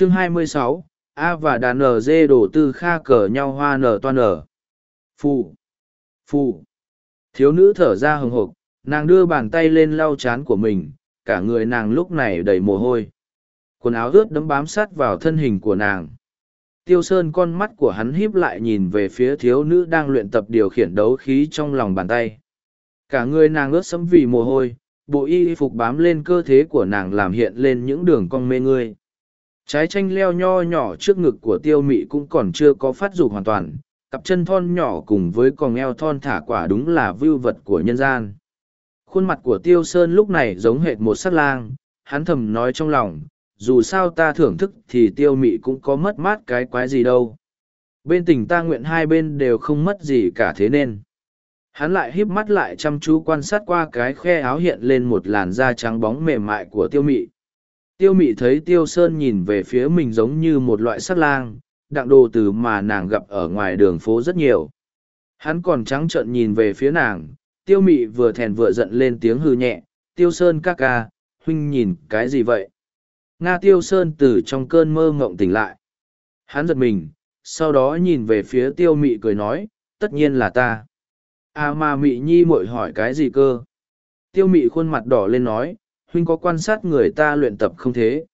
chương 26, A và đàn NG đổ tư kha cờ nhau hoa nở toan nở. Phù. Phù. Thiếu nữ thở ra hừng hộp, nàng đưa bàn tay lên lau chán của mình, cả người nàng lúc này đầy mồ hôi. Quần áo ướt đấm bám sát vào thân hình của nàng. Tiêu Sơn con mắt của hắn híp lại nhìn về phía thiếu nữ đang luyện tập điều khiển đấu khí trong lòng bàn tay. Cả người nàng ướt sẫm vì mồ hôi, bộ y phục bám lên cơ thể của nàng làm hiện lên những đường cong mê ngươi. Trái tranh leo nho nhỏ trước ngực của tiêu mị cũng còn chưa có phát dục hoàn toàn, cặp chân thon nhỏ cùng với con eo thon thả quả đúng là vưu vật của nhân gian. Khuôn mặt của tiêu sơn lúc này giống hệt một sắt lang, hắn thầm nói trong lòng, dù sao ta thưởng thức thì tiêu mị cũng có mất mát cái quái gì đâu. Bên tình ta nguyện hai bên đều không mất gì cả thế nên. Hắn lại híp mắt lại chăm chú quan sát qua cái khe áo hiện lên một làn da trắng bóng mềm mại của tiêu mị. Tiêu mị thấy tiêu sơn nhìn về phía mình giống như một loại sắc lang, đặng đồ từ mà nàng gặp ở ngoài đường phố rất nhiều. Hắn còn trắng trợn nhìn về phía nàng, tiêu mị vừa thèn vừa giận lên tiếng hư nhẹ, tiêu sơn các ca, huynh nhìn cái gì vậy? Nga tiêu sơn từ trong cơn mơ ngộng tỉnh lại. Hắn giật mình, sau đó nhìn về phía tiêu mị cười nói, tất nhiên là ta. À mà mị nhi muội hỏi cái gì cơ? Tiêu mị khuôn mặt đỏ lên nói, huynh có quan sát người ta luyện tập không thế?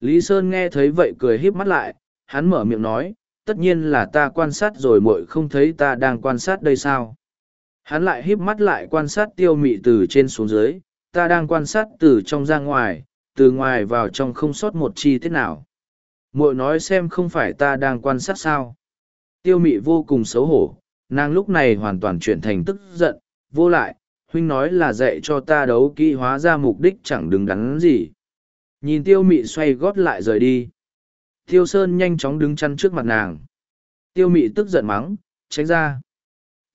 Lý Sơn nghe thấy vậy cười híp mắt lại, hắn mở miệng nói, tất nhiên là ta quan sát rồi muội không thấy ta đang quan sát đây sao? Hắn lại híp mắt lại quan sát tiêu mị từ trên xuống dưới, ta đang quan sát từ trong ra ngoài, từ ngoài vào trong không sót một chi tiết nào. Muội nói xem không phải ta đang quan sát sao? Tiêu mị vô cùng xấu hổ, nàng lúc này hoàn toàn chuyển thành tức giận, vô lại, huynh nói là dạy cho ta đấu kỹ hóa ra mục đích chẳng đứng đắn gì. Nhìn tiêu mị xoay gót lại rời đi. Tiêu Sơn nhanh chóng đứng chăn trước mặt nàng. Tiêu mị tức giận mắng, tránh ra.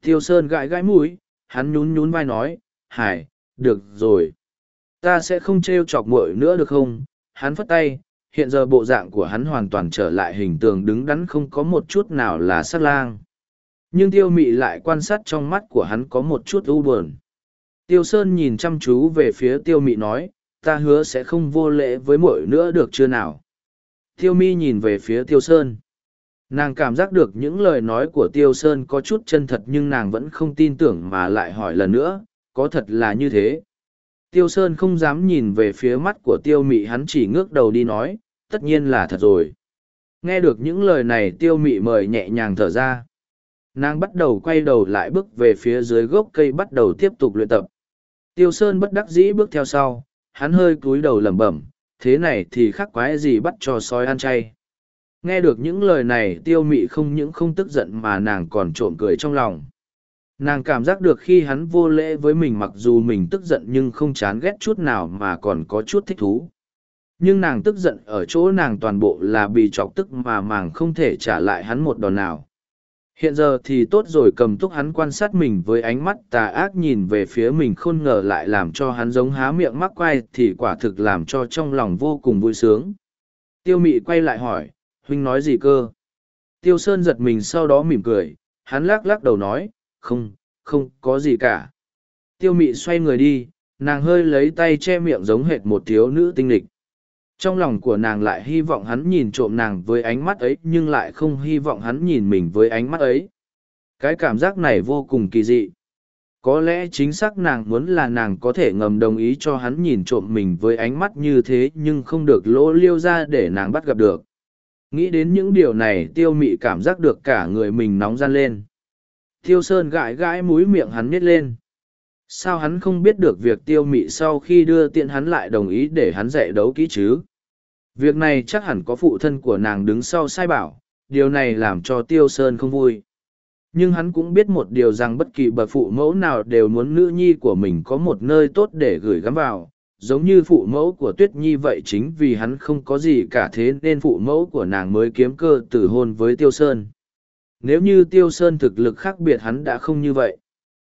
Tiêu Sơn gãi gãi mũi, hắn nhún nhún vai nói, hải, được rồi. Ta sẽ không trêu chọc muội nữa được không? Hắn phất tay, hiện giờ bộ dạng của hắn hoàn toàn trở lại hình tượng đứng đắn không có một chút nào là sát lang. Nhưng tiêu mị lại quan sát trong mắt của hắn có một chút u buồn. Tiêu Sơn nhìn chăm chú về phía tiêu mị nói, ta hứa sẽ không vô lễ với muội nữa được chưa nào? Tiêu mi nhìn về phía Tiêu Sơn. Nàng cảm giác được những lời nói của Tiêu Sơn có chút chân thật nhưng nàng vẫn không tin tưởng mà lại hỏi lần nữa, có thật là như thế? Tiêu Sơn không dám nhìn về phía mắt của Tiêu Mị hắn chỉ ngước đầu đi nói, tất nhiên là thật rồi. Nghe được những lời này Tiêu Mị mời nhẹ nhàng thở ra. Nàng bắt đầu quay đầu lại bước về phía dưới gốc cây bắt đầu tiếp tục luyện tập. Tiêu Sơn bất đắc dĩ bước theo sau, hắn hơi cúi đầu lẩm bẩm, thế này thì khắc quái gì bắt cho sói ăn chay. Nghe được những lời này tiêu mị không những không tức giận mà nàng còn trộm cười trong lòng. Nàng cảm giác được khi hắn vô lễ với mình mặc dù mình tức giận nhưng không chán ghét chút nào mà còn có chút thích thú. Nhưng nàng tức giận ở chỗ nàng toàn bộ là bị chọc tức mà màng không thể trả lại hắn một đòn nào. Hiện giờ thì tốt rồi cầm túc hắn quan sát mình với ánh mắt tà ác nhìn về phía mình khôn ngờ lại làm cho hắn giống há miệng mắc quay thì quả thực làm cho trong lòng vô cùng vui sướng. Tiêu mị quay lại hỏi, huynh nói gì cơ? Tiêu Sơn giật mình sau đó mỉm cười, hắn lắc lắc đầu nói, không, không có gì cả. Tiêu mị xoay người đi, nàng hơi lấy tay che miệng giống hệt một thiếu nữ tinh lịch trong lòng của nàng lại hy vọng hắn nhìn trộm nàng với ánh mắt ấy, nhưng lại không hy vọng hắn nhìn mình với ánh mắt ấy. Cái cảm giác này vô cùng kỳ dị. Có lẽ chính xác nàng muốn là nàng có thể ngầm đồng ý cho hắn nhìn trộm mình với ánh mắt như thế, nhưng không được lỗ liêu ra để nàng bắt gặp được. Nghĩ đến những điều này, tiêu mị cảm giác được cả người mình nóng gian lên. Tiêu sơn gãi gãi múi miệng hắn nhét lên. Sao hắn không biết được việc tiêu mị sau khi đưa tiện hắn lại đồng ý để hắn dạy đấu kỹ chứ? Việc này chắc hẳn có phụ thân của nàng đứng sau sai bảo, điều này làm cho Tiêu Sơn không vui. Nhưng hắn cũng biết một điều rằng bất kỳ bậc phụ mẫu nào đều muốn nữ nhi của mình có một nơi tốt để gửi gắm vào, giống như phụ mẫu của Tuyết Nhi vậy chính vì hắn không có gì cả thế nên phụ mẫu của nàng mới kiếm cơ tử hôn với Tiêu Sơn. Nếu như Tiêu Sơn thực lực khác biệt hắn đã không như vậy.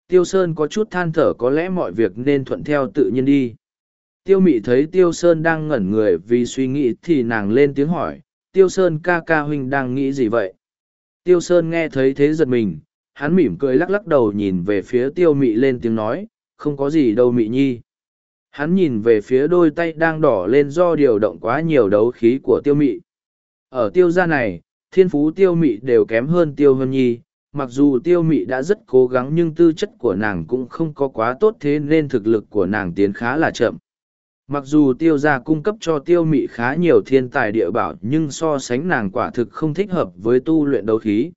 Tiêu Sơn có chút than thở có lẽ mọi việc nên thuận theo tự nhiên đi. Tiêu mị thấy Tiêu Sơn đang ngẩn người vì suy nghĩ thì nàng lên tiếng hỏi, Tiêu Sơn ca ca huynh đang nghĩ gì vậy? Tiêu Sơn nghe thấy thế giật mình, hắn mỉm cười lắc lắc đầu nhìn về phía Tiêu mị lên tiếng nói, không có gì đâu mị nhi. Hắn nhìn về phía đôi tay đang đỏ lên do điều động quá nhiều đấu khí của Tiêu mị. Ở tiêu gia này, thiên phú tiêu mị đều kém hơn tiêu hân nhi, mặc dù tiêu mị đã rất cố gắng nhưng tư chất của nàng cũng không có quá tốt thế nên thực lực của nàng tiến khá là chậm. Mặc dù tiêu gia cung cấp cho tiêu mị khá nhiều thiên tài địa bảo, nhưng so sánh nàng quả thực không thích hợp với tu luyện đấu khí.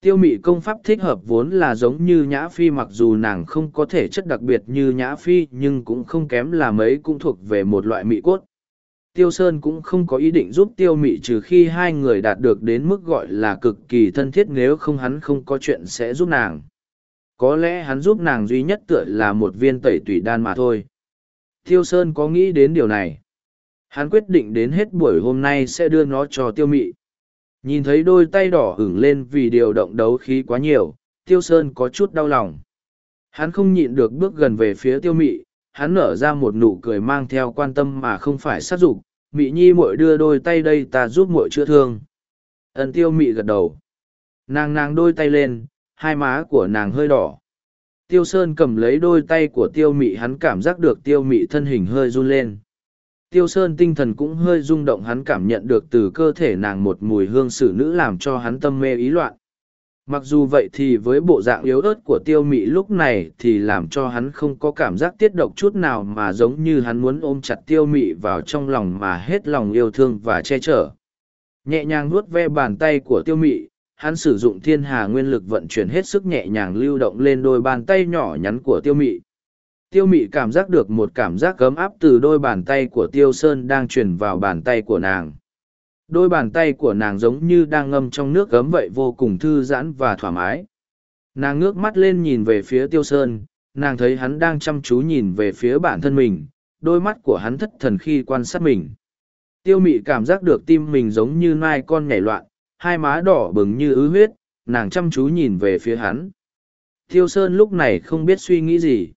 Tiêu mị công pháp thích hợp vốn là giống như Nhã Phi, mặc dù nàng không có thể chất đặc biệt như Nhã Phi, nhưng cũng không kém là mấy cũng thuộc về một loại mị cốt. Tiêu Sơn cũng không có ý định giúp Tiêu Mị trừ khi hai người đạt được đến mức gọi là cực kỳ thân thiết, nếu không hắn không có chuyện sẽ giúp nàng. Có lẽ hắn giúp nàng duy nhất tựa là một viên tẩy tủy đan mà thôi. Tiêu Sơn có nghĩ đến điều này. Hắn quyết định đến hết buổi hôm nay sẽ đưa nó cho Tiêu Mị. Nhìn thấy đôi tay đỏ hửng lên vì điều động đấu khí quá nhiều, Tiêu Sơn có chút đau lòng. Hắn không nhịn được bước gần về phía Tiêu Mị, hắn nở ra một nụ cười mang theo quan tâm mà không phải sát dục mị nhi muội đưa đôi tay đây ta giúp muội chữa thương Ân tiêu mị gật đầu nàng nàng đôi tay lên hai má của nàng hơi đỏ tiêu sơn cầm lấy đôi tay của tiêu mị, hắn cảm giác được tiêu mị thân hình hơi run lên. Tiêu sơn tinh thần cũng hơi rung động, hắn cảm nhận được từ cơ thể nàng một mùi hương xử nữ làm cho hắn tâm mê ý loạn. Mặc dù vậy thì với bộ dạng yếu ớt của tiêu mị lúc này thì làm cho hắn không có cảm giác tiết độc chút nào mà giống như hắn muốn ôm chặt tiêu mị vào trong lòng mà hết lòng yêu thương và che chở. Nhẹ nhàng nuốt ve bàn tay của tiêu mị hắn sử dụng thiên hà nguyên lực vận chuyển hết sức nhẹ nhàng lưu động lên đôi bàn tay nhỏ nhắn của tiêu mị. Tiêu mị cảm giác được một cảm giác cấm áp từ đôi bàn tay của tiêu sơn đang truyền vào bàn tay của nàng. Đôi bàn tay của nàng giống như đang ngâm trong nước gấm vậy vô cùng thư giãn và thoải mái. Nàng ngước mắt lên nhìn về phía tiêu sơn, nàng thấy hắn đang chăm chú nhìn về phía bản thân mình, đôi mắt của hắn thất thần khi quan sát mình. Tiêu mị cảm giác được tim mình giống như nai con nhảy loạn hai má đỏ bừng như ứ huyết nàng chăm chú nhìn về phía hắn tiêu sơn lúc này không biết suy nghĩ gì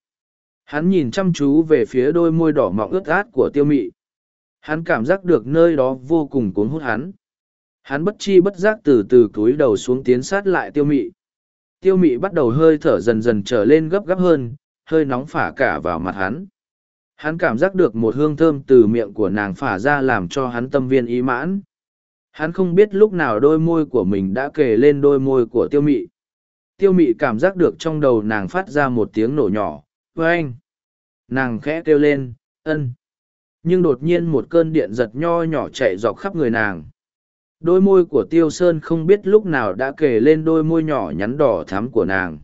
hắn nhìn chăm chú về phía đôi môi đỏ mọng ướt át của tiêu mị Hắn cảm giác được nơi đó vô cùng cuốn hút hắn. Hắn bất chi bất giác từ từ cúi đầu xuống tiến sát lại tiêu mị. Tiêu mị bắt đầu hơi thở dần dần trở lên gấp gáp hơn, hơi nóng phả cả vào mặt hắn. Hắn cảm giác được một hương thơm từ miệng của nàng phả ra làm cho hắn tâm viên ý mãn. Hắn không biết lúc nào đôi môi của mình đã kề lên đôi môi của tiêu mị. Tiêu mị cảm giác được trong đầu nàng phát ra một tiếng nổ nhỏ. Với anh! Nàng khẽ kêu lên, ân nhưng đột nhiên một cơn điện giật nho nhỏ chạy dọc khắp người nàng đôi môi của tiêu sơn không biết lúc nào đã kề lên đôi môi nhỏ nhắn đỏ thắm của nàng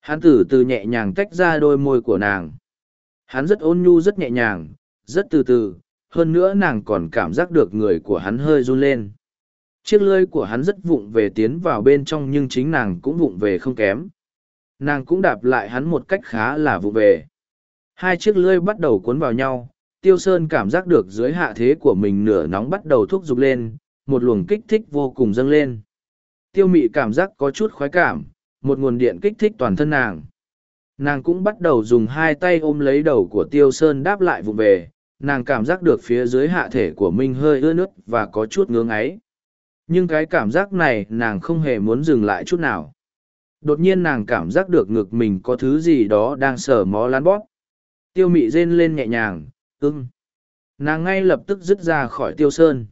hắn từ từ nhẹ nhàng tách ra đôi môi của nàng hắn rất ôn nhu rất nhẹ nhàng rất từ từ hơn nữa nàng còn cảm giác được người của hắn hơi run lên. Chiếc lưỡi của hắn rất vụng về tiến vào bên trong nhưng chính nàng cũng vụng về không kém. Nàng cũng đạp lại hắn một cách khá là vụng về. Hai chiếc lưỡi bắt đầu cuốn vào nhau. Tiêu Sơn cảm giác được dưới hạ thế của mình nửa nóng bắt đầu thúc giục lên, một luồng kích thích vô cùng dâng lên. Tiêu mị cảm giác có chút khoái cảm, một nguồn điện kích thích toàn thân nàng. Nàng cũng bắt đầu dùng hai tay ôm lấy đầu của Tiêu Sơn đáp lại vụng về, nàng cảm giác được phía dưới hạ thể của mình hơi ưa nứt và có chút ngưỡng ấy. Nhưng cái cảm giác này nàng không hề muốn dừng lại chút nào. Đột nhiên nàng cảm giác được ngực mình có thứ gì đó đang sờ mó lán bóp. Tiêu mị rên lên nhẹ nhàng, ưng nàng ngay lập tức dứt ra khỏi tiêu sơn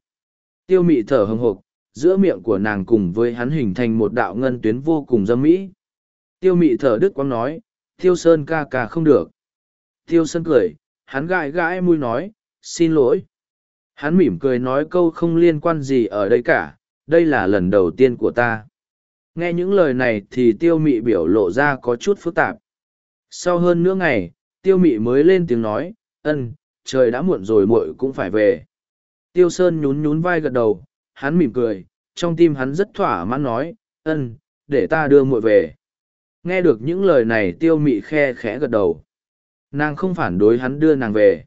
tiêu mị thở hừng hộp giữa miệng của nàng cùng với hắn hình thành một đạo ngân tuyến vô cùng dâm mỹ tiêu mị thở đức quang nói tiêu sơn ca ca không được tiêu sơn cười hắn gãi gãi mui nói xin lỗi hắn mỉm cười nói câu không liên quan gì ở đây cả đây là lần đầu tiên của ta nghe những lời này thì tiêu mị biểu lộ ra có chút phức tạp sau hơn nửa ngày tiêu mị mới lên tiếng nói ân trời đã muộn rồi muội cũng phải về. Tiêu Sơn nhún nhún vai gật đầu, hắn mỉm cười, trong tim hắn rất thỏa mãn nói, ân, để ta đưa muội về. Nghe được những lời này tiêu mị khe khẽ gật đầu. Nàng không phản đối hắn đưa nàng về.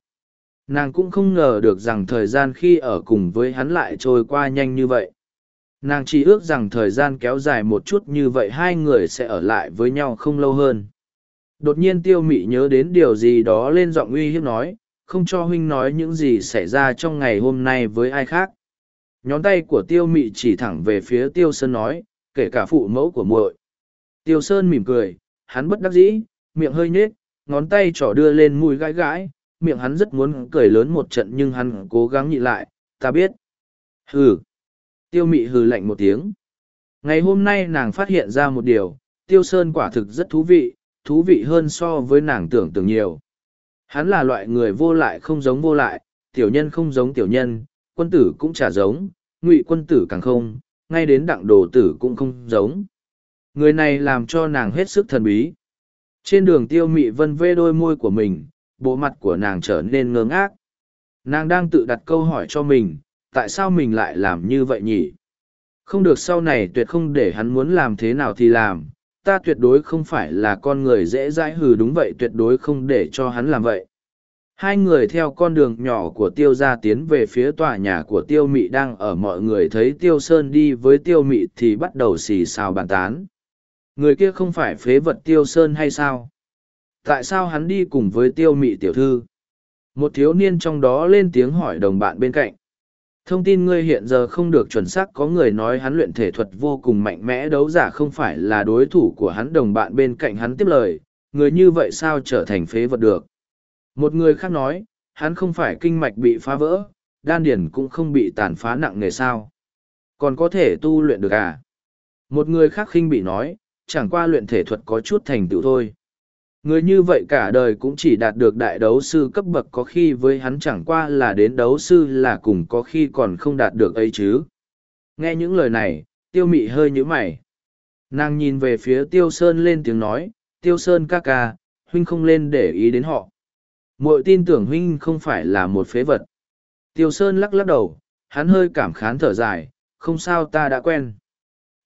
Nàng cũng không ngờ được rằng thời gian khi ở cùng với hắn lại trôi qua nhanh như vậy. Nàng chỉ ước rằng thời gian kéo dài một chút như vậy hai người sẽ ở lại với nhau không lâu hơn. Đột nhiên tiêu mị nhớ đến điều gì đó lên giọng uy hiếp nói, không cho huynh nói những gì xảy ra trong ngày hôm nay với ai khác nhóm tay của tiêu mị chỉ thẳng về phía tiêu sơn nói kể cả phụ mẫu của muội tiêu sơn mỉm cười hắn bất đắc dĩ miệng hơi nhếch ngón tay trỏ đưa lên mùi gãi gãi miệng hắn rất muốn cười lớn một trận nhưng hắn cố gắng nhịn lại ta biết Hừ. Tiêu mị hừ lạnh một tiếng. Ngày hôm nay nàng phát hiện ra một điều, tiêu sơn quả thực rất thú vị, thú vị hơn so với nàng tưởng tượng nhiều. Hắn là loại người vô lại không giống vô lại, tiểu nhân không giống tiểu nhân, quân tử cũng chả giống, ngụy quân tử càng không, ngay đến đặng đồ tử cũng không giống. Người này làm cho nàng hết sức thần bí. Trên đường tiêu mị vân vê đôi môi của mình, bộ mặt của nàng trở nên ngơ ngác. Nàng đang tự đặt câu hỏi cho mình, tại sao mình lại làm như vậy nhỉ? Không được sau này tuyệt không để hắn muốn làm thế nào thì làm, ta tuyệt đối không phải là con người dễ dãi hừ đúng vậy tuyệt đối không để cho hắn làm vậy. Hai người theo con đường nhỏ của tiêu gia tiến về phía tòa nhà của tiêu mị đang ở mọi người thấy tiêu sơn đi với tiêu mị thì bắt đầu xì xào bàn tán. Người kia không phải phế vật tiêu sơn hay sao? Tại sao hắn đi cùng với tiêu mị tiểu thư? Một thiếu niên trong đó lên tiếng hỏi đồng bạn bên cạnh. Thông tin ngươi hiện giờ không được chuẩn xác có người nói hắn luyện thể thuật vô cùng mạnh mẽ đấu giả không phải là đối thủ của hắn đồng bạn bên cạnh hắn tiếp lời, người như vậy sao trở thành phế vật được. Một người khác nói, hắn không phải kinh mạch bị phá vỡ, đan điển cũng không bị tàn phá nặng nề sao. Còn có thể tu luyện được à? Một người khác khinh bị nói, chẳng qua luyện thể thuật có chút thành tựu thôi. Người như vậy cả đời cũng chỉ đạt được đại đấu sư cấp bậc có khi với hắn chẳng qua là đến đấu sư là cùng có khi còn không đạt được ấy chứ. Nghe những lời này, tiêu mị hơi nhíu mày. Nàng nhìn về phía tiêu sơn lên tiếng nói, tiêu sơn ca ca, huynh không lên để ý đến họ. Mội tin tưởng huynh không phải là một phế vật. Tiêu sơn lắc lắc đầu, hắn hơi cảm khán thở dài, không sao ta đã quen.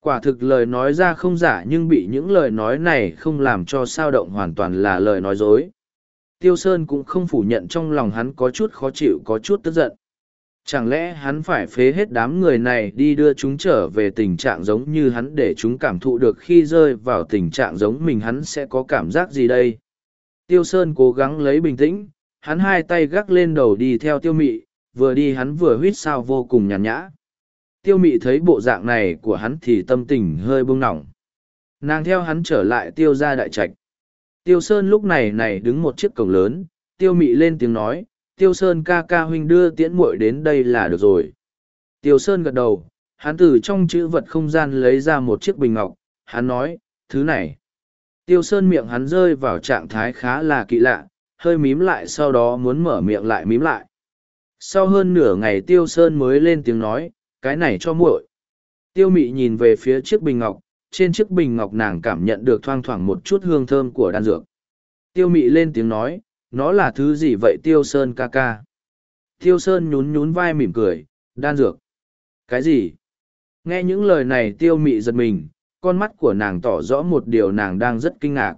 Quả thực lời nói ra không giả nhưng bị những lời nói này không làm cho sao động hoàn toàn là lời nói dối. Tiêu Sơn cũng không phủ nhận trong lòng hắn có chút khó chịu có chút tức giận. Chẳng lẽ hắn phải phế hết đám người này đi đưa chúng trở về tình trạng giống như hắn để chúng cảm thụ được khi rơi vào tình trạng giống mình hắn sẽ có cảm giác gì đây? Tiêu Sơn cố gắng lấy bình tĩnh, hắn hai tay gác lên đầu đi theo tiêu mị, vừa đi hắn vừa huýt sao vô cùng nhàn nhã tiêu mị thấy bộ dạng này của hắn thì tâm tình hơi buông lỏng. Nàng theo hắn trở lại tiêu ra đại trạch. Tiêu sơn lúc này này đứng một chiếc cổng lớn, tiêu mị lên tiếng nói, tiêu sơn ca ca huynh đưa tiễn muội đến đây là được rồi. Tiêu sơn gật đầu, hắn từ trong chữ vật không gian lấy ra một chiếc bình ngọc, hắn nói, thứ này. Tiêu sơn miệng hắn rơi vào trạng thái khá là kỳ lạ, hơi mím lại sau đó muốn mở miệng lại mím lại. Sau hơn nửa ngày tiêu sơn mới lên tiếng nói cái này cho muội. Tiêu mị nhìn về phía chiếc bình ngọc, trên chiếc bình ngọc nàng cảm nhận được thoang thoảng một chút hương thơm của đan dược. Tiêu mị lên tiếng nói, nó là thứ gì vậy, tiêu sơn ca ca? Tiêu sơn nhún nhún vai mỉm cười, đan dược. Cái gì? Nghe những lời này tiêu mị giật mình, con mắt của nàng tỏ rõ một điều nàng đang rất kinh ngạc.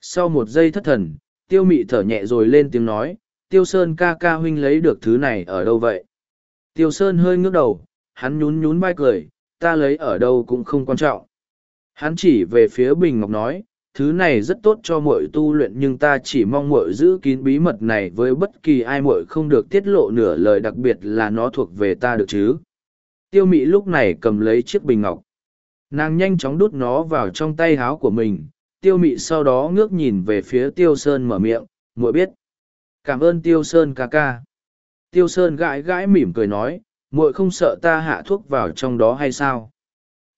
Sau một giây thất thần, tiêu mị thở nhẹ rồi lên tiếng nói, tiêu sơn ca ca huynh lấy được thứ này ở đâu vậy? Tiêu sơn hơi ngước đầu hắn nhún nhún vai cười, ta lấy ở đâu cũng không quan trọng. Hắn chỉ về phía Bình Ngọc nói, thứ này rất tốt cho muội tu luyện nhưng ta chỉ mong muội giữ kín bí mật này với bất kỳ ai muội không được tiết lộ nửa lời đặc biệt là nó thuộc về ta được chứ. Tiêu Mị lúc này cầm lấy chiếc bình ngọc. Nàng nhanh chóng đút nó vào trong tay háo của mình, Tiêu Mị sau đó ngước nhìn về phía Tiêu Sơn mở miệng, muội biết. Cảm ơn Tiêu Sơn ca ca. Tiêu Sơn gãi gãi mỉm cười nói, muội không sợ ta hạ thuốc vào trong đó hay sao?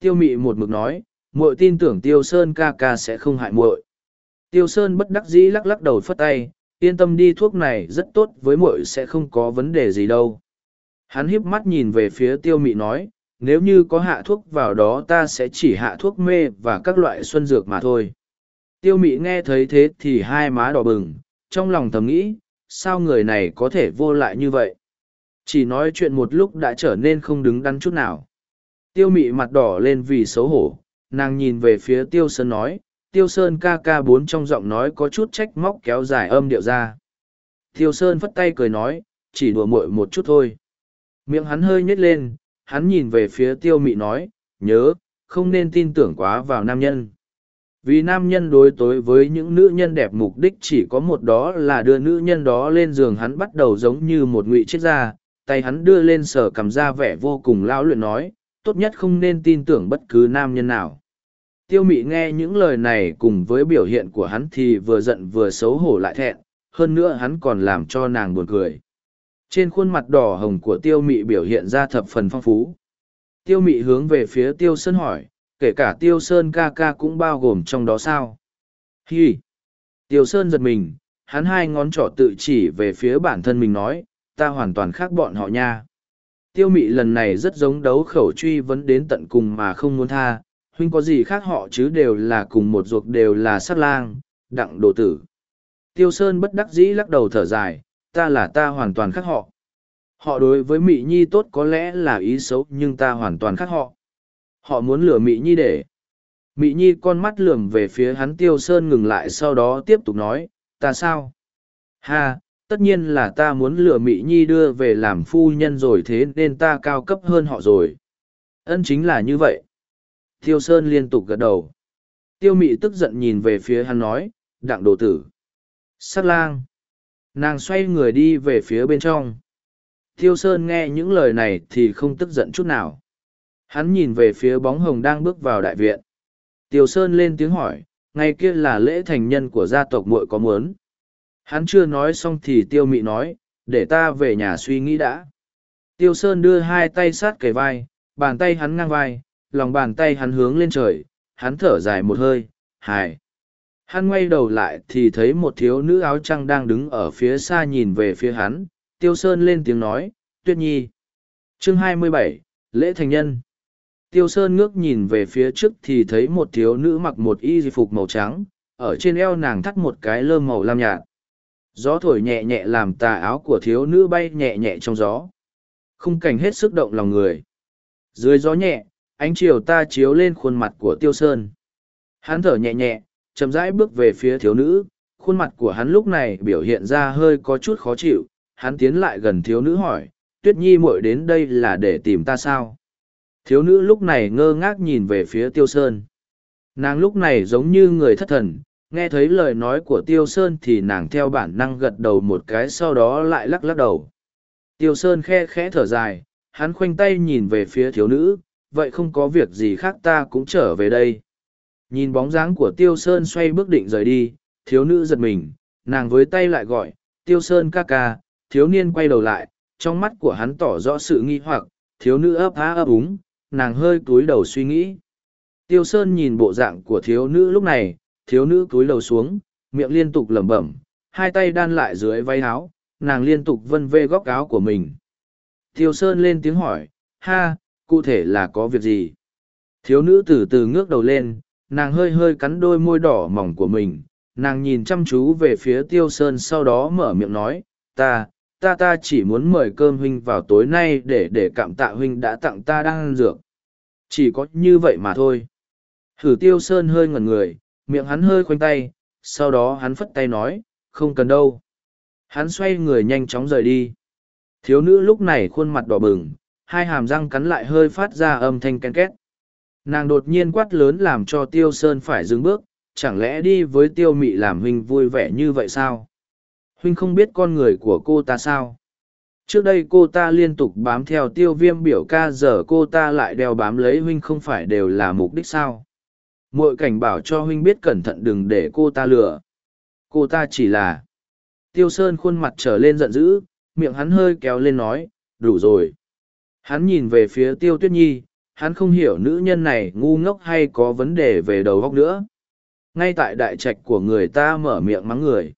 Tiêu mị một mực nói, muội tin tưởng tiêu sơn ca ca sẽ không hại muội. Tiêu sơn bất đắc dĩ lắc lắc đầu phất tay, yên tâm đi thuốc này rất tốt với muội sẽ không có vấn đề gì đâu. Hắn híp mắt nhìn về phía tiêu mị nói, nếu như có hạ thuốc vào đó ta sẽ chỉ hạ thuốc mê và các loại xuân dược mà thôi. Tiêu mị nghe thấy thế thì hai má đỏ bừng, trong lòng thầm nghĩ, sao người này có thể vô lại như vậy? Chỉ nói chuyện một lúc đã trở nên không đứng đắn chút nào. Tiêu mị mặt đỏ lên vì xấu hổ, nàng nhìn về phía tiêu sơn nói, tiêu sơn ca ca bốn trong giọng nói có chút trách móc kéo dài âm điệu ra. Tiêu sơn phất tay cười nói, chỉ đùa muội một chút thôi. Miệng hắn hơi nhếch lên, hắn nhìn về phía tiêu mị nói, nhớ, không nên tin tưởng quá vào nam nhân. Vì nam nhân đối tối với những nữ nhân đẹp mục đích chỉ có một đó là đưa nữ nhân đó lên giường hắn bắt đầu giống như một ngụy chết ra, tay hắn đưa lên sở cầm ra vẻ vô cùng lão luyện nói, tốt nhất không nên tin tưởng bất cứ nam nhân nào. Tiêu mị nghe những lời này cùng với biểu hiện của hắn thì vừa giận vừa xấu hổ lại thẹn, hơn nữa hắn còn làm cho nàng buồn cười. Trên khuôn mặt đỏ hồng của tiêu mị biểu hiện ra thập phần phong phú. Tiêu mị hướng về phía tiêu sơn hỏi, kể cả tiêu sơn ca ca cũng bao gồm trong đó sao? Hi! Tiêu sơn giật mình, hắn hai ngón trỏ tự chỉ về phía bản thân mình nói, ta hoàn toàn khác bọn họ nha. Tiêu mị lần này rất giống đấu khẩu truy vấn đến tận cùng mà không muốn tha, huynh có gì khác họ chứ đều là cùng một ruột đều là sát lang, đặng đồ tử. Tiêu Sơn bất đắc dĩ lắc đầu thở dài, ta là ta hoàn toàn khác họ. Họ đối với Mị Nhi tốt có lẽ là ý xấu nhưng ta hoàn toàn khác họ. Họ muốn lừa Mị Nhi để. Mị Nhi con mắt lườm về phía hắn Tiêu Sơn ngừng lại sau đó tiếp tục nói, ta sao? Ha, tất nhiên là ta muốn lừa Mị Nhi đưa về làm phu nhân rồi thế nên ta cao cấp hơn họ rồi. Ân chính là như vậy. Tiêu Sơn liên tục gật đầu. Tiêu Mị tức giận nhìn về phía hắn nói, đặng đồ tử. Sát lang. Nàng xoay người đi về phía bên trong. Tiêu Sơn nghe những lời này thì không tức giận chút nào. Hắn nhìn về phía bóng hồng đang bước vào đại viện. Tiêu Sơn lên tiếng hỏi, ngày kia là lễ thành nhân của gia tộc muội có muốn. Hắn chưa nói xong thì Tiêu Mị nói, để ta về nhà suy nghĩ đã. Tiêu Sơn đưa hai tay sát kề vai, bàn tay hắn ngang vai, lòng bàn tay hắn hướng lên trời, hắn thở dài một hơi, hài. Hắn quay đầu lại thì thấy một thiếu nữ áo trăng đang đứng ở phía xa nhìn về phía hắn, Tiêu Sơn lên tiếng nói, Tuyết Nhi. Chương 27, Lễ Thành Nhân. Tiêu Sơn ngước nhìn về phía trước thì thấy một thiếu nữ mặc một y phục màu trắng, ở trên eo nàng thắt một cái lơm màu lam nhạt. Gió thổi nhẹ nhẹ làm tà áo của thiếu nữ bay nhẹ nhẹ trong gió. Khung cảnh hết sức động lòng người. Dưới gió nhẹ, ánh chiều ta chiếu lên khuôn mặt của Tiêu Sơn. Hắn thở nhẹ nhẹ, chậm rãi bước về phía thiếu nữ, khuôn mặt của hắn lúc này biểu hiện ra hơi có chút khó chịu, hắn tiến lại gần thiếu nữ hỏi, tuyết nhi muội đến đây là để tìm ta sao? Thiếu nữ lúc này ngơ ngác nhìn về phía tiêu sơn. Nàng lúc này giống như người thất thần, nghe thấy lời nói của tiêu sơn thì nàng theo bản năng gật đầu một cái sau đó lại lắc lắc đầu. Tiêu sơn khe khẽ thở dài, hắn khoanh tay nhìn về phía thiếu nữ, vậy không có việc gì khác ta cũng trở về đây. Nhìn bóng dáng của Tiêu Sơn xoay bước định rời đi, thiếu nữ giật mình, nàng với tay lại gọi, Tiêu Sơn ca ca, thiếu niên quay đầu lại, trong mắt của hắn tỏ rõ sự nghi hoặc, thiếu nữ ấp há ấp úng, nàng hơi cúi đầu suy nghĩ. Tiêu Sơn nhìn bộ dạng của thiếu nữ lúc này, thiếu nữ cúi đầu xuống, miệng liên tục lẩm bẩm, hai tay đan lại dưới váy áo, nàng liên tục vân vê góc áo của mình. Tiêu Sơn lên tiếng hỏi, ha, cụ thể là có việc gì? Thiếu nữ từ từ ngước đầu lên, nàng hơi hơi cắn đôi môi đỏ mỏng của mình nàng nhìn chăm chú về phía tiêu sơn sau đó mở miệng nói ta ta ta chỉ muốn mời cơm huynh vào tối nay để để cảm tạ huynh đã tặng ta đang ăn dược chỉ có như vậy mà thôi hử tiêu sơn hơi ngẩn người miệng hắn hơi khoanh tay, sau đó hắn phất tay nói, không cần đâu. Hắn xoay người nhanh chóng rời đi. Thiếu nữ lúc này khuôn mặt đỏ bừng, hai hàm răng cắn lại hơi phát ra âm thanh ken két. Nàng đột nhiên quát lớn làm cho tiêu sơn phải dừng bước, chẳng lẽ đi với tiêu mị làm huynh vui vẻ như vậy sao? Huynh không biết con người của cô ta sao? Trước đây cô ta liên tục bám theo tiêu viêm biểu ca, giờ cô ta lại đeo bám lấy huynh không phải đều là mục đích sao? Mỗi cảnh bảo cho huynh biết cẩn thận đừng để cô ta lừa cô ta chỉ là tiêu sơn khuôn mặt trở lên giận dữ miệng hắn hơi kéo lên nói đủ rồi hắn nhìn về phía tiêu tuyết nhi hắn không hiểu nữ nhân này ngu ngốc hay có vấn đề về đầu góc nữa. Ngay tại đại trạch của người ta mở miệng mắng người.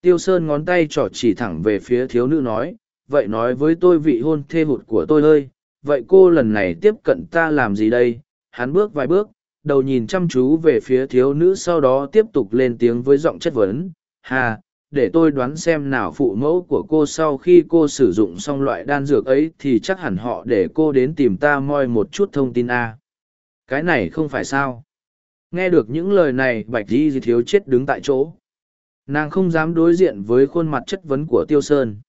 Tiêu Sơn ngón tay trỏ chỉ thẳng về phía thiếu nữ nói, vậy nói với tôi vị hôn thê hụt của tôi ơi, vậy cô lần này tiếp cận ta làm gì đây? Hắn bước vài bước, đầu nhìn chăm chú về phía thiếu nữ sau đó tiếp tục lên tiếng với giọng chất vấn, hà, để tôi đoán xem nào phụ mẫu của cô sau khi cô sử dụng xong loại đan dược ấy thì chắc hẳn họ để cô đến tìm ta moi một chút thông tin a. Cái này không phải sao? Nghe được những lời này bạch di thiếu chết đứng tại chỗ. Nàng không dám đối diện với khuôn mặt chất vấn của tiêu sơn.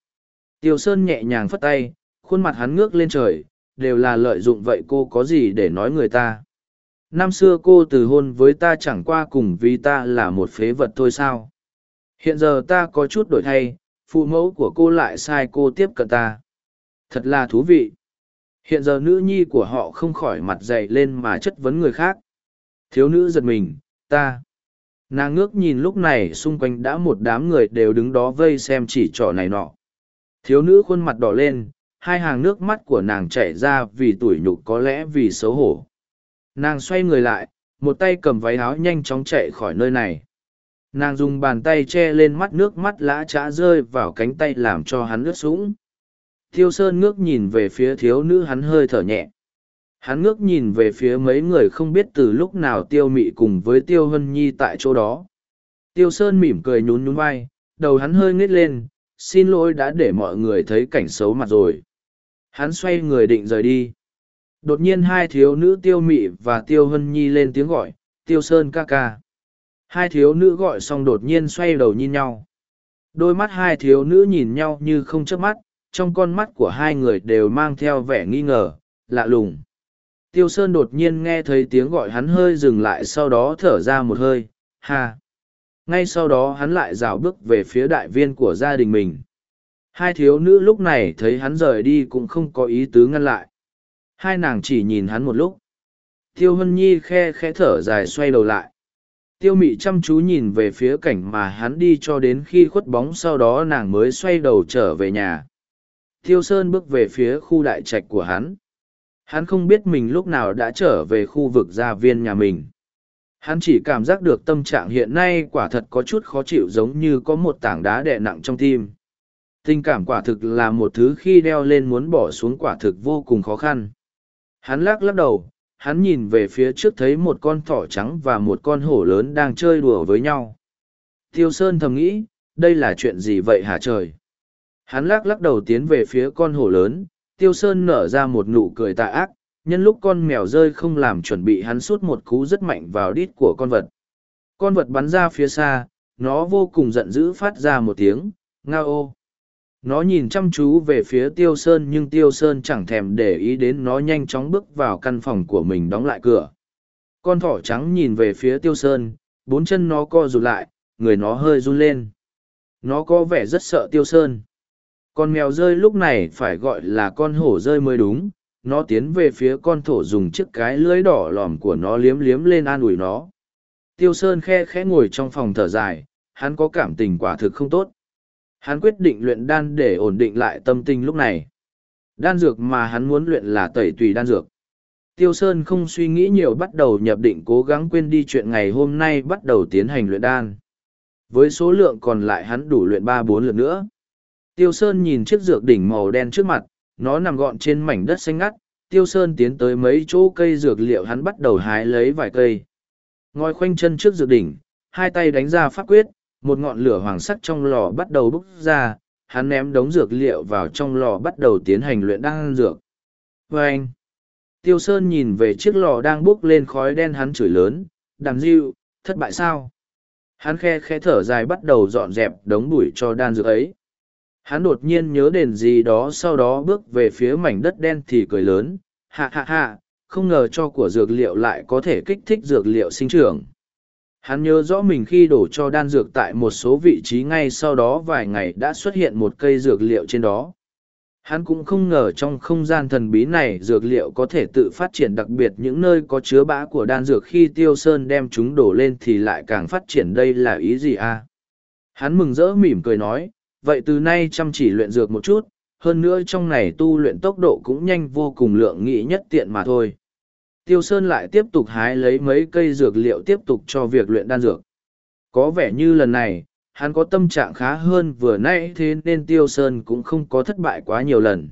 Tiêu sơn nhẹ nhàng phất tay khuôn mặt hắn ngước lên trời đều là lợi dụng vậy cô có gì để nói người ta? Năm xưa cô từ hôn với ta chẳng qua cùng vì ta là một phế vật thôi sao Hiện giờ ta có chút đổi thay, phụ mẫu của cô lại sai cô tiếp cận ta. Thật là thú vị. Hiện giờ nữ nhi của họ không khỏi mặt dày lên mà chất vấn người khác. Thiếu nữ giật mình, ta. Nàng ngước nhìn lúc này xung quanh đã một đám người đều đứng đó vây xem chỉ trỏ này nọ. Thiếu nữ khuôn mặt đỏ lên, hai hàng nước mắt của nàng chảy ra vì tủi nhục có lẽ vì xấu hổ nàng xoay người lại, một tay cầm váy áo nhanh chóng chạy khỏi nơi này. Nàng dùng bàn tay che lên mắt nước mắt lã trá rơi vào cánh tay làm cho hắn ướt sũng. Tiêu sơn ngước nhìn về phía thiếu nữ hắn hơi thở nhẹ. Hắn ngước nhìn về phía mấy người không biết từ lúc nào tiêu mị cùng với tiêu hân nhi tại chỗ đó. Tiêu sơn mỉm cười nhún nhún vai, đầu hắn hơi nghết lên, xin lỗi đã để mọi người thấy cảnh xấu mặt rồi. Hắn xoay người định rời đi đột nhiên hai thiếu nữ tiêu mị và tiêu hân nhi lên tiếng gọi, tiêu sơn ca ca. Hai thiếu nữ gọi xong đột nhiên xoay đầu nhìn nhau. Đôi mắt hai thiếu nữ nhìn nhau như không chớp mắt, trong con mắt của hai người đều mang theo vẻ nghi ngờ, lạ lùng. Tiêu sơn đột nhiên nghe thấy tiếng gọi hắn hơi dừng lại sau đó thở ra một hơi, ha! Ngay sau đó hắn lại rào bước về phía đại viên của gia đình mình. Hai thiếu nữ lúc này thấy hắn rời đi cũng không có ý tứ ngăn lại hai nàng chỉ nhìn hắn một lúc. Tiêu hân nhi khe khe thở dài xoay đầu lại. Tiêu mị chăm chú nhìn về phía cảnh mà hắn đi cho đến khi khuất bóng sau đó nàng mới xoay đầu trở về nhà. Tiêu sơn bước về phía khu đại trạch của hắn. Hắn không biết mình lúc nào đã trở về khu vực gia viên nhà mình. Hắn chỉ cảm giác được tâm trạng hiện nay quả thật có chút khó chịu giống như có một tảng đá đè nặng trong tim. Tình cảm quả thực là một thứ khi đeo lên muốn bỏ xuống quả thực vô cùng khó khăn hắn lắc lắc đầu, hắn nhìn về phía trước thấy một con thỏ trắng và một con hổ lớn đang chơi đùa với nhau. Tiêu sơn thầm nghĩ, đây là chuyện gì vậy hả trời? Hắn lắc lắc đầu tiến về phía con hổ lớn, tiêu sơn nở ra một nụ cười tà ác, nhân lúc con mèo rơi không làm chuẩn bị hắn sút một cú rất mạnh vào đít của con vật. Con vật bắn ra phía xa, nó vô cùng giận dữ phát ra một tiếng, ngao ô nó nhìn chăm chú về phía tiêu sơn nhưng tiêu sơn chẳng thèm để ý đến nó nhanh chóng bước vào căn phòng của mình đóng lại cửa. Con thỏ trắng nhìn về phía tiêu sơn, bốn chân nó co rụt lại, người nó hơi run lên. Nó có vẻ rất sợ tiêu sơn. Con mèo rơi lúc này phải gọi là con hổ rơi mới đúng. Nó tiến về phía con thổ dùng chiếc cái lưới đỏ lòm của nó liếm liếm lên an ủi nó. Tiêu sơn khe khẽ ngồi trong phòng thở dài, hắn có cảm tình quả thực không tốt hắn quyết định luyện đan để ổn định lại tâm tình lúc này. Đan dược mà hắn muốn luyện là tẩy tùy đan dược. Tiêu sơn không suy nghĩ nhiều bắt đầu nhập định cố gắng quên đi chuyện ngày hôm nay bắt đầu tiến hành luyện đan. Với số lượng còn lại hắn đủ luyện ba bốn lượt nữa. Tiêu sơn nhìn chiếc dược đỉnh màu đen trước mặt, nó nằm gọn trên mảnh đất xanh ngắt. Tiêu sơn tiến tới mấy chỗ cây dược liệu hắn bắt đầu hái lấy vài cây. Ngồi khoanh chân trước dược đỉnh, hai tay đánh ra pháp quyết một ngọn lửa hoàng sắc trong lò bắt đầu bốc ra, hắn ném đống dược liệu vào trong lò bắt đầu tiến hành luyện đan dược. Và anh, tiêu sơn nhìn về chiếc lò đang bốc lên khói đen hắn chửi lớn, đàm diêu, thất bại sao? Hắn khe khe thở dài bắt đầu dọn dẹp đống bụi cho đan dược ấy. Hắn đột nhiên nhớ đến gì đó, sau đó bước về phía mảnh đất đen thì cười lớn hạ hạ hạ không ngờ cho của dược liệu lại có thể kích thích dược liệu sinh trưởng hắn nhớ rõ mình khi đổ cho đan dược tại một số vị trí ngay sau đó vài ngày đã xuất hiện một cây dược liệu trên đó hắn cũng không ngờ trong không gian thần bí này dược liệu có thể tự phát triển đặc biệt những nơi có chứa bã của đan dược khi tiêu sơn đem chúng đổ lên thì lại càng phát triển đây là ý gì à? hắn mừng rỡ mỉm cười nói, vậy từ nay chăm chỉ luyện dược một chút, hơn nữa trong này tu luyện tốc độ cũng nhanh vô cùng lượng nghị nhất tiện mà thôi Tiêu Sơn lại tiếp tục hái lấy mấy cây dược liệu tiếp tục cho việc luyện đan dược. Có vẻ như lần này, hắn có tâm trạng khá hơn vừa nãy thế nên Tiêu Sơn cũng không có thất bại quá nhiều lần.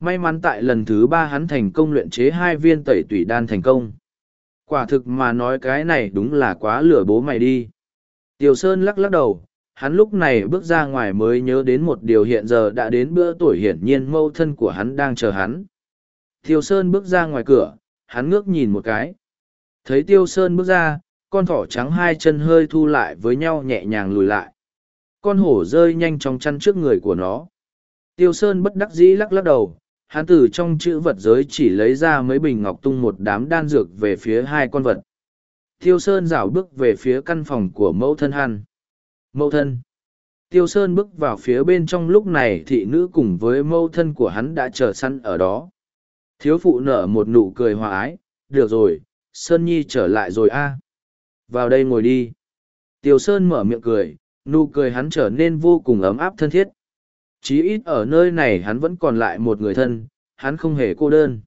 May mắn tại lần thứ ba hắn thành công luyện chế hai viên tẩy tủy đan thành công. Quả thực mà nói cái này đúng là quá lửa bố mày đi. Tiêu Sơn lắc lắc đầu, hắn lúc này bước ra ngoài mới nhớ đến một điều hiện giờ đã đến bữa tuổi hiển nhiên mâu thân của hắn đang chờ hắn. Tiêu Sơn bước ra ngoài cửa, hắn ngước nhìn một cái. Thấy tiêu sơn bước ra, con thỏ trắng hai chân hơi thu lại với nhau nhẹ nhàng lùi lại. Con hổ rơi nhanh trong chăn trước người của nó. Tiêu sơn bất đắc dĩ lắc lắc đầu, hắn từ trong chữ vật giới chỉ lấy ra mấy bình ngọc tung một đám đan dược về phía hai con vật. Tiêu sơn rảo bước về phía căn phòng của mẫu thân hắn. Mẫu thân. Tiêu sơn bước vào phía bên trong lúc này thị nữ cùng với mẫu thân của hắn đã chờ săn ở đó Thiếu phụ nở một nụ cười hòa ái, được rồi, Sơn Nhi trở lại rồi a. Vào đây ngồi đi. Tiểu Sơn mở miệng cười, nụ cười hắn trở nên vô cùng ấm áp thân thiết. Chí ít ở nơi này hắn vẫn còn lại một người thân, hắn không hề cô đơn.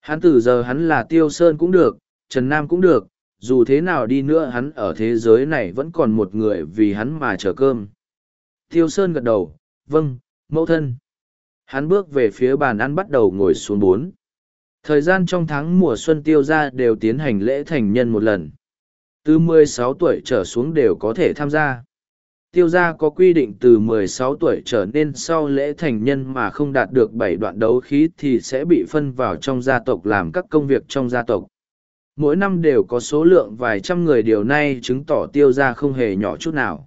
Hắn từ giờ hắn là Tiêu Sơn cũng được, Trần Nam cũng được, dù thế nào đi nữa hắn ở thế giới này vẫn còn một người vì hắn mà chờ cơm. Tiêu Sơn gật đầu, vâng, mẫu thân. Hắn bước về phía bàn ăn bắt đầu ngồi xuống bốn. Thời gian trong tháng mùa xuân tiêu ra đều tiến hành lễ thành nhân một lần. Từ 16 tuổi trở xuống đều có thể tham gia. Tiêu gia có quy định từ 16 tuổi trở nên sau lễ thành nhân mà không đạt được bảy đoạn đấu khí thì sẽ bị phân vào trong gia tộc làm các công việc trong gia tộc. Mỗi năm đều có số lượng vài trăm người điều này chứng tỏ tiêu gia không hề nhỏ chút nào.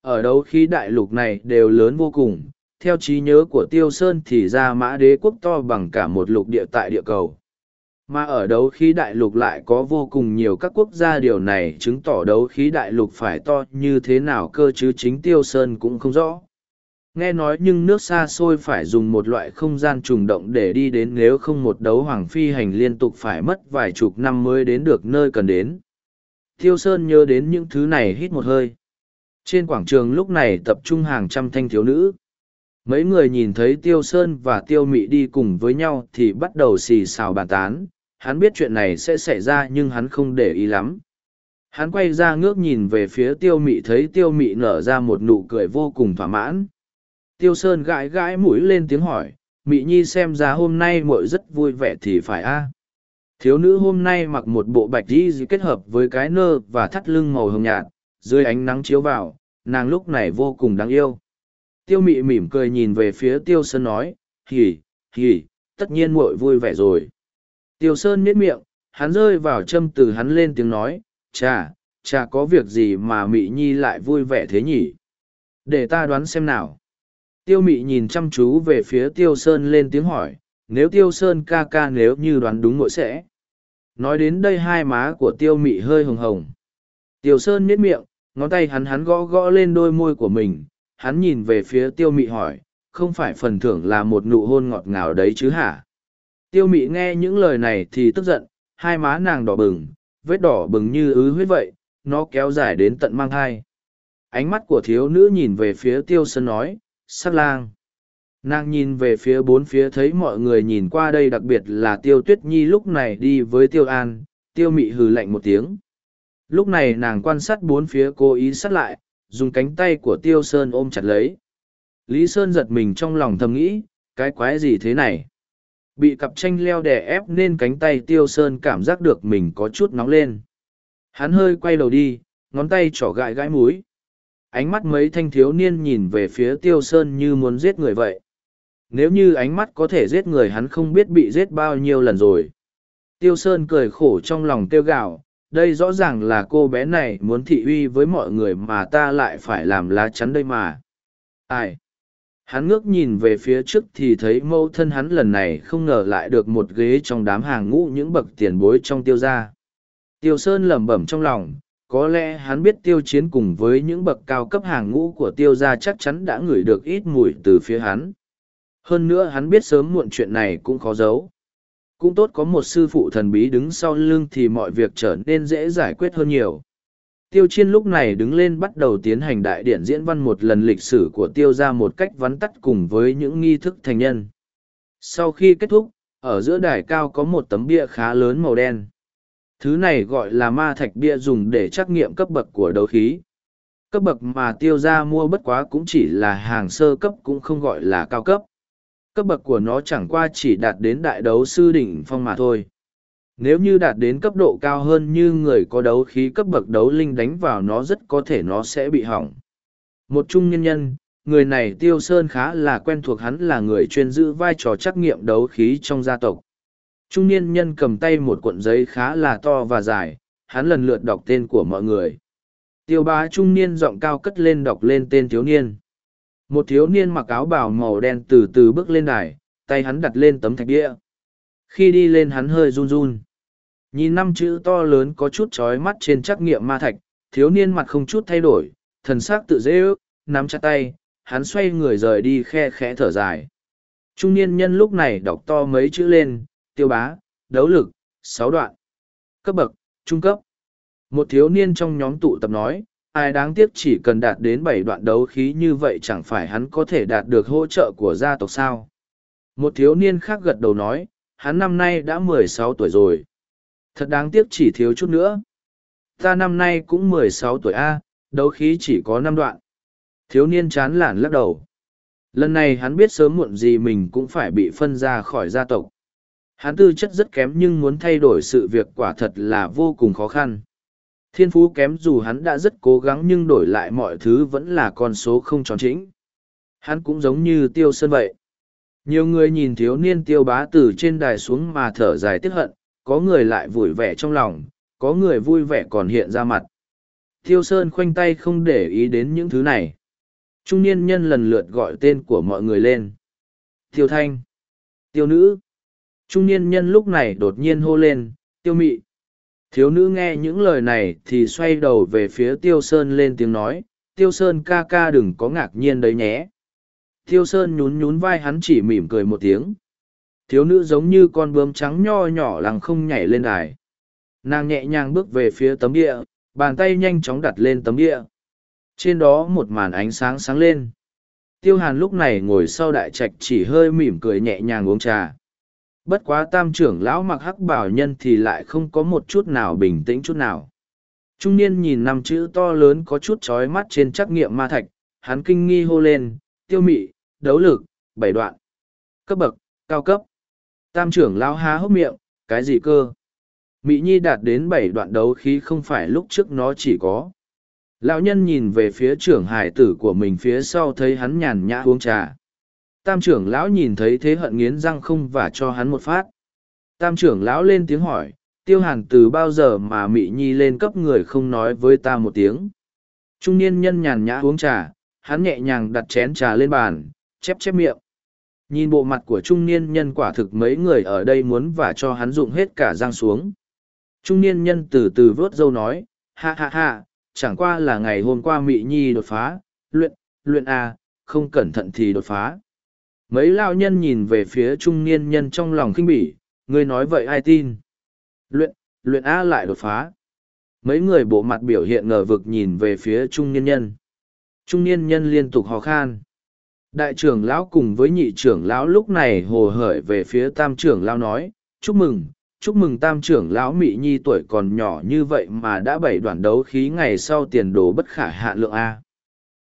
Ở đấu khí đại lục này đều lớn vô cùng, theo trí nhớ của Tiêu Sơn thì ra mã đế quốc to bằng cả một lục địa tại địa cầu. Mà ở đấu khí đại lục lại có vô cùng nhiều các quốc gia, điều này chứng tỏ đấu khí đại lục phải to như thế nào cơ chứ chính Tiêu Sơn cũng không rõ. Nghe nói nhưng nước xa xôi phải dùng một loại không gian trùng động để đi đến, nếu không một đấu hoàng phi hành liên tục phải mất vài chục năm mới đến được nơi cần đến. Tiêu Sơn nhớ đến những thứ này hít một hơi. Trên quảng trường lúc này tập trung hàng trăm thanh thiếu nữ. Mấy người nhìn thấy Tiêu Sơn và Tiêu Mị đi cùng với nhau thì bắt đầu xì xào bàn tán. Hắn biết chuyện này sẽ xảy ra nhưng hắn không để ý lắm. Hắn quay ra ngước nhìn về phía Tiêu Mị thấy Tiêu Mị nở ra một nụ cười vô cùng thỏa mãn. Tiêu Sơn gãi gãi mũi lên tiếng hỏi, Mị Nhi xem ra hôm nay muội rất vui vẻ thì phải a. Thiếu nữ hôm nay mặc một bộ bạch y kết hợp với cái nơ và thắt lưng màu hồng nhạt, dưới ánh nắng chiếu vào, nàng lúc này vô cùng đáng yêu tiêu mị mỉm cười nhìn về phía tiêu sơn nói, hì hì, tất nhiên muội vui vẻ rồi. Tiêu sơn miết miệng, hắn rơi vào châm từ hắn lên tiếng nói, chà chà có việc gì mà mị nhi lại vui vẻ thế nhỉ? Để ta đoán xem nào. Tiêu mị nhìn chăm chú về phía tiêu sơn lên tiếng hỏi, nếu tiêu sơn ca ca nếu như đoán đúng ngội sẽ? Nói đến đây hai má của tiêu mị hơi hồng hồng. Tiêu sơn miết miệng, ngón tay hắn hắn gõ gõ lên đôi môi của mình hắn nhìn về phía tiêu mị hỏi, không phải phần thưởng là một nụ hôn ngọt ngào đấy chứ hả? Tiêu mị nghe những lời này thì tức giận, hai má nàng đỏ bừng, vết đỏ bừng như ứ huyết vậy, nó kéo dài đến tận mang thai. Ánh mắt của thiếu nữ nhìn về phía tiêu sơn nói, sắc lang. Nàng nhìn về phía bốn phía thấy mọi người nhìn qua đây đặc biệt là tiêu tuyết nhi lúc này đi với tiêu an, tiêu mị hừ lạnh một tiếng. Lúc này nàng quan sát bốn phía cố ý sát lại dùng cánh tay của tiêu sơn ôm chặt lấy. Lý sơn giật mình trong lòng thầm nghĩ, cái quái gì thế này? Bị cặp tranh leo đè ép nên cánh tay tiêu sơn cảm giác được mình có chút nóng lên. Hắn hơi quay đầu đi, ngón tay trỏ gãi gãi múi ánh mắt mấy thanh thiếu niên nhìn về phía tiêu sơn như muốn giết người vậy. Nếu như ánh mắt có thể giết người hắn không biết bị giết bao nhiêu lần rồi. Tiêu sơn cười khổ trong lòng tiêu gạo đây rõ ràng là cô bé này muốn thị uy với mọi người mà ta lại phải làm lá chắn đây mà. Ai? Hắn ngước nhìn về phía trước thì thấy mâu thân hắn lần này không ngờ lại được một ghế trong đám hàng ngũ những bậc tiền bối trong tiêu gia. Tiêu sơn lẩm bẩm trong lòng, có lẽ hắn biết tiêu chiến cùng với những bậc cao cấp hàng ngũ của tiêu gia chắc chắn đã ngửi được ít mùi từ phía hắn. Hơn nữa hắn biết sớm muộn chuyện này cũng khó giấu cũng tốt có một sư phụ thần bí đứng sau lưng thì mọi việc trở nên dễ giải quyết hơn nhiều. Tiêu chiên lúc này đứng lên bắt đầu tiến hành đại điển diễn văn một lần lịch sử của tiêu ra một cách vắn tắt cùng với những nghi thức thành nhân. Sau khi kết thúc, ở giữa đài cao có một tấm bia khá lớn màu đen. Thứ này gọi là ma thạch bia dùng để trắc nghiệm cấp bậc của đấu khí. Cấp bậc mà tiêu ra mua bất quá cũng chỉ là hàng sơ cấp cũng không gọi là cao cấp cấp bậc của nó chẳng qua chỉ đạt đến đại đấu sư đỉnh phong mà thôi. Nếu như đạt đến cấp độ cao hơn như người có đấu khí cấp bậc đấu linh đánh vào nó rất có thể nó sẽ bị hỏng. Một trung nhân nhân, người này tiêu sơn khá là quen thuộc hắn là người chuyên giữ vai trò trắc nghiệm đấu khí trong gia tộc. Trung niên nhân cầm tay một cuộn giấy khá là to và dài, hắn lần lượt đọc tên của mọi người. Tiêu bá trung niên giọng cao cất lên đọc lên tên thiếu niên một thiếu niên mặc áo bào màu đen từ từ bước lên đài, tay hắn đặt lên tấm thạch đĩa khi đi lên hắn hơi run run. Nhìn năm chữ to lớn có chút trói mắt trên trắc nghiệm ma thạch, thiếu niên mặt không chút thay đổi, thần s ắ c tự dễ ước, nắm chặt tay, hắn xoay người rời đi khe khẽ thở dài. Trung niên nhân lúc này đọc to mấy chữ lên, tiêu bá, đấu lực, sáu đoạn, cấp bậc, trung cấp. Một thiếu niên trong nhóm tụ tập nói ai đáng tiếc chỉ cần đạt đến bảy đoạn đấu khí như vậy chẳng phải hắn có thể đạt được hỗ trợ của gia tộc sao. Một thiếu niên khác gật đầu nói, hắn năm nay đã mười sáu tuổi rồi. Thật đáng tiếc chỉ thiếu chút nữa. Ta năm nay cũng mười sáu tuổi A, đấu khí chỉ có năm đoạn. Thiếu niên chán lản lắc đầu. Lần này hắn biết sớm muộn gì mình cũng phải bị phân ra khỏi gia tộc. Hắn tư chất rất kém nhưng muốn thay đổi sự việc quả thật là vô cùng khó khăn. Thiên phú kém dù hắn đã rất cố gắng nhưng đổi lại mọi thứ vẫn là con số không tròn chính. Hắn cũng giống như tiêu sơn vậy. Nhiều người nhìn thiếu niên tiêu bá từ trên đài xuống mà thở dài tiếc hận, có người lại vui vẻ trong lòng, có người vui vẻ còn hiện ra mặt. Tiêu sơn khoanh tay không để ý đến những thứ này. Trung niên nhân lần lượt gọi tên của mọi người lên. Tiêu thanh. Tiêu nữ. Trung niên nhân lúc này đột nhiên hô lên, tiêu mị. Thiếu nữ nghe những lời này thì xoay đầu về phía Tiêu Sơn lên tiếng nói, Tiêu Sơn ca ca đừng có ngạc nhiên đấy nhé. Tiêu Sơn nhún nhún vai hắn chỉ mỉm cười một tiếng. Thiếu nữ giống như con bướm trắng nho nhỏ lằng không nhảy lên đài. Nàng nhẹ nhàng bước về phía tấm địa, bàn tay nhanh chóng đặt lên tấm địa. Trên đó một màn ánh sáng sáng lên. Tiêu Hàn lúc này ngồi sau đại trạch chỉ hơi mỉm cười nhẹ nhàng uống trà bất quá tam trưởng lão mặc hắc bảo nhân thì lại không có một chút nào bình tĩnh chút nào. Trung niên nhìn năm chữ to lớn có chút chói mắt trên trắc nghiệm ma thạch, hắn kinh nghi hô lên, tiêu mị, đấu lực, bảy đoạn. Cấp bậc, cao cấp. Tam trưởng lão há hốc miệng, cái gì cơ? Mị nhi đạt đến bảy đoạn đấu khí không phải lúc trước nó chỉ có. Lão nhân nhìn về phía trưởng hải tử của mình phía sau thấy hắn nhàn nhã uống trà. Tam trưởng lão nhìn thấy thế hận nghiến răng không và cho hắn một phát. Tam trưởng lão lên tiếng hỏi, tiêu hàn từ bao giờ mà mị nhi lên cấp người không nói với ta một tiếng. Trung niên nhân nhàn nhã uống trà, hắn nhẹ nhàng đặt chén trà lên bàn, chép chép miệng. Nhìn bộ mặt của trung niên nhân quả thực mấy người ở đây muốn và cho hắn dụng hết cả răng xuống. Trung niên nhân từ từ vớt dâu nói, ha ha ha, chẳng qua là ngày hôm qua mị nhi đột phá, luyện, luyện à, không cẩn thận thì đột phá. Mấy lao nhân nhìn về phía trung niên nhân trong lòng khinh bỉ, ngươi nói vậy ai tin? Luyện, luyện A lại đột phá. Mấy người bộ mặt biểu hiện ngờ vực nhìn về phía trung niên nhân. Trung niên nhân liên tục hò khan. Đại trưởng lão cùng với nhị trưởng lão lúc này hồ hởi về phía tam trưởng lão nói, chúc mừng, chúc mừng tam trưởng lão Mỹ Nhi tuổi còn nhỏ như vậy mà đã bảy đoạn đấu khí ngày sau tiền đồ bất khả hạ lượng A.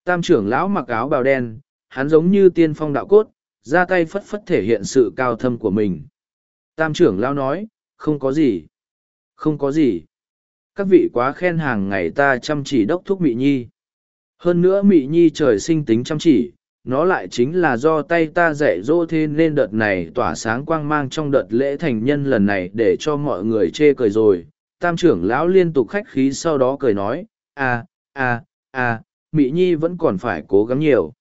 Tam trưởng lão mặc áo bào đen, hắn giống như tiên phong đạo cốt, ra tay phất phất thể hiện sự cao thâm của mình. Tam trưởng lao nói, không có gì. Không có gì. Các vị quá khen hàng ngày ta chăm chỉ đốc thúc Mị Nhi. Hơn nữa Mị Nhi trời sinh tính chăm chỉ, nó lại chính là do tay ta dạy dỗ thế nên đợt này tỏa sáng quang mang trong đợt lễ thành nhân lần này để cho mọi người chê cười rồi. Tam trưởng lão liên tục khách khí sau đó cười nói, à, à, à, Mị Nhi vẫn còn phải cố gắng nhiều.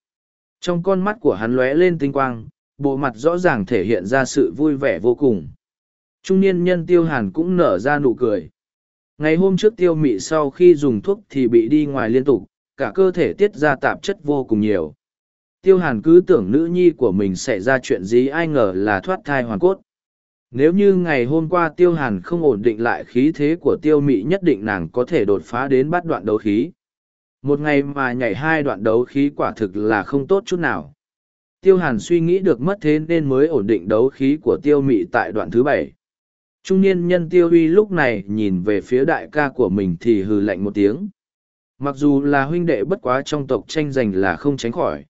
Trong con mắt của hắn lóe lên tinh quang, bộ mặt rõ ràng thể hiện ra sự vui vẻ vô cùng. Trung niên nhân tiêu hàn cũng nở ra nụ cười. Ngày hôm trước tiêu mị sau khi dùng thuốc thì bị đi ngoài liên tục, cả cơ thể tiết ra tạp chất vô cùng nhiều. Tiêu hàn cứ tưởng nữ nhi của mình sẽ ra chuyện gì ai ngờ là thoát thai hoàn cốt. Nếu như ngày hôm qua tiêu hàn không ổn định lại khí thế của tiêu mị nhất định nàng có thể đột phá đến bắt đoạn đấu khí một ngày mà nhảy hai đoạn đấu khí quả thực là không tốt chút nào. Tiêu hàn suy nghĩ được mất thế nên mới ổn định đấu khí của tiêu mị tại đoạn thứ bảy. Trung niên nhân tiêu uy lúc này nhìn về phía đại ca của mình thì hừ lạnh một tiếng. Mặc dù là huynh đệ bất quá trong tộc tranh giành là không tránh khỏi.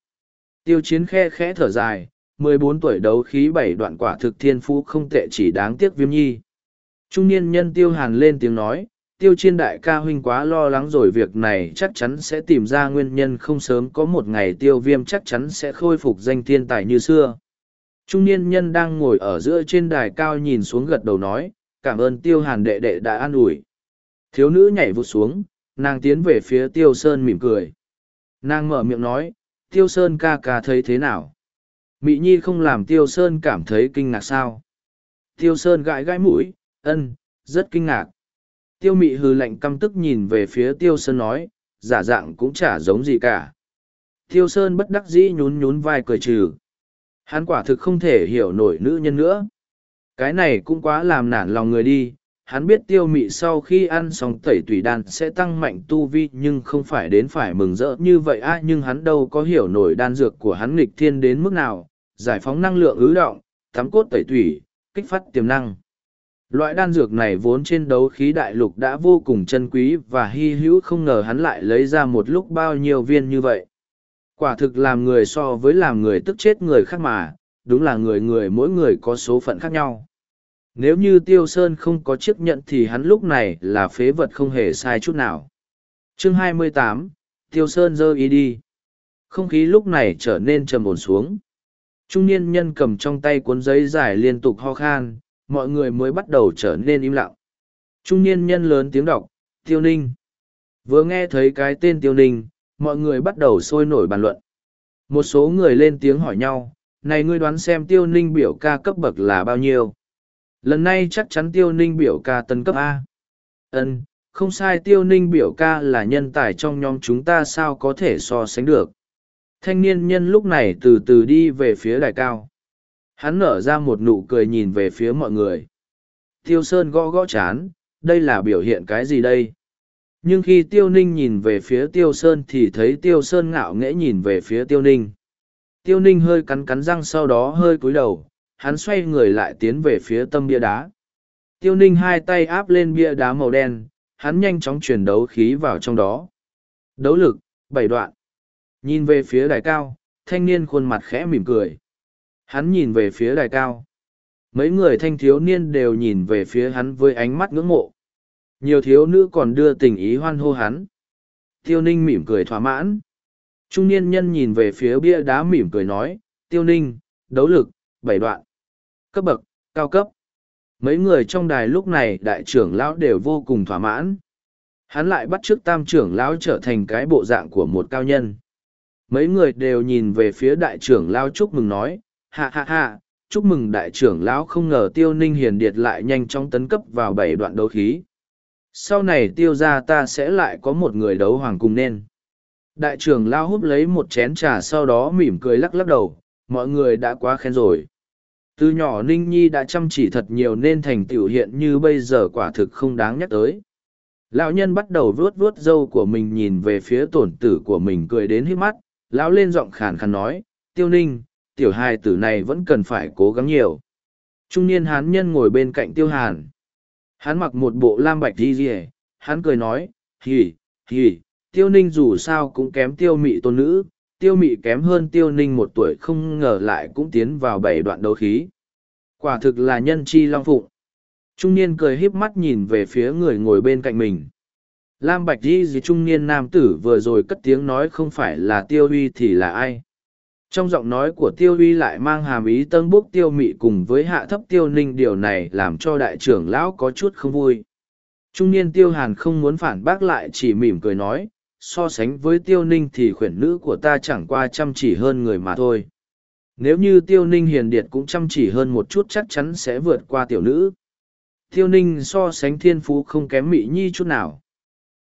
Tiêu chiến khe khẽ thở dài, mười bốn tuổi đấu khí bảy đoạn quả thực thiên phú không tệ chỉ đáng tiếc viêm nhi. Trung niên nhân tiêu hàn lên tiếng nói tiêu chiên đại ca huynh quá lo lắng rồi việc này chắc chắn sẽ tìm ra nguyên nhân không sớm có một ngày tiêu viêm chắc chắn sẽ khôi phục danh thiên tài như xưa. Trung niên nhân đang ngồi ở giữa trên đài cao nhìn xuống gật đầu nói, cảm ơn tiêu hàn đệ đệ đã an ủi. Thiếu nữ nhảy vụt xuống, nàng tiến về phía tiêu sơn mỉm cười. Nàng mở miệng nói, tiêu sơn ca ca thấy thế nào? Mị nhi không làm tiêu sơn cảm thấy kinh ngạc sao? Tiêu sơn gãi gãi mũi, ân, rất kinh ngạc tiêu mị hư lạnh căm tức nhìn về phía tiêu sơn nói, giả dạng cũng chả giống gì cả. Tiêu sơn bất đắc dĩ nhún nhún vai cười trừ. Hắn quả thực không thể hiểu nổi nữ nhân nữa. Cái này cũng quá làm nản lòng người đi. Hắn biết tiêu mị sau khi ăn xong tẩy tủy đan sẽ tăng mạnh tu vi nhưng không phải đến phải mừng rỡ như vậy a nhưng hắn đâu có hiểu nổi đan dược của hắn nghịch thiên đến mức nào. Giải phóng năng lượng ứ động tắm cốt tẩy tủy, kích phát tiềm năng loại đan dược này vốn trên đấu khí đại lục đã vô cùng chân quý và hy hữu không ngờ hắn lại lấy ra một lúc bao nhiêu viên như vậy quả thực làm người so với làm người tức chết người khác mà đúng là người người mỗi người có số phận khác nhau nếu như Tiêu Sơn không có chiếc nhận thì hắn lúc này là phế vật không hề sai chút nào. Chương 28, Tiêu Sơn dơ ý đi. Không khí lúc này trở nên trầm ổn xuống. Trung niên nhân cầm trong tay cuốn giấy dài liên tục ho khan, mọi người mới bắt đầu trở nên im lặng. Trung niên nhân lớn tiếng đọc, Tiêu Ninh. Vừa nghe thấy cái tên Tiêu Ninh, mọi người bắt đầu sôi nổi bàn luận. Một số người lên tiếng hỏi nhau, này ngươi đoán xem Tiêu Ninh biểu ca cấp bậc là bao nhiêu? lần này chắc chắn tiêu ninh biểu ca tân cấp a ân không sai tiêu ninh biểu ca là nhân tài trong nhóm chúng ta sao có thể so sánh được thanh niên nhân lúc này từ từ đi về phía đài cao hắn nở ra một nụ cười nhìn về phía mọi người tiêu sơn gõ gõ chán đây là biểu hiện cái gì đây nhưng khi tiêu ninh nhìn về phía tiêu sơn thì thấy tiêu sơn ngạo nghễ nhìn về phía tiêu ninh tiêu ninh hơi cắn cắn răng sau đó hơi cúi đầu hắn xoay người lại tiến về phía tâm bia đá. Tiêu ninh hai tay áp lên bia đá màu đen, hắn nhanh chóng chuyển đấu khí vào trong đó. Đấu lực, bảy đoạn. Nhìn về phía đài cao, thanh niên khuôn mặt khẽ mỉm cười. Hắn nhìn về phía đài cao. Mấy người thanh thiếu niên đều nhìn về phía hắn với ánh mắt ngưỡng mộ. Nhiều thiếu nữ còn đưa tình ý hoan hô hắn. Tiêu ninh mỉm cười thỏa mãn. Trung niên nhân nhìn về phía bia đá mỉm cười nói, tiêu ninh, đấu lực, bảy đoạn cấp bậc, cao cấp. Mấy người trong đài lúc này đại trưởng lão đều vô cùng thỏa mãn. Hắn lại bắt chước tam trưởng lão trở thành cái bộ dạng của một cao nhân. Mấy người đều nhìn về phía đại trưởng lão chúc mừng nói, ha ha ha, chúc mừng đại trưởng lão không ngờ tiêu ninh hiền điệt lại nhanh chóng tấn cấp vào bảy đoạn đấu khí. Sau này tiêu ra ta sẽ lại có một người đấu hoàng cùng nên. Đại trưởng lão hút lấy một chén trà sau đó mỉm cười lắc lắc đầu, mọi người đã quá khen rồi từ nhỏ ninh nhi đã chăm chỉ thật nhiều nên thành tựu hiện như bây giờ quả thực không đáng nhắc tới lão nhân bắt đầu vuốt vuốt râu của mình nhìn về phía tổn tử của mình cười đến hít mắt lão lên giọng khàn khàn nói tiêu ninh tiểu hài tử này vẫn cần phải cố gắng nhiều trung niên hán nhân ngồi bên cạnh tiêu hàn hắn mặc một bộ lam bạch di rỉa hắn cười nói, hì hì, tiêu ninh dù sao cũng kém tiêu mị tôn nữ tiêu mị kém hơn tiêu ninh một tuổi không ngờ lại cũng tiến vào bảy đoạn đấu khí. Quả thực là nhân chi long phụng. Trung niên cười híp mắt nhìn về phía người ngồi bên cạnh mình. Lam Bạch Di gì trung niên nam tử vừa rồi cất tiếng nói không phải là tiêu huy thì là ai. Trong giọng nói của tiêu uy lại mang hàm ý tân bốc tiêu mị cùng với hạ thấp tiêu ninh điều này làm cho đại trưởng lão có chút không vui. Trung niên tiêu hàn không muốn phản bác lại chỉ mỉm cười nói, so sánh với tiêu ninh thì khuyển nữ của ta chẳng qua chăm chỉ hơn người mà thôi. Nếu như tiêu ninh hiền điệt cũng chăm chỉ hơn một chút chắc chắn sẽ vượt qua tiểu nữ. Tiêu ninh so sánh thiên phú không kém mỹ nhi chút nào.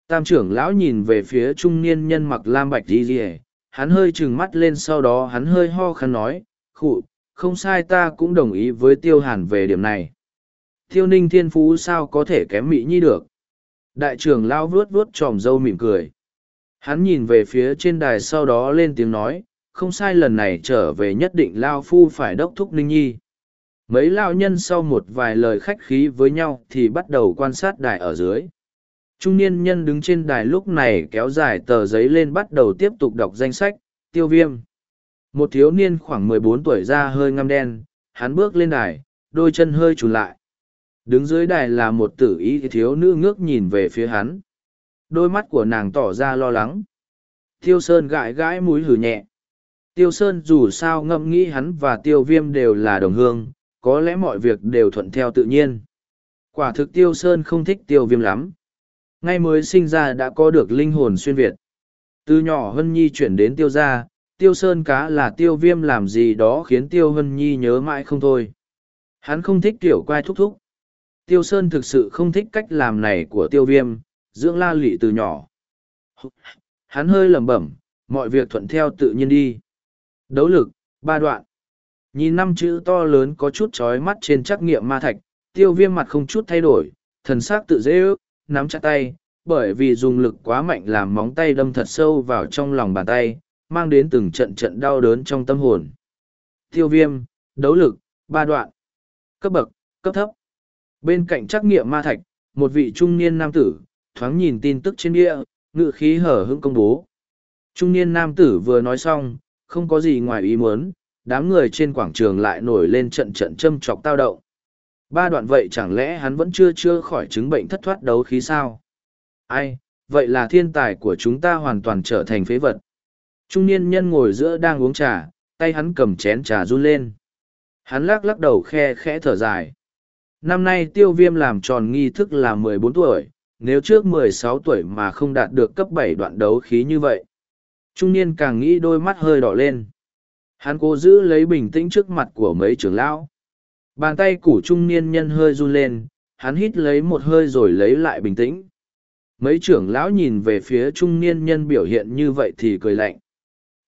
Tam trưởng lão nhìn về phía trung niên nhân mặc lam bạch di rỉa hắn hơi trừng mắt lên sau đó hắn hơi ho khăn nói khụ không sai ta cũng đồng ý với tiêu hàn về điểm này tiêu ninh thiên phú sao có thể kém mỹ nhi được đại trưởng lao vuốt vuốt tròm râu mỉm cười Hắn nhìn về phía trên đài sau đó lên tiếng nói, không sai lần này trở về nhất định Lao Phu phải đốc thúc Ninh Nhi. Mấy Lao nhân sau một vài lời khách khí với nhau thì bắt đầu quan sát đài ở dưới. Trung niên nhân đứng trên đài lúc này kéo dài tờ giấy lên bắt đầu tiếp tục đọc danh sách, tiêu viêm. Một thiếu niên khoảng mười bốn tuổi da hơi ngăm đen, hắn bước lên đài, đôi chân hơi trùn lại. Đứng dưới đài là một tử ý thiếu nữ ngước nhìn về phía hắn. Đôi mắt của nàng tỏ ra lo lắng. Tiêu sơn gãi gãi múi hử nhẹ. Tiêu sơn dù sao ngẫm nghĩ hắn và tiêu viêm đều là đồng hương có lẽ mọi việc đều thuận theo tự nhiên. Quả thực tiêu sơn không thích tiêu viêm lắm ngay mới sinh ra đã có được linh hồn xuyên việt từ nhỏ hân nhi chuyển đến tiêu gia tiêu sơn cá là tiêu viêm làm gì đó khiến tiêu hân nhi nhớ mãi không thôi hắn không thích tiểu quai thúc thúc tiêu sơn thực sự không thích cách làm này của tiêu viêm dưỡng la lị từ nhỏ. Hắn hơi lẩm bẩm, mọi việc thuận theo tự nhiên đi. Đấu lực, ba đoạn. Nhìn năm chữ to lớn có chút trói mắt trên trắc nghiệm ma thạch, tiêu viêm mặt không chút thay đổi, thần s ắ c tự dễ ước nắm chặt tay, bởi vì dùng lực quá mạnh làm móng tay đâm thật sâu vào trong lòng bàn tay, mang đến từng trận trận đau đớn trong tâm hồn. Tiêu viêm, đấu lực, ba đoạn. Cấp bậc, cấp thấp. Bên cạnh trắc nghiệm ma thạch, một vị trung niên nam tử, thoáng nhìn tin tức trên địa ngự khí hở hững công bố. Trung niên nam tử vừa nói xong, không có gì ngoài ý muốn, đám người trên quảng trường lại nổi lên trận trận châm chọc tao động ba đoạn vậy chẳng lẽ hắn vẫn chưa chưa khỏi chứng bệnh thất thoát đấu khí sao? Ai, vậy là thiên tài của chúng ta hoàn toàn trở thành phế vật. Trung niên nhân ngồi giữa đang uống trà, tay hắn cầm chén trà run lên. Hắn lắc lắc đầu khe khẽ thở dài. Năm nay tiêu viêm làm tròn nghi thức là mười bốn tuổi, nếu trước mười sáu tuổi mà không đạt được cấp bảy đoạn đấu khí như vậy. Trung niên càng nghĩ đôi mắt hơi đỏ lên. Hắn cố giữ lấy bình tĩnh trước mặt của mấy trưởng lão bàn tay củ trung niên nhân hơi run lên, hắn hít lấy một hơi rồi lấy lại bình tĩnh. Mấy trưởng lão nhìn về phía trung niên nhân biểu hiện như vậy thì cười lạnh.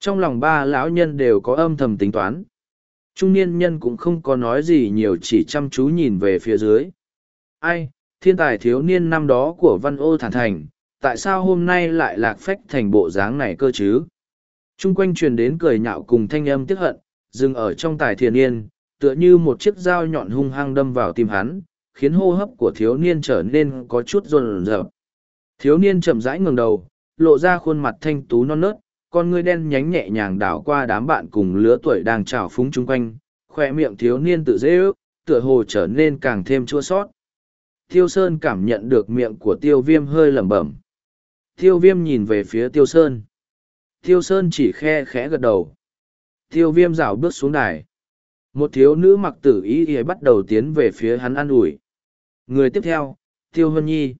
Trong lòng ba lão nhân đều có âm thầm tính toán. Trung niên nhân cũng không có nói gì nhiều, chỉ chăm chú nhìn về phía dưới. Ai, thiên tài thiếu niên năm đó của văn ô thản thành, tại sao hôm nay lại lạc phách thành bộ dáng này cơ chứ? Chung quanh truyền đến cười nhạo cùng thanh âm tiếc hận, dừng ở trong tài thiền niên tựa như một chiếc dao nhọn hung hăng đâm vào tim hắn, khiến hô hấp của thiếu niên trở nên có chút rồn rợp thiếu niên chậm rãi ngừng đầu, lộ ra khuôn mặt thanh tú non nớt, con ngươi đen nhánh nhẹ nhàng đảo qua đám bạn cùng lứa tuổi đang trào phúng chung quanh khoe miệng thiếu niên tự dễ ước, tựa hồ trở nên càng thêm chua sót. Tiêu sơn cảm nhận được miệng của tiêu viêm hơi lẩm bẩm. Tiêu viêm nhìn về phía tiêu sơn. Tiêu sơn chỉ khe khẽ gật đầu. Tiêu viêm rảo bước xuống đài một thiếu nữ mặc tử ý ỉa bắt đầu tiến về phía hắn an ủi. Người tiếp theo, tiêu hân nhi.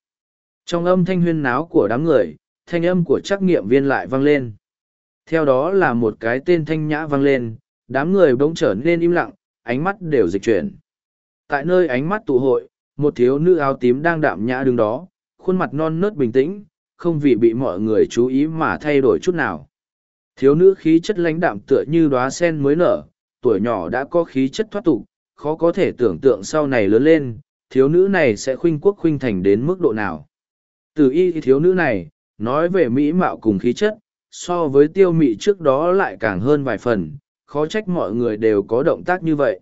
Trong âm thanh huyên náo của đám người, thanh âm của trắc nghiệm viên lại vang lên. Theo đó là một cái tên thanh nhã vang lên, đám người bỗng trở nên im lặng, ánh mắt đều dịch chuyển. Tại nơi ánh mắt tụ hội, một thiếu nữ áo tím đang đạm nhã đứng đó, khuôn mặt non nớt bình tĩnh, không vì bị mọi người chú ý mà thay đổi chút nào. Thiếu nữ khí chất lãnh đạm tựa như đoá sen mới nở tuổi nhỏ đã có khí chất thoát tục, khó có thể tưởng tượng sau này lớn lên, thiếu nữ này sẽ khuynh quốc khuynh thành đến mức độ nào. Từ y thiếu nữ này, nói về mỹ mạo cùng khí chất, so với tiêu mị trước đó lại càng hơn vài phần, khó trách mọi người đều có động tác như vậy.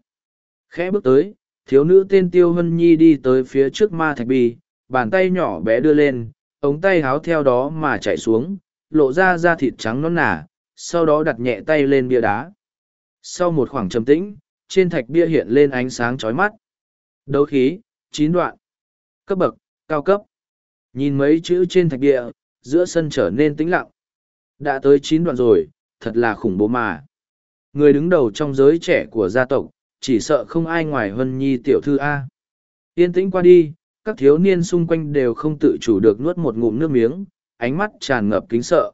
Khẽ bước tới, thiếu nữ tên tiêu hân nhi đi tới phía trước ma thạch bi bàn tay nhỏ bé đưa lên, ống tay háo theo đó mà chạy xuống, lộ ra da thịt trắng non nả sau đó đặt nhẹ tay lên bia đá sau một khoảng trầm tĩnh trên thạch bia hiện lên ánh sáng chói mắt. Đấu khí chín đoạn. Cấp bậc cao cấp. Nhìn mấy chữ trên thạch bia giữa sân trở nên tĩnh lặng. Đã tới chín đoạn rồi thật là khủng bố mà. Người đứng đầu trong giới trẻ của gia tộc chỉ sợ không ai ngoài Hân Nhi tiểu thư A. Yên tĩnh qua đi, các thiếu niên xung quanh đều không tự chủ được nuốt một ngụm nước miếng, ánh mắt tràn ngập kính sợ.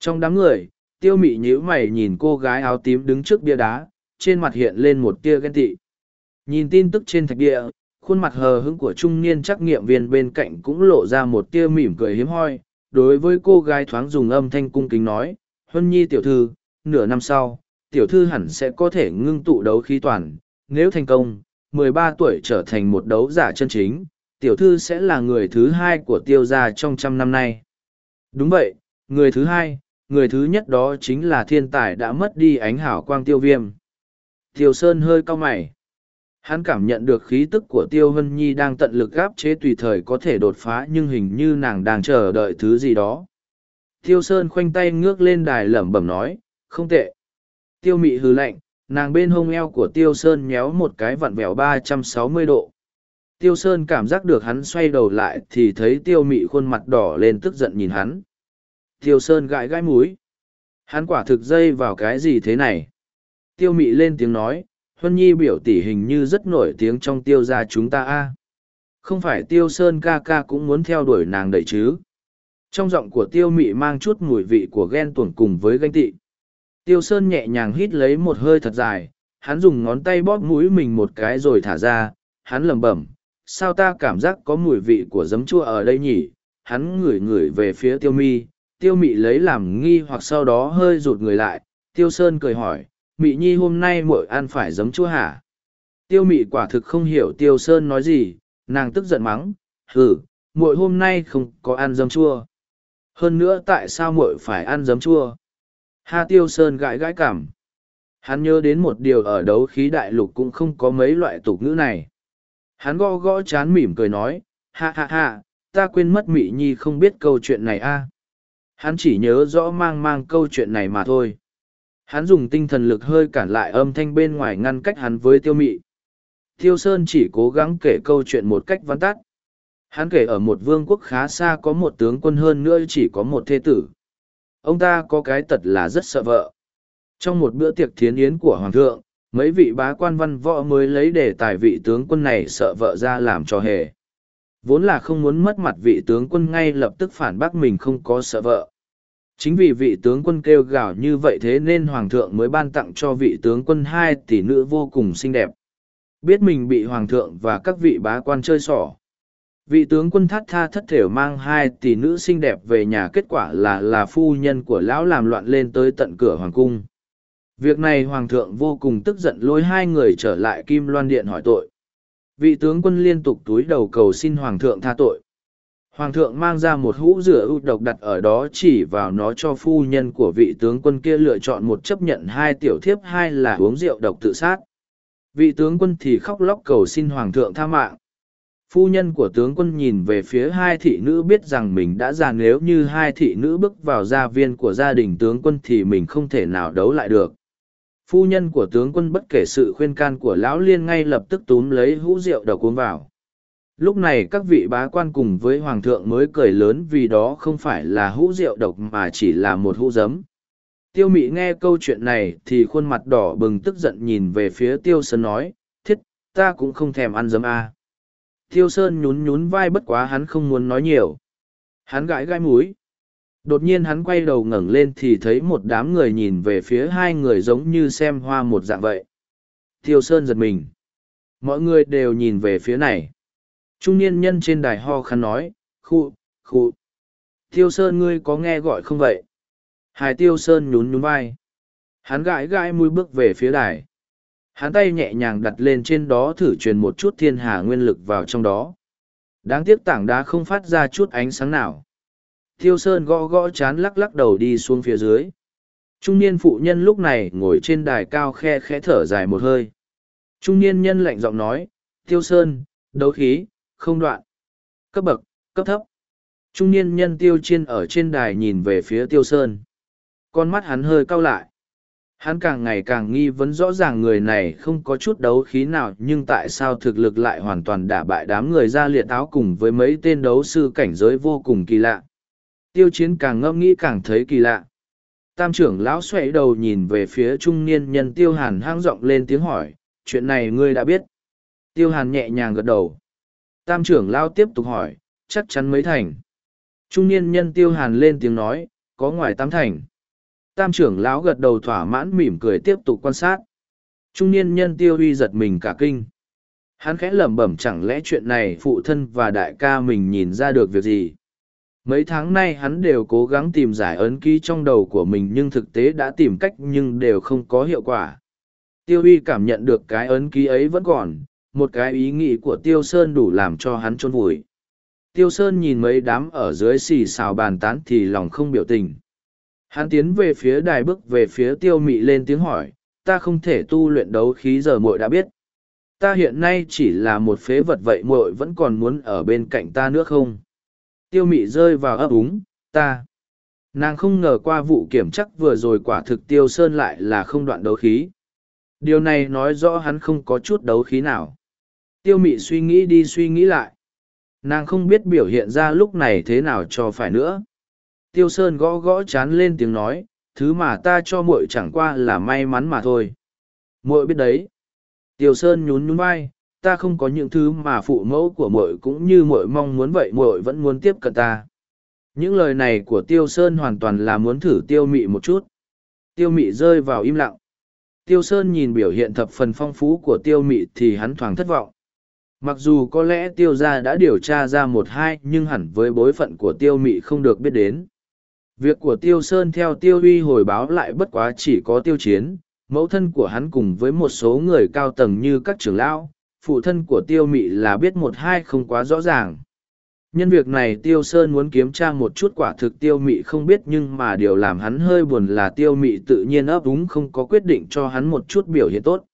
Trong đám người, tiêu mị nhíu mày nhìn cô gái áo tím đứng trước bia đá, trên mặt hiện lên một tia ghen tị. Nhìn tin tức trên thạch địa, khuôn mặt hờ hững của trung niên trắc nghiệm viên bên cạnh cũng lộ ra một tia mỉm cười hiếm hoi. Đối với cô gái thoáng dùng âm thanh cung kính nói, Huân Nhi tiểu thư, nửa năm sau, tiểu thư hẳn sẽ có thể ngưng tụ đấu khí toàn, nếu thành công, 13 tuổi trở thành một đấu giả chân chính, tiểu thư sẽ là người thứ hai của tiêu gia trong trăm năm nay. Đúng vậy, người thứ hai, người thứ nhất đó chính là thiên tài đã mất đi ánh hảo quang tiêu viêm. Tiêu Sơn hơi cau mày. Hắn cảm nhận được khí tức của Tiêu Hân Nhi đang tận lực gáp chế tùy thời có thể đột phá nhưng hình như nàng đang chờ đợi thứ gì đó. Tiêu Sơn khoanh tay ngước lên đài lẩm bẩm nói, không tệ. Tiêu mị hừ lạnh, nàng bên hông eo của Tiêu Sơn nhéo một cái vặn vẹo ba trăm sáu mươi độ. Tiêu Sơn cảm giác được hắn xoay đầu lại thì thấy Tiêu mị khuôn mặt đỏ lên tức giận nhìn hắn. Tiêu Sơn gãi gãi múi. Hắn quả thực dây vào cái gì thế này? Tiêu mị lên tiếng nói, Huân Nhi biểu tỷ hình như rất nổi tiếng trong tiêu gia chúng ta a. Không phải Tiêu Sơn ca ca cũng muốn theo đuổi nàng đấy chứ? Trong giọng của Tiêu mị mang chút mùi vị của ghen tuồng cùng với ganh tị. Tiêu Sơn nhẹ nhàng hít lấy một hơi thật dài, hắn dùng ngón tay bóp mũi mình một cái rồi thả ra, hắn lẩm bẩm, sao ta cảm giác có mùi vị của giấm chua ở đây nhỉ? Hắn ngửi ngửi về phía tiêu mi, tiêu mị lấy làm nghi hoặc sau đó hơi rụt người lại, tiêu sơn cười hỏi, mị nhi hôm nay muội ăn phải giấm chua hả? Tiêu mị quả thực không hiểu tiêu sơn nói gì, nàng tức giận mắng, hừ muội hôm nay không có ăn dấm chua. Hơn nữa tại sao muội phải ăn dấm chua? Ha tiêu sơn gãi gãi cảm hắn nhớ đến một điều ở đấu khí đại lục cũng không có mấy loại tục ngữ này. Hắn gõ gõ chán mỉm cười nói ha ha ha ta quên mất mị nhi không biết câu chuyện này a hắn chỉ nhớ rõ mang mang câu chuyện này mà thôi. Hắn dùng tinh thần lực hơi cản lại âm thanh bên ngoài ngăn cách hắn với tiêu mị. Tiêu sơn chỉ cố gắng kể câu chuyện một cách văn tắt. Hắn kể ở một vương quốc khá xa có một tướng quân hơn nữa chỉ có một thê tử. Ông ta có cái tật là rất sợ vợ. Trong một bữa tiệc thiến yến của hoàng thượng, mấy vị bá quan văn võ mới lấy đề tài vị tướng quân này sợ vợ ra làm cho hề. Vốn là không muốn mất mặt vị tướng quân ngay lập tức phản bác mình không có sợ vợ chính vì vị tướng quân kêu gào như vậy thế nên hoàng thượng mới ban tặng cho vị tướng quân hai tỷ nữ vô cùng xinh đẹp. Biết mình bị hoàng thượng và các vị bá quan chơi xỏ. Vị tướng quân thắt tha thất thểu mang hai tỷ nữ xinh đẹp về nhà kết quả là là phu nhân của lão làm loạn lên tới tận cửa hoàng cung. Việc này hoàng thượng vô cùng tức giận lôi hai người trở lại kim loan điện hỏi tội. Vị tướng quân liên tục túi đầu cầu xin hoàng thượng tha tội hoàng thượng mang ra một hũ rửa ưu độc đặt ở đó chỉ vào nó cho phu nhân của vị tướng quân kia lựa chọn một chấp nhận hai tiểu thiếp, hai là uống rượu độc tự sát. Vị tướng quân thì khóc lóc cầu xin hoàng thượng tha mạng. Phu nhân của tướng quân nhìn về phía hai thị nữ biết rằng mình đã già, nếu như hai thị nữ bước vào gia viên của gia đình tướng quân thì mình không thể nào đấu lại được. Phu nhân của tướng quân bất kể sự khuyên can của lão liên ngay lập tức túm lấy hũ rượu độc uống vào lúc này các vị bá quan cùng với hoàng thượng mới cười lớn vì đó không phải là hũ rượu độc mà chỉ là một hũ giấm. Tiêu mị nghe câu chuyện này thì khuôn mặt đỏ bừng tức giận nhìn về phía tiêu sơn nói, thiết, ta cũng không thèm ăn giấm a. À. tiêu sơn nhún nhún vai bất quá hắn không muốn nói nhiều. Hắn gãi gai múi đột nhiên hắn quay đầu ngẩng lên thì thấy một đám người nhìn về phía hai người giống như xem hoa một dạng vậy. Tiêu sơn giật mình. Mọi người đều nhìn về phía này trung niên nhân trên đài ho khăn nói khu khu tiêu sơn ngươi có nghe gọi không vậy? Hải tiêu sơn nhún nhún vai. Hắn gãi gãi mũi bước về phía đài. Hắn tay nhẹ nhàng đặt lên trên đó thử truyền một chút thiên hà nguyên lực vào trong đó. Đáng tiếc tảng đá không phát ra chút ánh sáng nào. Tiêu Sơn gõ gõ chán lắc lắc đầu đi xuống phía dưới. Trung niên phụ nhân lúc này ngồi trên đài cao khe khẽ thở dài một hơi. Trung niên nhân lạnh giọng nói, Tiêu Sơn, đấu khí, không đoạn. Cấp bậc, cấp thấp. Trung niên nhân Tiêu Chiên ở trên đài nhìn về phía Tiêu Sơn. Con mắt hắn hơi cau lại. Hắn càng ngày càng nghi vấn rõ ràng người này không có chút đấu khí nào nhưng tại sao thực lực lại hoàn toàn đả bại đám người ra liệt áo cùng với mấy tên đấu sư cảnh giới vô cùng kỳ lạ. Tiêu chiến càng ngẫm nghĩ càng thấy kỳ lạ. Tam trưởng lão xoay đầu nhìn về phía trung niên nhân tiêu hàn hang giọng lên tiếng hỏi, chuyện này ngươi đã biết. Tiêu hàn nhẹ nhàng gật đầu. Tam trưởng lão tiếp tục hỏi, chắc chắn mấy thành. Trung niên nhân tiêu hàn lên tiếng nói, có ngoài tám thành. Tam trưởng lão gật đầu thỏa mãn mỉm cười tiếp tục quan sát. Trung niên nhân tiêu huy giật mình cả kinh. Hắn khẽ lẩm bẩm chẳng lẽ chuyện này phụ thân và đại ca mình nhìn ra được việc gì. Mấy tháng nay hắn đều cố gắng tìm giải ấn ký trong đầu của mình nhưng thực tế đã tìm cách nhưng đều không có hiệu quả. Tiêu huy cảm nhận được cái ấn ký ấy vẫn còn, một cái ý nghĩ của Tiêu Sơn đủ làm cho hắn trôn vùi. Tiêu Sơn nhìn mấy đám ở dưới xì xào bàn tán thì lòng không biểu tình. Hắn tiến về phía đài bước về phía tiêu mị lên tiếng hỏi, ta không thể tu luyện đấu khí giờ muội đã biết. Ta hiện nay chỉ là một phế vật vậy muội vẫn còn muốn ở bên cạnh ta nữa không? tiêu mị rơi vào ấp úng ta nàng không ngờ qua vụ kiểm chắc vừa rồi quả thực tiêu sơn lại là không đoạn đấu khí điều này nói rõ hắn không có chút đấu khí nào tiêu mị suy nghĩ đi suy nghĩ lại. Nàng không biết biểu hiện ra lúc này thế nào cho phải nữa. Tiêu sơn gõ gõ chán lên tiếng nói, thứ mà ta cho muội chẳng qua là may mắn mà thôi. Muội biết đấy. Tiêu sơn nhún nhún vai, ta không có những thứ mà phụ mẫu của muội cũng như muội mong muốn vậy, muội vẫn muốn tiếp cận ta. Những lời này của tiêu sơn hoàn toàn là muốn thử tiêu mị một chút. Tiêu mị rơi vào im lặng. Tiêu sơn nhìn biểu hiện thập phần phong phú của tiêu mị thì hắn thoáng thất vọng mặc dù có lẽ tiêu gia đã điều tra ra một hai nhưng hẳn với bối phận của tiêu mị không được biết đến. Việc của tiêu sơn theo tiêu uy hồi báo lại bất quá chỉ có tiêu chiến. Mẫu thân của hắn cùng với một số người cao tầng như các trưởng lão, phụ thân của tiêu mị là biết một hai không quá rõ ràng. Nhân việc này Tiêu Sơn muốn kiếm tra một chút quả thực Tiêu Mị không biết nhưng mà điều làm hắn hơi buồn là Tiêu Mị tự nhiên ấp úng không có quyết định cho hắn một chút biểu hiện tốt.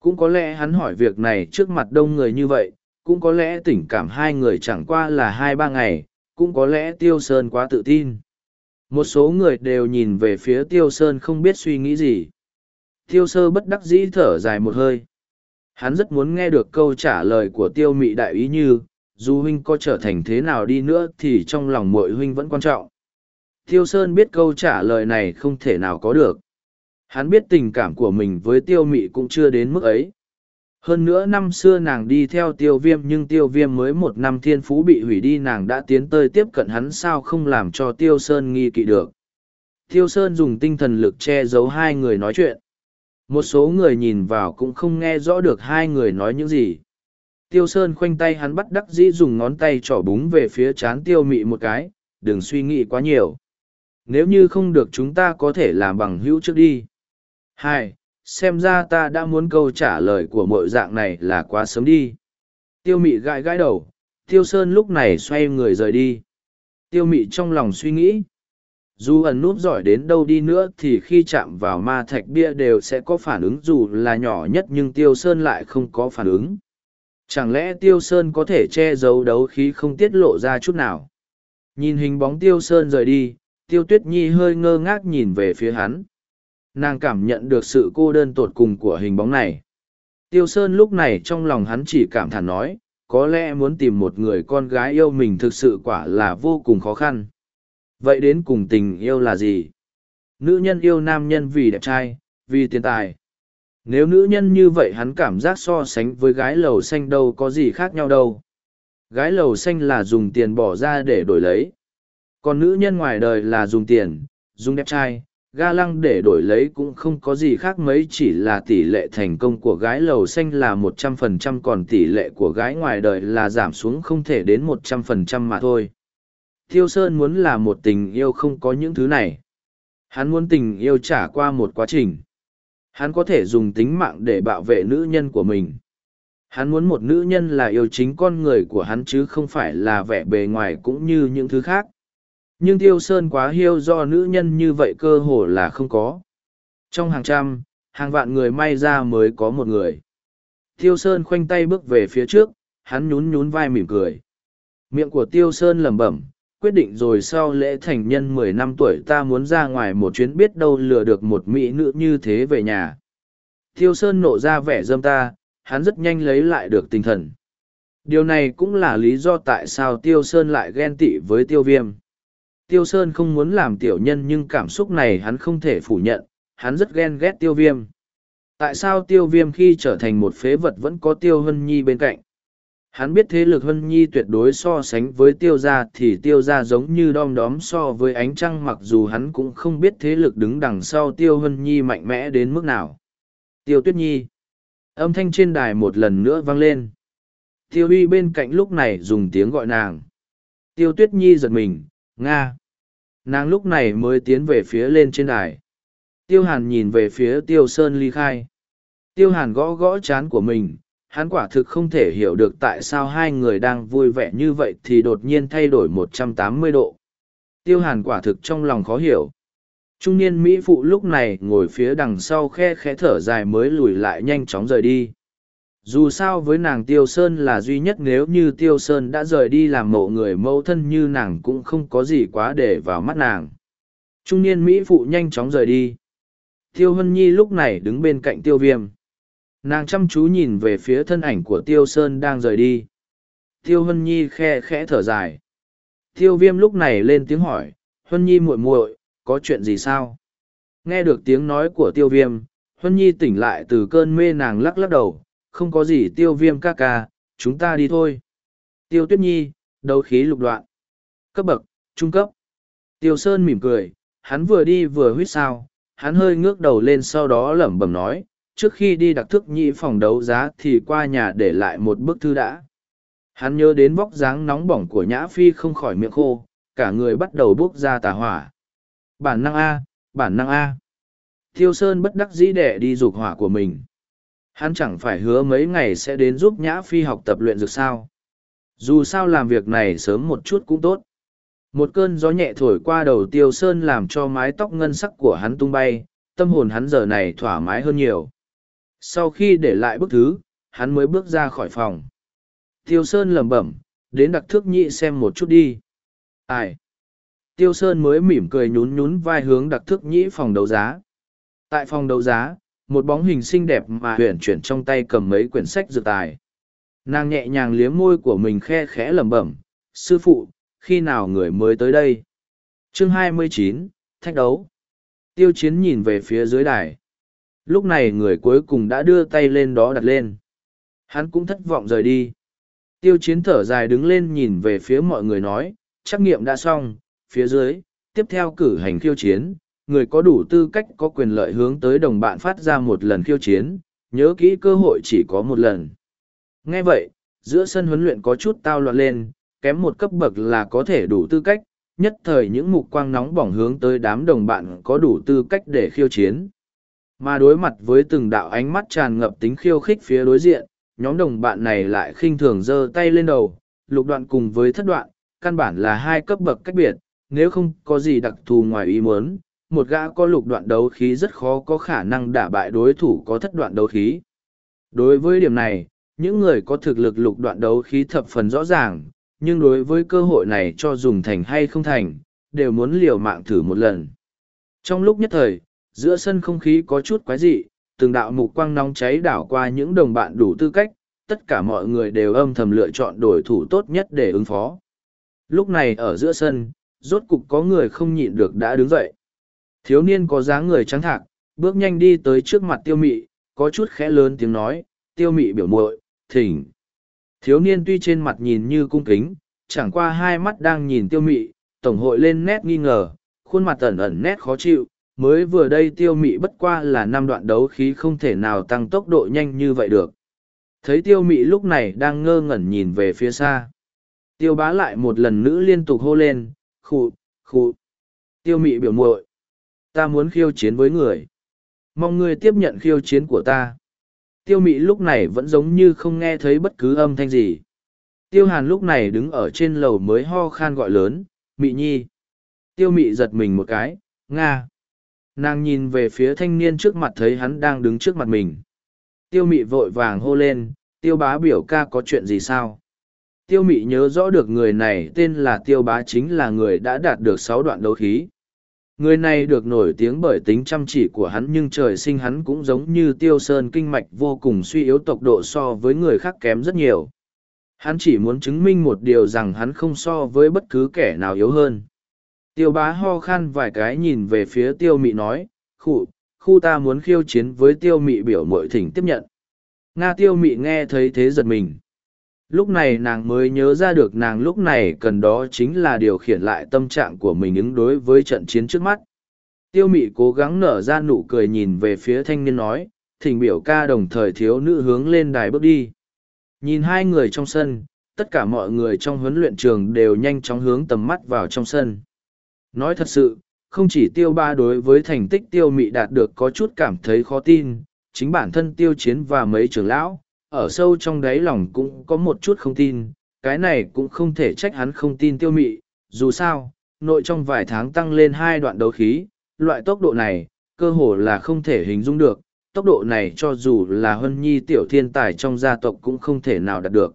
Cũng có lẽ hắn hỏi việc này trước mặt đông người như vậy, cũng có lẽ tình cảm hai người chẳng qua là hai ba ngày, cũng có lẽ Tiêu Sơn quá tự tin. Một số người đều nhìn về phía Tiêu Sơn không biết suy nghĩ gì. Tiêu Sơ bất đắc dĩ thở dài một hơi. Hắn rất muốn nghe được câu trả lời của Tiêu Mị đại ý như, dù huynh có trở thành thế nào đi nữa thì trong lòng mỗi huynh vẫn quan trọng. Tiêu Sơn biết câu trả lời này không thể nào có được. Hắn biết tình cảm của mình với Tiêu Mị cũng chưa đến mức ấy. Hơn nữa năm xưa nàng đi theo tiêu viêm nhưng tiêu viêm mới một năm thiên phú bị hủy đi nàng đã tiến tới tiếp cận hắn sao không làm cho tiêu sơn nghi kỵ được. Tiêu sơn dùng tinh thần lực che giấu hai người nói chuyện. Một số người nhìn vào cũng không nghe rõ được hai người nói những gì. Tiêu sơn khoanh tay hắn bắt đắc dĩ dùng ngón tay trỏ búng về phía chán tiêu mị một cái, đừng suy nghĩ quá nhiều. Nếu như không được chúng ta có thể làm bằng hữu trước đi hai, xem ra ta đã muốn câu trả lời của mọi dạng này là quá sớm đi. Tiêu mị gãi gãi đầu, tiêu sơn lúc này xoay người rời đi. Tiêu mị trong lòng suy nghĩ, dù ẩn núp giỏi đến đâu đi nữa thì khi chạm vào ma thạch bia đều sẽ có phản ứng dù là nhỏ nhất nhưng tiêu sơn lại không có phản ứng. Chẳng lẽ tiêu sơn có thể che giấu đấu khí không tiết lộ ra chút nào? Nhìn hình bóng tiêu sơn rời đi, tiêu tuyết nhi hơi ngơ ngác nhìn về phía hắn nàng cảm nhận được sự cô đơn tột cùng của hình bóng này. Tiêu sơn lúc này trong lòng hắn chỉ cảm thản nói, có lẽ muốn tìm một người con gái yêu mình thực sự quả là vô cùng khó khăn. Vậy đến cùng tình yêu là gì? Nữ nhân yêu nam nhân vì đẹp trai, vì tiền tài. Nếu nữ nhân như vậy hắn cảm giác so sánh với gái lầu xanh đâu có gì khác nhau đâu. Gái lầu xanh là dùng tiền bỏ ra để đổi lấy. Còn nữ nhân ngoài đời là dùng tiền, dùng đẹp trai ga lăng để đổi lấy cũng không có gì khác mấy, chỉ là tỷ lệ thành công của gái lầu xanh là một trăm phần trăm, còn tỷ lệ của gái ngoài đời là giảm xuống không thể đến một trăm phần trăm mà thôi. Thiêu sơn muốn là một tình yêu không có những thứ này. Hắn muốn tình yêu trả qua một quá trình. Hắn có thể dùng tính mạng để bảo vệ nữ nhân của mình. Hắn muốn một nữ nhân là yêu chính con người của hắn chứ không phải là vẻ bề ngoài cũng như những thứ khác nhưng tiêu sơn quá hiêu do nữ nhân như vậy cơ hồ là không có. Trong hàng trăm, hàng vạn người may ra mới có một người. Tiêu sơn khoanh tay bước về phía trước, hắn nhún nhún vai mỉm cười. Miệng của tiêu sơn lẩm bẩm, quyết định rồi sau lễ thành nhân mười năm tuổi ta muốn ra ngoài một chuyến biết đâu lừa được một mỹ nữ như thế về nhà. Tiêu sơn nộ ra vẻ dâm ta, hắn rất nhanh lấy lại được tinh thần. Điều này cũng là lý do tại sao tiêu sơn lại ghen tị với tiêu viêm. Tiêu Sơn không muốn làm tiểu nhân nhưng cảm xúc này hắn không thể phủ nhận, hắn rất ghen ghét tiêu viêm. Tại sao tiêu viêm khi trở thành một phế vật vẫn có tiêu hân nhi bên cạnh? Hắn biết thế lực hân nhi tuyệt đối so sánh với tiêu gia thì tiêu gia giống như đom đóm so với ánh trăng mặc dù hắn cũng không biết thế lực đứng đằng sau tiêu hân nhi mạnh mẽ đến mức nào. Tiêu tuyết nhi. Âm thanh trên đài một lần nữa vang lên. Tiêu uy bên cạnh lúc này dùng tiếng gọi nàng. Tiêu tuyết nhi giật mình, Nga. Nàng lúc này mới tiến về phía lên trên đài. Tiêu hàn nhìn về phía tiêu sơn ly khai. Tiêu hàn gõ gõ chán của mình, hắn quả thực không thể hiểu được tại sao hai người đang vui vẻ như vậy thì đột nhiên thay đổi 180 độ. Tiêu hàn quả thực trong lòng khó hiểu. Trung niên Mỹ phụ lúc này ngồi phía đằng sau khe khẽ thở dài mới lùi lại nhanh chóng rời đi dù sao với nàng tiêu sơn là duy nhất nếu như tiêu sơn đã rời đi làm mộ người mẫu thân như nàng cũng không có gì quá để vào mắt nàng. Trung niên mỹ phụ nhanh chóng rời đi. Tiêu hân nhi lúc này đứng bên cạnh tiêu viêm. Nàng chăm chú nhìn về phía thân ảnh của tiêu sơn đang rời đi. Tiêu hân nhi khe khẽ thở dài. Tiêu viêm lúc này lên tiếng hỏi hân nhi muội muội, có chuyện gì sao? Nghe được tiếng nói của tiêu viêm hân nhi tỉnh lại từ cơn mê nàng lắc lắc đầu không có gì tiêu viêm ca ca, chúng ta đi thôi. Tiêu tuyết nhi, đấu khí lục đoạn. Cấp bậc, trung cấp. Tiêu Sơn mỉm cười, hắn vừa đi vừa huýt sao, hắn hơi ngước đầu lên sau đó lẩm bẩm nói, trước khi đi đặc thức nhị phòng đấu giá thì qua nhà để lại một bức thư đã. Hắn nhớ đến vóc dáng nóng bỏng của Nhã Phi không khỏi miệng khô, cả người bắt đầu bốc ra tà hỏa. Bản năng A, bản năng A. Tiêu Sơn bất đắc dĩ để đi dục hỏa của mình. Hắn chẳng phải hứa mấy ngày sẽ đến giúp Nhã Phi học tập luyện dược sao. Dù sao làm việc này sớm một chút cũng tốt. Một cơn gió nhẹ thổi qua đầu tiêu sơn làm cho mái tóc ngân sắc của hắn tung bay, tâm hồn hắn giờ này thoải mái hơn nhiều. Sau khi để lại bức thứ, hắn mới bước ra khỏi phòng. Tiêu sơn lẩm bẩm, đến đặc thước nhị xem một chút đi. Ai? Tiêu sơn mới mỉm cười nhún nhún vai hướng đặc thước nhĩ phòng đấu giá. Tại phòng đấu giá, một bóng hình xinh đẹp mà huyền chuyển trong tay cầm mấy quyển sách dự tài. Nàng nhẹ nhàng liếm môi của mình khe khẽ lẩm bẩm, sư phụ, khi nào người mới tới đây? Chương 29, Thách đấu. Tiêu chiến nhìn về phía dưới đài. Lúc này người cuối cùng đã đưa tay lên đó đặt lên. Hắn cũng thất vọng rời đi. Tiêu chiến thở dài đứng lên nhìn về phía mọi người nói, trắc nghiệm đã xong, phía dưới, tiếp theo cử hành khiêu chiến, người có đủ tư cách có quyền lợi hướng tới đồng bạn phát ra một lần khiêu chiến, nhớ kỹ cơ hội chỉ có một lần. Nghe vậy, giữa sân huấn luyện có chút tao loạn lên, kém một cấp bậc là có thể đủ tư cách, nhất thời những mục quang nóng bỏng hướng tới đám đồng bạn có đủ tư cách để khiêu chiến. Mà đối mặt với từng đạo ánh mắt tràn ngập tính khiêu khích phía đối diện, nhóm đồng bạn này lại khinh thường giơ tay lên đầu, lục đoạn cùng với thất đoạn, căn bản là hai cấp bậc cách biệt, nếu không có gì đặc thù ngoài ý muốn, một gã có lục đoạn đấu khí rất khó có khả năng đả bại đối thủ có thất đoạn đấu khí. Đối với điểm này, những người có thực lực lục đoạn đấu khí thập phần rõ ràng, nhưng đối với cơ hội này cho dùng thành hay không thành, đều muốn liều mạng thử một lần. Trong lúc nhất thời, giữa sân không khí có chút quái dị, từng đạo mục quang nóng cháy đảo qua những đồng bạn đủ tư cách, tất cả mọi người đều âm thầm lựa chọn đối thủ tốt nhất để ứng phó. Lúc này ở giữa sân, rốt cục có người không nhịn được đã đứng dậy. Thiếu niên có dáng người trắng thạc, bước nhanh đi tới trước mặt tiêu mị, có chút khẽ lớn tiếng nói, tiêu mị biểu muội thỉnh. Thiếu niên tuy trên mặt nhìn như cung kính, chẳng qua hai mắt đang nhìn tiêu mị, tổng hội lên nét nghi ngờ, khuôn mặt ẩn ẩn nét khó chịu, mới vừa đây tiêu mị bất qua là năm đoạn đấu khí không thể nào tăng tốc độ nhanh như vậy được. Thấy tiêu mị lúc này đang ngơ ngẩn nhìn về phía xa. Tiêu bá lại một lần nữa liên tục hô lên, khụ, khụ. Tiêu mị biểu muội ta muốn khiêu chiến với người. Mong ngươi tiếp nhận khiêu chiến của ta. Tiêu mị lúc này vẫn giống như không nghe thấy bất cứ âm thanh gì. Tiêu hàn lúc này đứng ở trên lầu mới ho khan gọi lớn, mị nhi. Tiêu mị giật mình một cái, nga. Nàng nhìn về phía thanh niên trước mặt thấy hắn đang đứng trước mặt mình. Tiêu mị vội vàng hô lên, tiêu bá biểu ca có chuyện gì sao? Tiêu mị nhớ rõ được người này tên là tiêu bá chính là người đã đạt được sáu đoạn đấu khí. Người này được nổi tiếng bởi tính chăm chỉ của hắn nhưng trời sinh hắn cũng giống như tiêu sơn kinh mạch vô cùng suy yếu tốc độ so với người khác kém rất nhiều. Hắn chỉ muốn chứng minh một điều rằng hắn không so với bất cứ kẻ nào yếu hơn. Tiêu bá ho khan vài cái nhìn về phía tiêu mị nói, khu, khu ta muốn khiêu chiến với tiêu mị biểu mội thỉnh tiếp nhận. Nga tiêu mị nghe thấy thế giật mình lúc này nàng mới nhớ ra được nàng lúc này cần đó chính là điều khiển lại tâm trạng của mình ứng đối với trận chiến trước mắt. Tiêu mị cố gắng nở ra nụ cười nhìn về phía thanh niên nói, thỉnh biểu ca đồng thời thiếu nữ hướng lên đài bước đi. Nhìn hai người trong sân, tất cả mọi người trong huấn luyện trường đều nhanh chóng hướng tầm mắt vào trong sân. Nói thật sự, không chỉ tiêu ba đối với thành tích tiêu mị đạt được có chút cảm thấy khó tin, chính bản thân tiêu chiến và mấy trưởng lão ở sâu trong đáy lòng cũng có một chút không tin, cái này cũng không thể trách hắn không tin tiêu mị, dù sao, nội trong vài tháng tăng lên hai đoạn đấu khí, loại tốc độ này, cơ hồ là không thể hình dung được, tốc độ này cho dù là hân nhi tiểu thiên tài trong gia tộc cũng không thể nào đạt được.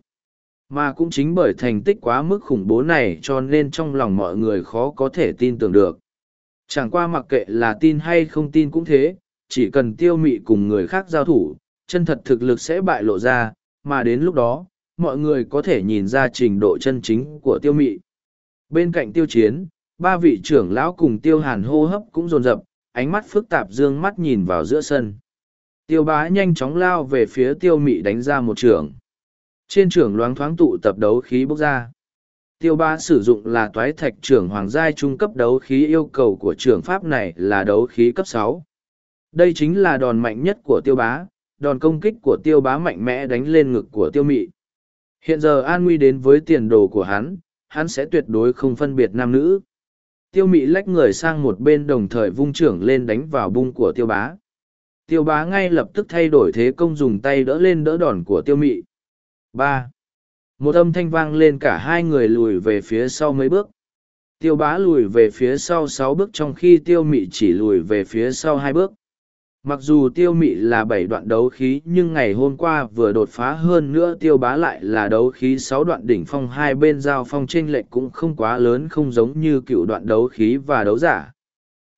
Mà cũng chính bởi thành tích quá mức khủng bố này cho nên trong lòng mọi người khó có thể tin tưởng được. Chẳng qua mặc kệ là tin hay không tin cũng thế, chỉ cần tiêu mị cùng người khác giao thủ, chân thật thực lực sẽ bại lộ ra, mà đến lúc đó, mọi người có thể nhìn ra trình độ chân chính của tiêu mị. Bên cạnh tiêu chiến, ba vị trưởng lão cùng tiêu hàn hô hấp cũng rồn rập, ánh mắt phức tạp dương mắt nhìn vào giữa sân. Tiêu bá nhanh chóng lao về phía tiêu mị đánh ra một trưởng. Trên trưởng loáng thoáng tụ tập đấu khí bốc ra. Tiêu bá sử dụng là toái thạch trưởng hoàng giai trung cấp đấu khí yêu cầu của trưởng pháp này là đấu khí cấp sáu. Đây chính là đòn mạnh nhất của tiêu bá, đòn công kích của tiêu bá mạnh mẽ đánh lên ngực của tiêu mị. Hiện giờ an nguy đến với tiền đồ của hắn, hắn sẽ tuyệt đối không phân biệt nam nữ. Tiêu mị lách người sang một bên đồng thời vung trưởng lên đánh vào bung của tiêu bá. Tiêu bá ngay lập tức thay đổi thế công dùng tay đỡ lên đỡ đòn của tiêu mị. ba một âm thanh vang lên cả hai người lùi về phía sau mấy bước tiêu bá lùi về phía sau sáu bước trong khi tiêu mị chỉ lùi về phía sau hai bước mặc dù tiêu mị là bảy đoạn đấu khí, nhưng ngày hôm qua vừa đột phá hơn nữa tiêu bá lại là đấu khí sáu đoạn đỉnh phong, hai bên giao phong t r ê n lệch cũng không quá lớn, không giống như cựu đoạn đấu khí và đấu giả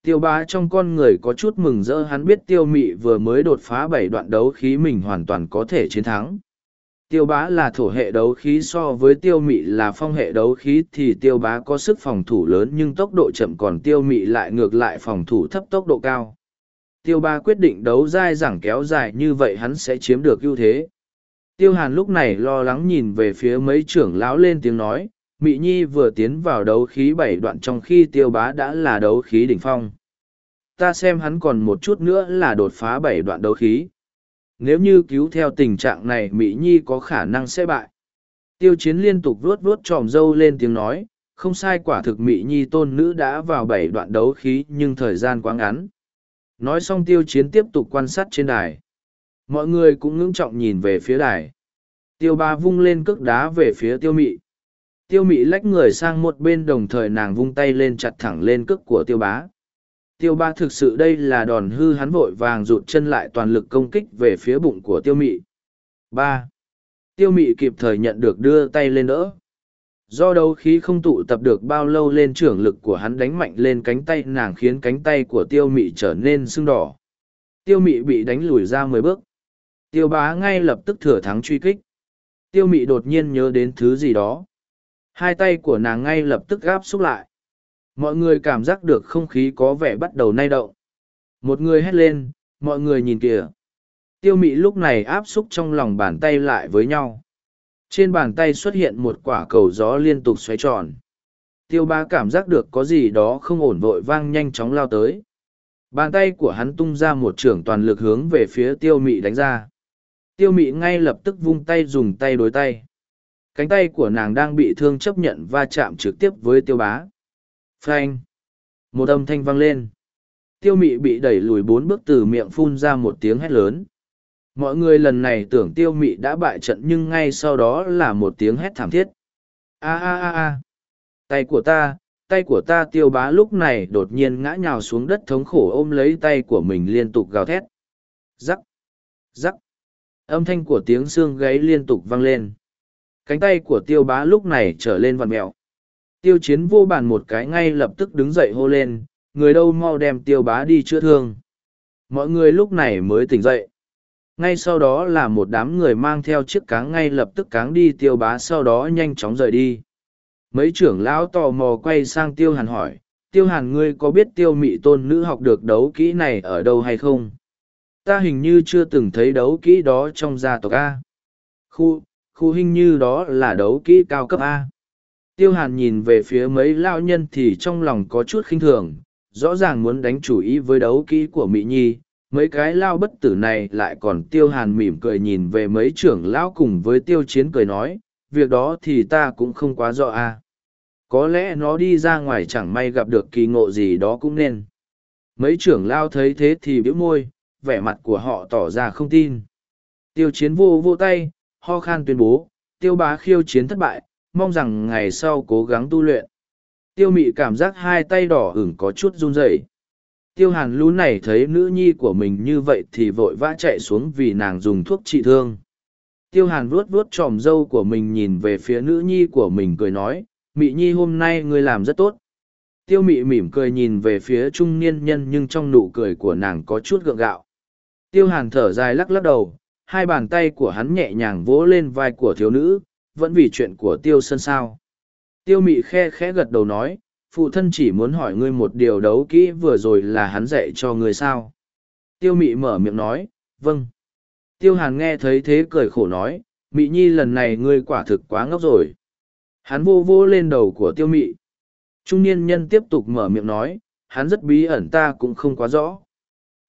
tiêu bá trong con người có chút mừng rỡ, hắn biết tiêu mị vừa mới đột phá bảy đoạn đấu khí mình hoàn toàn có thể chiến thắng Tiêu bá là thổ hệ đấu khí, so với tiêu mị là phong hệ đấu khí, thì tiêu bá có sức phòng thủ lớn, nhưng tốc độ chậm còn tiêu mị lại ngược lại phòng thủ thấp tốc độ cao. Tiêu Ba quyết định đấu dai dẳng kéo dài như vậy hắn sẽ chiếm được ưu thế. Tiêu hàn lúc này lo lắng nhìn về phía mấy trưởng lão lên tiếng nói, Mị Nhi vừa tiến vào đấu khí bảy đoạn trong khi tiêu bá đã là đấu khí đỉnh phong. Ta xem hắn còn một chút nữa là đột phá bảy đoạn đấu khí nếu như cứu theo tình trạng này Mị nhi có khả năng sẽ bại tiêu chiến liên tục vuốt vuốt tròm râu lên tiếng nói không sai quả thực Mị nhi tôn nữ đã vào bảy đoạn đấu khí nhưng thời gian quá ngắn nói xong tiêu chiến tiếp tục quan sát trên đài. Mọi người cũng ngưng trọng nhìn về phía đài. Tiêu ba vung lên cước đá về phía tiêu mị. Tiêu mị lách người sang một bên đồng thời nàng vung tay lên chặt thẳng lên cước của tiêu bá. Tiêu ba thực sự đây là đòn hư hắn vội vàng rụt chân lại toàn lực công kích về phía bụng của tiêu mị. Ba. Tiêu mị kịp thời nhận được đưa tay lên đỡ do đấu khí không tụ tập được bao lâu lên trưởng lực của hắn đánh mạnh lên cánh tay nàng khiến cánh tay của tiêu mị trở nên sưng đỏ. Tiêu mị bị đánh lùi ra mười bước. Tiêu bá ngay lập tức thừa thắng truy kích. Tiêu mị đột nhiên nhớ đến thứ gì đó. Hai tay của nàng ngay lập tức gáp xúc lại. Mọi người cảm giác được không khí có vẻ bắt đầu nay động. Một người hét lên, mọi người nhìn kìa. Tiêu mị lúc này áp xúc trong lòng bàn tay lại với nhau trên bàn tay xuất hiện một quả cầu gió liên tục xoáy tròn tiêu ba cảm giác được có gì đó không ổn vội vang nhanh chóng lao tới bàn tay của hắn tung ra một trưởng toàn lực hướng về phía tiêu mị đánh ra tiêu mị ngay lập tức vung tay dùng tay đối tay cánh tay của nàng đang bị thương chấp nhận va chạm trực tiếp với tiêu bá Phanh. Một âm thanh vang lên. Tiêu mị bị đẩy lùi bốn bước từ miệng phun ra một tiếng hét lớn. Mọi người lần này tưởng tiêu mị đã bại trận nhưng ngay sau đó là một tiếng hét thảm thiết. A a a a. Tay của ta, tay của ta tiêu bá lúc này đột nhiên ngã nhào xuống đất thống khổ ôm lấy tay của mình liên tục gào thét. giắc giắc Âm thanh của tiếng xương gáy liên tục vang lên. Cánh tay của tiêu bá lúc này trở lên vặn mẹo tiêu chiến vô bàn một cái ngay lập tức đứng dậy hô lên người đâu mau đem tiêu bá đi chữa thương mọi người lúc này mới tỉnh dậy ngay sau đó là một đám người mang theo chiếc cáng ngay lập tức cáng đi tiêu bá sau đó nhanh chóng rời đi. Mấy trưởng lão tò mò quay sang tiêu hàn hỏi tiêu hàn ngươi có biết tiêu mị tôn nữ học được đấu kỹ này ở đâu hay không? Ta hình như chưa từng thấy đấu kỹ đó trong gia tộc a. Khu khu hình như đó là đấu kỹ cao cấp a. Tiêu hàn nhìn về phía mấy lao nhân thì trong lòng có chút khinh thường, rõ ràng muốn đánh chủ ý với đấu kỹ của Mỹ Nhi. Mấy cái lao bất tử này lại còn tiêu hàn mỉm cười nhìn về mấy trưởng lão cùng với tiêu chiến cười nói, việc đó thì ta cũng không quá rõ à. Có lẽ nó đi ra ngoài chẳng may gặp được kỳ ngộ gì đó cũng nên. Mấy trưởng lao thấy thế thì biểu môi, vẻ mặt của họ tỏ ra không tin. Tiêu chiến vô vô tay, ho khan tuyên bố, tiêu bá khiêu chiến thất bại, mong rằng ngày sau cố gắng tu luyện. Tiêu mị cảm giác hai tay đỏ ửng có chút run rẩy. Tiêu hàn lú này thấy nữ nhi của mình như vậy thì vội vã chạy xuống vì nàng dùng thuốc trị thương. Tiêu hàn vuốt vuốt tròm râu của mình nhìn về phía nữ nhi của mình cười nói, mị nhi hôm nay ngươi làm rất tốt. Tiêu mị mỉm cười nhìn về phía trung niên nhân nhưng trong nụ cười của nàng có chút gượng gạo. Tiêu hàn thở dài lắc lắc đầu, hai bàn tay của hắn nhẹ nhàng vỗ lên vai của thiếu nữ, vẫn vì chuyện của tiêu sơn sao tiêu mị khe khẽ gật đầu nói phụ thân chỉ muốn hỏi ngươi một điều đấu kỹ vừa rồi là hắn dạy cho ngươi sao? Tiêu mị mở miệng nói vâng. Tiêu hàn nghe thấy thế cười khổ nói, mị nhi, lần này ngươi quả thực quá ngốc rồi. Hắn vô vô lên đầu của tiêu mị. Trung niên nhân tiếp tục mở miệng nói, hắn rất bí ẩn, ta cũng không quá rõ.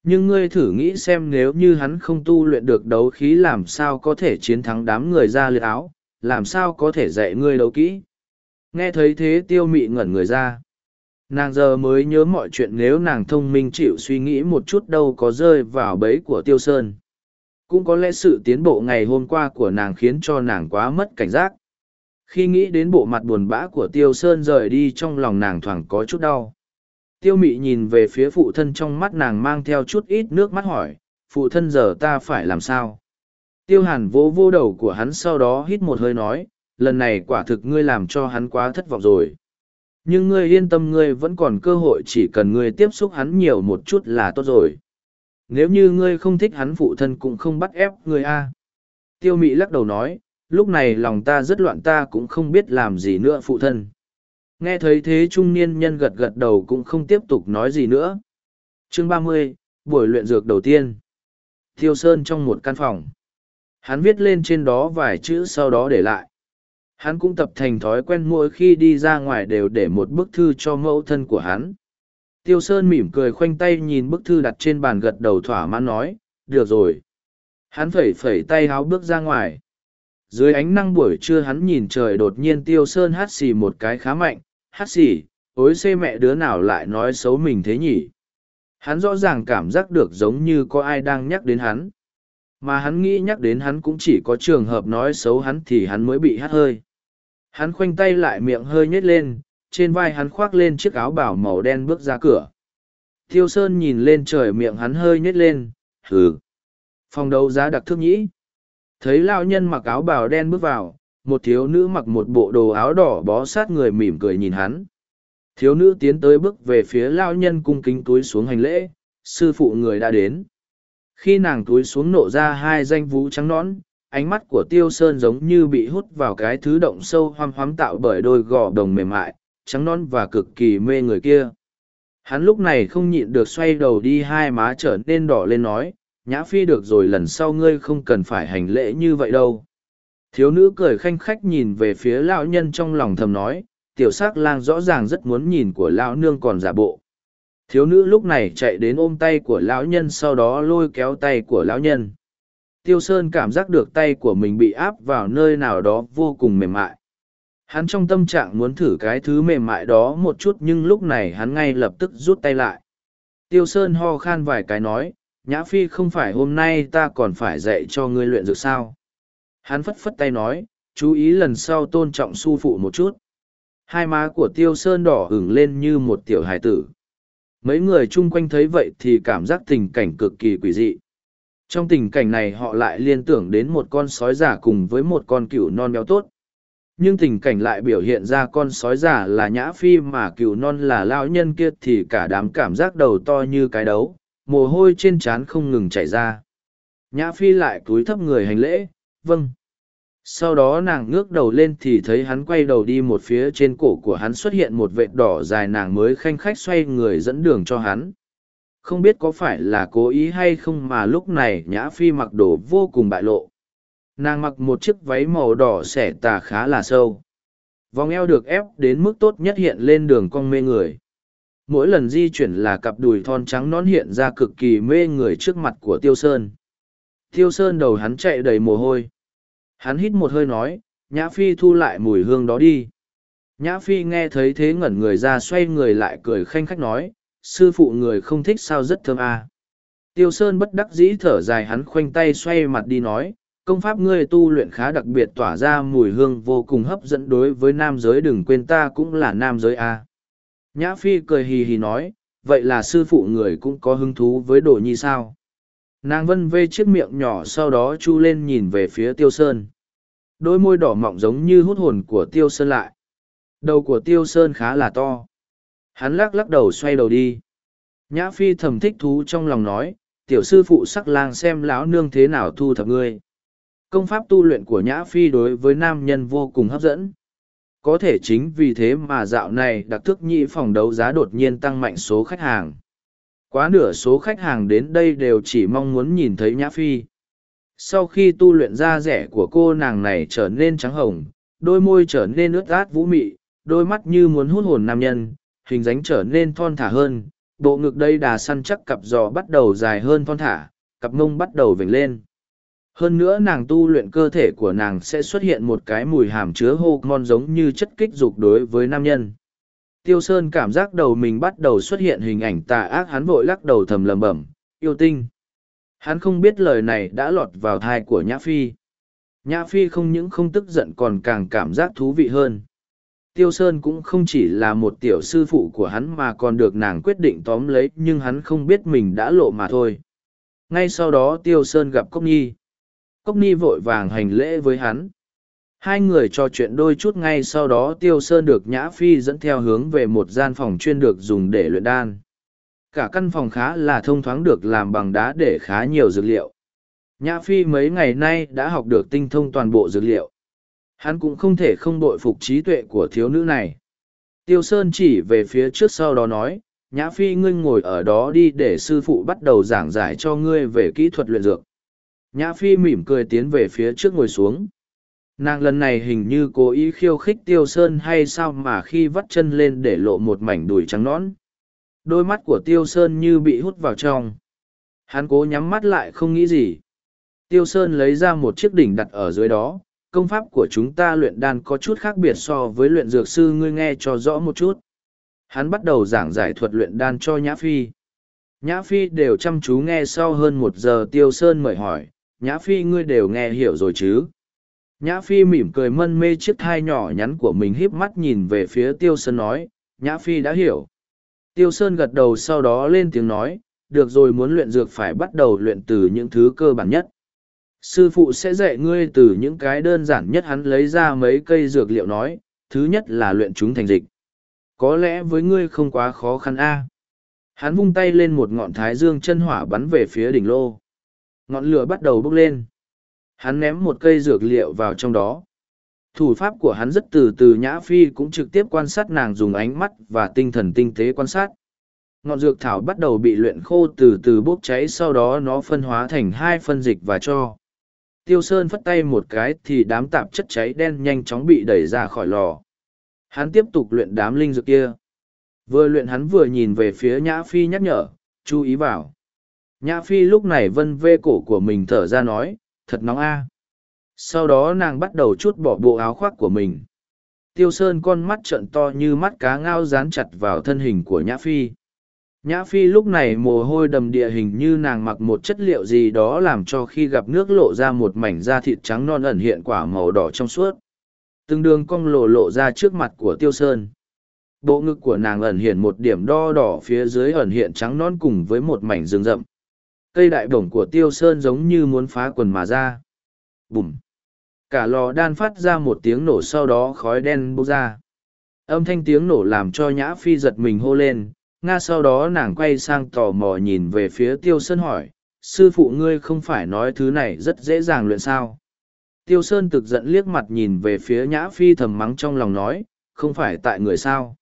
Nhưng ngươi thử nghĩ xem nếu như hắn không tu luyện được đấu khí làm sao có thể chiến thắng đám người ra liệt áo, làm sao có thể dạy ngươi đấu kỹ? Nghe thấy thế tiêu mị ngẩn người ra nàng giờ mới nhớ mọi chuyện nếu nàng thông minh chịu suy nghĩ một chút đâu có rơi vào bẫy của tiêu sơn cũng có lẽ sự tiến bộ ngày hôm qua của nàng khiến cho nàng quá mất cảnh giác Khi nghĩ đến bộ mặt buồn bã của Tiêu Sơn rời đi trong lòng nàng thoảng có chút đau. Tiêu mị nhìn về phía phụ thân trong mắt nàng mang theo chút ít nước mắt hỏi, phụ thân giờ ta phải làm sao? Tiêu hàn vỗ vô đầu của hắn sau đó hít một hơi nói, lần này quả thực ngươi làm cho hắn quá thất vọng rồi. Nhưng ngươi yên tâm ngươi vẫn còn cơ hội chỉ cần ngươi tiếp xúc hắn nhiều một chút là tốt rồi. Nếu như ngươi không thích hắn phụ thân cũng không bắt ép ngươi a. Tiêu mị lắc đầu nói, lúc này lòng ta rất loạn ta cũng không biết làm gì nữa phụ thân. Nghe thấy thế trung niên nhân gật gật đầu cũng không tiếp tục nói gì nữa. Chương ba mươi buổi luyện dược đầu tiên. Tiêu Sơn trong một căn phòng. Hắn viết lên trên đó vài chữ sau đó để lại. Hắn cũng tập thành thói quen mỗi khi đi ra ngoài đều để một bức thư cho mẫu thân của hắn. Tiêu Sơn mỉm cười khoanh tay nhìn bức thư đặt trên bàn gật đầu thỏa mãn nói, được rồi. Hắn phẩy phẩy tay háo bước ra ngoài. Dưới ánh năng buổi trưa hắn nhìn trời đột nhiên Tiêu Sơn hát xì một cái khá mạnh, hát xì, ối xê mẹ đứa nào lại nói xấu mình thế nhỉ. Hắn rõ ràng cảm giác được giống như có ai đang nhắc đến hắn. Mà hắn nghĩ nhắc đến hắn cũng chỉ có trường hợp nói xấu hắn thì hắn mới bị hát hơi. Hắn khoanh tay lại miệng hơi nhếch lên, trên vai hắn khoác lên chiếc áo bảo màu đen bước ra cửa. Thiêu Sơn nhìn lên trời miệng hắn hơi nhếch lên, hừ. Phòng đấu giá đặc thức nhĩ. Thấy lão nhân mặc áo bào đen bước vào, một thiếu nữ mặc một bộ đồ áo đỏ bó sát người mỉm cười nhìn hắn. Thiếu nữ tiến tới bước về phía lão nhân cung kính túi xuống hành lễ, sư phụ người đã đến. Khi nàng túi xuống nộ ra hai danh vú trắng nõn, ánh mắt của tiêu sơn giống như bị hút vào cái thứ động sâu hoăm hoắm tạo bởi đôi gò đồng mềm mại, trắng non và cực kỳ mê người kia. Hắn lúc này không nhịn được xoay đầu đi hai má trở nên đỏ lên nói, nhã phi được rồi lần sau ngươi không cần phải hành lễ như vậy đâu. Thiếu nữ cười khanh khách nhìn về phía lão nhân trong lòng thầm nói, tiểu s ắ c lang rõ ràng rất muốn nhìn của lão nương còn giả bộ thiếu nữ lúc này chạy đến ôm tay của lão nhân sau đó lôi kéo tay của lão nhân tiêu sơn cảm giác được tay của mình bị áp vào nơi nào đó vô cùng mềm mại. Hắn trong tâm trạng muốn thử cái thứ mềm mại đó một chút nhưng lúc này hắn ngay lập tức rút tay lại. Tiêu sơn ho khan vài cái nói, nhã phi không phải hôm nay ta còn phải dạy cho ngươi luyện dược sao? Hắn phất phất tay nói, chú ý lần sau tôn trọng su phụ một chút. Hai má của tiêu sơn đỏ hửng lên như một tiểu hài tử. Mấy người chung quanh thấy vậy thì cảm giác tình cảnh cực kỳ quỷ dị trong tình cảnh này họ lại liên tưởng đến một con sói già cùng với một con cừu non béo tốt. Nhưng tình cảnh lại biểu hiện ra con sói già là nhã phi mà cừu non là lao nhân kia thì cả đám cảm giác đầu to như cái đấu, mồ hôi trên trán không ngừng chảy ra. Nhã phi lại cúi thấp người hành lễ vâng. Sau đó nàng ngước đầu lên thì thấy hắn quay đầu đi một phía trên cổ của hắn xuất hiện một vệt đỏ dài, nàng mới khanh khách xoay người dẫn đường cho hắn không biết có phải là cố ý hay không mà lúc này nhã phi mặc đồ vô cùng bại lộ. Nàng mặc một chiếc váy màu đỏ xẻ tà khá là sâu. Vòng eo được ép đến mức tốt nhất hiện lên đường cong mê người. Mỗi lần di chuyển là cặp đùi thon trắng nón hiện ra cực kỳ mê người trước mặt của tiêu sơn. Tiêu sơn đầu hắn chạy đầy mồ hôi. Hắn hít một hơi nói, Nhã Phi thu lại mùi hương đó đi. Nhã Phi nghe thấy thế ngẩn người ra xoay người lại cười khanh khách nói, sư phụ người không thích sao rất thơm à. Tiêu Sơn bất đắc dĩ thở dài hắn khoanh tay xoay mặt đi nói, công pháp ngươi tu luyện khá đặc biệt tỏa ra mùi hương vô cùng hấp dẫn đối với nam giới đừng quên ta cũng là nam giới a. À. Nhã Phi cười hì hì nói, vậy là sư phụ người cũng có hứng thú với đồ nhi sao? nàng vân vê chiếc miệng nhỏ sau đó chu lên nhìn về phía tiêu sơn đôi môi đỏ mọng giống như hút hồn của tiêu sơn lại đầu của tiêu sơn khá là to hắn lắc lắc đầu xoay đầu đi. Nhã phi thầm thích thú trong lòng nói tiểu sư phụ sắc lang xem lão nương thế nào thu thập ngươi. Công pháp tu luyện của nhã phi đối với nam nhân vô cùng hấp dẫn. Có thể chính vì thế mà dạo này đặc thức nhị phòng đấu giá đột nhiên tăng mạnh số khách hàng. Quá nửa số khách hàng đến đây đều chỉ mong muốn nhìn thấy Nhã Phi. Sau khi tu luyện da rẻ của cô nàng này trở nên trắng hồng, đôi môi trở nên ướt át vũ mị, đôi mắt như muốn hút hồn nam nhân, hình dáng trở nên thon thả hơn, bộ ngực đây đà săn chắc cặp giò bắt đầu dài hơn thon thả, cặp mông bắt đầu vểnh lên. Hơn nữa nàng tu luyện cơ thể của nàng sẽ xuất hiện một cái mùi hàm chứa hô ngon giống như chất kích dục đối với nam nhân. Tiêu Sơn cảm giác đầu mình bắt đầu xuất hiện hình ảnh tà ác hắn vội lắc đầu thầm lầm bẩm, yêu tinh. Hắn không biết lời này đã lọt vào thai của Nhã Phi. Nhã Phi không những không tức giận còn càng cảm giác thú vị hơn. Tiêu Sơn cũng không chỉ là một tiểu sư phụ của hắn mà còn được nàng quyết định tóm lấy, nhưng hắn không biết mình đã lộ mà thôi. Ngay sau đó Tiêu Sơn gặp Cốc Nhi. Cốc Nhi vội vàng hành lễ với hắn. Hai người trò chuyện đôi chút ngay sau đó Tiêu Sơn được Nhã Phi dẫn theo hướng về một gian phòng chuyên được dùng để luyện đan. Cả căn phòng khá là thông thoáng được làm bằng đá để khá nhiều dược liệu. Nhã Phi mấy ngày nay đã học được tinh thông toàn bộ dược liệu. Hắn cũng không thể không bội phục trí tuệ của thiếu nữ này. Tiêu Sơn chỉ về phía trước sau đó nói, Nhã Phi ngươi ngồi ở đó đi để sư phụ bắt đầu giảng giải cho ngươi về kỹ thuật luyện dược. Nhã Phi mỉm cười tiến về phía trước ngồi xuống. Nàng lần này hình như cố ý khiêu khích Tiêu Sơn hay sao mà khi vắt chân lên để lộ một mảnh đùi trắng nõn. Đôi mắt của Tiêu Sơn như bị hút vào trong. Hắn cố nhắm mắt lại không nghĩ gì. Tiêu Sơn lấy ra một chiếc đỉnh đặt ở dưới đó, công pháp của chúng ta luyện đan có chút khác biệt so với luyện dược sư ngươi nghe cho rõ một chút. Hắn bắt đầu giảng giải thuật luyện đan cho Nhã Phi. Nhã Phi đều chăm chú nghe sau hơn một giờ Tiêu Sơn mời hỏi, Nhã Phi ngươi đều nghe hiểu rồi chứ? Nhã Phi mỉm cười mân mê chiếc thai nhỏ nhắn của mình híp mắt nhìn về phía Tiêu Sơn nói, Nhã Phi đã hiểu. Tiêu Sơn gật đầu sau đó lên tiếng nói, được rồi muốn luyện dược phải bắt đầu luyện từ những thứ cơ bản nhất sư phụ sẽ dạy ngươi từ những cái đơn giản nhất hắn lấy ra mấy cây dược liệu nói, thứ nhất là luyện chúng thành dịch. Có lẽ với ngươi không quá khó khăn a. Hắn vung tay lên một ngọn thái dương chân hỏa bắn về phía đỉnh lô. Ngọn lửa bắt đầu bốc lên. Hắn ném một cây dược liệu vào trong đó. Thủ pháp của hắn rất từ từ, nhã phi cũng trực tiếp quan sát nàng dùng ánh mắt và tinh thần tinh tế quan sát. Ngọn dược thảo bắt đầu bị luyện khô từ từ bốc cháy, sau đó nó phân hóa thành hai phân dịch và cho tiêu sơn phất tay một cái thì đám tạp chất cháy đen nhanh chóng bị đẩy ra khỏi lò. Hắn tiếp tục luyện đám linh dược kia. Vừa luyện hắn vừa nhìn về phía nhã phi nhắc nhở, chú ý vào. Nhã phi lúc này vân vê cổ của mình thở ra nói, thật nóng a. Sau đó nàng bắt đầu chút bỏ bộ áo khoác của mình. Tiêu sơn con mắt trợn to như mắt cá ngao dán chặt vào thân hình của nhã phi. Nhã Phi lúc này mồ hôi đầm địa hình như nàng mặc một chất liệu gì đó làm cho khi gặp nước lộ ra một mảnh da thịt trắng non ẩn hiện quả màu đỏ trong suốt. Từng đường cong lộ lộ ra trước mặt của Tiêu Sơn. Bộ ngực của nàng ẩn hiện một điểm đo đỏ phía dưới ẩn hiện trắng non cùng với một mảnh rừng rậm. Cây đại bổng của Tiêu Sơn giống như muốn phá quần mà ra. Bùm! Cả lò đan phát ra một tiếng nổ sau đó khói đen bốc ra. Âm thanh tiếng nổ làm cho Nhã Phi giật mình hô lên nga sau đó nàng quay sang tò mò nhìn về phía tiêu sơn hỏi, sư phụ ngươi không phải nói thứ này rất dễ dàng luyện sao? Tiêu sơn thực giận liếc mặt nhìn về phía nhã phi thầm mắng trong lòng nói, không phải tại người sao?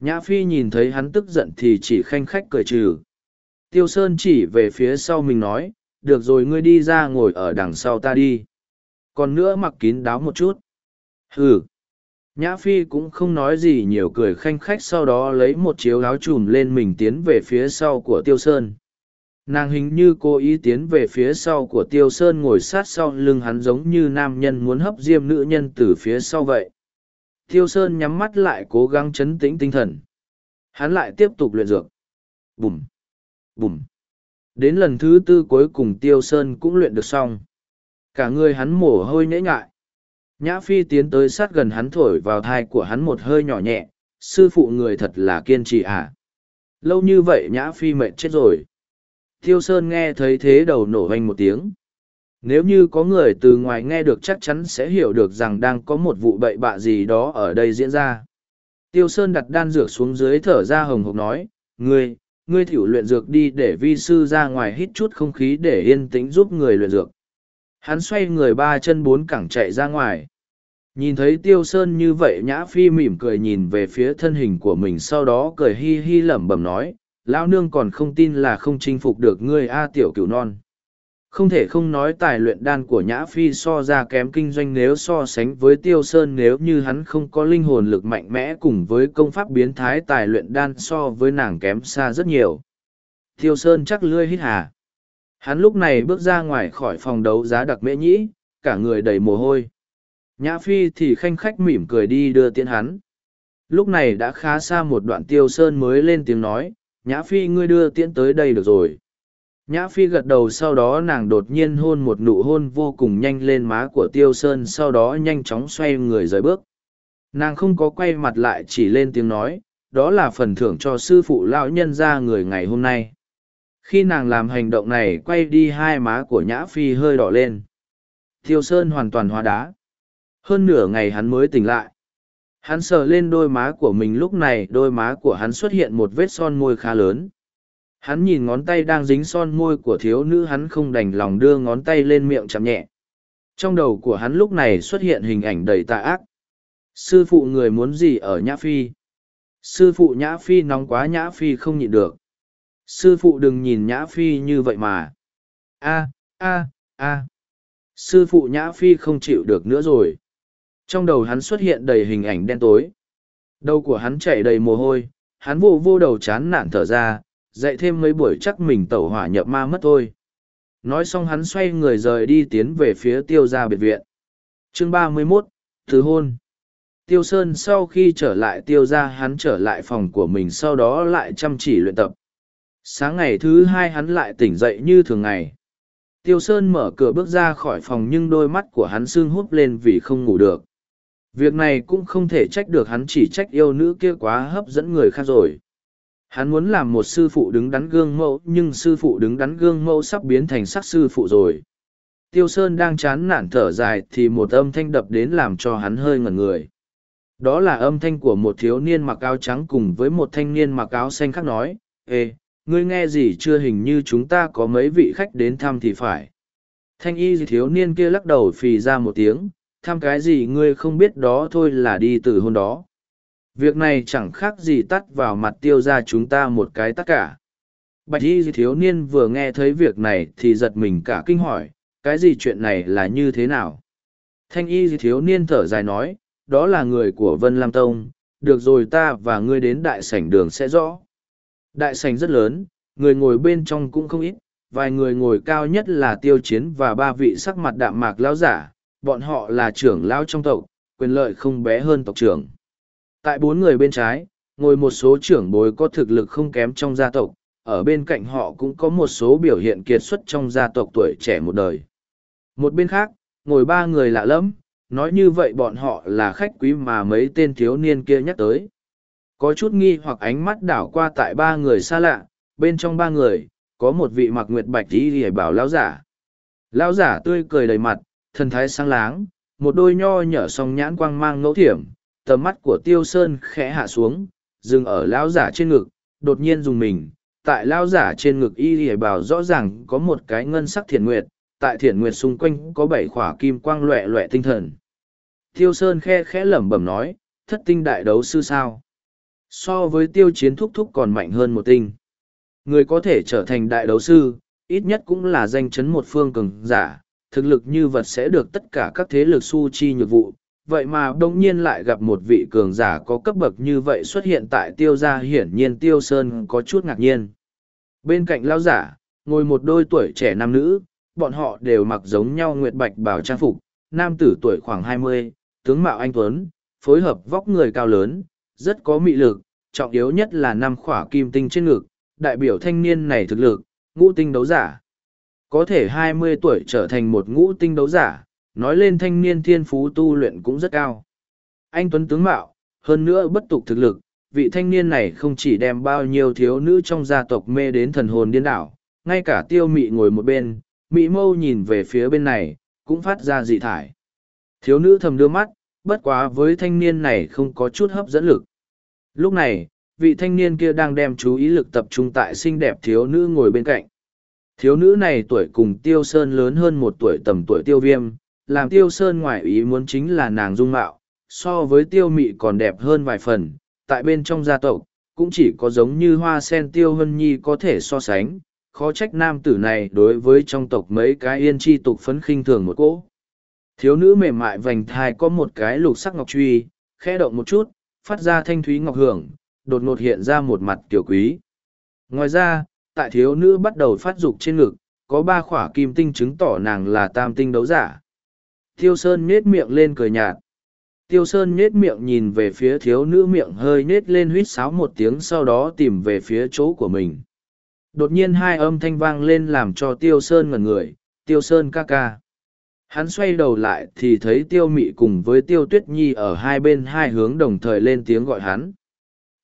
Nhã phi nhìn thấy hắn tức giận thì chỉ khanh khách cười trừ. Tiêu sơn chỉ về phía sau mình nói, được rồi ngươi đi ra ngồi ở đằng sau ta đi. Còn nữa mặc kín đáo một chút. Ừ Nhã Phi cũng không nói gì, nhiều cười khanh khách sau đó lấy một chiếu áo trùm lên mình tiến về phía sau của Tiêu Sơn. Nàng hình như cố ý tiến về phía sau của Tiêu Sơn ngồi sát sau lưng hắn giống như nam nhân muốn hấp diêm nữ nhân từ phía sau vậy. Tiêu Sơn nhắm mắt lại cố gắng chấn tĩnh tinh thần. Hắn lại tiếp tục luyện dược. Bùm! Bùm! Đến lần thứ tư cuối cùng Tiêu Sơn cũng luyện được xong. Cả người hắn mồ hôi nhễ ngại Nhã Phi tiến tới sát gần hắn thổi vào thai của hắn một hơi nhỏ nhẹ, sư phụ người thật là kiên trì à. Lâu như vậy Nhã Phi mệt chết rồi. Thiêu Sơn nghe thấy thế đầu nổ vanh một tiếng. Nếu như có người từ ngoài nghe được chắc chắn sẽ hiểu được rằng đang có một vụ bậy bạ gì đó ở đây diễn ra. Tiêu Sơn đặt đan dược xuống dưới thở ra hồng hộc nói, Ngươi, ngươi thỉu luyện dược đi để vi sư ra ngoài hít chút không khí để yên tĩnh giúp người luyện dược. Hắn xoay người ba chân bốn cẳng chạy ra ngoài. Nhìn thấy Tiêu Sơn như vậy Nhã Phi mỉm cười nhìn về phía thân hình của mình sau đó cười hi hi lẩm bẩm nói, Lão nương còn không tin là không chinh phục được ngươi A tiểu cửu non. Không thể không nói tài luyện đan của Nhã Phi so ra kém kinh doanh nếu so sánh với Tiêu Sơn nếu như hắn không có linh hồn lực mạnh mẽ cùng với công pháp biến thái tài luyện đan so với nàng kém xa rất nhiều. Tiêu Sơn chắc lươi hít hà. Hắn lúc này bước ra ngoài khỏi phòng đấu giá đặc mễ nhĩ, cả người đầy mồ hôi. Nhã Phi thì khanh khách mỉm cười đi đưa tiễn hắn. Lúc này đã khá xa một đoạn tiêu sơn mới lên tiếng nói, Nhã Phi ngươi đưa tiễn tới đây được rồi. Nhã Phi gật đầu sau đó nàng đột nhiên hôn một nụ hôn vô cùng nhanh lên má của Tiêu Sơn sau đó nhanh chóng xoay người rời bước. Nàng không có quay mặt lại chỉ lên tiếng nói, đó là phần thưởng cho sư phụ lão nhân ra người ngày hôm nay. Khi nàng làm hành động này quay đi hai má của Nhã Phi hơi đỏ lên. Tiêu Sơn hoàn toàn hóa đá. Hơn nửa ngày hắn mới tỉnh lại. Hắn sờ lên đôi má của mình lúc này đôi má của hắn xuất hiện một vết son môi khá lớn. Hắn nhìn ngón tay đang dính son môi của thiếu nữ hắn không đành lòng đưa ngón tay lên miệng chạm nhẹ. Trong đầu của hắn lúc này xuất hiện hình ảnh đầy tà ác. Sư phụ người muốn gì ở Nhã Phi? Sư phụ Nhã Phi nóng quá Nhã Phi không nhịn được. Sư phụ đừng nhìn Nhã Phi như vậy mà. A, a, a. Sư phụ Nhã Phi không chịu được nữa rồi. Trong đầu hắn xuất hiện đầy hình ảnh đen tối. Đầu của hắn chảy đầy mồ hôi, hắn vô vô đầu chán nản thở ra, dạy thêm mấy buổi chắc mình tẩu hỏa nhập ma mất thôi. Nói xong hắn xoay người rời đi tiến về phía tiêu gia biệt viện. Chương ba mươi 31, Thứ hôn. Tiêu Sơn sau khi trở lại tiêu gia hắn trở lại phòng của mình sau đó lại chăm chỉ luyện tập. Sáng ngày thứ hai hắn lại tỉnh dậy như thường ngày. Tiêu Sơn mở cửa bước ra khỏi phòng nhưng đôi mắt của hắn sưng húp lên vì không ngủ được. Việc này cũng không thể trách được hắn chỉ trách yêu nữ kia quá hấp dẫn người khác rồi. Hắn muốn làm một sư phụ đứng đắn gương mẫu nhưng sư phụ đứng đắn gương mẫu sắp biến thành sắc sư phụ rồi. Tiêu Sơn đang chán nản thở dài thì một âm thanh đập đến làm cho hắn hơi ngẩn người. Đó là âm thanh của một thiếu niên mặc áo trắng cùng với một thanh niên mặc áo xanh khác nói, Ê, ngươi nghe gì chưa hình như chúng ta có mấy vị khách đến thăm thì phải. Thanh y thiếu niên kia lắc đầu phì ra một tiếng, thăm cái gì ngươi không biết đó thôi là đi từ hôn đó. Việc này chẳng khác gì tắt vào mặt tiêu ra chúng ta một cái tất cả. Bạch y thiếu niên vừa nghe thấy việc này thì giật mình cả kinh hỏi, cái gì chuyện này là như thế nào? Thanh y thiếu niên thở dài nói, đó là người của Vân Lam Tông, được rồi ta và ngươi đến đại sảnh đường sẽ rõ. Đại sảnh rất lớn, người ngồi bên trong cũng không ít, vài người ngồi cao nhất là tiêu chiến và ba vị sắc mặt đạm mạc lão giả, bọn họ là trưởng lão trong tộc, quyền lợi không bé hơn tộc trưởng. Tại bốn người bên trái, ngồi một số trưởng bối có thực lực không kém trong gia tộc, ở bên cạnh họ cũng có một số biểu hiện kiệt xuất trong gia tộc tuổi trẻ một đời. Một bên khác, ngồi ba người lạ lẫm, nói như vậy bọn họ là khách quý mà mấy tên thiếu niên kia nhắc tới. Có chút nghi hoặc ánh mắt đảo qua tại ba người xa lạ, bên trong ba người, có một vị mặc nguyệt bạch tí hề bảo lão giả. Lão giả tươi cười đầy mặt, thần thái sáng láng, một đôi nho nhở song nhãn quang mang ngẫu thiểm, tầm mắt của tiêu sơn khẽ hạ xuống, dừng ở lão giả trên ngực, đột nhiên dùng mình. Tại lão giả trên ngực y hề bảo rõ ràng có một cái ngân sắc thiện nguyệt, tại thiện nguyệt xung quanh có bảy khỏa kim quang loẹ loẹ tinh thần. Tiêu Sơn khe khẽ lẩm bẩm nói, thất tinh đại đấu sư sao? So với tiêu chiến thúc thúc còn mạnh hơn một tinh. Người có thể trở thành đại đấu sư, ít nhất cũng là danh chấn một phương cường giả, thực lực như vật sẽ được tất cả các thế lực su chi nhược vụ. Vậy mà đông nhiên lại gặp một vị cường giả có cấp bậc như vậy xuất hiện tại tiêu gia hiển nhiên tiêu sơn có chút ngạc nhiên. Bên cạnh lao giả, ngồi một đôi tuổi trẻ nam nữ, bọn họ đều mặc giống nhau nguyệt bạch bảo trang phục, nam tử tuổi khoảng hai mươi, tướng mạo anh Tuấn, phối hợp vóc người cao lớn, rất có mị lực, trọng yếu nhất là năm khỏa kim tinh trên ngực, đại biểu thanh niên này thực lực, ngũ tinh đấu giả. Có thể hai mươi tuổi trở thành một ngũ tinh đấu giả, nói lên thanh niên thiên phú tu luyện cũng rất cao. Anh Tuấn tướng mạo, hơn nữa bất tục thực lực, vị thanh niên này không chỉ đem bao nhiêu thiếu nữ trong gia tộc mê đến thần hồn điên đảo, ngay cả tiêu mị ngồi một bên, mị mâu nhìn về phía bên này, cũng phát ra dị thải. Thiếu nữ thầm đưa mắt, bất quá với thanh niên này không có chút hấp dẫn lực. Lúc này, vị thanh niên kia đang đem chú ý lực tập trung tại xinh đẹp thiếu nữ ngồi bên cạnh. Thiếu nữ này tuổi cùng Tiêu Sơn lớn hơn một tuổi tầm tuổi Tiêu Viêm, làm Tiêu Sơn ngoại ý muốn chính là nàng dung mạo, so với Tiêu Mị còn đẹp hơn vài phần, tại bên trong gia tộc, cũng chỉ có giống như hoa sen Tiêu Hân Nhi có thể so sánh, khó trách nam tử này đối với trong tộc mấy cái yên chi tục phấn khinh thường một cỗ. Thiếu nữ mềm mại vành thai có một cái lục sắc ngọc truy, khẽ động một chút, phát ra thanh thúy ngọc hưởng, đột ngột hiện ra một mặt tiểu quý. Ngoài ra, tại thiếu nữ bắt đầu phát dục trên ngực, có ba khỏa kim tinh chứng tỏ nàng là tam tinh đấu giả. Tiêu Sơn nhết miệng lên cười nhạt. Tiêu Sơn nhết miệng nhìn về phía thiếu nữ miệng hơi nhết lên huýt sáo một tiếng sau đó tìm về phía chỗ của mình. Đột nhiên hai âm thanh vang lên làm cho Tiêu Sơn ngẩn người, Tiêu Sơn ca ca. Hắn xoay đầu lại thì thấy Tiêu Mị cùng với Tiêu Tuyết Nhi ở hai bên hai hướng đồng thời lên tiếng gọi hắn.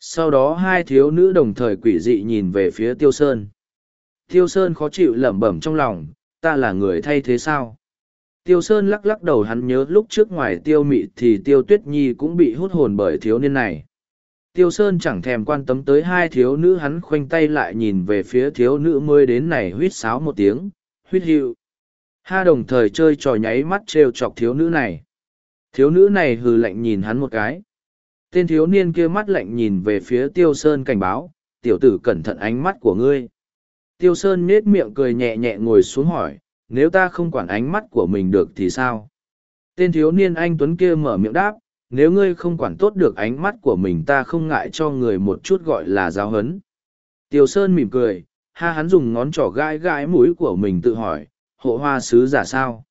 Sau đó hai thiếu nữ đồng thời quỷ dị nhìn về phía Tiêu Sơn. Tiêu Sơn khó chịu lẩm bẩm trong lòng, ta là người thay thế sao? Tiêu Sơn lắc lắc đầu hắn nhớ lúc trước ngoài Tiêu Mị thì Tiêu Tuyết Nhi cũng bị hút hồn bởi thiếu niên này. Tiêu Sơn chẳng thèm quan tâm tới hai thiếu nữ hắn khoanh tay lại nhìn về phía thiếu nữ mới đến này huýt sáo một tiếng, huýt hiệu. Ha đồng thời chơi trò nháy mắt trêu chọc thiếu nữ này. Thiếu nữ này hừ lạnh nhìn hắn một cái. Tên thiếu niên kia mắt lạnh nhìn về phía Tiêu Sơn cảnh báo, tiểu tử cẩn thận ánh mắt của ngươi. Tiêu Sơn nết miệng cười nhẹ nhẹ ngồi xuống hỏi, nếu ta không quản ánh mắt của mình được thì sao? Tên thiếu niên anh Tuấn kia mở miệng đáp, nếu ngươi không quản tốt được ánh mắt của mình ta không ngại cho người một chút gọi là giáo hấn. Tiêu Sơn mỉm cười, ha hắn dùng ngón trỏ gãi gãi mũi của mình tự hỏi, hộ hoa sứ giả sao?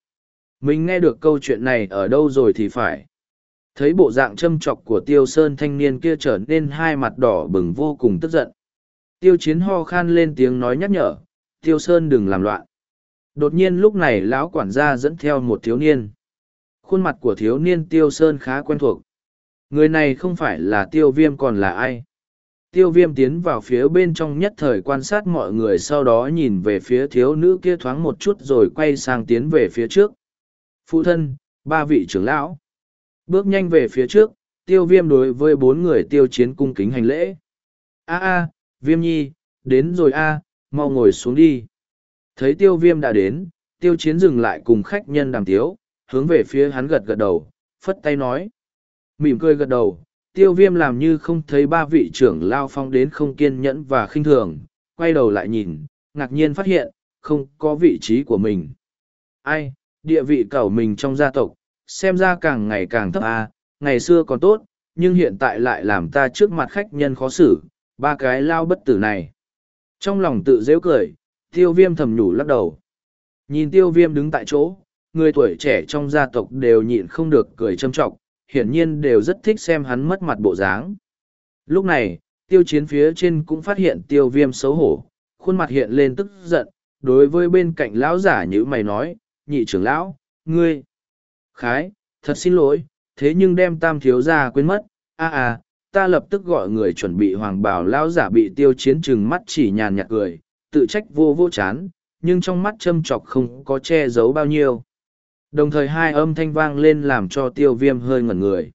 Mình nghe được câu chuyện này ở đâu rồi thì phải. Thấy bộ dạng châm chọc của Tiêu Sơn thanh niên kia trở nên hai mặt đỏ bừng vô cùng tức giận. Tiêu chiến ho khan lên tiếng nói nhắc nhở, Tiêu Sơn đừng làm loạn. Đột nhiên lúc này lão quản gia dẫn theo một thiếu niên. Khuôn mặt của thiếu niên tiêu sơn khá quen thuộc. Người này không phải là tiêu viêm còn là ai? Tiêu viêm tiến vào phía bên trong nhất thời quan sát mọi người sau đó nhìn về phía thiếu nữ kia thoáng một chút rồi quay sang tiến về phía trước. Phụ thân ba vị trưởng lão bước nhanh về phía trước tiêu viêm đối với bốn người tiêu chiến cung kính hành lễ a a viêm nhi đến rồi a mau ngồi xuống đi thấy tiêu viêm đã đến tiêu chiến dừng lại cùng khách nhân đàm tiếu hướng về phía hắn gật gật đầu, phất tay nói. Mỉm cười gật đầu, tiêu viêm làm như không thấy ba vị trưởng lao phong đến không kiên nhẫn và khinh thường, quay đầu lại nhìn, ngạc nhiên phát hiện, không có vị trí của mình. Ai, địa vị cẩu mình trong gia tộc, xem ra càng ngày càng thấp à, ngày xưa còn tốt, nhưng hiện tại lại làm ta trước mặt khách nhân khó xử, ba cái lao bất tử này. Trong lòng tự dễ cười, tiêu viêm thầm nhủ lắc đầu. Nhìn tiêu viêm đứng tại chỗ, người tuổi trẻ trong gia tộc đều nhịn không được cười châm trọng, hiển nhiên đều rất thích xem hắn mất mặt bộ dáng. Lúc này, tiêu chiến phía trên cũng phát hiện tiêu viêm xấu hổ, khuôn mặt hiện lên tức giận, đối với bên cạnh lão giả như mày nói, nhị trưởng lão, ngươi, khái, thật xin lỗi, thế nhưng đem tam thiếu ra quên mất, a à, ta lập tức gọi người chuẩn bị hoàng bảo lão giả bị tiêu chiến chừng mắt chỉ nhàn nhạt cười, tự trách vô vô chán, nhưng trong mắt châm chọc không có che giấu bao nhiêu. Đồng thời hai âm thanh vang lên làm cho tiêu viêm hơi ngẩn người.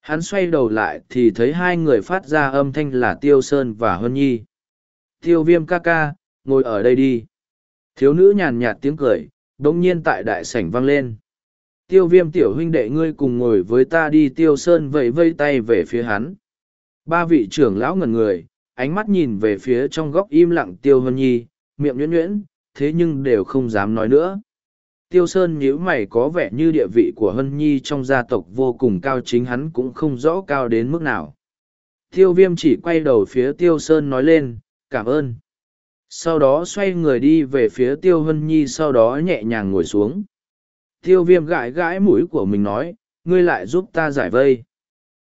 Hắn xoay đầu lại thì thấy hai người phát ra âm thanh là Tiêu Sơn và Hân Nhi. Tiêu viêm ca ca, ngồi ở đây đi. Thiếu nữ nhàn nhạt tiếng cười, đống nhiên tại đại sảnh vang lên. Tiêu viêm tiểu huynh đệ ngươi cùng ngồi với ta đi Tiêu Sơn vẫy vây tay về phía hắn. Ba vị trưởng lão ngẩn người, ánh mắt nhìn về phía trong góc im lặng Tiêu Hân Nhi, miệng nhuyễn nhuyễn, thế nhưng đều không dám nói nữa. Tiêu Sơn nhíu mày có vẻ như địa vị của Hân Nhi trong gia tộc vô cùng cao chính hắn cũng không rõ cao đến mức nào. Tiêu Viêm chỉ quay đầu phía Tiêu Sơn nói lên, cảm ơn. Sau đó xoay người đi về phía Tiêu Hân Nhi sau đó nhẹ nhàng ngồi xuống. Tiêu Viêm gãi gãi mũi của mình nói, ngươi lại giúp ta giải vây.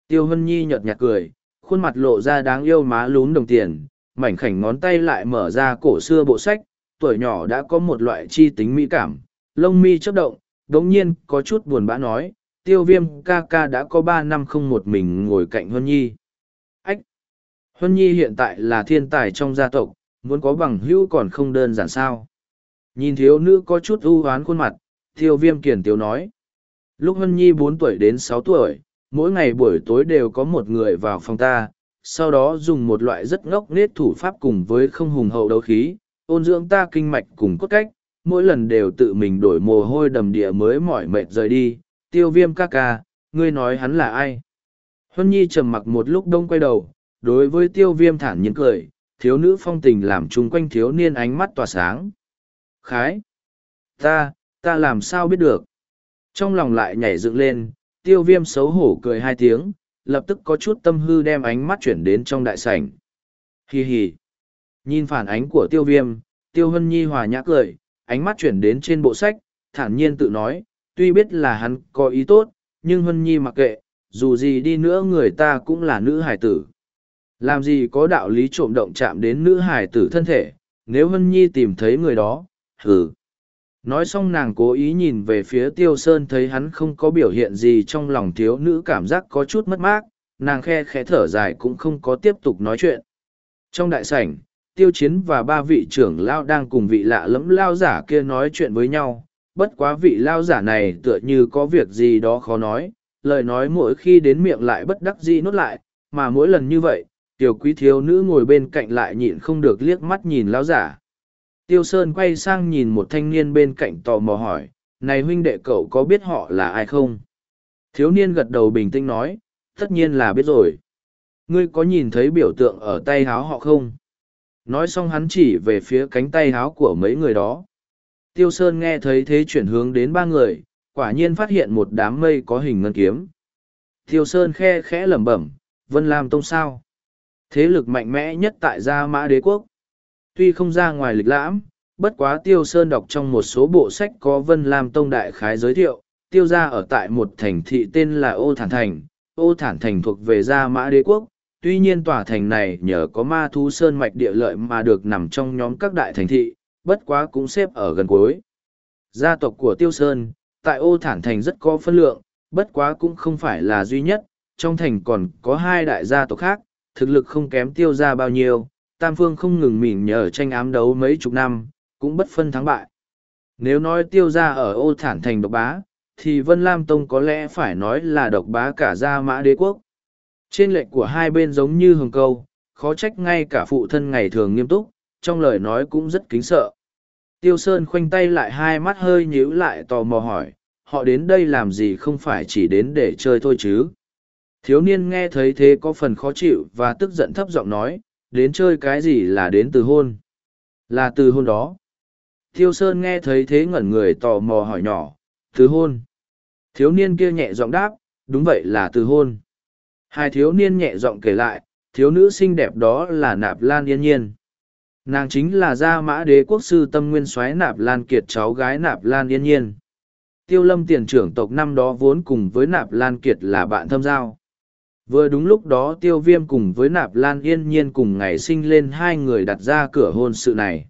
Tiêu Hân Nhi nhợt nhạt cười, khuôn mặt lộ ra đáng yêu má lún đồng tiền, mảnh khảnh ngón tay lại mở ra cổ xưa bộ sách, tuổi nhỏ đã có một loại chi tính mỹ cảm, lông mi chớp động, đống nhiên có chút buồn bã nói, tiêu viêm ca ca đã có ba năm không một mình ngồi cạnh Hân Nhi. Ách! Hân Nhi hiện tại là thiên tài trong gia tộc, muốn có bằng hữu còn không đơn giản sao. Nhìn thiếu nữ có chút ưu oán khuôn mặt, tiêu viêm kiển tiếu nói. Lúc Hân Nhi bốn tuổi đến sáu tuổi, mỗi ngày buổi tối đều có một người vào phòng ta, sau đó dùng một loại rất ngốc nết thủ pháp cùng với không hùng hậu đấu khí, ôn dưỡng ta kinh mạch cùng cốt cách, mỗi lần đều tự mình đổi mồ hôi đầm địa mới mỏi mệt rời đi. Tiêu viêm ca ca ngươi nói hắn là ai? Huân nhi trầm mặc một lúc đông quay đầu đối với tiêu viêm thản nhiên cười thiếu nữ phong tình làm chung quanh thiếu niên ánh mắt tỏa sáng. Khái ta ta làm sao biết được? Trong lòng lại nhảy dựng lên tiêu viêm xấu hổ cười hai tiếng lập tức có chút tâm hư đem ánh mắt chuyển đến trong đại sảnh. Hì hì nhìn phản ánh của tiêu viêm tiêu hân nhi hòa nhã cười ánh mắt chuyển đến trên bộ sách, thản nhiên tự nói, tuy biết là hắn có ý tốt, nhưng Hân Nhi mặc kệ, dù gì đi nữa người ta cũng là nữ hải tử. Làm gì có đạo lý trộm động chạm đến nữ hải tử thân thể, nếu hân nhi tìm thấy người đó hừ nói xong nàng cố ý nhìn về phía tiêu sơn thấy hắn không có biểu hiện gì trong lòng thiếu nữ cảm giác có chút mất mát, nàng khe khẽ thở dài cũng không có tiếp tục nói chuyện. Trong đại sảnh, tiêu chiến và ba vị trưởng lao đang cùng vị lạ lẫm lao giả kia nói chuyện với nhau. Bất quá vị lao giả này tựa như có việc gì đó khó nói, lời nói mỗi khi đến miệng lại bất đắc dĩ nốt lại, mà mỗi lần như vậy, tiểu quý thiếu nữ ngồi bên cạnh lại nhịn không được liếc mắt nhìn lao giả tiêu sơn quay sang nhìn một thanh niên bên cạnh tò mò hỏi, này huynh đệ cậu có biết họ là ai không? Thiếu niên gật đầu bình tĩnh nói, tất nhiên là biết rồi. Ngươi có nhìn thấy biểu tượng ở tay háo họ không? Nói xong hắn chỉ về phía cánh tay háo của mấy người đó. Tiêu sơn nghe thấy thế chuyển hướng đến ba người, quả nhiên phát hiện một đám mây có hình ngân kiếm. Tiêu sơn khe khẽ lẩm bẩm, vân lam tông sao? Thế lực mạnh mẽ nhất tại gia mã đế quốc tuy không ra ngoài lịch lãm, bất quá tiêu sơn đọc trong một số bộ sách có vân lam tông đại khái giới thiệu, tiêu gia ở tại một thành thị tên là ô thản thành. Ô thản thành thuộc về gia mã đế quốc, tuy nhiên tòa thành này nhờ có ma thú sơn mạch địa lợi mà được nằm trong nhóm các đại thành thị, bất quá cũng xếp ở gần cuối. Gia tộc của tiêu sơn, tại ô thản thành rất có phân lượng, bất quá cũng không phải là duy nhất, trong thành còn có hai đại gia tộc khác, thực lực không kém tiêu gia bao nhiêu tam phương không ngừng mỉn nhờ tranh ám đấu mấy chục năm cũng bất phân thắng bại nếu nói tiêu ra ở ô thản thành độc bá thì Vân Lam Tông có lẽ phải nói là độc bá cả gia mã đế quốc. Trên lệnh của hai bên giống như hồng câu, khó trách ngay cả phụ thân ngày thường nghiêm túc, trong lời nói cũng rất kính sợ. Tiêu Sơn khoanh tay lại hai mắt hơi nhíu lại tò mò hỏi, họ đến đây làm gì không phải chỉ đến để chơi thôi chứ. Thiếu niên nghe thấy thế có phần khó chịu và tức giận thấp giọng nói, đến chơi cái gì là đến từ hôn. Là từ hôn đó. Tiêu Sơn nghe thấy thế ngẩn người tò mò hỏi nhỏ, từ hôn. Thiếu niên kia nhẹ giọng đáp, đúng vậy là từ hôn. Hai thiếu niên nhẹ giọng kể lại, thiếu nữ xinh đẹp đó là Nạp Lan Yên Nhiên. Nàng chính là gia mã đế quốc sư tâm nguyên soái Nạp Lan Kiệt cháu gái Nạp Lan Yên Nhiên. Tiêu lâm tiền trưởng tộc năm đó vốn cùng với Nạp Lan Kiệt là bạn thâm giao. Vừa đúng lúc đó tiêu viêm cùng với Nạp Lan Yên Nhiên cùng ngày sinh lên hai người đặt ra cửa hôn sự này.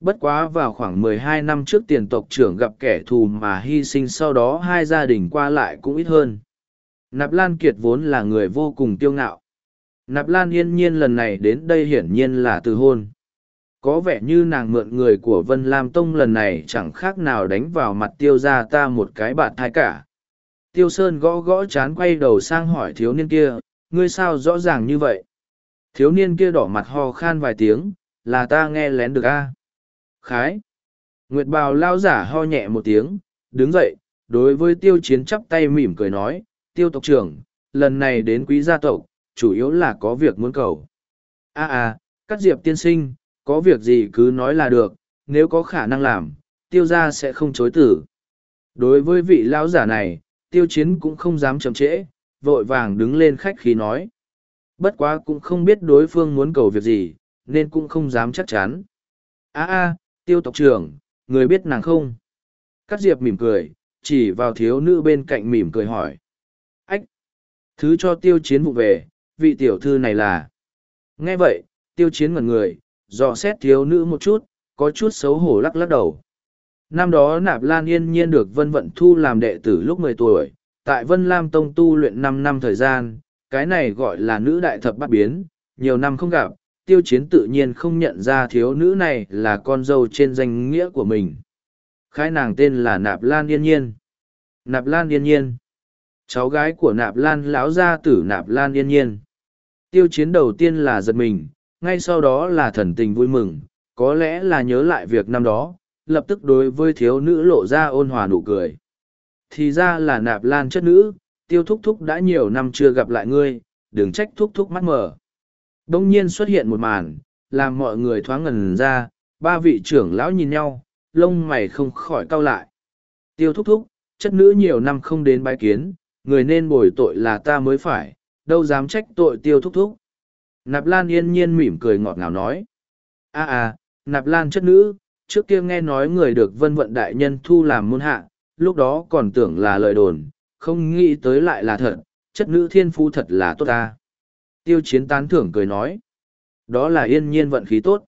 Bất quá vào khoảng mười hai năm trước tiền tộc trưởng gặp kẻ thù mà hy sinh sau đó hai gia đình qua lại cũng ít hơn. Nạp Lan Kiệt vốn là người vô cùng tiêu ngạo. Nạp Lan yên nhiên lần này đến đây hiển nhiên là từ hôn. Có vẻ như nàng mượn người của Vân Lam Tông lần này chẳng khác nào đánh vào mặt tiêu ra ta một cái bạn thai cả. Tiêu Sơn gõ gõ chán quay đầu sang hỏi thiếu niên kia, ngươi sao rõ ràng như vậy? Thiếu niên kia đỏ mặt ho khan vài tiếng, là ta nghe lén được a. Khái. Nguyệt bào lao giả ho nhẹ một tiếng đứng dậy. Đối với tiêu chiến chắp tay mỉm cười nói tiêu tộc trưởng lần này đến quý gia tộc chủ yếu là có việc muốn cầu. A à, à cắt diệp tiên sinh có việc gì cứ nói là được nếu có khả năng làm tiêu gia sẽ không chối tử đối với vị lão giả này tiêu chiến cũng không dám chậm trễ, vội vàng đứng lên khách khí nói. Bất quá cũng không biết đối phương muốn cầu việc gì, nên cũng không dám chắc chắn. A a, tiêu tộc trưởng, người biết nàng không? Cắt diệp mỉm cười, chỉ vào thiếu nữ bên cạnh mỉm cười hỏi. Ách, thứ cho tiêu chiến vụ về, vị tiểu thư này là? Nghe vậy, tiêu chiến ngẩn người, dò xét thiếu nữ một chút, có chút xấu hổ lắc lắc đầu năm đó nạp lan yên nhiên được vân vận thu làm đệ tử lúc mười tuổi tại vân lam tông tu luyện năm năm thời gian cái này gọi là nữ đại thập bát biến nhiều năm không gặp tiêu chiến tự nhiên không nhận ra thiếu nữ này là con dâu trên danh nghĩa của mình. Khai nàng tên là Nạp Lan Yên Nhiên. Nạp Lan Yên Nhiên. Cháu gái của Nạp Lan lão gia tử Nạp Lan Yên Nhiên. Tiêu chiến đầu tiên là giật mình, ngay sau đó là thần tình vui mừng, có lẽ là nhớ lại việc năm đó, lập tức đối với thiếu nữ lộ ra ôn hòa nụ cười. Thì ra là Nạp Lan chất nữ, tiêu thúc thúc đã nhiều năm chưa gặp lại ngươi, đừng trách thúc thúc mắt mở đông nhiên xuất hiện một màn làm mọi người thoáng ngần ra ba vị trưởng lão nhìn nhau lông mày không khỏi cau lại. Tiêu thúc thúc chất nữ nhiều năm không đến bái kiến người nên bồi tội là ta mới phải đâu dám trách tội tiêu thúc thúc. Nạp lan yên nhiên mỉm cười ngọt ngào nói. A à nạp lan chất nữ trước kia nghe nói người được vân vận đại nhân thu làm môn hạ lúc đó còn tưởng là lời đồn không nghĩ tới lại là thật chất nữ thiên phu thật là tốt ta tiêu chiến tán thưởng cười nói. Đó là yên nhiên vận khí tốt.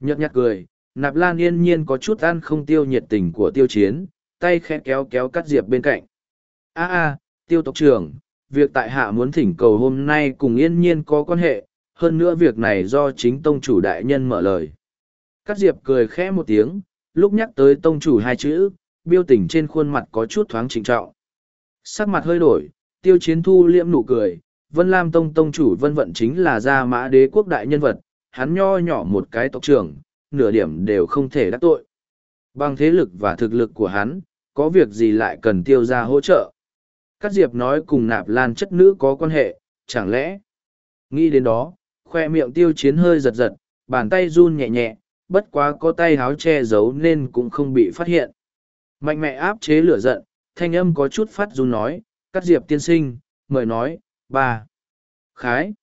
Nhật nhạt cười, nạp lan yên nhiên có chút ăn không tiêu nhiệt tình của tiêu chiến, tay khẽ kéo kéo cắt diệp bên cạnh. a a tiêu tộc trưởng, việc tại hạ muốn thỉnh cầu hôm nay cùng yên nhiên có quan hệ, hơn nữa việc này do chính tông chủ đại nhân mở lời. Cát diệp cười khẽ một tiếng, lúc nhắc tới tông chủ hai chữ, biêu tỉnh trên khuôn mặt có chút thoáng trịnh trọng. Sắc mặt hơi đổi, tiêu chiến thu liễm nụ cười, Vân Lam Tông Tông chủ vân vận chính là gia mã đế quốc đại nhân vật, hắn nho nhỏ một cái tộc trưởng, nửa điểm đều không thể đắc tội. Bằng thế lực và thực lực của hắn, có việc gì lại cần tiêu ra hỗ trợ. Cát Diệp nói cùng nạp lan chất nữ có quan hệ, chẳng lẽ? Nghĩ đến đó, khoe miệng tiêu chiến hơi giật giật, bàn tay run nhẹ nhẹ, bất quá có tay háo che giấu nên cũng không bị phát hiện. Mạnh mẽ áp chế lửa giận, thanh âm có chút phát run nói, cắt Diệp tiên sinh, mời nói, ba khái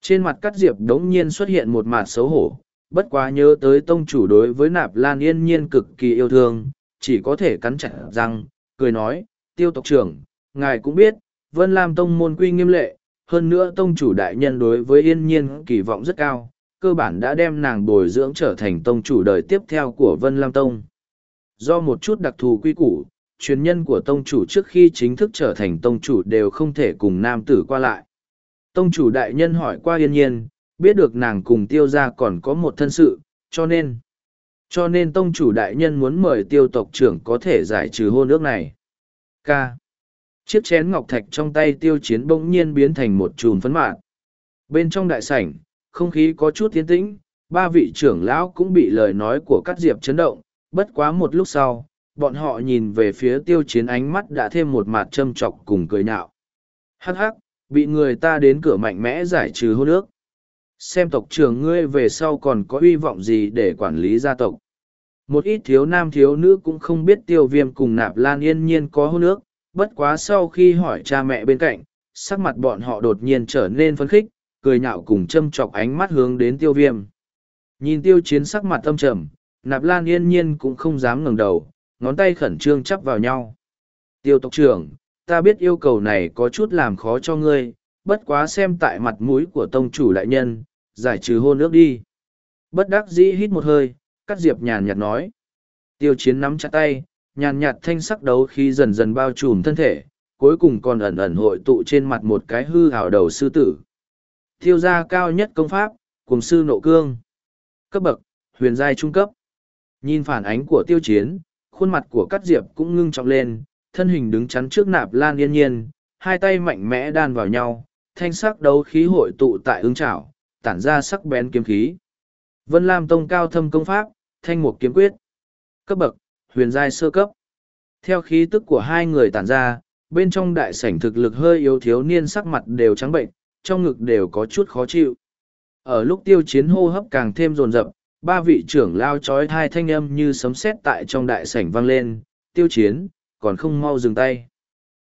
trên mặt cắt diệp đống nhiên xuất hiện một mặt xấu hổ bất quá nhớ tới tông chủ đối với nạp lan yên nhiên cực kỳ yêu thương chỉ có thể cắn chặt răng cười nói tiêu tộc trưởng ngài cũng biết vân lam tông môn quy nghiêm lệ hơn nữa tông chủ đại nhân đối với yên nhiên kỳ vọng rất cao cơ bản đã đem nàng bồi dưỡng trở thành tông chủ đời tiếp theo của vân lam tông do một chút đặc thù quy củ truyền nhân của tông chủ trước khi chính thức trở thành tông chủ đều không thể cùng nam tử qua lại. Tông chủ đại nhân hỏi qua yên nhiên, biết được nàng cùng tiêu gia còn có một thân sự, cho nên, cho nên tông chủ đại nhân muốn mời tiêu tộc trưởng có thể giải trừ hôn ước này. K. Chiếc chén ngọc thạch trong tay tiêu chiến bỗng nhiên biến thành một chùm phấn mạng. Bên trong đại sảnh, không khí có chút tiến tĩnh, ba vị trưởng lão cũng bị lời nói của các diệp chấn động, bất quá một lúc sau, bọn họ nhìn về phía tiêu chiến ánh mắt đã thêm một mặt châm chọc cùng cười nhạo. Hắc hắc, bị người ta đến cửa mạnh mẽ giải trừ hôn ước. Xem tộc trưởng ngươi về sau còn có hy vọng gì để quản lý gia tộc. Một ít thiếu nam thiếu nữ cũng không biết tiêu viêm cùng nạp lan yên nhiên có hôn ước, bất quá sau khi hỏi cha mẹ bên cạnh, sắc mặt bọn họ đột nhiên trở nên phấn khích, cười nhạo cùng châm chọc ánh mắt hướng đến tiêu viêm. Nhìn tiêu chiến sắc mặt âm trầm, nạp lan yên nhiên cũng không dám ngẩng đầu, ngón tay khẩn trương chắp vào nhau. Tiêu tộc trưởng, ta biết yêu cầu này có chút làm khó cho ngươi, bất quá xem tại mặt mũi của tông chủ đại nhân, giải trừ hôn ước đi. Bất đắc dĩ hít một hơi, cắt diệp nhàn nhạt nói. Tiêu chiến nắm chặt tay, nhàn nhạt thanh sắc đấu khi dần dần bao trùm thân thể, cuối cùng còn ẩn ẩn hội tụ trên mặt một cái hư hào đầu sư tử. Tiêu gia cao nhất công pháp, cùng sư nộ cương. Cấp bậc, huyền giai trung cấp. Nhìn phản ánh của tiêu chiến, khuôn mặt của Cát Diệp cũng ngưng trọng lên, thân hình đứng chắn trước nạp lan yên nhiên, hai tay mạnh mẽ đan vào nhau, thanh sắc đấu khí hội tụ tại ứng trảo, tản ra sắc bén kiếm khí. Vân Lam Tông cao thâm công pháp, thanh mục kiếm quyết. Cấp bậc, huyền giai sơ cấp. Theo khí tức của hai người tản ra, bên trong đại sảnh thực lực hơi yếu thiếu niên sắc mặt đều trắng bệnh, trong ngực đều có chút khó chịu. Ở lúc tiêu chiến hô hấp càng thêm rồn rập, ba vị trưởng lao trói hai thanh âm như sấm sét tại trong đại sảnh vang lên, tiêu chiến, còn không mau dừng tay.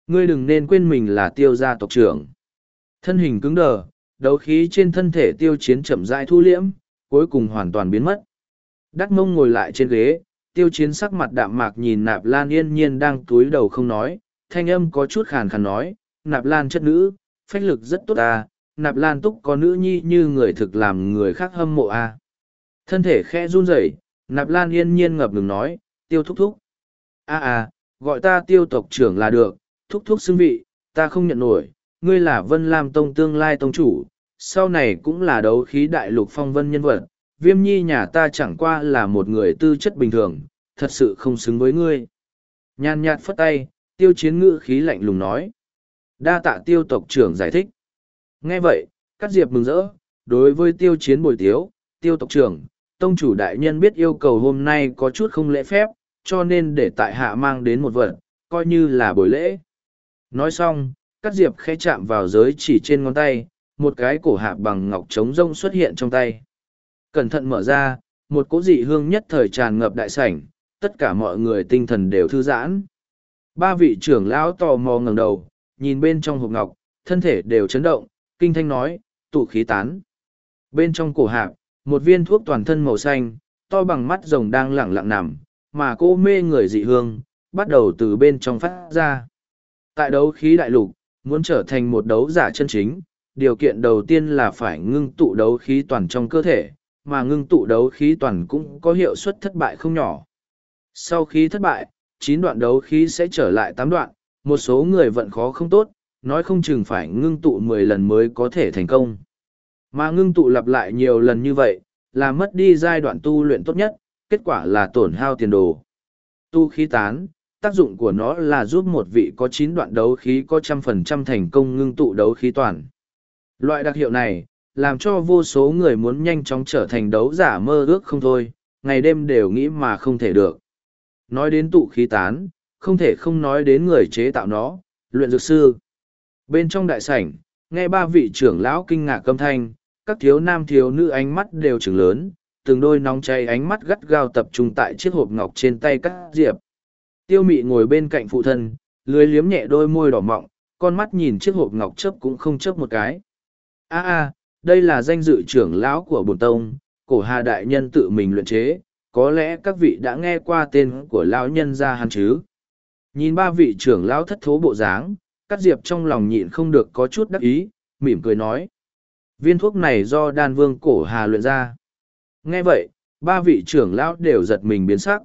Ngươi đừng nên quên mình là tiêu gia tộc trưởng. Thân hình cứng đờ, đấu khí trên thân thể tiêu chiến chậm rãi thu liễm, cuối cùng hoàn toàn biến mất. Đắc mông ngồi lại trên ghế, tiêu chiến sắc mặt đạm mạc nhìn nạp lan yên nhiên đang túi đầu không nói, thanh âm có chút khàn khàn nói, nạp lan chất nữ, phách lực rất tốt à, nạp lan túc có nữ nhi như người thực làm người khác hâm mộ à. Thân thể khe run rẩy, nạp lan yên nhiên ngập ngừng nói, tiêu thúc thúc. a à, gọi ta tiêu tộc trưởng là được, thúc thúc xưng vị, ta không nhận nổi, ngươi là vân lam tông tương lai tông chủ, sau này cũng là đấu khí đại lục phong vân nhân vật, viêm nhi nhà ta chẳng qua là một người tư chất bình thường, thật sự không xứng với ngươi. Nhàn nhạt phất tay, tiêu chiến ngữ khí lạnh lùng nói. Đa tạ tiêu tộc trưởng giải thích. Nghe vậy, Cát Diệp mừng rỡ, đối với tiêu chiến bồi tiếu, tiêu tộc trưởng, tông chủ đại nhân biết yêu cầu hôm nay có chút không lễ phép, cho nên để tại hạ mang đến một vật, coi như là buổi lễ. Nói xong, cắt diệp khẽ chạm vào giới chỉ trên ngón tay, một cái cổ hạ bằng ngọc trống rông xuất hiện trong tay. Cẩn thận mở ra, một cỗ dị hương nhất thời tràn ngập đại sảnh, tất cả mọi người tinh thần đều thư giãn. Ba vị trưởng lão tò mò ngẩng đầu, nhìn bên trong hộp ngọc, thân thể đều chấn động, kinh thanh nói, tụ khí tán. Bên trong cổ hạp, một viên thuốc toàn thân màu xanh, to bằng mắt rồng đang lẳng lặng nằm, mà cô mê người dị hương, bắt đầu từ bên trong phát ra. Tại đấu khí đại lục, muốn trở thành một đấu giả chân chính, điều kiện đầu tiên là phải ngưng tụ đấu khí toàn trong cơ thể, mà ngưng tụ đấu khí toàn cũng có hiệu suất thất bại không nhỏ. Sau khi thất bại, chín đoạn đấu khí sẽ trở lại tám đoạn, một số người vận khó không tốt, nói không chừng phải ngưng tụ mười lần mới có thể thành công. Mà ngưng tụ lặp lại nhiều lần như vậy, là mất đi giai đoạn tu luyện tốt nhất, kết quả là tổn hao tiền đồ. Tu khí tán, tác dụng của nó là giúp một vị có chín đoạn đấu khí có trăm phần trăm thành công ngưng tụ đấu khí toàn. Loại đặc hiệu này, làm cho vô số người muốn nhanh chóng trở thành đấu giả mơ ước không thôi, ngày đêm đều nghĩ mà không thể được. Nói đến tụ khí tán, không thể không nói đến người chế tạo nó, luyện dược sư. Bên trong đại sảnh, nghe ba vị trưởng lão kinh ngạc câm thanh, các thiếu nam thiếu nữ ánh mắt đều trừng lớn, từng đôi nóng cháy ánh mắt gắt gao tập trung tại chiếc hộp ngọc trên tay các diệp. Tiêu mị ngồi bên cạnh phụ thân, lưới liếm nhẹ đôi môi đỏ mọng, con mắt nhìn chiếc hộp ngọc chớp cũng không chớp một cái. a a đây là danh dự trưởng lão của bồn tông, cổ hà đại nhân tự mình luyện chế, có lẽ các vị đã nghe qua tên của lão nhân gia hắn chứ. Nhìn ba vị trưởng lão thất thố bộ dáng, cắt diệp trong lòng nhịn không được có chút đắc ý, mỉm cười nói. Viên thuốc này do đan vương cổ hà luyện ra. Nghe vậy, ba vị trưởng lão đều giật mình biến sắc.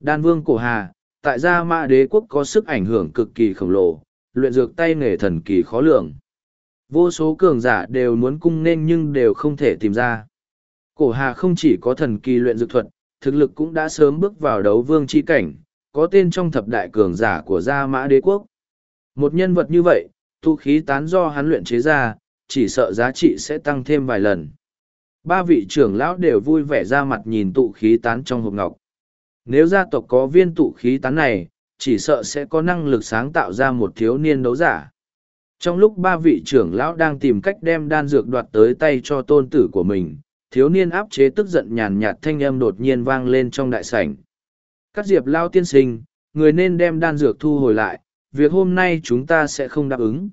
Đan vương cổ hà, tại gia mã đế quốc có sức ảnh hưởng cực kỳ khổng lồ, luyện dược tay nghề thần kỳ khó lường. Vô số cường giả đều muốn cung nên nhưng đều không thể tìm ra. Cổ hà không chỉ có thần kỳ luyện dược thuật, thực lực cũng đã sớm bước vào đấu vương chi cảnh, có tên trong thập đại cường giả của gia mã đế quốc. Một nhân vật như vậy, thu khí tán do hắn luyện chế ra, chỉ sợ giá trị sẽ tăng thêm vài lần. Ba vị trưởng lão đều vui vẻ ra mặt nhìn tụ khí tán trong hộp ngọc. Nếu gia tộc có viên tụ khí tán này, chỉ sợ sẽ có năng lực sáng tạo ra một thiếu niên đấu giả. Trong lúc ba vị trưởng lão đang tìm cách đem đan dược đoạt tới tay cho tôn tử của mình, thiếu niên áp chế tức giận nhàn nhạt thanh âm đột nhiên vang lên trong đại sảnh. Các diệp lao tiên sinh, người nên đem đan dược thu hồi lại, việc hôm nay chúng ta sẽ không đáp ứng.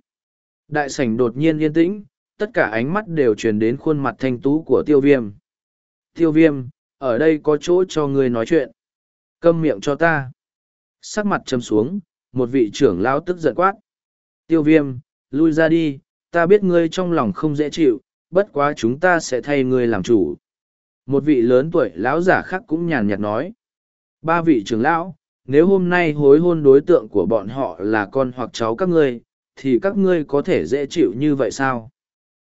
Đại sảnh đột nhiên yên tĩnh, tất cả ánh mắt đều truyền đến khuôn mặt thanh tú của tiêu viêm. Tiêu viêm, ở đây có chỗ cho người nói chuyện. Câm miệng cho ta. Sắc mặt châm xuống, một vị trưởng lao tức giận quát. Tiêu viêm, lui ra đi, ta biết ngươi trong lòng không dễ chịu, bất quá chúng ta sẽ thay ngươi làm chủ. Một vị lớn tuổi lão giả khác cũng nhàn nhạt nói. Ba vị trưởng lão, nếu hôm nay hối hôn đối tượng của bọn họ là con hoặc cháu các ngươi, thì các ngươi có thể dễ chịu như vậy sao?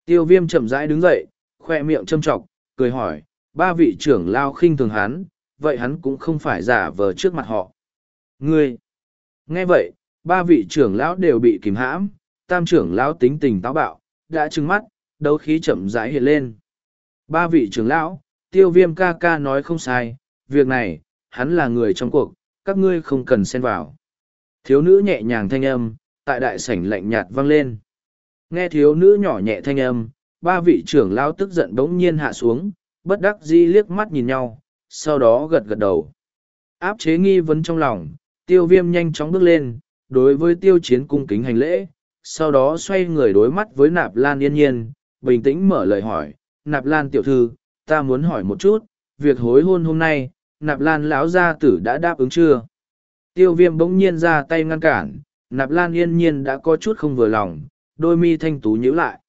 Tiêu viêm chậm rãi đứng dậy, khoe miệng châm trọc, cười hỏi, ba vị trưởng lao khinh thường hắn, vậy hắn cũng không phải giả vờ trước mặt họ. Ngươi! Nghe vậy, ba vị trưởng lão đều bị kìm hãm, tam trưởng lão tính tình táo bạo, đã trừng mắt, đấu khí chậm rãi hiện lên. Ba vị trưởng lão, tiêu viêm ca ca nói không sai, việc này, hắn là người trong cuộc, các ngươi không cần xen vào. Thiếu nữ nhẹ nhàng thanh âm, tại đại sảnh lạnh nhạt vang lên. Nghe thiếu nữ nhỏ nhẹ thanh âm, ba vị trưởng lao tức giận bỗng nhiên hạ xuống, bất đắc dĩ liếc mắt nhìn nhau, sau đó gật gật đầu. Áp chế nghi vấn trong lòng, tiêu viêm nhanh chóng bước lên, đối với tiêu chiến cung kính hành lễ, sau đó xoay người đối mắt với nạp lan yên nhiên, bình tĩnh mở lời hỏi, nạp lan tiểu thư, ta muốn hỏi một chút, việc hối hôn hôm nay, nạp lan lão gia tử đã đáp ứng chưa? Tiêu viêm bỗng nhiên ra tay ngăn cản, nạp lan yên nhiên đã có chút không vừa lòng, đôi mi thanh tú nhíu lại.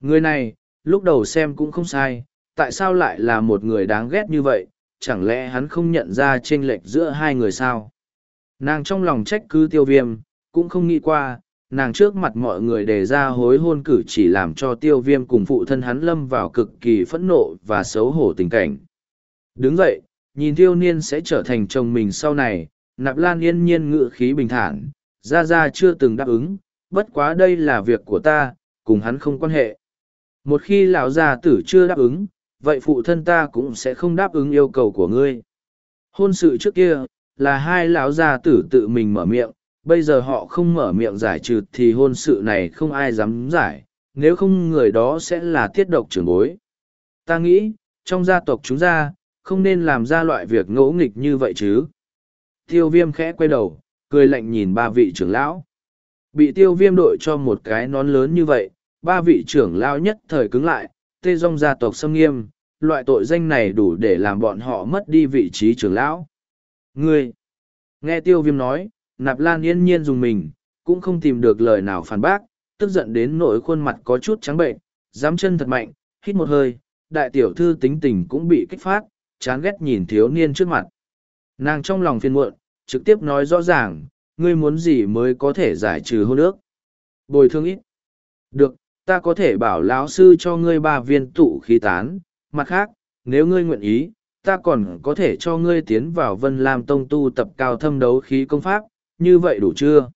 Người này, lúc đầu xem cũng không sai, tại sao lại là một người đáng ghét như vậy, chẳng lẽ hắn không nhận ra chênh lệch giữa hai người sao? Nàng trong lòng trách cứ tiêu viêm, cũng không nghĩ qua, nàng trước mặt mọi người đề ra hối hôn cử chỉ làm cho tiêu viêm cùng phụ thân hắn lâm vào cực kỳ phẫn nộ và xấu hổ tình cảnh. Đứng dậy, nhìn thiêu niên sẽ trở thành chồng mình sau này, nạp lan yên nhiên ngự khí bình thản, ra ra chưa từng đáp ứng, bất quá đây là việc của ta, cùng hắn không quan hệ. Một khi lão gia tử chưa đáp ứng, vậy phụ thân ta cũng sẽ không đáp ứng yêu cầu của ngươi. Hôn sự trước kia, là hai lão gia tử tự mình mở miệng, bây giờ họ không mở miệng giải trừ thì hôn sự này không ai dám giải, nếu không người đó sẽ là tiết độc trưởng bối. Ta nghĩ, trong gia tộc chúng ta, không nên làm ra loại việc ngỗ nghịch như vậy chứ. Tiêu viêm khẽ quay đầu, cười lạnh nhìn ba vị trưởng lão. Bị tiêu viêm đội cho một cái nón lớn như vậy, ba vị trưởng lão nhất thời cứng lại, tê rong gia tộc xâm nghiêm, loại tội danh này đủ để làm bọn họ mất đi vị trí trưởng lão. Ngươi! Nghe tiêu viêm nói, nạp lan yên nhiên dùng mình, cũng không tìm được lời nào phản bác, tức giận đến nỗi khuôn mặt có chút trắng bệnh, dám chân thật mạnh, hít một hơi, đại tiểu thư tính tình cũng bị kích phát, chán ghét nhìn thiếu niên trước mặt. Nàng trong lòng phiền muộn, trực tiếp nói rõ ràng, ngươi muốn gì mới có thể giải trừ hôn ước. Bồi thương ít. Được, ta có thể bảo lão sư cho ngươi ba viên tụ khí tán, mặt khác, nếu ngươi nguyện ý, ta còn có thể cho ngươi tiến vào Vân Lam Tông tu tập cao thâm đấu khí công pháp, như vậy đủ chưa?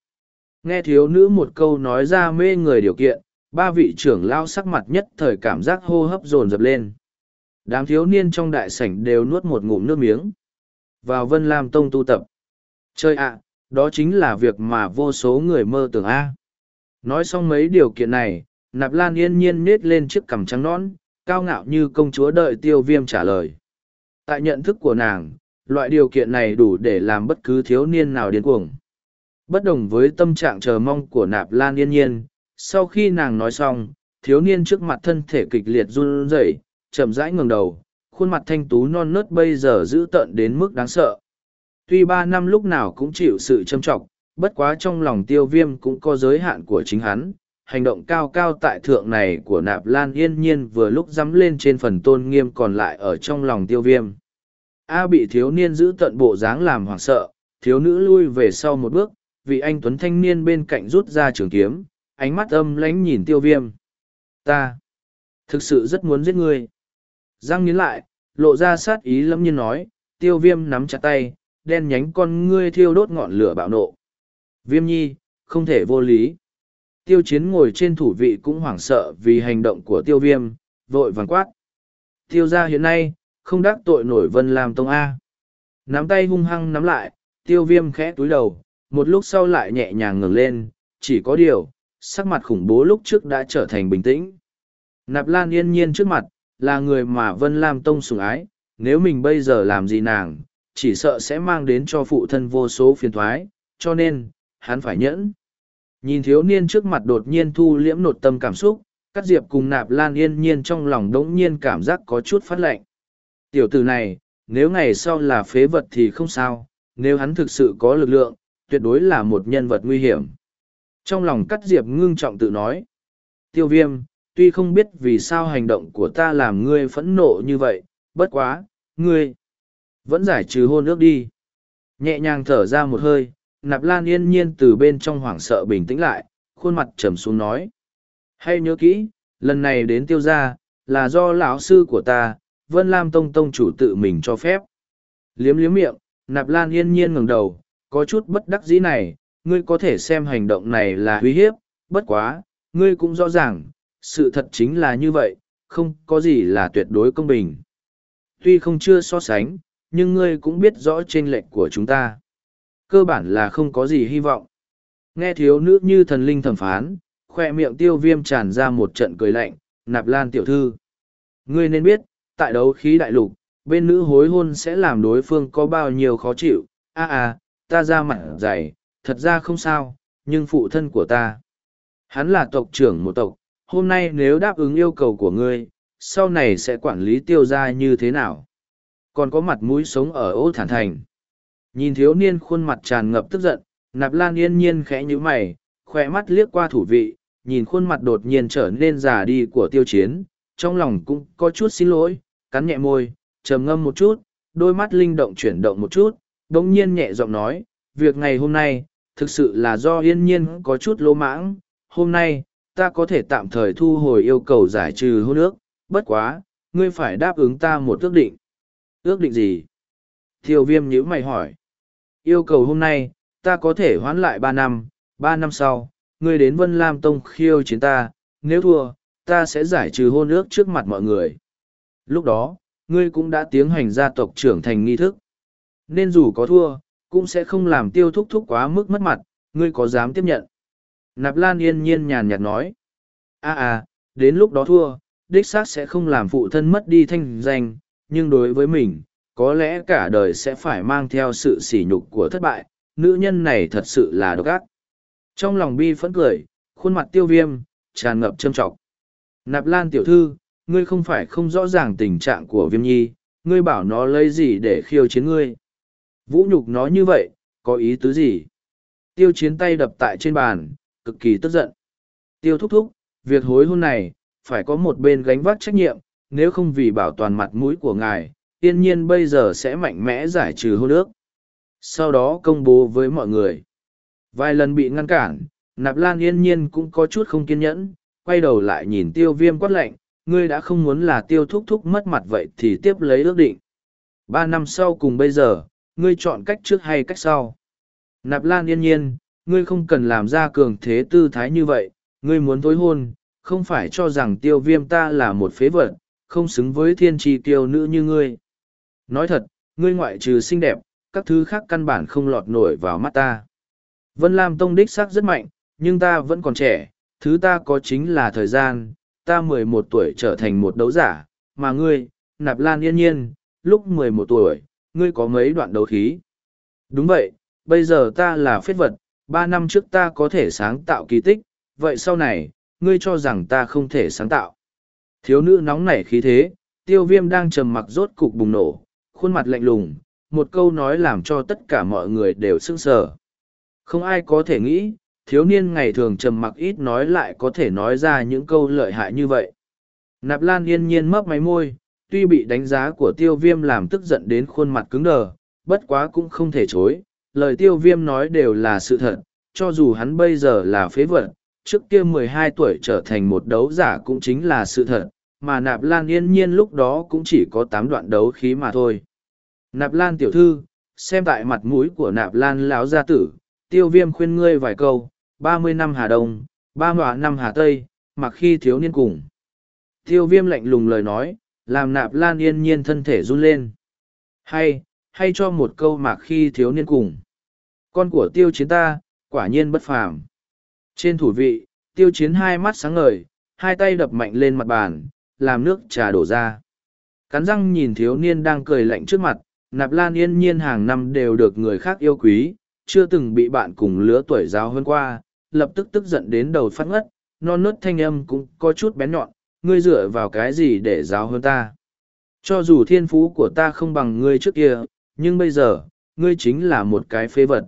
Nghe thiếu nữ một câu nói ra mê người điều kiện, ba vị trưởng lao sắc mặt nhất thời cảm giác hô hấp dồn dập lên. Đám thiếu niên trong đại sảnh đều nuốt một ngụm nước miếng. Vào Vân Lam Tông tu tập. Chơi ạ, đó chính là việc mà vô số người mơ tưởng A. Nói xong mấy điều kiện này, Nạp Lan yên nhiên nết lên chiếc cằm trắng nón, cao ngạo như công chúa đợi tiêu viêm trả lời. Tại nhận thức của nàng, loại điều kiện này đủ để làm bất cứ thiếu niên nào điên cuồng. Bất đồng với tâm trạng chờ mong của Nạp Lan yên nhiên, sau khi nàng nói xong, thiếu niên trước mặt thân thể kịch liệt run rẩy, chậm rãi ngừng đầu, khuôn mặt thanh tú non nớt bây giờ dữ tợn đến mức đáng sợ. Tuy ba năm lúc nào cũng chịu sự châm trọng, bất quá trong lòng tiêu viêm cũng có giới hạn của chính hắn. Hành động cao cao tại thượng này của nạp lan yên nhiên vừa lúc dắm lên trên phần tôn nghiêm còn lại ở trong lòng tiêu viêm. A bị thiếu niên giữ tận bộ dáng làm hoảng sợ, thiếu nữ lui về sau một bước, vị anh tuấn thanh niên bên cạnh rút ra trường kiếm, ánh mắt âm lánh nhìn tiêu viêm. Ta, thực sự rất muốn giết ngươi. Giang nhấn lại, lộ ra sát ý lâm nhiên nói, tiêu viêm nắm chặt tay, đen nhánh con ngươi thiêu đốt ngọn lửa bạo nộ. Viêm nhi, không thể vô lý. Tiêu chiến ngồi trên thủ vị cũng hoảng sợ vì hành động của tiêu viêm, vội vàng quát. Tiêu ra hiện nay, không đắc tội nổi vân làm tông A. Nắm tay hung hăng nắm lại, tiêu viêm khẽ túi đầu, một lúc sau lại nhẹ nhàng ngừng lên, chỉ có điều, sắc mặt khủng bố lúc trước đã trở thành bình tĩnh. Nạp Lan yên nhiên trước mặt, là người mà Vân Lam Tông sủng ái, nếu mình bây giờ làm gì nàng, chỉ sợ sẽ mang đến cho phụ thân vô số phiền thoái, cho nên, hắn phải nhẫn. Nhìn thiếu niên trước mặt đột nhiên thu liễm nột tâm cảm xúc, Cát diệp cùng nạp lan yên nhiên trong lòng đống nhiên cảm giác có chút phát lệnh. Tiểu tử này, nếu ngày sau là phế vật thì không sao, nếu hắn thực sự có lực lượng, tuyệt đối là một nhân vật nguy hiểm. Trong lòng cắt diệp ngưng trọng tự nói. Tiêu viêm, tuy không biết vì sao hành động của ta làm ngươi phẫn nộ như vậy, bất quá, ngươi vẫn giải trừ hôn ước đi. Nhẹ nhàng thở ra một hơi, nạp lan yên nhiên từ bên trong hoảng sợ bình tĩnh lại, khuôn mặt trầm xuống nói. Hay nhớ kỹ, lần này đến tiêu gia, là do lão sư của ta, Vân Lam Tông Tông chủ tự mình cho phép. Liếm liếm miệng, nạp lan yên nhiên ngẩng đầu, có chút bất đắc dĩ này, ngươi có thể xem hành động này là uy hiếp, bất quá, ngươi cũng rõ ràng, sự thật chính là như vậy, không có gì là tuyệt đối công bình. Tuy không chưa so sánh, nhưng ngươi cũng biết rõ trên lệnh của chúng ta. Cơ bản là không có gì hy vọng. Nghe thiếu nữ như thần linh thẩm phán, khoe miệng tiêu viêm tràn ra một trận cười lạnh, nạp lan tiểu thư. Ngươi nên biết, tại đấu khí đại lục, bên nữ hối hôn sẽ làm đối phương có bao nhiêu khó chịu. a à, ta ra mặt dày, thật ra không sao, nhưng phụ thân của ta. Hắn là tộc trưởng một tộc, hôm nay nếu đáp ứng yêu cầu của ngươi, sau này sẽ quản lý tiêu gia như thế nào? Còn có mặt mũi sống ở ô thản thành. Nhìn thiếu niên khuôn mặt tràn ngập tức giận, nạp lan yên nhiên khẽ như mày, khỏe mắt liếc qua thủ vị, nhìn khuôn mặt đột nhiên trở nên già đi của tiêu chiến, trong lòng cũng có chút xin lỗi, cắn nhẹ môi, trầm ngâm một chút, đôi mắt linh động chuyển động một chút, đồng nhiên nhẹ giọng nói, việc ngày hôm nay, thực sự là do yên nhiên có chút lỗ mãng, hôm nay, ta có thể tạm thời thu hồi yêu cầu giải trừ hôn ước, bất quá, ngươi phải đáp ứng ta một ước định. Ước định gì? Thiều viêm nhữ mày hỏi. Yêu cầu hôm nay, ta có thể hoãn lại ba năm, ba năm sau, ngươi đến Vân Lam Tông khiêu chiến ta, nếu thua, ta sẽ giải trừ hôn ước trước mặt mọi người. Lúc đó, ngươi cũng đã tiến hành gia tộc trưởng thành nghi thức. Nên dù có thua, cũng sẽ không làm tiêu thúc thúc quá mức mất mặt, ngươi có dám tiếp nhận. Nạp Lan yên nhiên nhàn nhạt nói. a à, đến lúc đó thua, đích xác sẽ không làm phụ thân mất đi thanh danh, nhưng đối với mình, có lẽ cả đời sẽ phải mang theo sự sỉ nhục của thất bại, nữ nhân này thật sự là độc ác. Trong lòng bi phẫn cười, khuôn mặt tiêu viêm, tràn ngập châm trọng. Nạp Lan tiểu thư, ngươi không phải không rõ ràng tình trạng của viêm nhi, ngươi bảo nó lấy gì để khiêu chiến ngươi. Vũ nhục nó như vậy, có ý tứ gì? Tiêu chiến tay đập tại trên bàn, cực kỳ tức giận. Tiêu thúc thúc, việc hối hôn này, phải có một bên gánh vác trách nhiệm, nếu không vì bảo toàn mặt mũi của ngài, yên nhiên bây giờ sẽ mạnh mẽ giải trừ hôn ước. Sau đó công bố với mọi người. Vài lần bị ngăn cản, nạp lan yên nhiên cũng có chút không kiên nhẫn, quay đầu lại nhìn tiêu viêm quát lệnh, ngươi đã không muốn là tiêu thúc thúc mất mặt vậy thì tiếp lấy ước định. Ba năm sau cùng bây giờ, ngươi chọn cách trước hay cách sau. Nạp lan yên nhiên, ngươi không cần làm ra cường thế tư thái như vậy, ngươi muốn tối hôn, không phải cho rằng tiêu viêm ta là một phế vật, không xứng với thiên tri tiêu nữ như ngươi. Nói thật, ngươi ngoại trừ xinh đẹp, các thứ khác căn bản không lọt nổi vào mắt ta. Vân Lam Tông đích xác rất mạnh, nhưng ta vẫn còn trẻ, thứ ta có chính là thời gian, ta mười một tuổi trở thành một đấu giả, mà ngươi, nạp lan yên nhiên, lúc mười một tuổi, ngươi có mấy đoạn đấu khí. Đúng vậy, bây giờ ta là phết vật, ba năm trước ta có thể sáng tạo kỳ tích, vậy sau này, ngươi cho rằng ta không thể sáng tạo. Thiếu nữ nóng nảy khí thế, tiêu viêm đang trầm mặc rốt cục bùng nổ, khuôn mặt lạnh lùng, một câu nói làm cho tất cả mọi người đều sững sờ. Không ai có thể nghĩ, thiếu niên ngày thường trầm mặc ít nói lại có thể nói ra những câu lợi hại như vậy. Nạp Lan yên nhiên mấp máy môi, tuy bị đánh giá của tiêu viêm làm tức giận đến khuôn mặt cứng đờ, bất quá cũng không thể chối, lời tiêu viêm nói đều là sự thật, cho dù hắn bây giờ là phế vật, trước kia mười hai tuổi trở thành một đấu giả cũng chính là sự thật, mà Nạp Lan yên nhiên lúc đó cũng chỉ có tám đoạn đấu khí mà thôi. Nạp Lan tiểu thư, xem tại mặt mũi của Nạp Lan lão gia tử, tiêu viêm khuyên ngươi vài câu, ba mươi năm Hà Đông, ba mươi năm Hà Tây, mặc khi thiếu niên cùng. Tiêu viêm lạnh lùng lời nói, làm Nạp Lan yên nhiên thân thể run lên. Hay, hay cho một câu mạc khi thiếu niên cùng. Con của tiêu chiến ta, quả nhiên bất phàm. Trên thủ vị, tiêu chiến hai mắt sáng ngời, hai tay đập mạnh lên mặt bàn, làm nước trà đổ ra. Cắn răng nhìn thiếu niên đang cười lạnh trước mặt, nạp lan yên nhiên hàng năm đều được người khác yêu quý, chưa từng bị bạn cùng lứa tuổi giáo hơn qua, lập tức tức giận đến đầu phát ngất, non nớt thanh âm cũng có chút bén nhọn, ngươi dựa vào cái gì để giáo hơn ta. Cho dù thiên phú của ta không bằng ngươi trước kia, nhưng bây giờ, ngươi chính là một cái phế vật.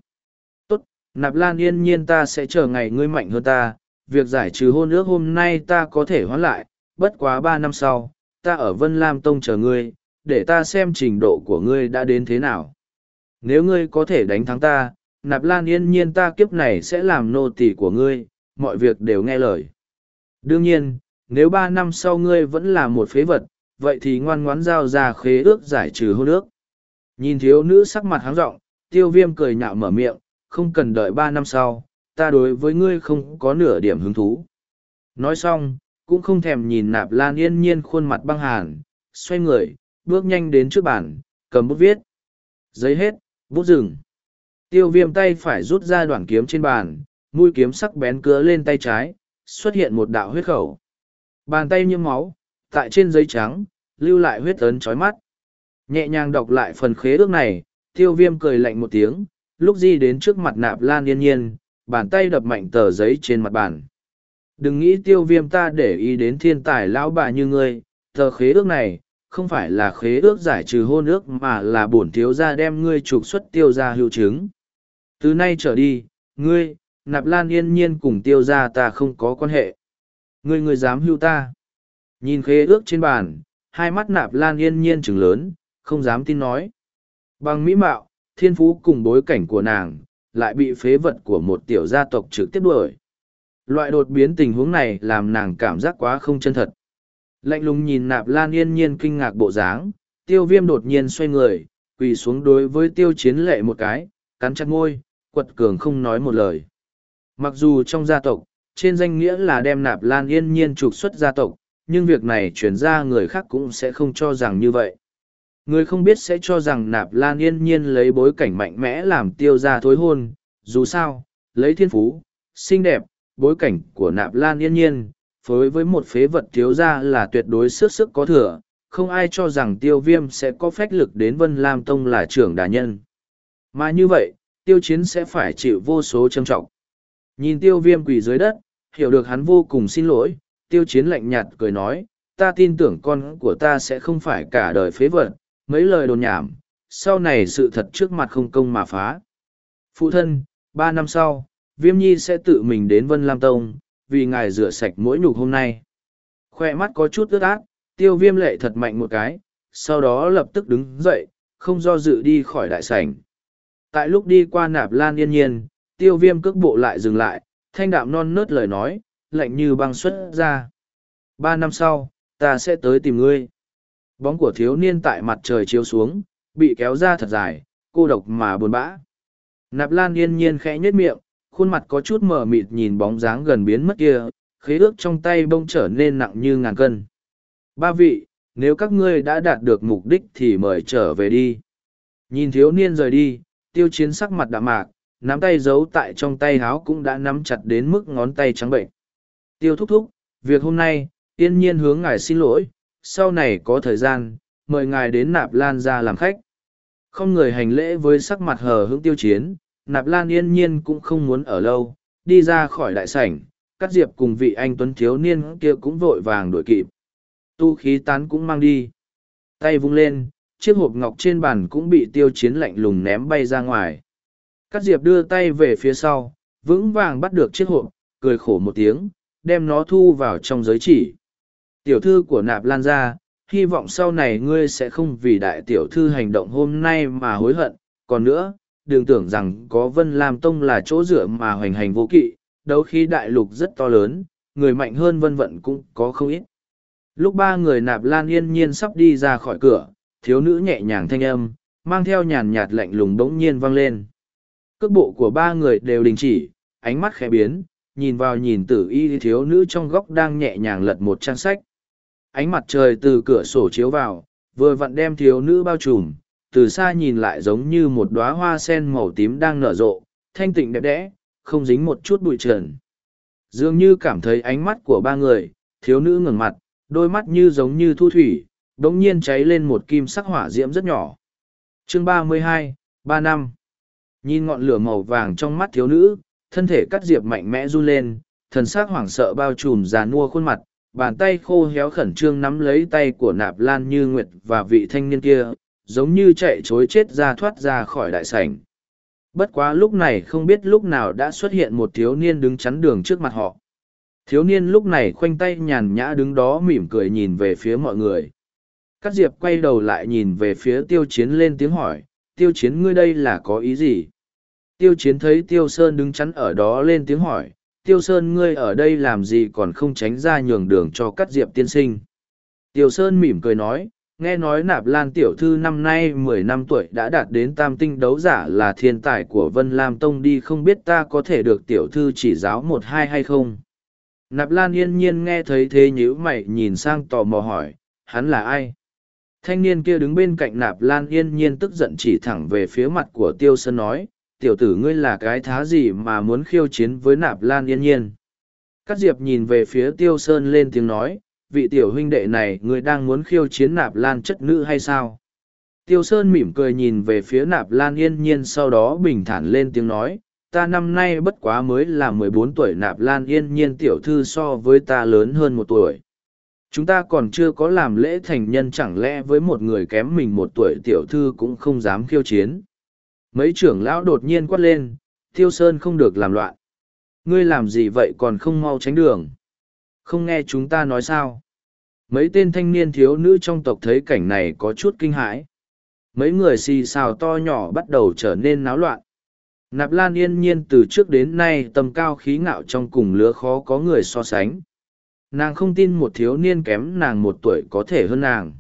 Tốt, nạp lan yên nhiên ta sẽ chờ ngày ngươi mạnh hơn ta, việc giải trừ hôn ước hôm nay ta có thể hoãn lại, bất quá ba năm sau, ta ở Vân Lam Tông chờ ngươi, để ta xem trình độ của ngươi đã đến thế nào. Nếu ngươi có thể đánh thắng ta, nạp lan yên nhiên ta kiếp này sẽ làm nô tỳ của ngươi, mọi việc đều nghe lời. Đương nhiên, nếu ba năm sau ngươi vẫn là một phế vật, vậy thì ngoan ngoãn giao ra khế ước giải trừ hôn ước. Nhìn thiếu nữ sắc mặt háng rộng, tiêu viêm cười nhạo mở miệng, không cần đợi ba năm sau, ta đối với ngươi không có nửa điểm hứng thú. Nói xong, cũng không thèm nhìn nạp lan yên nhiên khuôn mặt băng hàn, xoay người, bước nhanh đến trước bàn, cầm bút viết. Giấy hết, bút rừng. Tiêu viêm tay phải rút ra đoạn kiếm trên bàn, mũi kiếm sắc bén cứa lên tay trái, xuất hiện một đạo huyết khẩu. Bàn tay như máu, tại trên giấy trắng, lưu lại huyết ấn chói mắt. Nhẹ nhàng đọc lại phần khế ước này, tiêu viêm cười lạnh một tiếng, lúc di đến trước mặt nạp lan yên nhiên, bàn tay đập mạnh tờ giấy trên mặt bàn. Đừng nghĩ tiêu viêm ta để ý đến thiên tài lão bà như ngươi, tờ khế ước này, không phải là khế ước giải trừ hôn ước mà là bổn thiếu gia đem ngươi trục xuất tiêu ra hữu chứng. Từ nay trở đi, ngươi, nạp lan yên nhiên cùng tiêu ra ta không có quan hệ. Ngươi ngươi dám hưu ta. Nhìn khế ước trên bàn, hai mắt nạp lan yên nhiên trừng lớn, không dám tin nói. Bằng mỹ mạo, thiên phú cùng bối cảnh của nàng, lại bị phế vật của một tiểu gia tộc trực tiếp đuổi. Loại đột biến tình huống này làm nàng cảm giác quá không chân thật. Lạnh lùng nhìn nạp lan yên nhiên kinh ngạc bộ dáng, tiêu viêm đột nhiên xoay người, quỳ xuống đối với tiêu chiến lệ một cái, cắn chặt ngôi, quật cường không nói một lời. Mặc dù trong gia tộc, trên danh nghĩa là đem nạp lan yên nhiên trục xuất gia tộc, nhưng việc này chuyển ra người khác cũng sẽ không cho rằng như vậy. Người không biết sẽ cho rằng nạp lan yên nhiên lấy bối cảnh mạnh mẽ làm tiêu ra thối hôn, dù sao, lấy thiên phú, xinh đẹp, bối cảnh của nạp lan yên nhiên, phối với một phế vật thiếu ra là tuyệt đối sức sức có thừa, không ai cho rằng tiêu viêm sẽ có phách lực đến Vân Lam Tông là trưởng đà nhân. Mà như vậy, tiêu chiến sẽ phải chịu vô số trâm trọng. Nhìn tiêu viêm quỳ dưới đất, hiểu được hắn vô cùng xin lỗi, tiêu chiến lạnh nhạt cười nói, ta tin tưởng con của ta sẽ không phải cả đời phế vật, mấy lời đồn nhảm, sau này sự thật trước mặt không công mà phá. Phụ thân, ba năm sau, viêm nhi sẽ tự mình đến Vân Lam Tông, vì ngài rửa sạch mỗi nhục hôm nay. Khoe mắt có chút ướt át, tiêu viêm lệ thật mạnh một cái, sau đó lập tức đứng dậy, không do dự đi khỏi đại sảnh. Tại lúc đi qua nạp lan yên nhiên, tiêu viêm cước bộ lại dừng lại, thanh đạm non nớt lời nói, lạnh như băng xuất ra. Ba năm sau, ta sẽ tới tìm ngươi. Bóng của thiếu niên tại mặt trời chiếu xuống, bị kéo ra thật dài, cô độc mà buồn bã. Nạp lan yên nhiên khẽ nhếch miệng, khuôn mặt có chút mờ mịt nhìn bóng dáng gần biến mất kia, khế ước trong tay bông trở nên nặng như ngàn cân. Ba vị, nếu các ngươi đã đạt được mục đích thì mời trở về đi. Nhìn thiếu niên rời đi, tiêu chiến sắc mặt đạm mạc, nắm tay giấu tại trong tay háo cũng đã nắm chặt đến mức ngón tay trắng bệnh. Tiêu thúc thúc, việc hôm nay, yên nhiên hướng ngài xin lỗi, sau này có thời gian, mời ngài đến nạp lan ra làm khách. Không người hành lễ với sắc mặt hờ hững tiêu chiến, nạp lan yên nhiên cũng không muốn ở lâu, đi ra khỏi đại sảnh, cắt diệp cùng vị anh tuấn thiếu niên kia cũng vội vàng đuổi kịp. Tu khí tán cũng mang đi. Tay vung lên, chiếc hộp ngọc trên bàn cũng bị tiêu chiến lạnh lùng ném bay ra ngoài. Cắt diệp đưa tay về phía sau, vững vàng bắt được chiếc hộp, cười khổ một tiếng, đem nó thu vào trong giới chỉ. Tiểu thư của nạp lan ra, hy vọng sau này ngươi sẽ không vì đại tiểu thư hành động hôm nay mà hối hận. Còn nữa, đừng tưởng rằng có Vân Lam Tông là chỗ dựa mà hoành hành vô kỵ, đấu khí đại lục rất to lớn, người mạnh hơn vân vận cũng có không ít. Lúc ba người nạp lan yên nhiên sắp đi ra khỏi cửa, thiếu nữ nhẹ nhàng thanh âm, mang theo nhàn nhạt lạnh lùng đống nhiên vang lên. Cước bộ của ba người đều đình chỉ, ánh mắt khẽ biến, nhìn vào nhìn tử y thiếu nữ trong góc đang nhẹ nhàng lật một trang sách. Ánh mặt trời từ cửa sổ chiếu vào, vừa vặn đem thiếu nữ bao trùm, từ xa nhìn lại giống như một đóa hoa sen màu tím đang nở rộ, thanh tịnh đẹp đẽ, không dính một chút bụi trần. Dường như cảm thấy ánh mắt của ba người, thiếu nữ ngừng mặt, đôi mắt như giống như thu thủy, đống nhiên cháy lên một kim sắc hỏa diễm rất nhỏ. chương ba mươi hai, ba năm. Nhìn ngọn lửa màu vàng trong mắt thiếu nữ, thân thể cắt diệp mạnh mẽ run lên, thần sắc hoảng sợ bao trùm già nua khuôn mặt, bàn tay khô héo khẩn trương nắm lấy tay của nạp lan như nguyệt và vị thanh niên kia, giống như chạy chối chết ra thoát ra khỏi đại sảnh. Bất quá lúc này không biết lúc nào đã xuất hiện một thiếu niên đứng chắn đường trước mặt họ. Thiếu niên lúc này khoanh tay nhàn nhã đứng đó mỉm cười nhìn về phía mọi người. Cát diệp quay đầu lại nhìn về phía tiêu chiến lên tiếng hỏi, tiêu chiến ngươi đây là có ý gì? Tiêu chiến thấy tiêu sơn đứng chắn ở đó lên tiếng hỏi, tiêu sơn ngươi ở đây làm gì còn không tránh ra nhường đường cho cắt diệp tiên sinh? Tiêu sơn mỉm cười nói, nghe nói nạp lan tiểu thư năm nay mười năm tuổi đã đạt đến tam tinh đấu giả là thiên tài của vân lam tông đi không biết ta có thể được tiểu thư chỉ giáo một hai hay không nạp lan yên nhiên nghe thấy thế nhíu mày nhìn sang tò mò hỏi hắn là ai thanh niên kia đứng bên cạnh nạp lan yên nhiên tức giận chỉ thẳng về phía mặt của tiêu sơn nói tiểu tử ngươi là cái thá gì mà muốn khiêu chiến với nạp lan yên nhiên cắt diệp nhìn về phía tiêu sơn lên tiếng nói vị tiểu huynh đệ này ngươi đang muốn khiêu chiến nạp lan chất nữ hay sao? Tiêu Sơn mỉm cười nhìn về phía nạp lan yên nhiên sau đó bình thản lên tiếng nói, ta năm nay bất quá mới là mười bốn tuổi nạp lan yên nhiên tiểu thư so với ta lớn hơn một tuổi. Chúng ta còn chưa có làm lễ thành nhân chẳng lẽ với một người kém mình một tuổi tiểu thư cũng không dám khiêu chiến. Mấy trưởng lão đột nhiên quát lên, Tiêu Sơn không được làm loạn. Ngươi làm gì vậy còn không mau tránh đường. Không nghe chúng ta nói sao? Mấy tên thanh niên thiếu nữ trong tộc thấy cảnh này có chút kinh hãi. Mấy người xì xào to nhỏ bắt đầu trở nên náo loạn. Nạp Lan yên nhiên từ trước đến nay tầm cao khí ngạo trong cùng lứa khó có người so sánh. Nàng không tin một thiếu niên kém nàng một tuổi có thể hơn nàng.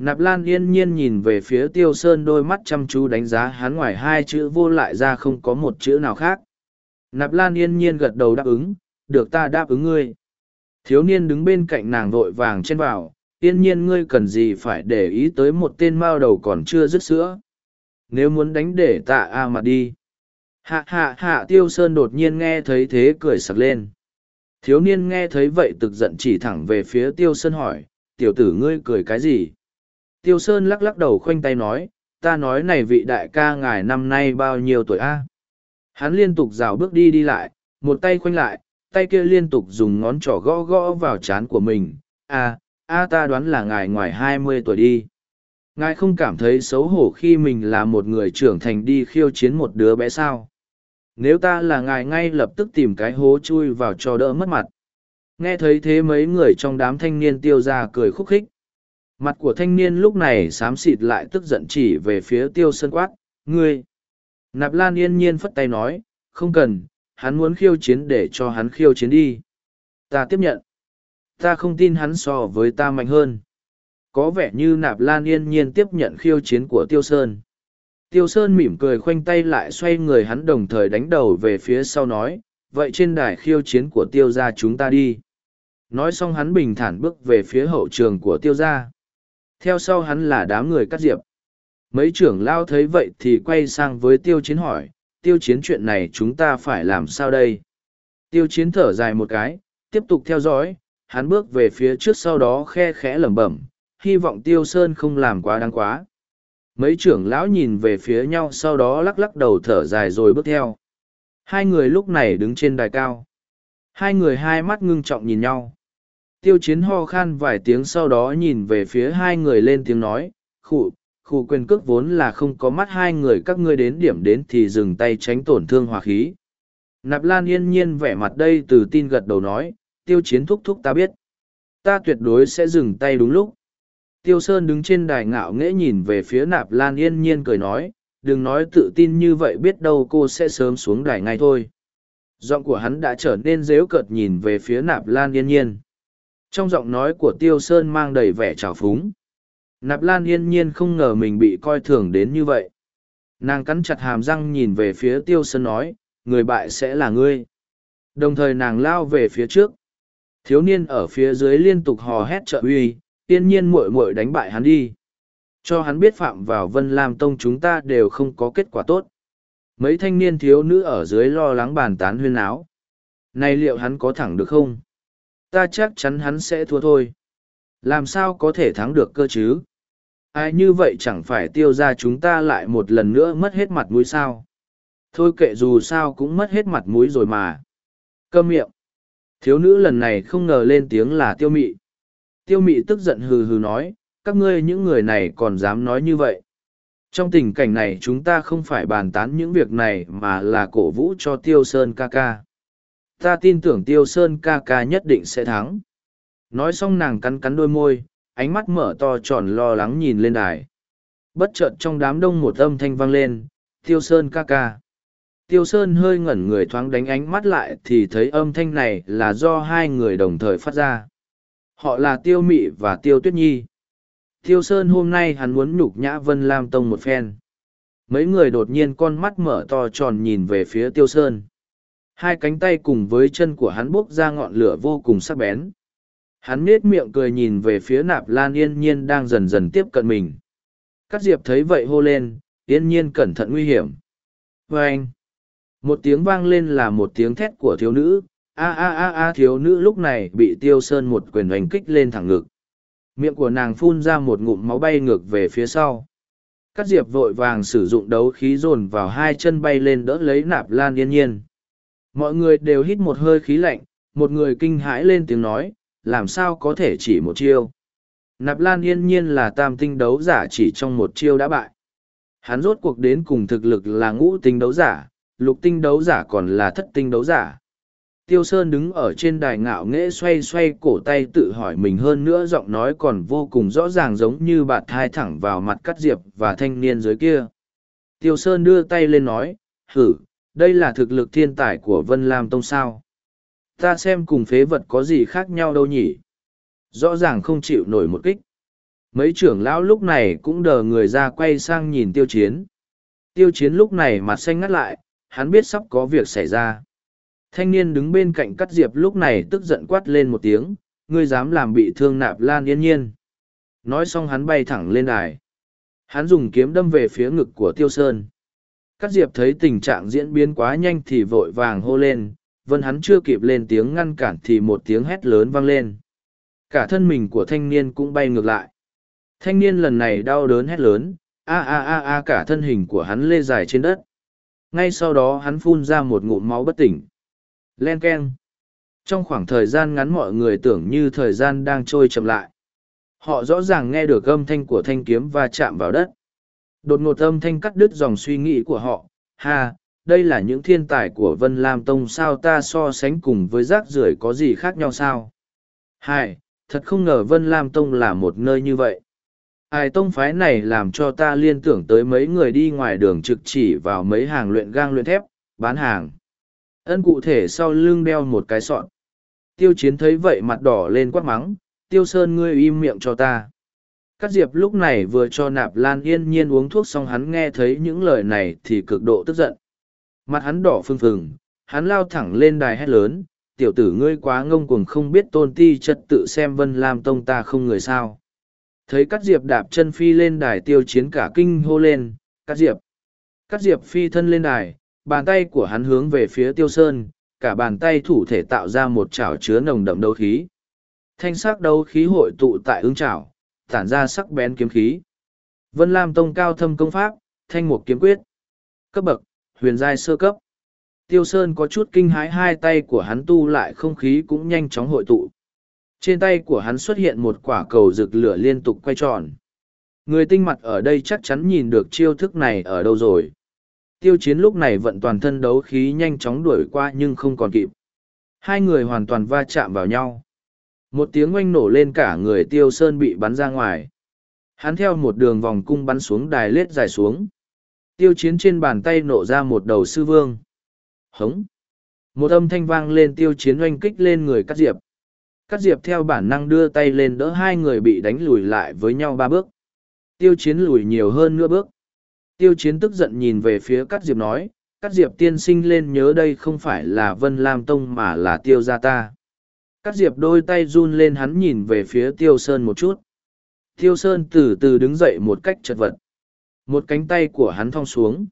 Nạp Lan yên nhiên nhìn về phía Tiêu Sơn đôi mắt chăm chú đánh giá hắn ngoài hai chữ vô lại ra không có một chữ nào khác. Nạp Lan yên nhiên gật đầu đáp ứng, được ta đáp ứng ngươi. Thiếu niên đứng bên cạnh nàng vội vàng chen vào, yên nhiên ngươi cần gì phải để ý tới một tên mao đầu còn chưa dứt sữa. Nếu muốn đánh để tạ a mà đi. Hạ hạ hạ tiêu sơn đột nhiên nghe thấy thế cười sặc lên. Thiếu niên nghe thấy vậy tức giận chỉ thẳng về phía tiêu sơn hỏi, tiểu tử ngươi cười cái gì? Tiêu sơn lắc lắc đầu khoanh tay nói, ta nói này vị đại ca ngài năm nay bao nhiêu tuổi a? Hắn liên tục rào bước đi đi lại, một tay khoanh lại, tay kia liên tục dùng ngón trỏ gõ gõ vào trán của mình. A a ta đoán là ngài ngoài hai mươi tuổi đi. Ngài không cảm thấy xấu hổ khi mình là một người trưởng thành đi khiêu chiến một đứa bé sao? Nếu ta là ngài ngay lập tức tìm cái hố chui vào cho đỡ mất mặt. Nghe thấy thế mấy người trong đám thanh niên tiêu ra cười khúc khích. Mặt của thanh niên lúc này xám xịt lại tức giận chỉ về phía tiêu sơn quát, ngươi. Nạp Lan yên nhiên phất tay nói, không cần, hắn muốn khiêu chiến để cho hắn khiêu chiến đi. Ta tiếp nhận. Ta không tin hắn so với ta mạnh hơn. Có vẻ như Nạp Lan yên nhiên tiếp nhận khiêu chiến của Tiêu Sơn. Tiêu Sơn mỉm cười khoanh tay lại xoay người hắn đồng thời đánh đầu về phía sau nói, vậy trên đài khiêu chiến của Tiêu gia chúng ta đi. Nói xong hắn bình thản bước về phía hậu trường của Tiêu gia. Theo sau hắn là đám người cắt diệp. Mấy trưởng lao thấy vậy thì quay sang với tiêu chiến hỏi, tiêu chiến chuyện này chúng ta phải làm sao đây? Tiêu chiến thở dài một cái, tiếp tục theo dõi, hắn bước về phía trước sau đó khe khẽ lẩm bẩm, hy vọng tiêu sơn không làm quá đáng quá. Mấy trưởng lão nhìn về phía nhau sau đó lắc lắc đầu thở dài rồi bước theo. Hai người lúc này đứng trên đài cao. Hai người hai mắt ngưng trọng nhìn nhau. Tiêu chiến ho khan vài tiếng sau đó nhìn về phía hai người lên tiếng nói, khụ, khu quyền cước vốn là không có mắt hai người các ngươi đến điểm đến thì dừng tay tránh tổn thương hòa khí. Nạp Lan yên nhiên vẻ mặt đây từ tin gật đầu nói, tiêu chiến thúc thúc ta biết. Ta tuyệt đối sẽ dừng tay đúng lúc. Tiêu Sơn đứng trên đài ngạo nghễ nhìn về phía Nạp Lan yên nhiên cười nói, đừng nói tự tin như vậy biết đâu cô sẽ sớm xuống đài ngay thôi. Giọng của hắn đã trở nên dếu cợt nhìn về phía Nạp Lan yên nhiên. Trong giọng nói của Tiêu Sơn mang đầy vẻ trào phúng. Nạp Lan yên nhiên không ngờ mình bị coi thường đến như vậy. Nàng cắn chặt hàm răng nhìn về phía Tiêu Sơn nói, người bại sẽ là ngươi. Đồng thời nàng lao về phía trước. Thiếu niên ở phía dưới liên tục hò hét trợ uy, yên nhiên muội muội đánh bại hắn đi. Cho hắn biết phạm vào Vân Lam Tông chúng ta đều không có kết quả tốt. Mấy thanh niên thiếu nữ ở dưới lo lắng bàn tán huyên áo. Này liệu hắn có thẳng được không? Ta chắc chắn hắn sẽ thua thôi. Làm sao có thể thắng được cơ chứ? ai như vậy chẳng phải tiêu ra chúng ta lại một lần nữa mất hết mặt mũi sao? Thôi kệ dù sao cũng mất hết mặt mũi rồi mà. Câm miệng. Thiếu nữ lần này không ngờ lên tiếng là tiêu mị. Tiêu mị tức giận hừ hừ nói, các ngươi những người này còn dám nói như vậy. Trong tình cảnh này chúng ta không phải bàn tán những việc này mà là cổ vũ cho tiêu sơn ca ca ta tin tưởng tiêu sơn ca ca nhất định sẽ thắng nói xong nàng cắn cắn đôi môi ánh mắt mở to tròn lo lắng nhìn lên đài. Bất chợt trong đám đông một âm thanh vang lên, Tiêu Sơn ca ca. Tiêu Sơn hơi ngẩn người thoáng đánh ánh mắt lại thì thấy âm thanh này là do hai người đồng thời phát ra. Họ là Tiêu Mị và Tiêu Tuyết Nhi. Tiêu Sơn hôm nay hắn muốn nhục nhã Vân Lam Tông một phen. Mấy người đột nhiên con mắt mở to tròn nhìn về phía Tiêu Sơn. Hai cánh tay cùng với chân của hắn bốc ra ngọn lửa vô cùng sắc bén. Hắn nết miệng cười nhìn về phía nạp lan yên nhiên đang dần dần tiếp cận mình. Cát diệp thấy vậy hô lên, yên nhiên cẩn thận nguy hiểm. Và anh, một tiếng vang lên là một tiếng thét của thiếu nữ, a a a a thiếu nữ lúc này bị tiêu sơn một quyền hoành kích lên thẳng ngực. Miệng của nàng phun ra một ngụm máu bay ngược về phía sau. Cát diệp vội vàng sử dụng đấu khí dồn vào hai chân bay lên đỡ lấy nạp lan yên nhiên. Mọi người đều hít một hơi khí lạnh, một người kinh hãi lên tiếng nói, làm sao có thể chỉ một chiêu. Nạp Lan yên nhiên là tam tinh đấu giả chỉ trong một chiêu đã bại. Hắn rốt cuộc đến cùng thực lực là ngũ tinh đấu giả, lục tinh đấu giả còn là thất tinh đấu giả. Tiêu Sơn đứng ở trên đài ngạo nghễ xoay xoay cổ tay tự hỏi mình hơn nữa giọng nói còn vô cùng rõ ràng giống như bạt thai thẳng vào mặt cắt diệp và thanh niên dưới kia. Tiêu Sơn đưa tay lên nói, hử, đây là thực lực thiên tài của Vân Lam Tông sao? Ta xem cùng phế vật có gì khác nhau đâu nhỉ? Rõ ràng không chịu nổi một kích. Mấy trưởng lão lúc này cũng đờ người ra quay sang nhìn tiêu chiến. Tiêu chiến lúc này mặt xanh ngắt lại, hắn biết sắp có việc xảy ra. Thanh niên đứng bên cạnh cắt diệp lúc này tức giận quát lên một tiếng, ngươi dám làm bị thương nạp lan yên nhiên. Nói xong hắn bay thẳng lên đài. Hắn dùng kiếm đâm về phía ngực của tiêu sơn. Cát diệp thấy tình trạng diễn biến quá nhanh thì vội vàng hô lên, vân hắn chưa kịp lên tiếng ngăn cản thì một tiếng hét lớn vang lên. Cả thân mình của thanh niên cũng bay ngược lại. Thanh niên lần này đau đớn hét lớn, a a a a cả thân hình của hắn lê dài trên đất. Ngay sau đó hắn phun ra một ngụm máu bất tỉnh. Len keng. trong khoảng thời gian ngắn mọi người tưởng như thời gian đang trôi chậm lại. Họ rõ ràng nghe được âm thanh của thanh kiếm va chạm vào đất đột ngột âm thanh cắt đứt dòng suy nghĩ của họ ha đây là những thiên tài của Vân Lam Tông sao ta so sánh cùng với rác rưởi có gì khác nhau sao? Hai, thật không ngờ Vân Lam Tông là một nơi như vậy. ai tông phái này làm cho ta liên tưởng tới mấy người đi ngoài đường trực chỉ vào mấy hàng luyện gang luyện thép, bán hàng. Ân cụ thể sau lưng đeo một cái sọn. Tiêu chiến thấy vậy mặt đỏ lên quát mắng, tiêu sơn ngươi im miệng cho ta. Cát diệp lúc này vừa cho nạp lan yên nhiên uống thuốc xong hắn nghe thấy những lời này thì cực độ tức giận. Mặt hắn đỏ phừng phừng, hắn lao thẳng lên đài hét lớn, tiểu tử ngươi quá ngông cuồng không biết tôn ti trật tự xem vân lam tông ta không người sao. Thấy Cát diệp đạp chân phi lên đài tiêu chiến cả kinh hô lên, Cát diệp. Cát diệp phi thân lên đài, bàn tay của hắn hướng về phía tiêu sơn, cả bàn tay thủ thể tạo ra một chảo chứa nồng đậm đấu khí. Thanh sắc đấu khí hội tụ tại ứng chảo, tản ra sắc bén kiếm khí. Vân Lam Tông cao thâm công pháp, thanh mục kiếm quyết. Cấp bậc, huyền giai sơ cấp. Tiêu Sơn có chút kinh hãi hai tay của hắn tu lại không khí cũng nhanh chóng hội tụ. Trên tay của hắn xuất hiện một quả cầu rực lửa liên tục quay tròn. Người tinh mặt ở đây chắc chắn nhìn được chiêu thức này ở đâu rồi. Tiêu chiến lúc này vận toàn thân đấu khí nhanh chóng đuổi qua nhưng không còn kịp. Hai người hoàn toàn va chạm vào nhau. Một tiếng oanh nổ lên cả người tiêu sơn bị bắn ra ngoài. Hắn theo một đường vòng cung bắn xuống đài lết dài xuống. Tiêu chiến trên bàn tay nổ ra một đầu sư vương. Hống! Một âm thanh vang lên tiêu chiến oanh kích lên người cắt diệp. Cắt diệp theo bản năng đưa tay lên đỡ hai người bị đánh lùi lại với nhau ba bước. Tiêu chiến lùi nhiều hơn nửa bước. Tiêu chiến tức giận nhìn về phía cắt diệp nói, cắt diệp tiên sinh lên nhớ đây không phải là Vân Lam Tông mà là tiêu gia ta. Cắt diệp đôi tay run lên hắn nhìn về phía tiêu sơn một chút. Tiêu sơn từ từ đứng dậy một cách chật vật. Một cánh tay của hắn thong xuống.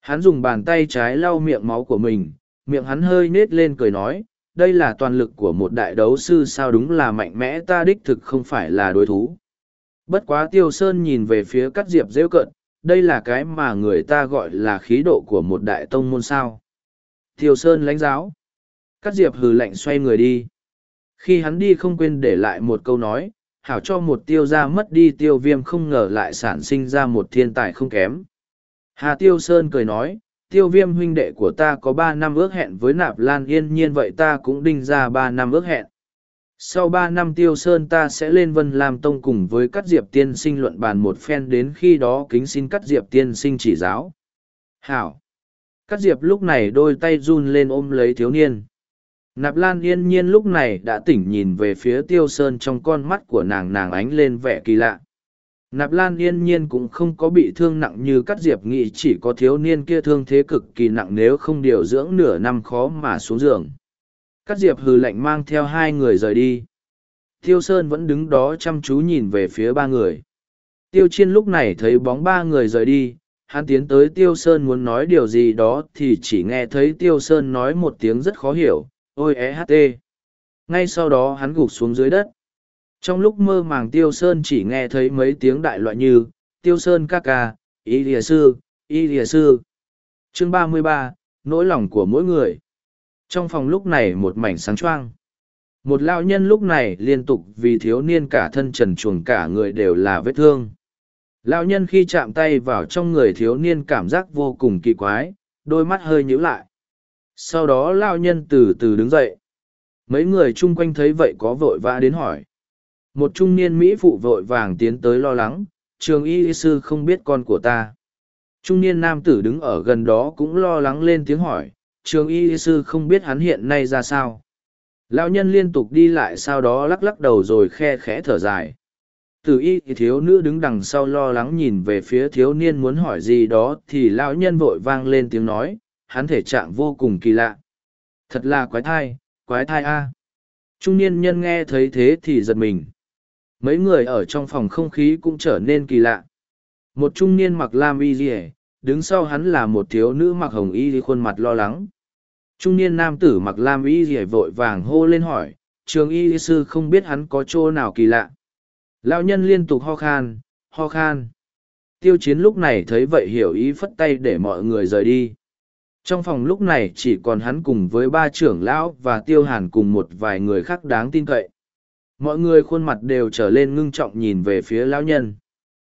Hắn dùng bàn tay trái lau miệng máu của mình, miệng hắn hơi nết lên cười nói, đây là toàn lực của một đại đấu sư sao đúng là mạnh mẽ ta đích thực không phải là đối thủ. Bất quá tiêu sơn nhìn về phía cắt diệp rêu cận, đây là cái mà người ta gọi là khí độ của một đại tông môn sao. Tiêu sơn lãnh giáo. Cắt diệp hừ lạnh xoay người đi. Khi hắn đi không quên để lại một câu nói, hảo cho một tiêu gia mất đi tiêu viêm không ngờ lại sản sinh ra một thiên tài không kém. Hà Tiêu Sơn cười nói, tiêu viêm huynh đệ của ta có ba năm ước hẹn với nạp lan yên nhiên vậy ta cũng đinh ra ba năm ước hẹn. Sau ba năm tiêu sơn ta sẽ lên Vân Lam Tông cùng với các diệp tiên sinh luận bàn một phen đến khi đó kính xin các diệp tiên sinh chỉ giáo. Hảo! Các diệp lúc này đôi tay run lên ôm lấy thiếu niên. Nạp Lan yên nhiên lúc này đã tỉnh nhìn về phía tiêu sơn trong con mắt của nàng nàng ánh lên vẻ kỳ lạ. Nạp Lan yên nhiên cũng không có bị thương nặng như cắt diệp nghĩ chỉ có thiếu niên kia thương thế cực kỳ nặng nếu không điều dưỡng nửa năm khó mà xuống giường. Cắt diệp hừ lạnh mang theo hai người rời đi. Tiêu Sơn vẫn đứng đó chăm chú nhìn về phía ba người. Tiêu Chiên lúc này thấy bóng ba người rời đi, hắn tiến tới Tiêu Sơn muốn nói điều gì đó thì chỉ nghe thấy Tiêu Sơn nói một tiếng rất khó hiểu, ôi é e ngay sau đó hắn gục xuống dưới đất. Trong lúc mơ màng tiêu sơn chỉ nghe thấy mấy tiếng đại loại như, tiêu sơn ca ca, y lìa sư, y lìa sư. Chương ba mươi ba, nỗi lòng của mỗi người. Trong phòng lúc này một mảnh sáng choang. Một lao nhân lúc này liên tục vì thiếu niên cả thân trần chuồng cả người đều là vết thương. Lao nhân khi chạm tay vào trong người thiếu niên cảm giác vô cùng kỳ quái, đôi mắt hơi nhíu lại sau đó lao nhân từ từ đứng dậy. Mấy người chung quanh thấy vậy có vội vã đến hỏi. Một trung niên mỹ phụ vội vàng tiến tới lo lắng, trường y sư không biết con của ta. Trung niên nam tử đứng ở gần đó cũng lo lắng lên tiếng hỏi, trường y sư không biết hắn hiện nay ra sao? Lão nhân liên tục đi lại sau đó lắc lắc đầu rồi khe khẽ thở dài. Tử y thiếu nữ đứng đằng sau lo lắng nhìn về phía thiếu niên muốn hỏi gì đó thì lão nhân vội vang lên tiếng nói hắn thể trạng vô cùng kỳ lạ. Thật là quái thai, quái thai a. Trung niên nhân nghe thấy thế thì giật mình. Mấy người ở trong phòng không khí cũng trở nên kỳ lạ. Một trung niên mặc lam y dì đứng sau hắn là một thiếu nữ mặc hồng y khuôn mặt lo lắng. Trung niên nam tử mặc lam y dì vội vàng hô lên hỏi, trường y sư không biết hắn có chỗ nào kỳ lạ. Lão nhân liên tục ho khan, ho khan. Tiêu chiến lúc này thấy vậy hiểu ý phất tay để mọi người rời đi trong phòng lúc này chỉ còn hắn cùng với ba trưởng lão và tiêu hàn cùng một vài người khác đáng tin cậy. Mọi người khuôn mặt đều trở lên ngưng trọng nhìn về phía lão nhân.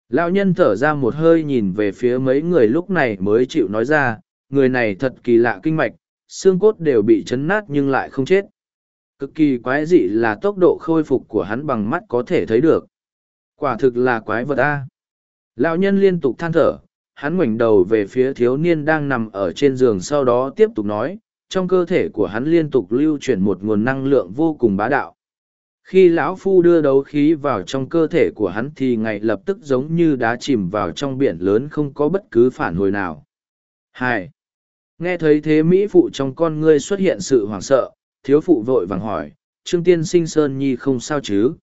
Lão nhân thở ra một hơi nhìn về phía mấy người lúc này mới chịu nói ra, người này thật kỳ lạ kinh mạch, xương cốt đều bị chấn nát nhưng lại không chết. Cực kỳ quái dị là tốc độ khôi phục của hắn bằng mắt có thể thấy được. Quả thực là quái vật a. Lão nhân liên tục than thở hắn ngoảnh đầu về phía thiếu niên đang nằm ở trên giường sau đó tiếp tục nói, trong cơ thể của hắn liên tục lưu chuyển một nguồn năng lượng vô cùng bá đạo. Khi lão phu đưa đấu khí vào trong cơ thể của hắn thì ngay lập tức giống như đá chìm vào trong biển lớn không có bất cứ phản hồi nào. Hai. Nghe thấy thế mỹ phụ trong con ngươi xuất hiện sự hoảng sợ, thiếu phụ vội vàng hỏi, trương tiên sinh sơn nhi không sao chứ?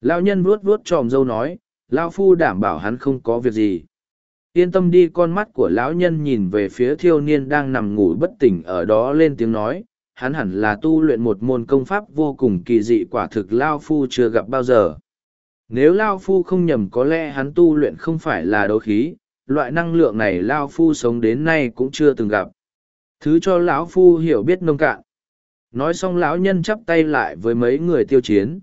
Lão nhân vuốt vuốt tròm dâu nói, lão phu đảm bảo hắn không có việc gì yên tâm đi, con mắt của lão nhân nhìn về phía thiêu niên đang nằm ngủ bất tỉnh ở đó lên tiếng nói, hắn hẳn là tu luyện một môn công pháp vô cùng kỳ dị quả thực lao phu chưa gặp bao giờ. Nếu lao phu không nhầm có lẽ hắn tu luyện không phải là đấu khí, loại năng lượng này lao phu sống đến nay cũng chưa từng gặp. Thứ cho lão phu hiểu biết nông cạn. Nói xong lão nhân chắp tay lại với mấy người tiêu chiến.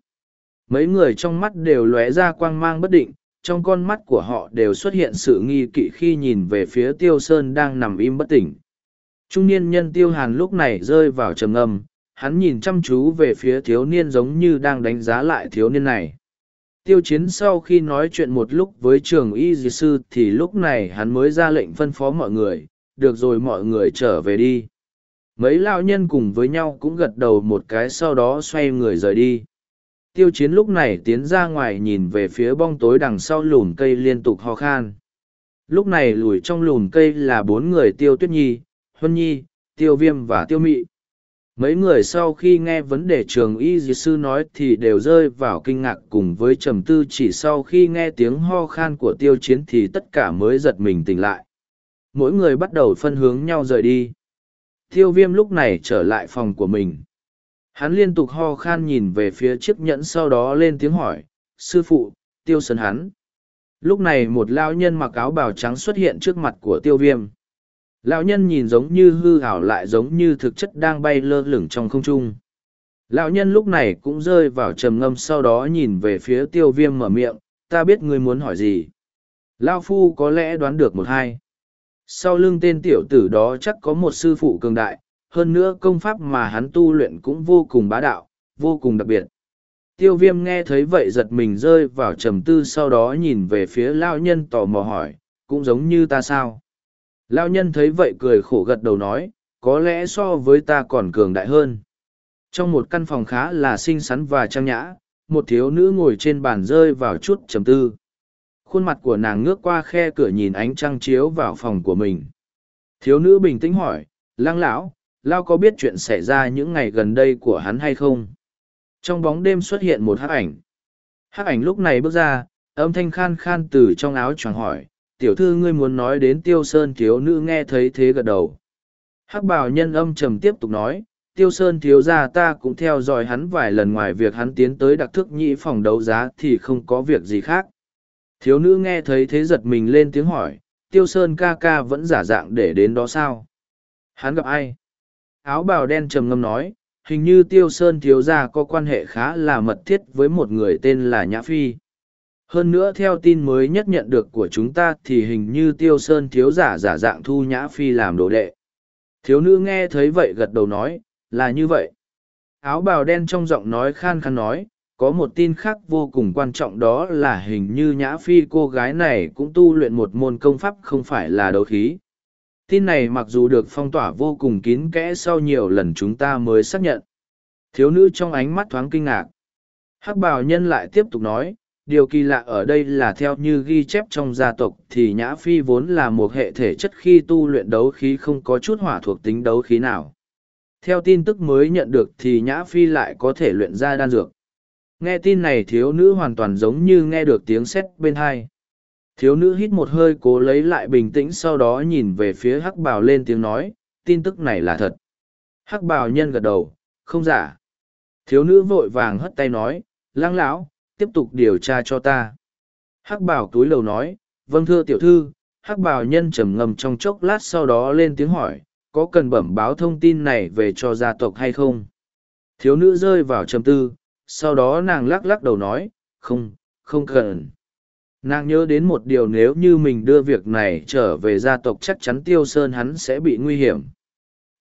Mấy người trong mắt đều lóe ra quang mang bất định trong con mắt của họ đều xuất hiện sự nghi kỵ khi nhìn về phía tiêu sơn đang nằm im bất tỉnh. Trung niên nhân tiêu hàn lúc này rơi vào trầm ngâm, hắn nhìn chăm chú về phía thiếu niên giống như đang đánh giá lại thiếu niên này. Tiêu chiến sau khi nói chuyện một lúc với trường y dì sư thì lúc này hắn mới ra lệnh phân phó mọi người, được rồi mọi người trở về đi. Mấy lao nhân cùng với nhau cũng gật đầu một cái sau đó xoay người rời đi tiêu chiến lúc này tiến ra ngoài nhìn về phía bong tối đằng sau lùn cây liên tục ho khan. Lúc này lùi trong lùn cây là bốn người tiêu tuyết nhi, huân nhi, tiêu viêm và tiêu mị. Mấy người sau khi nghe vấn đề trường y dì sư nói thì đều rơi vào kinh ngạc cùng với trầm tư chỉ sau khi nghe tiếng ho khan của tiêu chiến thì tất cả mới giật mình tỉnh lại. Mỗi người bắt đầu phân hướng nhau rời đi. Tiêu viêm lúc này trở lại phòng của mình hắn liên tục ho khan nhìn về phía chiếc nhẫn sau đó lên tiếng hỏi, sư phụ, tiêu sơn hắn. Lúc này một lao nhân mặc áo bào trắng xuất hiện trước mặt của tiêu viêm. Lão nhân nhìn giống như hư hảo lại giống như thực chất đang bay lơ lửng trong không trung. Lão nhân lúc này cũng rơi vào trầm ngâm sau đó nhìn về phía tiêu viêm mở miệng, ta biết ngươi muốn hỏi gì. Lao phu có lẽ đoán được một hai. Sau lưng tên tiểu tử đó chắc có một sư phụ cường đại hơn nữa công pháp mà hắn tu luyện cũng vô cùng bá đạo vô cùng đặc biệt tiêu viêm nghe thấy vậy giật mình rơi vào trầm tư sau đó nhìn về phía lao nhân tò mò hỏi cũng giống như ta sao Lao nhân thấy vậy cười khổ gật đầu nói, có lẽ so với ta còn cường đại hơn. Trong một căn phòng khá là xinh xắn và trang nhã, một thiếu nữ ngồi trên bàn rơi vào chút trầm tư. Khuôn mặt của nàng ngước qua khe cửa nhìn ánh trăng chiếu vào phòng của mình. Thiếu nữ bình tĩnh hỏi, lang lão, Lao có biết chuyện xảy ra những ngày gần đây của hắn hay không? Trong bóng đêm xuất hiện một hắc ảnh. Hắc ảnh lúc này bước ra, âm thanh khan khan từ trong áo choàng hỏi, tiểu thư ngươi muốn nói đến tiêu sơn thiếu nữ nghe thấy thế gật đầu hắc bảo nhân âm trầm tiếp tục nói tiêu sơn thiếu gia ta cũng theo dõi hắn vài lần ngoài việc hắn tiến tới đặc thức nhị phòng đấu giá thì không có việc gì khác thiếu nữ nghe thấy thế giật mình lên tiếng hỏi tiêu sơn ca ca vẫn giả dạng để đến đó sao hắn gặp ai áo bào đen trầm ngâm nói, hình như tiêu sơn thiếu gia có quan hệ khá là mật thiết với một người tên là nhã phi. Hơn nữa theo tin mới nhất nhận được của chúng ta thì hình như tiêu sơn thiếu giả giả dạng thu nhã phi làm đồ đệ. Thiếu nữ nghe thấy vậy gật đầu nói, là như vậy. Áo bào đen trong giọng nói khan khan nói, có một tin khác vô cùng quan trọng đó là hình như nhã phi cô gái này cũng tu luyện một môn công pháp không phải là đấu khí tin này mặc dù được phong tỏa vô cùng kín kẽ sau nhiều lần chúng ta mới xác nhận. Thiếu nữ trong ánh mắt thoáng kinh ngạc. Hắc bào nhân lại tiếp tục nói, điều kỳ lạ ở đây là theo như ghi chép trong gia tộc thì nhã phi vốn là một hệ thể chất khi tu luyện đấu khí không có chút hỏa thuộc tính đấu khí nào. Theo tin tức mới nhận được thì nhã phi lại có thể luyện ra đan dược. Nghe tin này thiếu nữ hoàn toàn giống như nghe được tiếng sét bên hai thiếu nữ hít một hơi cố lấy lại bình tĩnh sau đó nhìn về phía hắc Bảo lên tiếng nói tin tức này là thật hắc Bảo nhân gật đầu không giả thiếu nữ vội vàng hất tay nói lăng lão tiếp tục điều tra cho ta. Hắc bảo túi lầu nói, vâng thưa tiểu thư, hắc bảo nhân trầm ngầm trong chốc lát sau đó lên tiếng hỏi, có cần bẩm báo thông tin này về cho gia tộc hay không? Thiếu nữ rơi vào trầm tư, sau đó nàng lắc lắc đầu nói, không, không cần. Nàng nhớ đến một điều nếu như mình đưa việc này trở về gia tộc chắc chắn tiêu sơn hắn sẽ bị nguy hiểm.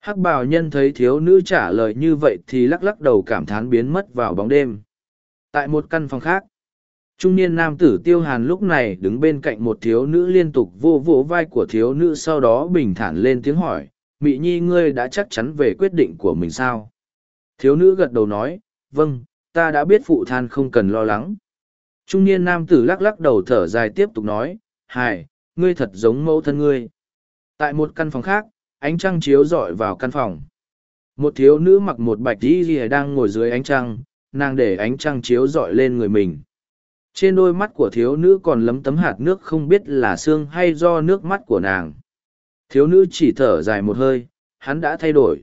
Hắc bào nhân thấy thiếu nữ trả lời như vậy thì lắc lắc đầu cảm thán biến mất vào bóng đêm tại một căn phòng khác Trung niên nam tử tiêu hàn lúc này đứng bên cạnh một thiếu nữ liên tục vô vỗ vai của thiếu nữ sau đó bình thản lên tiếng hỏi, Mị Nhi ngươi đã chắc chắn về quyết định của mình sao? Thiếu nữ gật đầu nói, vâng, ta đã biết phụ than không cần lo lắng. Trung niên nam tử lắc lắc đầu thở dài tiếp tục nói, Hải, ngươi thật giống mẫu thân ngươi. Tại một căn phòng khác, ánh trăng chiếu rọi vào căn phòng. Một thiếu nữ mặc một bạch y rìa đang ngồi dưới ánh trăng, nàng để ánh trăng chiếu rọi lên người mình. Trên đôi mắt của thiếu nữ còn lấm tấm hạt nước không biết là xương hay do nước mắt của nàng. Thiếu nữ chỉ thở dài một hơi, hắn đã thay đổi.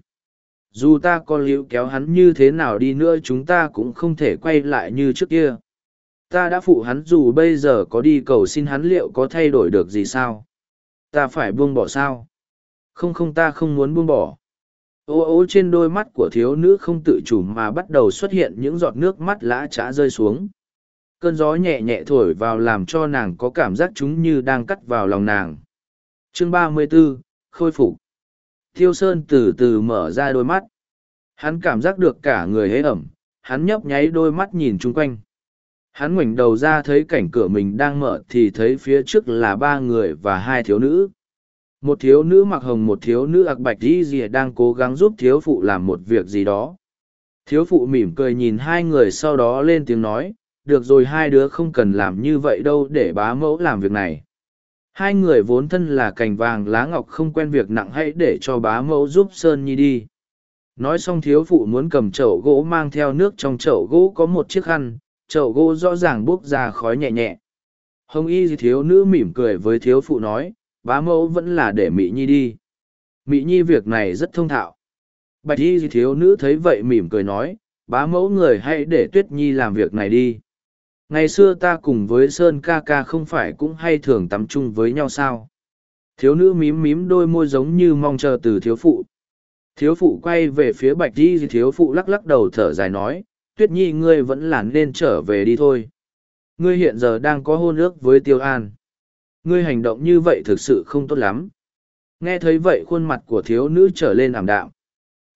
Dù ta có liễu kéo hắn như thế nào đi nữa chúng ta cũng không thể quay lại như trước kia. Ta đã phụ hắn dù bây giờ có đi cầu xin hắn liệu có thay đổi được gì sao? Ta phải buông bỏ sao? Không không ta không muốn buông bỏ. Ô ô trên đôi mắt của thiếu nữ không tự chủ mà bắt đầu xuất hiện những giọt nước mắt lã trã rơi xuống. Cơn gió nhẹ nhẹ thổi vào làm cho nàng có cảm giác chúng như đang cắt vào lòng nàng. Chương ba mươi 34, Khôi phục Thiêu Sơn từ từ mở ra đôi mắt. Hắn cảm giác được cả người hế ẩm, hắn nhấp nháy đôi mắt nhìn chung quanh. Hắn ngoảnh đầu ra thấy cảnh cửa mình đang mở thì thấy phía trước là ba người và hai thiếu nữ. Một thiếu nữ mặc hồng một thiếu nữ ặc bạch di rìa đang cố gắng giúp thiếu phụ làm một việc gì đó. Thiếu phụ mỉm cười nhìn hai người sau đó lên tiếng nói, được rồi hai đứa không cần làm như vậy đâu để bá mẫu làm việc này. Hai người vốn thân là cành vàng lá ngọc không quen việc nặng hãy để cho bá mẫu giúp Sơn Nhi đi. Nói xong thiếu phụ muốn cầm chậu gỗ mang theo nước trong chậu gỗ có một chiếc khăn, chậu gỗ rõ ràng buốc ra khói nhẹ nhẹ. Hồng y thiếu nữ mỉm cười với thiếu phụ nói, bá mẫu vẫn là để Mị Nhi đi. Mị Nhi việc này rất thông thạo. Bạch y thiếu nữ thấy vậy mỉm cười nói, bá mẫu người hãy để Tuyết Nhi làm việc này đi ngày xưa ta cùng với sơn ca ca không phải cũng hay thường tắm chung với nhau sao thiếu nữ mím mím đôi môi giống như mong chờ từ thiếu phụ thiếu phụ quay về phía bạch di thiếu phụ lắc lắc đầu thở dài nói tuyết nhi ngươi vẫn là nên trở về đi thôi ngươi hiện giờ đang có hôn ước với tiêu an ngươi hành động như vậy thực sự không tốt lắm nghe thấy vậy khuôn mặt của thiếu nữ trở lên ảm đạm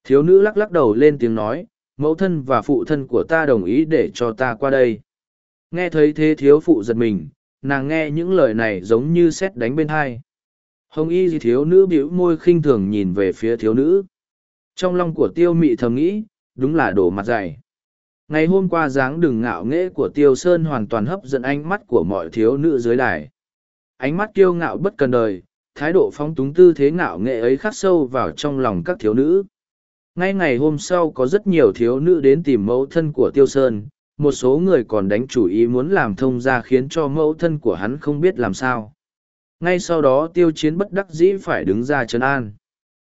thiếu nữ lắc lắc đầu lên tiếng nói mẫu thân và phụ thân của ta đồng ý để cho ta qua đây Nghe thấy thế thiếu phụ giật mình, nàng nghe những lời này giống như xét đánh bên hai. Hồng y gì thiếu nữ bĩu môi khinh thường nhìn về phía thiếu nữ. Trong lòng của tiêu mị thầm nghĩ, đúng là đổ mặt dày. Ngày hôm qua dáng đường ngạo nghễ của tiêu sơn hoàn toàn hấp dẫn ánh mắt của mọi thiếu nữ dưới đài. Ánh mắt kiêu ngạo bất cần đời, thái độ phóng túng tư thế ngạo nghệ ấy khắc sâu vào trong lòng các thiếu nữ. Ngay ngày hôm sau có rất nhiều thiếu nữ đến tìm mẫu thân của tiêu sơn, một số người còn đánh chủ ý muốn làm thông ra khiến cho mẫu thân của hắn không biết làm sao. Ngay sau đó tiêu chiến bất đắc dĩ phải đứng ra trấn an.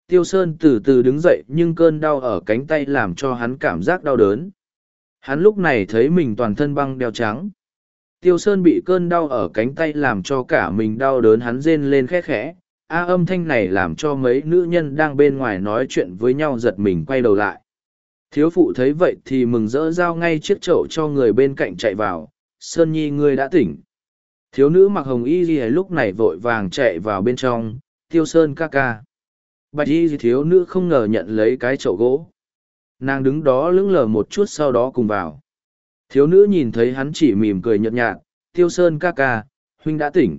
Tiêu Sơn từ từ đứng dậy nhưng cơn đau ở cánh tay làm cho hắn cảm giác đau đớn. Hắn lúc này thấy mình toàn thân băng đeo trắng. Tiêu Sơn bị cơn đau ở cánh tay làm cho cả mình đau đớn hắn rên lên khẽ khẽ. A âm thanh này làm cho mấy nữ nhân đang bên ngoài nói chuyện với nhau giật mình quay đầu lại. Thiếu phụ thấy vậy thì mừng rỡ giao ngay chiếc chậu cho người bên cạnh chạy vào, Sơn Nhi ngươi đã tỉnh. Thiếu nữ mặc hồng y gì lúc này vội vàng chạy vào bên trong, tiêu sơn ca ca. Bạch y thiếu nữ không ngờ nhận lấy cái chậu gỗ. Nàng đứng đó lững lờ một chút sau đó cùng vào. Thiếu nữ nhìn thấy hắn chỉ mỉm cười nhợt nhạt, tiêu sơn ca ca, huynh đã tỉnh.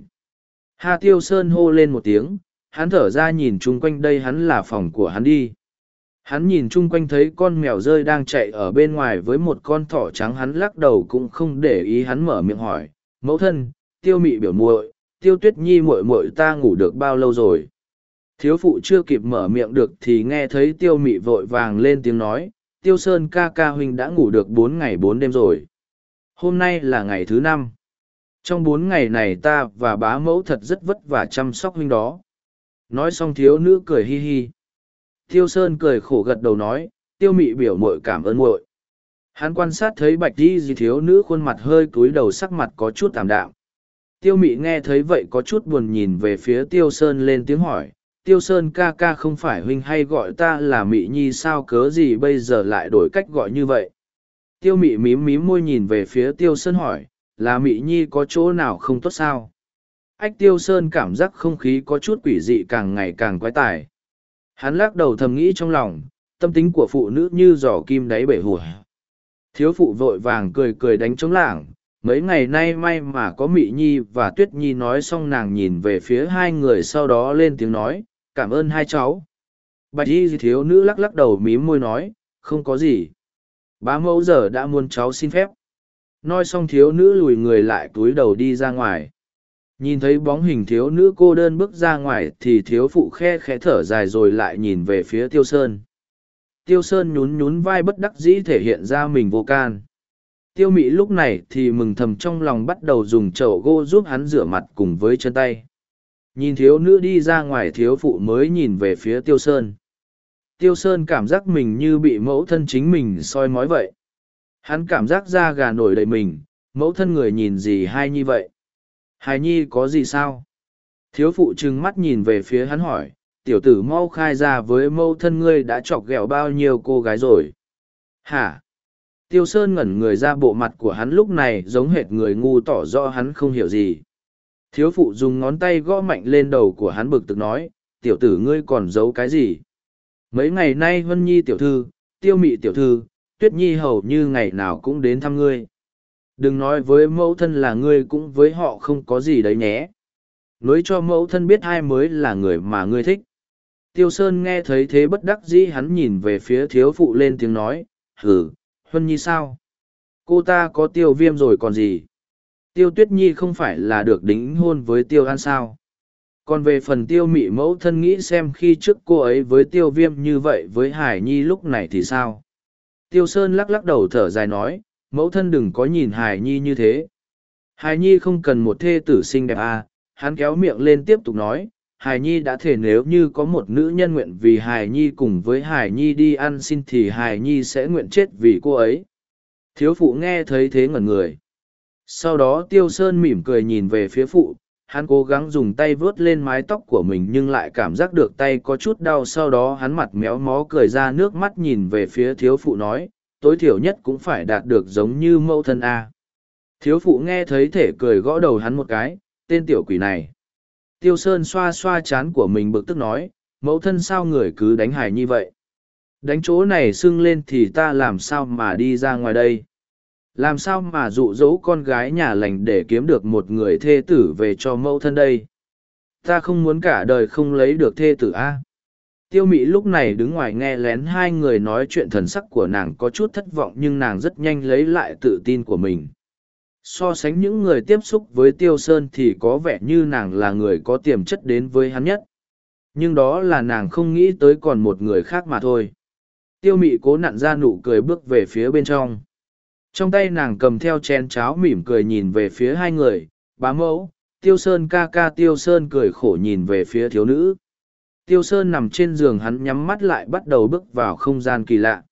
Hà tiêu sơn hô lên một tiếng, hắn thở ra nhìn chung quanh đây hắn là phòng của hắn đi hắn nhìn chung quanh thấy con mèo rơi đang chạy ở bên ngoài với một con thỏ trắng hắn lắc đầu cũng không để ý hắn mở miệng hỏi mẫu thân tiêu mị biểu muội tiêu tuyết nhi muội muội ta ngủ được bao lâu rồi thiếu phụ chưa kịp mở miệng được thì nghe thấy tiêu mị vội vàng lên tiếng nói tiêu sơn ca ca huynh đã ngủ được bốn ngày bốn đêm rồi hôm nay là ngày thứ năm trong bốn ngày này ta và bá mẫu thật rất vất vả chăm sóc huynh đó nói xong thiếu nữ cười hi hi Tiêu Sơn cười khổ gật đầu nói, tiêu mị biểu mội cảm ơn muội. Hắn quan sát thấy bạch đi gì thiếu nữ khuôn mặt hơi cúi đầu sắc mặt có chút tạm đạm. Tiêu mị nghe thấy vậy có chút buồn nhìn về phía Tiêu Sơn lên tiếng hỏi, Tiêu Sơn ca ca không phải huynh hay gọi ta là mị nhi sao cớ gì bây giờ lại đổi cách gọi như vậy. Tiêu mị mím mím môi nhìn về phía Tiêu Sơn hỏi, là mị nhi có chỗ nào không tốt sao? Ách Tiêu Sơn cảm giác không khí có chút quỷ dị càng ngày càng quái tải Hắn lắc đầu thầm nghĩ trong lòng, tâm tính của phụ nữ như giỏ kim đáy bể hùa. Thiếu phụ vội vàng cười cười đánh trống lảng, mấy ngày nay may mà có mị nhi và tuyết nhi nói xong nàng nhìn về phía hai người sau đó lên tiếng nói cảm ơn hai cháu. Bạch y thiếu nữ lắc lắc đầu mím môi nói, không có gì. Bá mẫu giờ đã muốn cháu xin phép. Nói xong thiếu nữ lùi người lại túi đầu đi ra ngoài. Nhìn thấy bóng hình thiếu nữ cô đơn bước ra ngoài thì thiếu phụ khe khẽ thở dài rồi lại nhìn về phía tiêu sơn. Tiêu sơn nhún nhún vai bất đắc dĩ thể hiện ra mình vô can. Tiêu mị lúc này thì mừng thầm trong lòng bắt đầu dùng chậu gỗ giúp hắn rửa mặt cùng với chân tay nhìn thiếu nữ đi ra ngoài thiếu phụ mới nhìn về phía tiêu sơn. Tiêu sơn cảm giác mình như bị mẫu thân chính mình soi mói vậy. Hắn cảm giác da gà nổi đầy mình, mẫu thân người nhìn gì hay như vậy? Hài nhi có gì sao? Thiếu phụ trừng mắt nhìn về phía hắn hỏi, tiểu tử mau khai ra với mẫu thân ngươi đã chọc ghẹo bao nhiêu cô gái rồi? Hả? Tiêu sơn ngẩn người ra bộ mặt của hắn lúc này giống hệt người ngu tỏ rõ hắn không hiểu gì thiếu phụ dùng ngón tay gõ mạnh lên đầu của hắn bực tức nói, tiểu tử ngươi còn giấu cái gì? Mấy ngày nay vân nhi tiểu thư, tiêu mị tiểu thư, tuyết nhi hầu như ngày nào cũng đến thăm ngươi. Đừng nói với mẫu thân là ngươi cũng với họ không có gì đấy nhé. Nói cho mẫu thân biết ai mới là người mà ngươi thích. Tiêu sơn nghe thấy thế bất đắc dĩ hắn nhìn về phía thiếu phụ lên tiếng nói, hử, huân nhi sao? Cô ta có tiêu viêm rồi còn gì? Tiêu tuyết nhi không phải là được đính hôn với tiêu an sao? Còn về phần tiêu mị mẫu thân nghĩ xem khi trước cô ấy với tiêu viêm như vậy với hải nhi lúc này thì sao? Tiêu sơn lắc lắc đầu thở dài nói, mẫu thân đừng có nhìn hải nhi như thế. Hải nhi không cần một thê tử xinh đẹp à? Hắn kéo miệng lên tiếp tục nói, hải nhi đã thể nếu như có một nữ nhân nguyện vì hải nhi cùng với hải nhi đi ăn xin thì hải nhi sẽ nguyện chết vì cô ấy. Thiếu phụ nghe thấy thế ngẩn người sau đó tiêu sơn mỉm cười nhìn về phía phụ, hắn cố gắng dùng tay vớt lên mái tóc của mình nhưng lại cảm giác được tay có chút đau. Sau đó hắn mặt méo mó cười ra nước mắt nhìn về phía thiếu phụ nói, tối thiểu nhất cũng phải đạt được giống như mẫu thân a. Thiếu phụ nghe thấy thể cười gõ đầu hắn một cái, tên tiểu quỷ này. Tiêu sơn xoa xoa chán của mình bực tức nói, mẫu thân sao người cứ đánh hài như vậy? Đánh chỗ này sưng lên thì ta làm sao mà đi ra ngoài đây? Làm sao mà dụ dỗ con gái nhà lành để kiếm được một người thê tử về cho mẫu thân đây? Ta không muốn cả đời không lấy được thê tử a. Tiêu mị lúc này đứng ngoài nghe lén hai người nói chuyện thần sắc của nàng có chút thất vọng nhưng nàng rất nhanh lấy lại tự tin của mình. So sánh những người tiếp xúc với tiêu sơn thì có vẻ như nàng là người có tiềm chất đến với hắn nhất. Nhưng đó là nàng không nghĩ tới còn một người khác mà thôi. Tiêu mị cố nặn ra nụ cười bước về phía bên trong trong tay nàng cầm theo chén cháo mỉm cười nhìn về phía hai người, bá mẫu, tiêu sơn ca ca tiêu sơn cười khổ nhìn về phía thiếu nữ. Tiêu sơn nằm trên giường hắn nhắm mắt lại bắt đầu bước vào không gian kỳ lạ.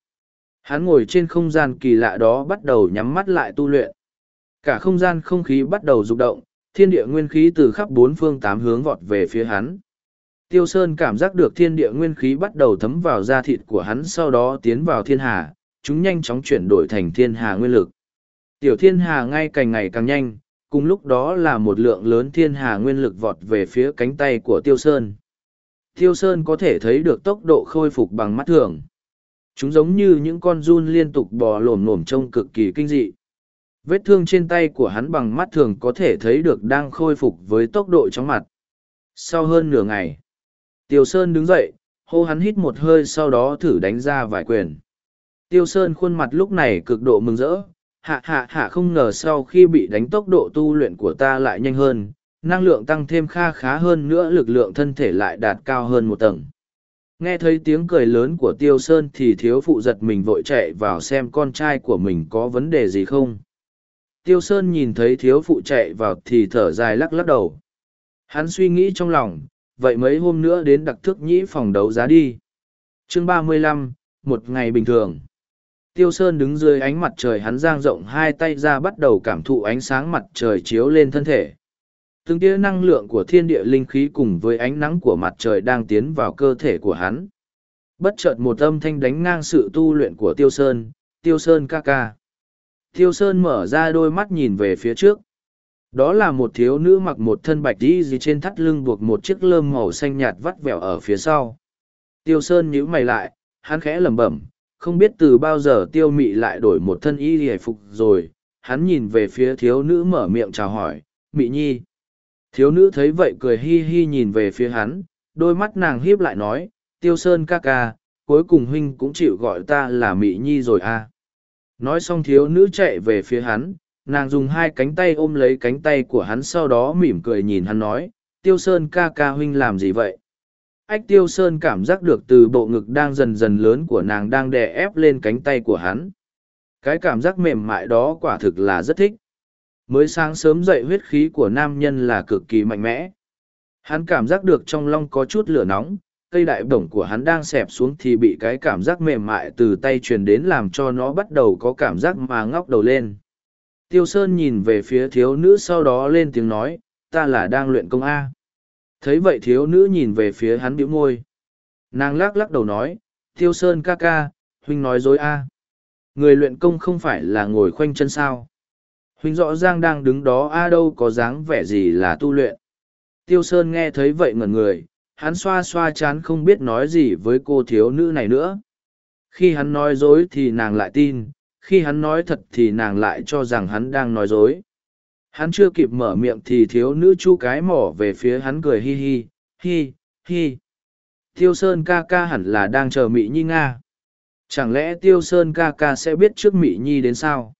Hắn ngồi trên không gian kỳ lạ đó bắt đầu nhắm mắt lại tu luyện. Cả không gian không khí bắt đầu rụng động, thiên địa nguyên khí từ khắp bốn phương tám hướng vọt về phía hắn. Tiêu sơn cảm giác được thiên địa nguyên khí bắt đầu thấm vào da thịt của hắn, sau đó tiến vào thiên hà chúng nhanh chóng chuyển đổi thành thiên hà nguyên lực. Tiểu thiên hà ngay càng ngày càng nhanh, cùng lúc đó là một lượng lớn thiên hà nguyên lực vọt về phía cánh tay của Tiêu Sơn. Tiêu Sơn có thể thấy được tốc độ khôi phục bằng mắt thường. Chúng giống như những con run liên tục bò lổm lổm trông cực kỳ kinh dị. Vết thương trên tay của hắn bằng mắt thường có thể thấy được đang khôi phục với tốc độ chóng mặt. Sau hơn nửa ngày, Tiêu Sơn đứng dậy, hô hắn hít một hơi sau đó thử đánh ra vài quyền. Tiêu Sơn khuôn mặt lúc này cực độ mừng rỡ, hạ hạ hạ không ngờ sau khi bị đánh tốc độ tu luyện của ta lại nhanh hơn, năng lượng tăng thêm kha khá hơn nữa lực lượng thân thể lại đạt cao hơn một tầng. Nghe thấy tiếng cười lớn của Tiêu Sơn thì thiếu phụ giật mình vội chạy vào xem con trai của mình có vấn đề gì không. Tiêu Sơn nhìn thấy thiếu phụ chạy vào thì thở dài lắc lắc đầu. Hắn suy nghĩ trong lòng, vậy mấy hôm nữa đến đặc thức nhĩ phòng đấu giá đi. chương ba mươi lăm, một ngày bình thường. Tiêu Sơn đứng dưới ánh mặt trời hắn giang rộng hai tay ra bắt đầu cảm thụ ánh sáng mặt trời chiếu lên thân thể. Từng tia năng lượng của thiên địa linh khí cùng với ánh nắng của mặt trời đang tiến vào cơ thể của hắn. Bất chợt một âm thanh đánh ngang sự tu luyện của Tiêu Sơn, Tiêu Sơn ca ca. Tiêu Sơn mở ra đôi mắt nhìn về phía trước. Đó là một thiếu nữ mặc một thân bạch đi gì trên thắt lưng buộc một chiếc lơm màu xanh nhạt vắt vẹo ở phía sau. Tiêu Sơn nhíu mày lại, hắn khẽ lẩm bẩm, không biết từ bao giờ tiêu mị lại đổi một thân y hề phục rồi hắn nhìn về phía thiếu nữ mở miệng chào hỏi, Mị Nhi. Thiếu nữ thấy vậy cười hi hi nhìn về phía hắn, đôi mắt nàng hiếp lại nói, Tiêu Sơn ca ca, cuối cùng huynh cũng chịu gọi ta là Mị Nhi rồi à. Nói xong thiếu nữ chạy về phía hắn, nàng dùng hai cánh tay ôm lấy cánh tay của hắn sau đó mỉm cười nhìn hắn nói, Tiêu Sơn ca ca huynh làm gì vậy? Ách tiêu sơn cảm giác được từ bộ ngực đang dần dần lớn của nàng đang đè ép lên cánh tay của hắn. Cái cảm giác mềm mại đó quả thực là rất thích. Mới sáng sớm dậy huyết khí của nam nhân là cực kỳ mạnh mẽ. Hắn cảm giác được trong long có chút lửa nóng, cây đại bổng của hắn đang xẹp xuống thì bị cái cảm giác mềm mại từ tay truyền đến làm cho nó bắt đầu có cảm giác mà ngóc đầu lên. Tiêu sơn nhìn về phía thiếu nữ sau đó lên tiếng nói, ta là đang luyện công a thấy vậy thiếu nữ nhìn về phía hắn bĩu môi. Nàng lắc lắc đầu nói, tiêu sơn ca ca, huynh nói dối a. Người luyện công không phải là ngồi khoanh chân sao? Huynh rõ ràng đang đứng đó a đâu có dáng vẻ gì là tu luyện. Tiêu sơn nghe thấy vậy ngẩn người, hắn xoa xoa chán không biết nói gì với cô thiếu nữ này nữa. Khi hắn nói dối thì nàng lại tin, khi hắn nói thật thì nàng lại cho rằng hắn đang nói dối. Hắn chưa kịp mở miệng thì thiếu nữ chu cái mỏ về phía hắn cười hi hi, hi, hi. Tiêu Sơn ca ca hẳn là đang chờ Mỹ Nhi Nga. Chẳng lẽ Tiêu Sơn ca ca sẽ biết trước Mỹ Nhi đến sao?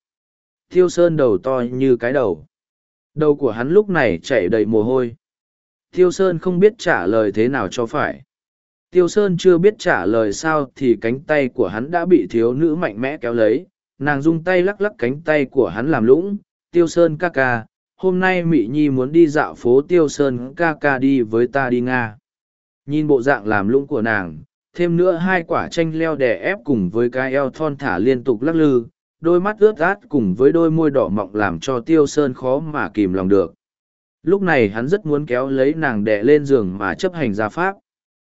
Tiêu Sơn đầu to như cái đầu. Đầu của hắn lúc này chảy đầy mồ hôi. Tiêu Sơn không biết trả lời thế nào cho phải. Tiêu Sơn chưa biết trả lời sao thì cánh tay của hắn đã bị thiếu nữ mạnh mẽ kéo lấy. Nàng dùng tay lắc lắc cánh tay của hắn làm lũng, tiêu sơn ca ca, hôm nay mị nhi muốn đi dạo phố tiêu sơn ca ca đi với ta đi nga. Nhìn bộ dạng làm lũng của nàng, thêm nữa hai quả chanh leo đè ép cùng với cái eo thon thả liên tục lắc lư, đôi mắt ướt át cùng với đôi môi đỏ mọng làm cho tiêu sơn khó mà kìm lòng được. Lúc này hắn rất muốn kéo lấy nàng đè lên giường mà chấp hành gia pháp.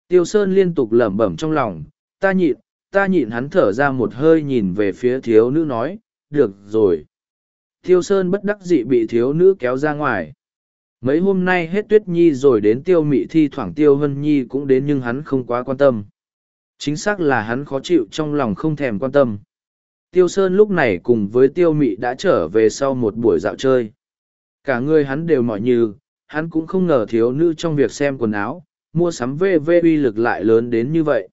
Tiêu sơn liên tục lẩm bẩm trong lòng, ta nhịn ta nhịn. Hắn thở ra một hơi nhìn về phía thiếu nữ nói, được rồi Tiêu Sơn bất đắc dị bị thiếu nữ kéo ra ngoài. Mấy hôm nay hết tuyết nhi rồi đến tiêu mị thi thoảng tiêu hân nhi cũng đến nhưng hắn không quá quan tâm. Chính xác là hắn khó chịu trong lòng không thèm quan tâm. Tiêu Sơn lúc này cùng với tiêu mị đã trở về sau một buổi dạo chơi. Cả người hắn đều mỏi như, hắn cũng không ngờ thiếu nữ trong việc xem quần áo, mua sắm vê vê uy lực lại lớn đến như vậy.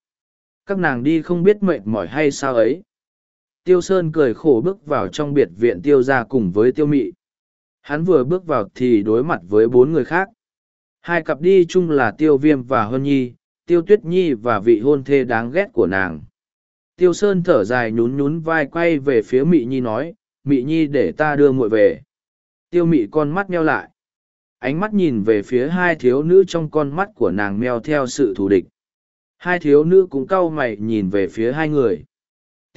Các nàng đi không biết mệt mỏi hay sao ấy. Tiêu Sơn cười khổ bước vào trong biệt viện tiêu ra cùng với tiêu mị. Hắn vừa bước vào thì đối mặt với bốn người khác. Hai cặp đi chung là tiêu viêm và hân nhi, tiêu tuyết nhi và vị hôn thê đáng ghét của nàng. Tiêu Sơn thở dài nhún nhún vai quay về phía mị nhi nói, mị nhi để ta đưa muội về. Tiêu mị con mắt meo lại. Ánh mắt nhìn về phía hai thiếu nữ trong con mắt của nàng meo theo sự thù địch. Hai thiếu nữ cũng cau mày nhìn về phía hai người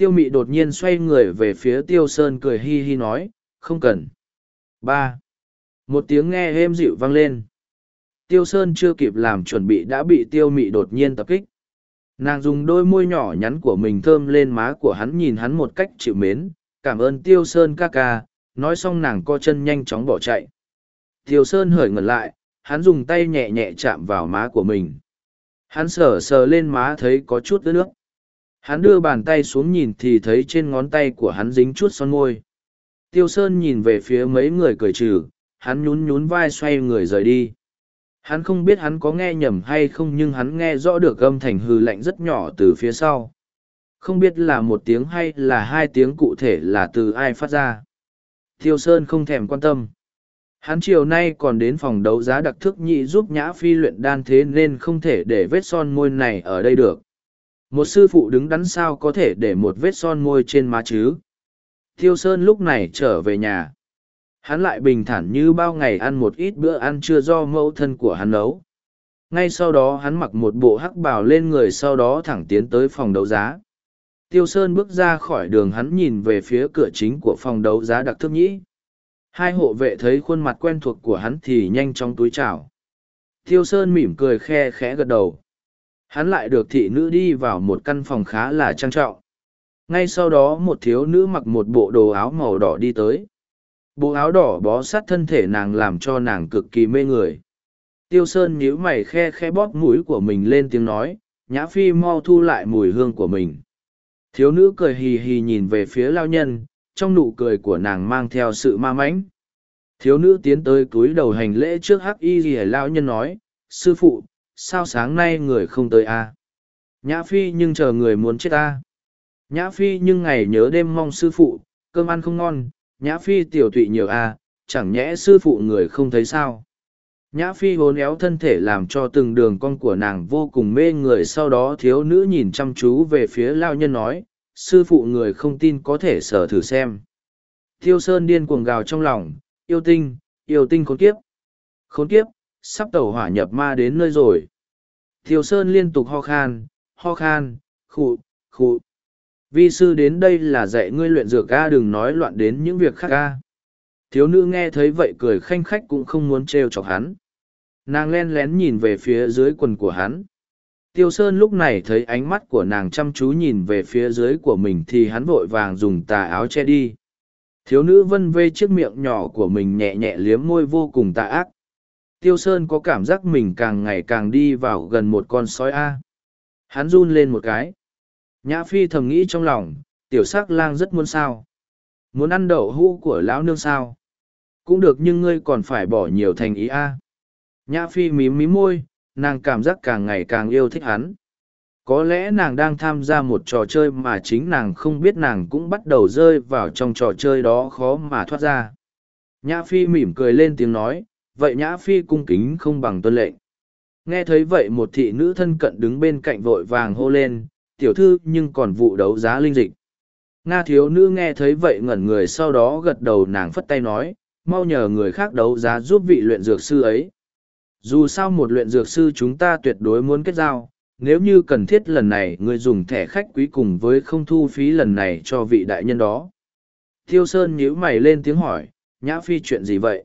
tiêu mị đột nhiên xoay người về phía tiêu sơn cười hi hi nói, không cần. Ba. Một tiếng nghe êm dịu vang lên. Tiêu sơn chưa kịp làm chuẩn bị đã bị tiêu mị đột nhiên tập kích. Nàng dùng đôi môi nhỏ nhắn của mình thơm lên má của hắn nhìn hắn một cách chịu mến, cảm ơn tiêu sơn ca ca, nói xong nàng co chân nhanh chóng bỏ chạy. Tiêu sơn hởi ngẩn lại, hắn dùng tay nhẹ nhẹ chạm vào má của mình. Hắn sờ sờ lên má thấy có chút ướt nước. Hắn đưa bàn tay xuống nhìn thì thấy trên ngón tay của hắn dính chút son môi. Tiêu Sơn nhìn về phía mấy người cười trừ, hắn nhún nhún vai xoay người rời đi. Hắn không biết hắn có nghe nhầm hay không nhưng hắn nghe rõ được âm thanh hư lạnh rất nhỏ từ phía sau. Không biết là một tiếng hay là hai tiếng cụ thể là từ ai phát ra. Tiêu Sơn không thèm quan tâm. Hắn chiều nay còn đến phòng đấu giá đặc thức nhị giúp Nhã Phi luyện đan thế nên không thể để vết son môi này ở đây được. Một sư phụ đứng đắn sao có thể để một vết son môi trên má chứ? Tiêu Sơn lúc này trở về nhà. Hắn lại bình thản như bao ngày ăn một ít bữa ăn chưa do mẫu thân của hắn nấu. Ngay sau đó hắn mặc một bộ hắc bào lên người sau đó thẳng tiến tới phòng đấu giá. Tiêu Sơn bước ra khỏi đường hắn nhìn về phía cửa chính của phòng đấu giá đặc thức nhĩ. Hai hộ vệ thấy khuôn mặt quen thuộc của hắn thì nhanh chóng túi chào. Tiêu Sơn mỉm cười khe khẽ gật đầu. Hắn lại được thị nữ đi vào một căn phòng khá là trang trọng. Ngay sau đó một thiếu nữ mặc một bộ đồ áo màu đỏ đi tới. Bộ áo đỏ bó sát thân thể nàng làm cho nàng cực kỳ mê người. Tiêu Sơn nhíu mày khe khe bóp mũi của mình lên tiếng nói, Nhã Phi mau thu lại mùi hương của mình. Thiếu nữ cười hì hì nhìn về phía lao nhân, trong nụ cười của nàng mang theo sự ma mãnh thiếu nữ tiến tới cúi đầu hành lễ trước hắc y ghi lao nhân nói sư phụ sao sáng nay người không tới a à? nhã phi nhưng chờ người muốn chết ta. Nhã phi nhưng ngày nhớ đêm mong sư phụ, cơm ăn không ngon. Nhã phi tiểu tụy nhiều a chẳng nhẽ sư phụ người không thấy sao? Nhã phi hốn éo thân thể làm cho từng đường con của nàng vô cùng mê người. Sau đó thiếu nữ nhìn chăm chú về phía lao nhân nói, sư phụ người không tin có thể sở thử xem. Thiêu sơn điên cuồng gào trong lòng, yêu tinh yêu tinh khốn kiếp khốn kiếp sắp tẩu hỏa nhập ma đến nơi rồi. Thiều sơn liên tục ho khan ho khan, khụ khụ. Vi sư đến đây là dạy ngươi luyện dược ca đừng nói loạn đến những việc khác ca thiếu nữ nghe thấy vậy cười khanh khách cũng không muốn trêu chọc hắn. Nàng len lén nhìn về phía dưới quần của hắn. Tiêu sơn lúc này thấy ánh mắt của nàng chăm chú nhìn về phía dưới của mình thì hắn vội vàng dùng tà áo che đi. Thiếu nữ vân vê chiếc miệng nhỏ của mình nhẹ nhẹ liếm môi vô cùng tà ác tiêu sơn có cảm giác mình càng ngày càng đi vào gần một con sói a. Hắn run lên một cái. Nhã phi thầm nghĩ trong lòng, tiểu sắc lang rất muốn sao? Muốn ăn đậu hũ của lão nương sao? Cũng được nhưng ngươi còn phải bỏ nhiều thành ý a. Nhã phi mím mím môi, nàng cảm giác càng ngày càng yêu thích hắn. Có lẽ nàng đang tham gia một trò chơi mà chính nàng không biết nàng cũng bắt đầu rơi vào trong trò chơi đó khó mà thoát ra. Nhã phi mỉm cười lên tiếng nói vậy nhã phi cung kính không bằng tuân lệnh. Nghe thấy vậy một thị nữ thân cận đứng bên cạnh vội vàng hô lên, tiểu thư, nhưng còn vụ đấu giá linh dịch. Nga thiếu nữ nghe thấy vậy ngẩn người, sau đó gật đầu nàng phất tay nói, mau nhờ người khác đấu giá giúp vị luyện dược sư ấy. Dù sao một luyện dược sư chúng ta tuyệt đối muốn kết giao, nếu như cần thiết lần này, người dùng thẻ khách quý cùng với không thu phí lần này cho vị đại nhân đó. Thiêu sơn nhíu mày lên tiếng hỏi, nhã phi chuyện gì vậy?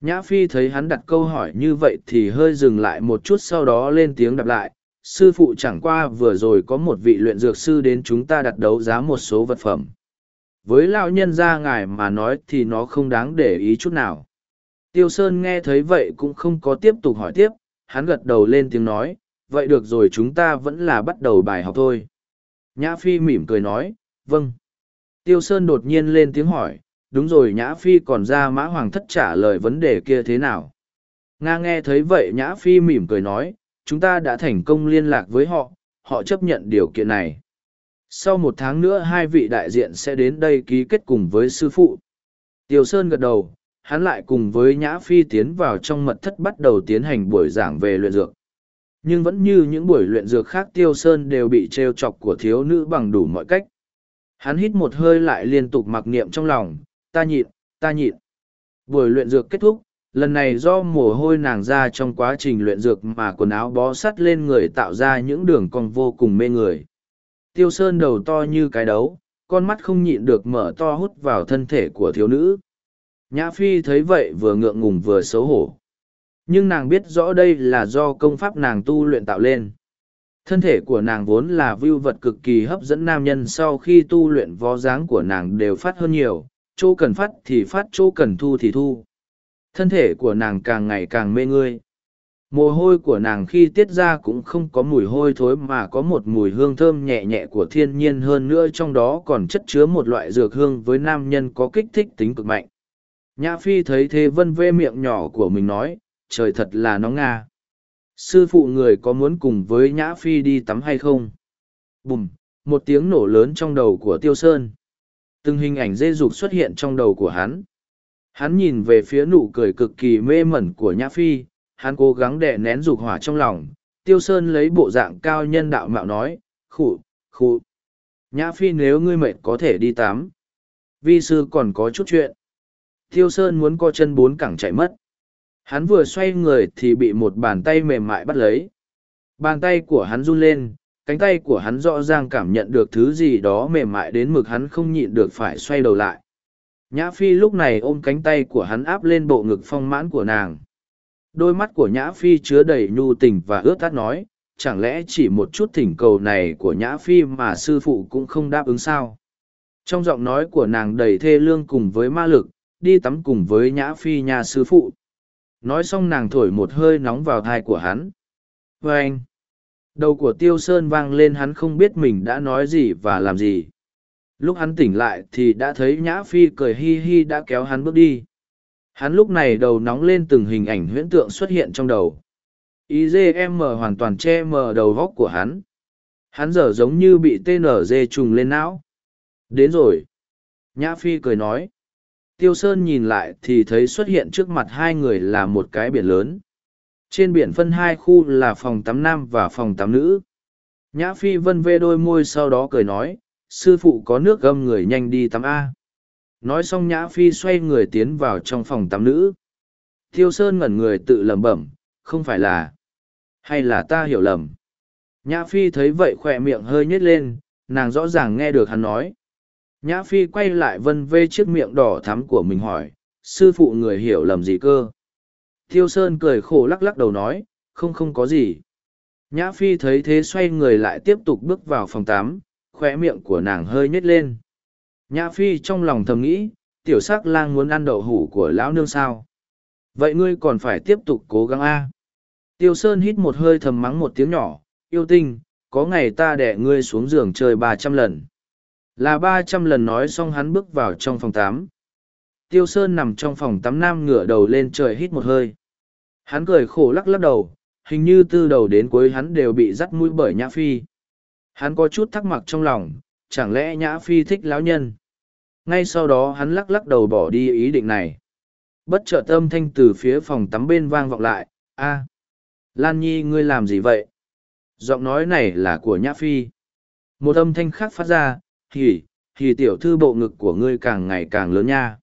Nhã phi thấy hắn đặt câu hỏi như vậy thì hơi dừng lại một chút sau đó lên tiếng đáp lại, sư phụ chẳng qua vừa rồi có một vị luyện dược sư đến chúng ta đặt đấu giá một số vật phẩm. Với lão nhân gia ngài mà nói thì nó không đáng để ý chút nào. Tiêu sơn nghe thấy vậy cũng không có tiếp tục hỏi tiếp, hắn gật đầu lên tiếng nói, vậy được rồi chúng ta vẫn là bắt đầu bài học thôi. Nhã phi mỉm cười nói vâng. Tiêu sơn đột nhiên lên tiếng hỏi đúng rồi nhã phi còn ra mã hoàng thất trả lời vấn đề kia thế nào? Nga nghe thấy vậy nhã phi mỉm cười nói, chúng ta đã thành công liên lạc với họ họ chấp nhận điều kiện này. Sau một tháng nữa hai vị đại diện sẽ đến đây ký kết cùng với sư phụ. Tiêu sơn gật đầu, hắn lại cùng với nhã phi tiến vào trong mật thất bắt đầu tiến hành buổi giảng về luyện dược. Nhưng vẫn như những buổi luyện dược khác tiêu sơn đều bị t r e o chọc của thiếu nữ bằng đủ mọi cách. Hắn hít một hơi lại liên tục mặc niệm trong lòng ta nhịn ta nhịn. Buổi luyện dược kết thúc, lần này do mồ hôi nàng ra trong quá trình luyện dược mà quần áo bó sắt lên người tạo ra những đường cong vô cùng mê người. Tiêu sơn đầu to như cái đấu, con mắt không nhịn được mở to hút vào thân thể của thiếu nữ. Nhã phi thấy vậy vừa ngượng ngùng vừa xấu hổ. Nhưng nàng biết rõ đây là do công pháp nàng tu luyện tạo lên. Thân thể của nàng vốn là vưu vật cực kỳ hấp dẫn nam nhân sau khi tu luyện vó dáng của nàng đều phát hơn nhiều chỗ cần phát thì phát, chỗ cần thu thì thu. Thân thể của nàng càng ngày càng mê ngươi mồ hôi của nàng khi tiết ra cũng không có mùi hôi thối mà có một mùi hương thơm nhẹ nhẹ của thiên nhiên. Hơn nữa trong đó còn chất chứa một loại dược hương với nam nhân có kích thích tính cực mạnh. Nhã phi thấy thế vân vê miệng nhỏ của mình nói, trời thật là nóng nga. Sư phụ người có muốn cùng với nhã phi đi tắm hay không? Bùm, một tiếng nổ lớn trong đầu của tiêu sơn từng hình ảnh dê dục xuất hiện trong đầu của hắn. Hắn nhìn về phía nụ cười cực kỳ mê mẩn của nhã phi, hắn cố gắng đè nén dục hỏa trong lòng. Tiêu sơn lấy bộ dạng cao nhân đạo mạo nói, khụ khụ. Nhã phi nếu ngươi mệt có thể đi tắm. Vi sư còn có chút chuyện. Tiêu sơn muốn co chân bốn cẳng chạy mất. Hắn vừa xoay người thì bị một bàn tay mềm mại bắt lấy. Bàn tay của hắn run lên cánh tay của hắn rõ ràng cảm nhận được thứ gì đó mềm mại đến mực hắn không nhịn được phải xoay đầu lại. Nhã phi lúc này ôm cánh tay của hắn áp lên bộ ngực phong mãn của nàng. Đôi mắt của nhã phi chứa đầy nhu tình và ướt át nói, chẳng lẽ chỉ một chút thỉnh cầu này của nhã phi mà sư phụ cũng không đáp ứng sao? Trong giọng nói của nàng đầy thê lương cùng với ma lực, đi tắm cùng với nhã phi nhà sư phụ. Nói xong nàng thổi một hơi nóng vào thai của hắn. Vê anh đầu của tiêu sơn vang lên hắn không biết mình đã nói gì và làm gì. Lúc hắn tỉnh lại thì đã thấy nhã phi cười hi hi đã kéo hắn bước đi. Hắn lúc này đầu nóng lên từng hình ảnh huyễn tượng xuất hiện trong đầu. Igm hoàn toàn che mờ đầu góc của hắn. Hắn giờ giống như bị tnz trùng lên não. Đến rồi. Nhã phi cười nói. Tiêu sơn nhìn lại thì thấy xuất hiện trước mặt hai người là một cái biển lớn trên biển phân hai khu là phòng tắm nam và phòng tắm nữ. Nhã phi vân vê đôi môi sau đó cười nói, sư phụ có nước gâm người nhanh đi tắm a. Nói xong nhã phi xoay người tiến vào trong phòng tắm nữ. Thiêu sơn ngẩn người tự lẩm bẩm, không phải là, hay là ta hiểu lầm? Nhã phi thấy vậy khoe miệng hơi nhếch lên, nàng rõ ràng nghe được hắn nói. Nhã phi quay lại vân vê chiếc miệng đỏ thắm của mình hỏi, sư phụ người hiểu lầm gì cơ? Tiêu sơn cười khổ lắc lắc đầu nói không không có gì. Nhã phi thấy thế xoay người lại tiếp tục bước vào phòng tắm, khoe miệng của nàng hơi nhếch lên. Nhã phi trong lòng thầm nghĩ tiểu sắc lang muốn ăn đậu hủ của lão nương sao? Vậy ngươi còn phải tiếp tục cố gắng a. Tiêu sơn hít một hơi thầm mắng một tiếng nhỏ yêu tinh có ngày ta đẻ ngươi xuống giường chơi ba trăm lần. Là ba trăm lần nói xong hắn bước vào trong phòng tám tiêu sơn nằm trong phòng tắm nam ngửa đầu lên trời hít một hơi. Hắn cười khổ lắc lắc đầu, hình như từ đầu đến cuối hắn đều bị dắt mũi bởi nhã phi. Hắn có chút thắc mặc trong lòng, chẳng lẽ nhã phi thích lão nhân? Ngay sau đó hắn lắc lắc đầu bỏ đi ý định này. Bất chợt âm thanh từ phía phòng tắm bên vang vọng lại, a, lan nhi ngươi làm gì vậy? Giọng nói này là của nhã phi. Một âm thanh khác phát ra thì thì tiểu thư bộ ngực của ngươi càng ngày càng lớn nha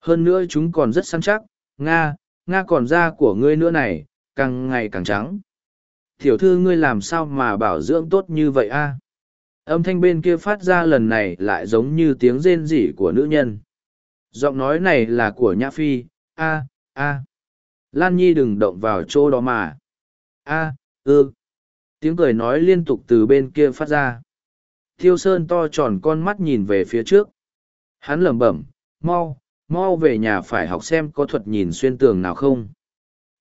hơn nữa chúng còn rất săn chắc. Nga nga còn da của ngươi nữa này, càng ngày càng trắng. Tiểu thư ngươi làm sao mà bảo dưỡng tốt như vậy a? Âm thanh bên kia phát ra lần này lại giống như tiếng rên rỉ của nữ nhân. Giọng nói này là của nhã phi. A a. Lan nhi đừng động vào chỗ đó mà. A, ư. Tiếng cười nói liên tục từ bên kia phát ra. Thiêu sơn to tròn con mắt nhìn về phía trước. Hắn lẩm bẩm, mau mau về nhà phải học xem có thuật nhìn xuyên tường nào không.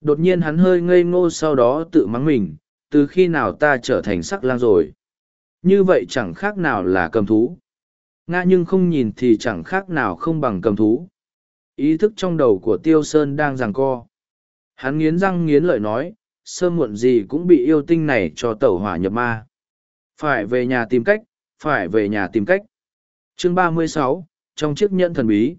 Đột nhiên hắn hơi ngây ngô sau đó tự mắng mình, từ khi nào ta trở thành sắc lang rồi? Như vậy chẳng khác nào là cầm thú. Nga nhưng không nhìn thì chẳng khác nào không bằng cầm thú. Ý thức trong đầu của tiêu sơn đang giằng co. Hắn nghiến răng nghiến lợi nói, sơ muộn gì cũng bị yêu tinh này cho tẩu hỏa nhập ma. Phải về nhà tìm cách, phải về nhà tìm cách. Chương ba mươi sáu, trong chiếc nhẫn thần bí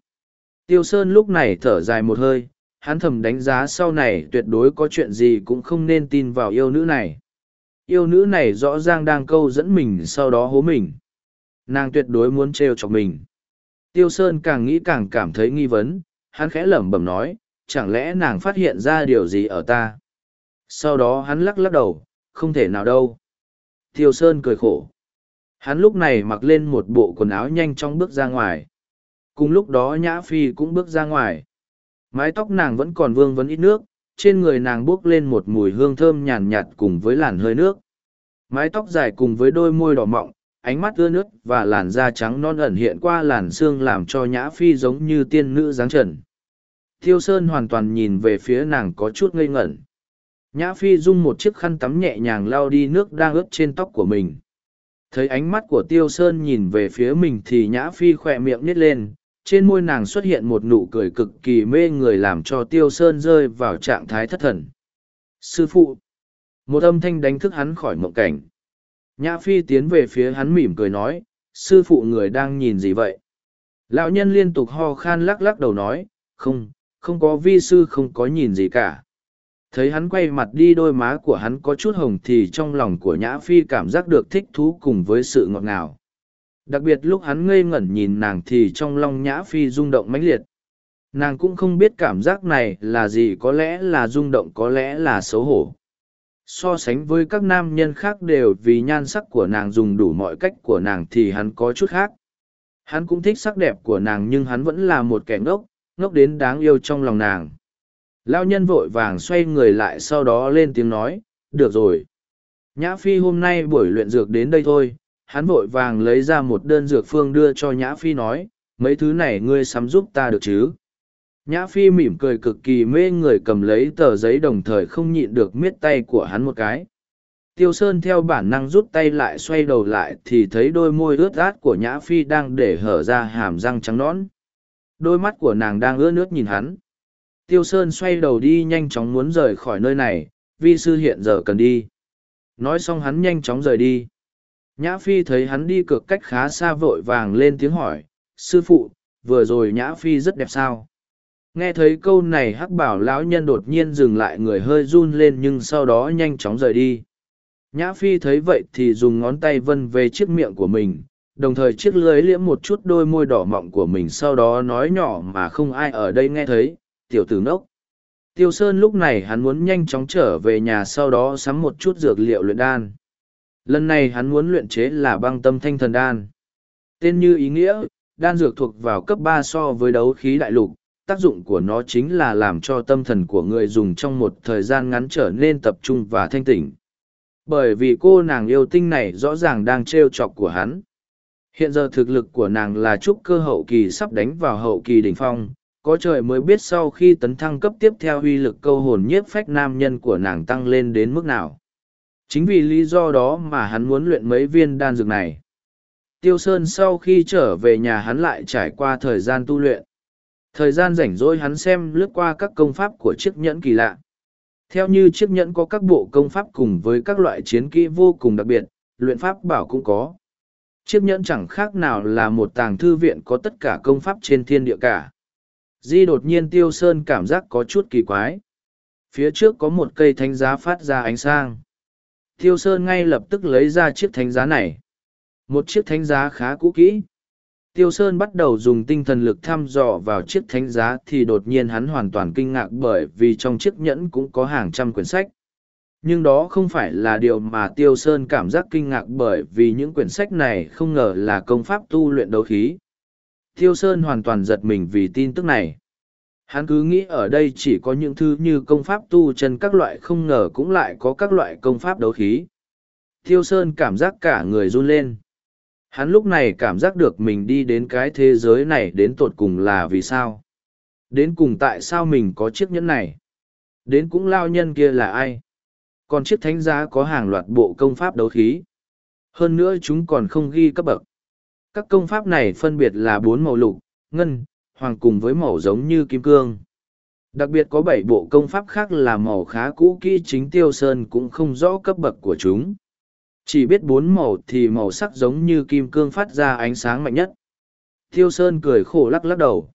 tiêu sơn lúc này thở dài một hơi, hắn thầm đánh giá sau này tuyệt đối có chuyện gì cũng không nên tin vào yêu nữ này. Yêu nữ này rõ ràng đang câu dẫn mình sau đó hố mình. Nàng tuyệt đối muốn trêu chọc mình. Tiêu sơn càng nghĩ càng cảm thấy nghi vấn, hắn khẽ lẩm bẩm nói, chẳng lẽ nàng phát hiện ra điều gì ở ta? Sau đó hắn lắc lắc đầu, không thể nào đâu. Tiêu sơn cười khổ. Hắn lúc này mặc lên một bộ quần áo nhanh chóng bước ra ngoài cùng lúc đó nhã phi cũng bước ra ngoài. Mái tóc nàng vẫn còn vương vấn ít nước, trên người nàng buốc lên một mùi hương thơm nhàn nhạt cùng với làn hơi nước. Mái tóc dài cùng với đôi môi đỏ mọng, ánh mắt ưa nước và làn da trắng non ẩn hiện qua làn xương làm cho nhã phi giống như tiên nữ dáng trần. Thiêu sơn hoàn toàn nhìn về phía nàng có chút ngây ngẩn. Nhã phi dung một chiếc khăn tắm nhẹ nhàng lao đi nước đang ướt trên tóc của mình. Thấy ánh mắt của tiêu sơn nhìn về phía mình thì nhã phi khỏe miệng nít lên trên môi nàng xuất hiện một nụ cười cực kỳ mê người làm cho tiêu sơn rơi vào trạng thái thất thần. Sư phụ! Một âm thanh đánh thức hắn khỏi mộng cảnh. Nhã phi tiến về phía hắn mỉm cười nói, sư phụ người đang nhìn gì vậy? Lão nhân liên tục ho khan lắc lắc đầu nói, không không có vi sư không có nhìn gì cả. Thấy hắn quay mặt đi đôi má của hắn có chút hồng thì trong lòng của nhã phi cảm giác được thích thú cùng với sự ngọt ngào đặc biệt lúc hắn ngây ngẩn nhìn nàng thì trong lòng nhã phi rung động mãnh liệt. Nàng cũng không biết cảm giác này là gì, có lẽ là rung động, có lẽ là xấu hổ. So sánh với các nam nhân khác đều vì nhan sắc của nàng dùng đủ mọi cách của nàng thì hắn có chút khác. Hắn cũng thích sắc đẹp của nàng nhưng hắn vẫn là một kẻ ngốc ngốc đến đáng yêu trong lòng nàng. Lao nhân vội vàng xoay người lại sau đó lên tiếng nói, được rồi. Nhã phi hôm nay buổi luyện dược đến đây thôi hắn vội vàng lấy ra một đơn dược phương đưa cho nhã phi nói mấy thứ này ngươi sắm giúp ta được chứ nhã phi mỉm cười cực kỳ mê người cầm lấy tờ giấy đồng thời không nhịn được miết tay của hắn một cái Tiêu Sơn theo bản năng rút tay lại xoay đầu lại thì thấy đôi môi ướt át của Nhã Phi đang để hở ra hàm răng trắng nõn. Đôi mắt của nàng đang ướt nước nhìn hắn. Tiêu Sơn xoay đầu đi nhanh chóng muốn rời khỏi nơi này, vi sư hiện giờ cần đi. Nói xong hắn nhanh chóng rời đi. Nhã Phi thấy hắn đi cực cách khá xa vội vàng lên tiếng hỏi, sư phụ, vừa rồi Nhã Phi rất đẹp sao? Nghe thấy câu này hắc bảo lão nhân đột nhiên dừng lại người hơi run lên nhưng sau đó nhanh chóng rời đi. Nhã Phi thấy vậy thì dùng ngón tay vân về chiếc miệng của mình, đồng thời chiếc lưới liễm một chút đôi môi đỏ mọng của mình sau đó nói nhỏ mà không ai ở đây nghe thấy, tiểu tử nốc. Tiêu Sơn lúc này hắn muốn nhanh chóng trở về nhà sau đó sắm một chút dược liệu luyện đan. Lần này hắn muốn luyện chế là băng tâm thanh thần đan. Tên như ý nghĩa, đan dược thuộc vào cấp ba so với đấu khí đại lục, tác dụng của nó chính là làm cho tâm thần của người dùng trong một thời gian ngắn trở nên tập trung và thanh tỉnh. Bởi vì cô nàng yêu tinh này rõ ràng đang trêu chọc của hắn. Hiện giờ thực lực của nàng là trúc cơ hậu kỳ sắp đánh vào hậu kỳ đỉnh phong, có trời mới biết sau khi tấn thăng cấp tiếp theo uy lực câu hồn nhiếp phách nam nhân của nàng tăng lên đến mức nào. Chính vì lý do đó mà hắn muốn luyện mấy viên đan dược này. Tiêu Sơn sau khi trở về nhà hắn lại trải qua thời gian tu luyện. Thời gian rảnh rỗi hắn xem lướt qua các công pháp của chiếc nhẫn kỳ lạ. Theo như chiếc nhẫn có các bộ công pháp cùng với các loại chiến kỹ vô cùng đặc biệt, luyện pháp bảo cũng có. Chiếc nhẫn chẳng khác nào là một tàng thư viện có tất cả công pháp trên thiên địa cả. Di đột nhiên Tiêu Sơn cảm giác có chút kỳ quái. Phía trước có một cây thánh giá phát ra ánh sáng. Tiêu Sơn ngay lập tức lấy ra chiếc thánh giá này. Một chiếc thánh giá khá cũ kỹ. Tiêu Sơn bắt đầu dùng tinh thần lực thăm dò vào chiếc thánh giá thì đột nhiên hắn hoàn toàn kinh ngạc bởi vì trong chiếc nhẫn cũng có hàng trăm quyển sách. Nhưng đó không phải là điều mà Tiêu Sơn cảm giác kinh ngạc bởi vì những quyển sách này không ngờ là công pháp tu luyện đấu khí. Tiêu Sơn hoàn toàn giật mình vì tin tức này. Hắn cứ nghĩ ở đây chỉ có những thứ như công pháp tu chân các loại không ngờ cũng lại có các loại công pháp đấu khí. Tiêu Sơn cảm giác cả người run lên. Hắn lúc này cảm giác được mình đi đến cái thế giới này đến tột cùng là vì sao? Đến cùng tại sao mình có chiếc nhẫn này? Đến cũng lao nhân kia là ai? Còn chiếc thánh giá có hàng loạt bộ công pháp đấu khí. Hơn nữa chúng còn không ghi cấp bậc. Các công pháp này phân biệt là bốn màu lục, ngân, hoàng cùng với màu giống như kim cương. Đặc biệt có bảy bộ công pháp khác là màu khá cũ kỹ chính tiêu sơn cũng không rõ cấp bậc của chúng. Chỉ biết bốn màu thì màu sắc giống như kim cương phát ra ánh sáng mạnh nhất. Tiêu sơn cười khổ lắc lắc đầu.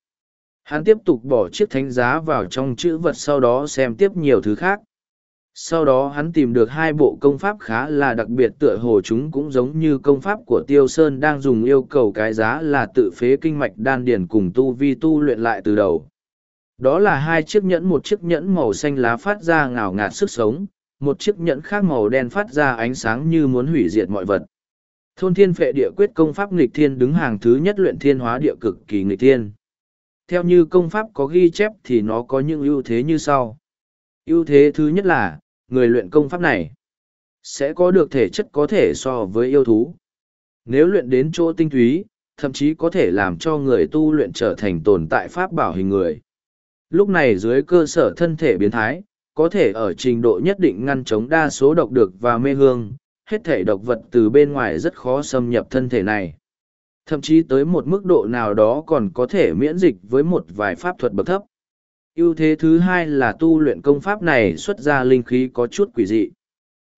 Hắn tiếp tục bỏ chiếc thánh giá vào trong chữ vật sau đó xem tiếp nhiều thứ khác. Sau đó hắn tìm được hai bộ công pháp khá là đặc biệt tựa hồ chúng cũng giống như công pháp của Tiêu Sơn đang dùng yêu cầu cái giá là tự phế kinh mạch đan điển cùng tu vi tu luyện lại từ đầu. Đó là hai chiếc nhẫn một chiếc nhẫn màu xanh lá phát ra ngào ngạt sức sống, một chiếc nhẫn khác màu đen phát ra ánh sáng như muốn hủy diệt mọi vật. Thôn thiên phệ địa quyết công pháp nghịch thiên đứng hàng thứ nhất luyện thiên hóa địa cực kỳ nghịch thiên. Theo như công pháp có ghi chép thì nó có những ưu thế như sau. ưu thế thứ nhất là, người luyện công pháp này sẽ có được thể chất có thể so với yêu thú. Nếu luyện đến chỗ tinh túy, thậm chí có thể làm cho người tu luyện trở thành tồn tại pháp bảo hình người. Lúc này dưới cơ sở thân thể biến thái, có thể ở trình độ nhất định ngăn chống đa số độc được và mê hương, hết thể độc vật từ bên ngoài rất khó xâm nhập thân thể này. Thậm chí tới một mức độ nào đó còn có thể miễn dịch với một vài pháp thuật bậc thấp ưu thế thứ hai là tu luyện công pháp này xuất ra linh khí có chút quỷ dị.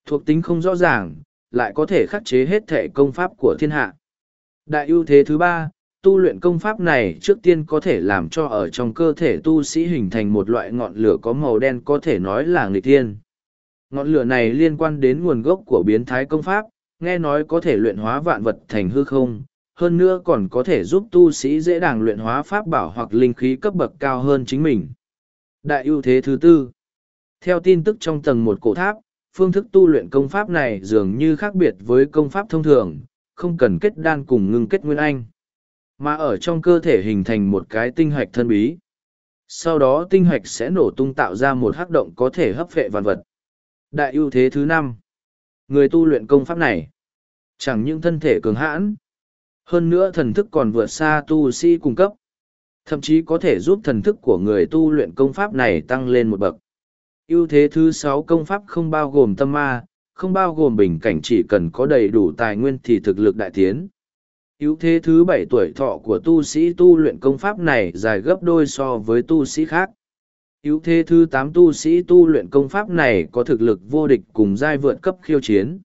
Thuộc tính không rõ ràng, lại có thể khắc chế hết thể công pháp của thiên hạ. Đại ưu thế thứ ba, tu luyện công pháp này trước tiên có thể làm cho ở trong cơ thể tu sĩ hình thành một loại ngọn lửa có màu đen có thể nói là người tiên ngọn lửa này liên quan đến nguồn gốc của biến thái công pháp, nghe nói có thể luyện hóa vạn vật thành hư không, hơn nữa còn có thể giúp tu sĩ dễ dàng luyện hóa pháp bảo hoặc linh khí cấp bậc cao hơn chính mình. Đại ưu thế thứ tư. Theo tin tức trong tầng một cổ tháp, phương thức tu luyện công pháp này dường như khác biệt với công pháp thông thường, không cần kết đan cùng ngưng kết nguyên anh. Mà ở trong cơ thể hình thành một cái tinh hạch thân bí. Sau đó tinh hạch sẽ nổ tung tạo ra một hắc động có thể hấp phệ vạn vật. Đại ưu thế thứ năm. Người tu luyện công pháp này. Chẳng những thân thể cường hãn. Hơn nữa thần thức còn vượt xa tu sĩ cung cấp thậm chí có thể giúp thần thức của người tu luyện công pháp này tăng lên một bậc ưu thế thứ sáu công pháp không bao gồm tâm ma không bao gồm bình cảnh chỉ cần có đầy đủ tài nguyên thì thực lực đại tiến. ưu thế thứ bảy tuổi thọ của tu sĩ tu luyện công pháp này dài gấp đôi so với tu sĩ khác. ưu thế thứ tám tu sĩ tu luyện công pháp này có thực lực vô địch cùng giai vượt cấp khiêu chiến.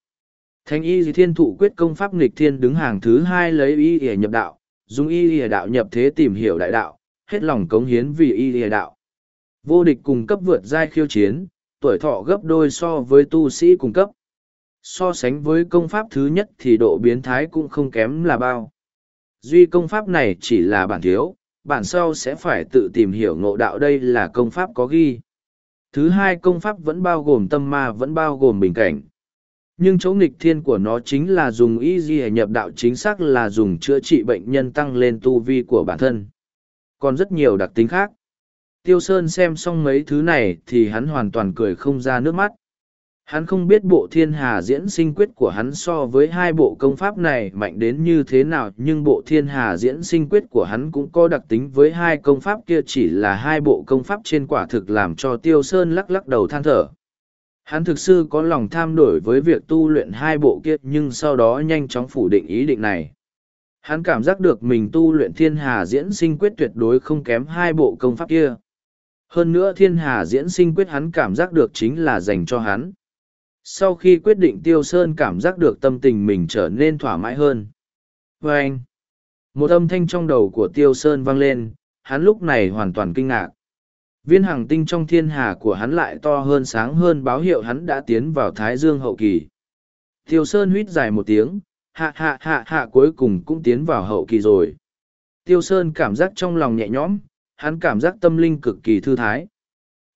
Thanh y thiên thụ quyết công pháp nghịch thiên đứng hàng thứ hai lấy y để nhập đạo, dùng y lìa đạo nhập thế tìm hiểu đại đạo, hết lòng cống hiến vì y lìa đạo. Vô địch cùng cấp vượt giai khiêu chiến, tuổi thọ gấp đôi so với tu sĩ cung cấp. So sánh với công pháp thứ nhất thì độ biến thái cũng không kém là bao. Duy công pháp này chỉ là bản thiếu, bản sau sẽ phải tự tìm hiểu ngộ đạo đây là công pháp có ghi. Thứ hai công pháp vẫn bao gồm tâm ma vẫn bao gồm bình cảnh. Nhưng chỗ nghịch thiên của nó chính là dùng y di nhập đạo chính xác là dùng chữa trị bệnh nhân tăng lên tu vi của bản thân. Còn rất nhiều đặc tính khác. Tiêu Sơn xem xong mấy thứ này thì hắn hoàn toàn cười không ra nước mắt. Hắn không biết bộ thiên hà diễn sinh quyết của hắn so với hai bộ công pháp này mạnh đến như thế nào, nhưng bộ thiên hà diễn sinh quyết của hắn cũng có đặc tính với hai công pháp kia chỉ là hai bộ công pháp trên quả thực làm cho Tiêu Sơn lắc lắc đầu than thở. Hắn thực sự có lòng tham đổi với việc tu luyện hai bộ kia nhưng sau đó nhanh chóng phủ định ý định này. Hắn cảm giác được mình tu luyện thiên hà diễn sinh quyết tuyệt đối không kém hai bộ công pháp kia. Hơn nữa thiên hà diễn sinh quyết hắn cảm giác được chính là dành cho hắn. Sau khi quyết định Tiêu Sơn cảm giác được tâm tình mình trở nên thỏa mãn hơn. vê anh, một âm thanh trong đầu của Tiêu Sơn vang lên, hắn lúc này hoàn toàn kinh ngạc. Viên hàng tinh trong thiên hà của hắn lại to hơn sáng hơn báo hiệu hắn đã tiến vào Thái Dương hậu kỳ. Tiêu Sơn huýt dài một tiếng, hạ hạ hạ hạ cuối cùng cũng tiến vào hậu kỳ rồi. Tiêu Sơn cảm giác trong lòng nhẹ nhõm, hắn cảm giác tâm linh cực kỳ thư thái.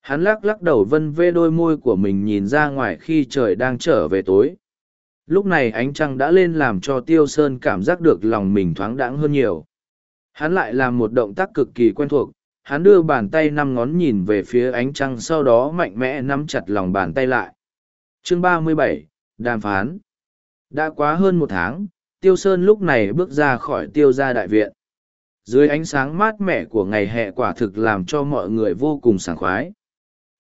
Hắn lắc lắc đầu vân vê đôi môi của mình nhìn ra ngoài khi trời đang trở về tối. Lúc này ánh trăng đã lên làm cho Tiêu Sơn cảm giác được lòng mình thoáng đãng hơn nhiều. Hắn lại làm một động tác cực kỳ quen thuộc, hắn đưa bàn tay năm ngón nhìn về phía ánh trăng sau đó mạnh mẽ nắm chặt lòng bàn tay lại. Chương ba mươi bảy Đàm phán Đã quá hơn một tháng, Tiêu Sơn lúc này bước ra khỏi tiêu gia đại viện. Dưới ánh sáng mát mẻ của ngày hè quả thực làm cho mọi người vô cùng sảng khoái.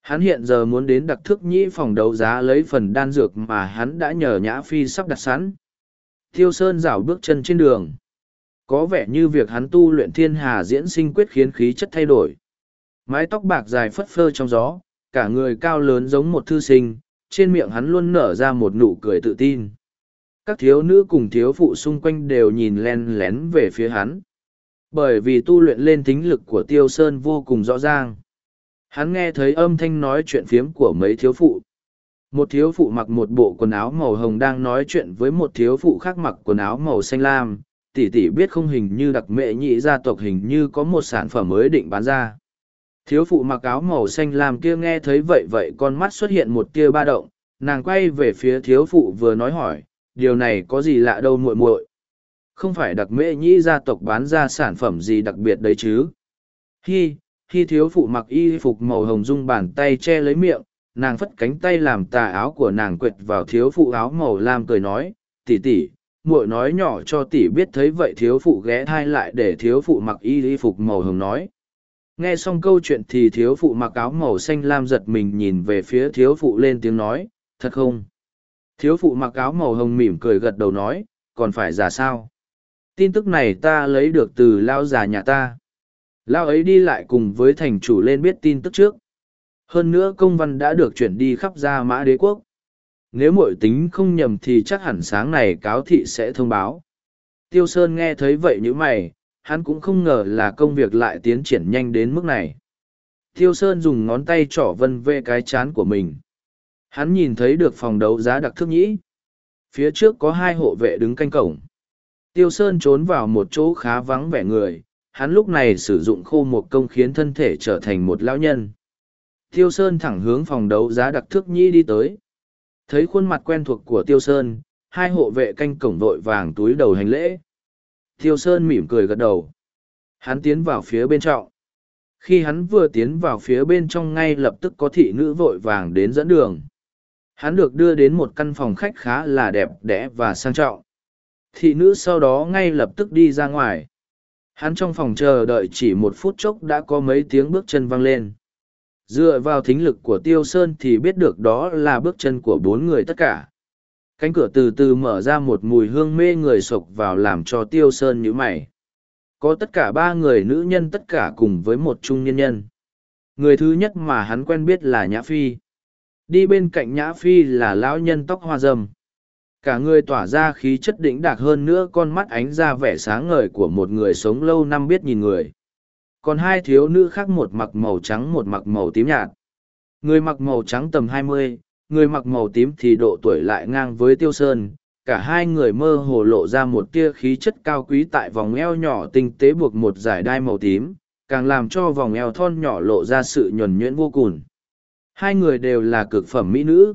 Hắn hiện giờ muốn đến đặc thức nhĩ phòng đấu giá lấy phần đan dược mà hắn đã nhờ Nhã Phi sắp đặt sẵn. Tiêu Sơn rảo bước chân trên đường. Có vẻ như việc hắn tu luyện thiên hà diễn sinh quyết khiến khí chất thay đổi. Mái tóc bạc dài phất phơ trong gió, cả người cao lớn giống một thư sinh, trên miệng hắn luôn nở ra một nụ cười tự tin. Các thiếu nữ cùng thiếu phụ xung quanh đều nhìn len lén về phía hắn. Bởi vì tu luyện lên tính lực của Tiêu Sơn vô cùng rõ ràng hắn nghe thấy âm thanh nói chuyện phiếm của mấy thiếu phụ một thiếu phụ mặc một bộ quần áo màu hồng đang nói chuyện với một thiếu phụ khác mặc quần áo màu xanh lam tỷ tỷ biết không hình như đặc mệ nhị gia tộc hình như có một sản phẩm mới định bán ra thiếu phụ mặc áo màu xanh lam kia nghe thấy vậy vậy con mắt xuất hiện một tia ba động, nàng quay về phía thiếu phụ vừa nói hỏi, điều này có gì lạ đâu muội muội không phải đặc mệ nhị gia tộc bán ra sản phẩm gì đặc biệt đấy chứ hi khi thiếu phụ mặc y phục màu hồng dung bàn tay che lấy miệng, nàng phất cánh tay làm tà áo của nàng quệt vào thiếu phụ áo màu lam cười nói, tỷ tỷ muội nói nhỏ cho tỷ biết thấy vậy thiếu phụ ghé thai lại để thiếu phụ mặc y phục màu hồng nói nghe xong câu chuyện thì thiếu phụ mặc áo màu xanh lam giật mình nhìn về phía thiếu phụ lên tiếng nói, thật không thiếu phụ mặc áo màu hồng mỉm cười gật đầu nói, còn phải giả sao tin tức này ta lấy được từ lao già nhà ta Lao ấy đi lại cùng với thành chủ lên biết tin tức trước. Hơn nữa công văn đã được chuyển đi khắp gia mã đế quốc. Nếu mội tính không nhầm thì chắc hẳn sáng này cáo thị sẽ thông báo. Tiêu Sơn nghe thấy vậy như mày, hắn cũng không ngờ là công việc lại tiến triển nhanh đến mức này. Tiêu Sơn dùng ngón tay trỏ vân vê cái chán của mình. Hắn nhìn thấy được phòng đấu giá đặc thức nhĩ. Phía trước có hai hộ vệ đứng canh cổng. Tiêu Sơn trốn vào một chỗ khá vắng vẻ người, hắn lúc này sử dụng khô một công khiến thân thể trở thành một lão nhân. Tiêu Sơn thẳng hướng phòng đấu giá đặc thước nhĩ đi tới. Thấy khuôn mặt quen thuộc của Tiêu Sơn, hai hộ vệ canh cổng vội vàng túi đầu hành lễ. Tiêu Sơn mỉm cười gật đầu. Hắn tiến vào phía bên trọng. Khi hắn vừa tiến vào phía bên trong ngay lập tức có thị nữ vội vàng đến dẫn đường. Hắn được đưa đến một căn phòng khách khá là đẹp đẽ và sang trọng. Thị nữ sau đó ngay lập tức đi ra ngoài. Hắn trong phòng chờ đợi chỉ một phút chốc đã có mấy tiếng bước chân vang lên. Dựa vào thính lực của Tiêu Sơn thì biết được đó là bước chân của bốn người tất cả. cánh cửa từ từ mở ra một mùi hương mê người sộc vào làm cho tiêu sơn nhíu mày. Có tất cả ba người nữ nhân tất cả cùng với một trung nhân nhân. Người thứ nhất mà hắn quen biết là nhã phi. Đi bên cạnh nhã phi là lão nhân tóc hoa râm, cả người tỏa ra khí chất đĩnh đạc hơn nữa con mắt ánh ra vẻ sáng ngời của một người sống lâu năm biết nhìn người còn hai thiếu nữ khác một mặc màu trắng một mặc màu tím nhạt. Người mặc màu trắng tầm hai mươi, người mặc màu tím thì độ tuổi lại ngang với tiêu sơn. Cả hai người mơ hồ lộ ra một tia khí chất cao quý tại vòng eo nhỏ tinh tế buộc một giải đai màu tím, càng làm cho vòng eo thon nhỏ lộ ra sự nhuần nhuyễn vô cùng. Hai người đều là cực phẩm mỹ nữ.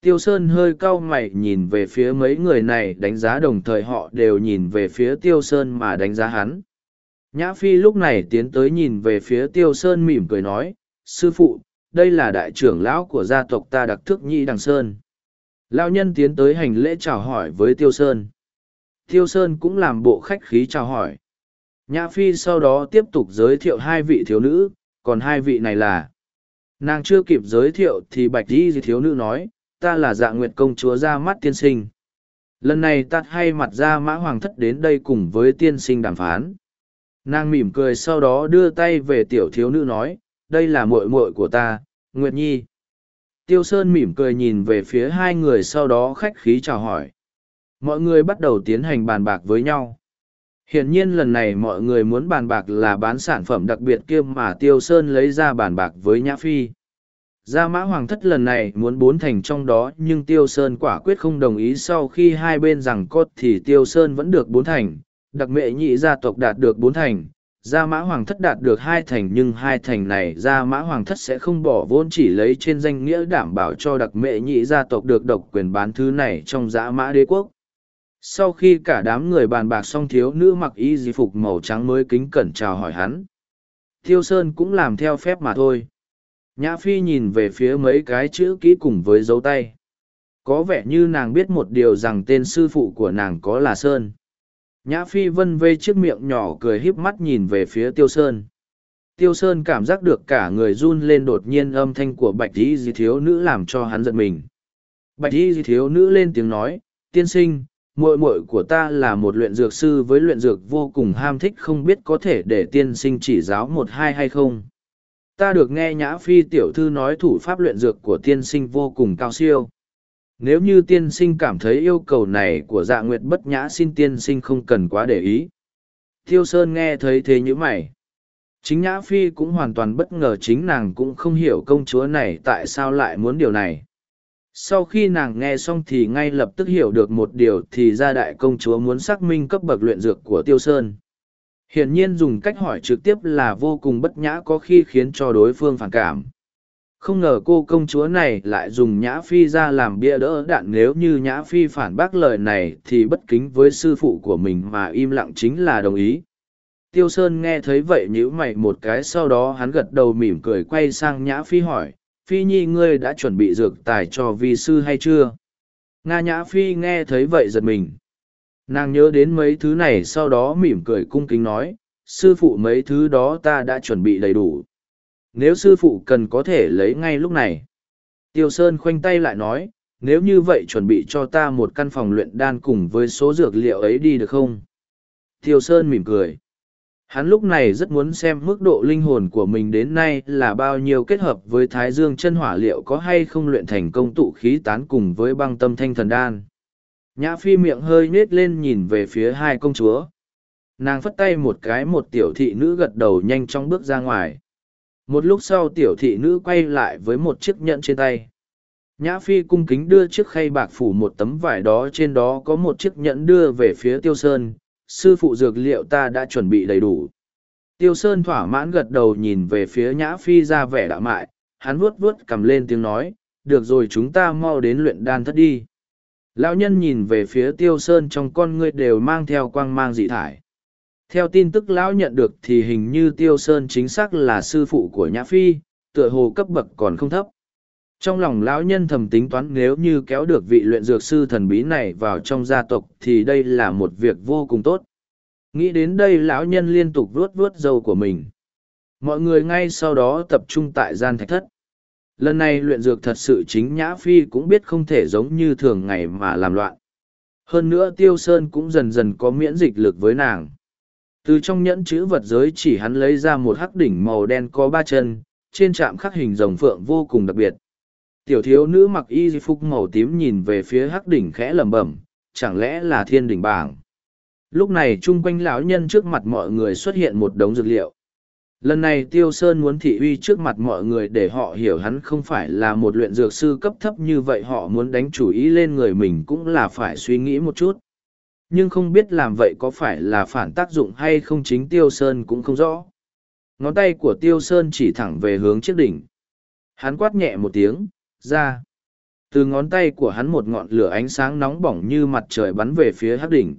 Tiêu sơn hơi cau mày nhìn về phía mấy người này, đánh giá đồng thời họ đều nhìn về phía tiêu sơn mà đánh giá hắn nhã phi lúc này tiến tới nhìn về phía tiêu sơn mỉm cười nói sư phụ đây là đại trưởng lão của gia tộc ta đặc thức nhị đằng sơn Lão nhân tiến tới hành lễ chào hỏi với Tiêu Sơn. Tiêu Sơn cũng làm bộ khách khí chào hỏi. Nhã Phi sau đó tiếp tục giới thiệu hai vị thiếu nữ, còn hai vị này là... Nàng chưa kịp giới thiệu thì bạch đi thiếu nữ nói, ta là dạ nguyệt công chúa ra mắt tiên sinh. Lần này ta hay mặt ra mã hoàng thất đến đây cùng với tiên sinh đàm phán. Nàng mỉm cười sau đó đưa tay về tiểu thiếu nữ nói, đây là muội muội của ta, Nguyệt Nhi. Tiêu Sơn mỉm cười nhìn về phía hai người sau đó khách khí chào hỏi. Mọi người bắt đầu tiến hành bàn bạc với nhau. Hiển nhiên lần này mọi người muốn bàn bạc là bán sản phẩm đặc biệt kia mà Tiêu Sơn lấy ra bàn bạc với Nhã Phi. Gia Mã Hoàng thất lần này muốn bốn thành trong đó nhưng Tiêu Sơn quả quyết không đồng ý sau khi hai bên rằng cốt thì Tiêu Sơn vẫn được bốn thành, đặc mệ nhị gia tộc đạt được bốn thành, Gia Mã Hoàng thất đạt được hai thành nhưng hai thành này Gia Mã Hoàng thất sẽ không bỏ vốn chỉ lấy trên danh nghĩa đảm bảo cho đặc mệ nhị gia tộc được độc quyền bán thứ này trong Gia Mã đế quốc. Sau khi cả đám người bàn bạc xong thiếu nữ mặc y di phục màu trắng mới kính cẩn chào hỏi hắn. Thiêu Sơn cũng làm theo phép mà thôi. Nhã Phi nhìn về phía mấy cái chữ kỹ cùng với dấu tay. Có vẻ như nàng biết một điều rằng tên sư phụ của nàng có là Sơn. Nhã Phi vân vê chiếc miệng nhỏ cười híp mắt nhìn về phía Tiêu Sơn. Tiêu Sơn cảm giác được cả người run lên đột nhiên âm thanh của bạch y di thiếu nữ làm cho hắn giận mình. Bạch y di thiếu nữ lên tiếng nói, tiên sinh, muội muội của ta là một luyện dược sư với luyện dược vô cùng ham thích không biết có thể để tiên sinh chỉ giáo một hai hay không. Ta được nghe Nhã Phi tiểu thư nói thủ pháp luyện dược của tiên sinh vô cùng cao siêu nếu như tiên sinh cảm thấy yêu cầu này của dạ nguyệt bất nhã xin tiên sinh không cần quá để ý. Tiêu sơn nghe thấy thế như mày. Chính nhã phi cũng hoàn toàn bất ngờ chính nàng cũng không hiểu công chúa này tại sao lại muốn điều này. Sau khi nàng nghe xong thì ngay lập tức hiểu được một điều thì gia đại công chúa muốn xác minh cấp bậc luyện dược của tiêu sơn. Hiển nhiên dùng cách hỏi trực tiếp là vô cùng bất nhã có khi khiến cho đối phương phản cảm không ngờ cô công chúa này lại dùng nhã phi ra làm bia đỡ đạn nếu như nhã phi phản bác lời này thì bất kính với sư phụ của mình mà im lặng chính là đồng ý. Tiêu sơn nghe thấy vậy nhíu mày một cái sau đó hắn gật đầu mỉm cười quay sang nhã phi hỏi, phi nhi, ngươi đã chuẩn bị dược tài cho vi sư hay chưa? Nga nhã phi nghe thấy vậy giật mình. Nàng nhớ đến mấy thứ này sau đó mỉm cười cung kính nói, sư phụ, mấy thứ đó ta đã chuẩn bị đầy đủ nếu sư phụ cần có thể lấy ngay lúc này. Tiêu Sơn khoanh tay lại nói, nếu như vậy chuẩn bị cho ta một căn phòng luyện đan cùng với số dược liệu ấy đi được không? Tiêu Sơn mỉm cười. Hắn lúc này rất muốn xem mức độ linh hồn của mình đến nay là bao nhiêu kết hợp với thái dương chân hỏa liệu có hay không luyện thành công tụ khí tán cùng với băng tâm thanh thần đan. Nhã phi miệng hơi nết lên nhìn về phía hai công chúa. Nàng phất tay một cái một tiểu thị nữ gật đầu nhanh chóng bước ra ngoài một lúc sau tiểu thị nữ quay lại với một chiếc nhẫn trên tay. Nhã phi cung kính đưa chiếc khay bạc phủ một tấm vải đó, trên đó có một chiếc nhẫn đưa về phía tiêu sơn. Sư phụ dược liệu ta đã chuẩn bị đầy đủ. Tiêu sơn thỏa mãn gật đầu nhìn về phía nhã phi ra vẻ đạo mại. Hắn vuốt vuốt cầm lên tiếng nói, được rồi, chúng ta mau đến luyện đan thất đi. Lão nhân nhìn về phía tiêu sơn, trong con ngươi đều mang theo quang mang dị thải theo tin tức lão nhận được thì hình như tiêu sơn chính xác là sư phụ của nhã phi, tựa hồ cấp bậc còn không thấp trong lòng lão nhân thầm tính toán nếu như kéo được vị luyện dược sư thần bí này vào trong gia tộc thì đây là một việc vô cùng tốt nghĩ đến đây lão nhân liên tục vuốt vuốt dâu của mình mọi người ngay sau đó tập trung tại gian thạch thất Lần này luyện dược thật sự chính Nhã Phi cũng biết không thể giống như thường ngày mà làm loạn. Hơn nữa Tiêu Sơn cũng dần dần có miễn dịch lực với nàng. Từ trong nhẫn chữ vật giới chỉ hắn lấy ra một hắc đỉnh màu đen có ba chân, trên trạm khắc hình rồng phượng vô cùng đặc biệt. Tiểu thiếu nữ mặc y phục màu tím nhìn về phía hắc đỉnh khẽ lẩm bẩm, chẳng lẽ là thiên đỉnh bảng. Lúc này chung quanh lão nhân trước mặt mọi người xuất hiện một đống dược liệu. Lần này Tiêu Sơn muốn thị uy trước mặt mọi người để họ hiểu hắn không phải là một luyện dược sư cấp thấp như vậy họ muốn đánh chủ ý lên người mình cũng là phải suy nghĩ một chút. Nhưng không biết làm vậy có phải là phản tác dụng hay không chính Tiêu Sơn cũng không rõ. Ngón tay của Tiêu Sơn chỉ thẳng về hướng chiếc đỉnh. Hắn quát nhẹ một tiếng, ra. Từ ngón tay của hắn một ngọn lửa ánh sáng nóng bỏng như mặt trời bắn về phía hắc đỉnh.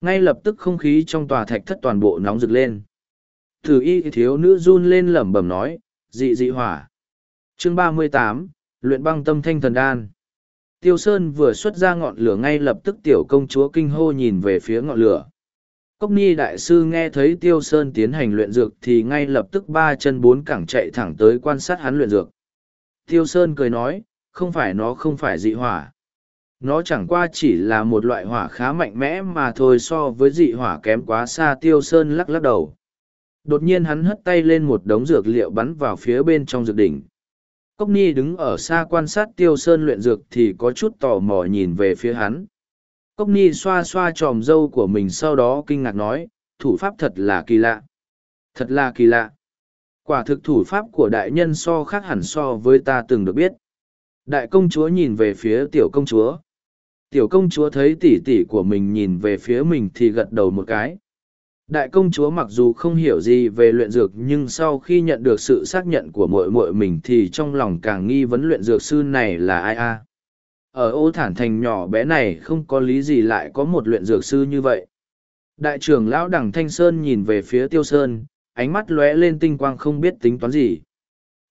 Ngay lập tức không khí trong tòa thạch thất toàn bộ nóng rực lên Thử y thiếu nữ run lên lẩm bẩm nói, dị dị hỏa. chương ba mươi tám luyện băng tâm thanh thần đan. Tiêu Sơn vừa xuất ra ngọn lửa ngay lập tức tiểu công chúa kinh hô nhìn về phía ngọn lửa. Cốc Ni Đại Sư nghe thấy Tiêu Sơn tiến hành luyện dược thì ngay lập tức ba chân bốn cẳng chạy thẳng tới quan sát hắn luyện dược. Tiêu Sơn cười nói, không phải nó không phải dị hỏa. Nó chẳng qua chỉ là một loại hỏa khá mạnh mẽ mà thôi so với dị hỏa kém quá xa Tiêu Sơn lắc lắc đầu. Đột nhiên hắn hất tay lên một đống dược liệu bắn vào phía bên trong dược đỉnh. Cốc Ni đứng ở xa quan sát Tiêu Sơn luyện dược thì có chút tò mò nhìn về phía hắn. Cốc Ni xoa xoa tròm dâu của mình sau đó kinh ngạc nói, thủ pháp thật là kỳ lạ. Thật là kỳ lạ. Quả thực thủ pháp của đại nhân so khác hẳn so với ta từng được biết. Đại công chúa nhìn về phía tiểu công chúa. Tiểu công chúa thấy tỷ tỷ của mình nhìn về phía mình thì gật đầu một cái. Đại công chúa mặc dù không hiểu gì về luyện dược nhưng sau khi nhận được sự xác nhận của mội mội mình thì trong lòng càng nghi vấn luyện dược sư này là ai a. Ở ô thản thành nhỏ bé này không có lý gì lại có một luyện dược sư như vậy. Đại trưởng lão đằng Thanh Sơn nhìn về phía Tiêu Sơn, ánh mắt lóe lên tinh quang không biết tính toán gì.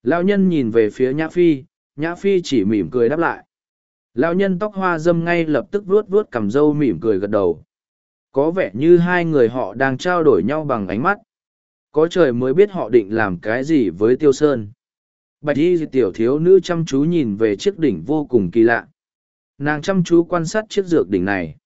Lão nhân nhìn về phía Nhã Phi, Nhã Phi chỉ mỉm cười đáp lại. Lão nhân tóc hoa dâm ngay lập tức vuốt vuốt cầm râu mỉm cười gật đầu có vẻ như hai người họ đang trao đổi nhau bằng ánh mắt. Có trời mới biết họ định làm cái gì với tiêu sơn. Bạch y tiểu thiếu nữ chăm chú nhìn về chiếc đỉnh vô cùng kỳ lạ. Nàng chăm chú quan sát chiếc dược đỉnh này.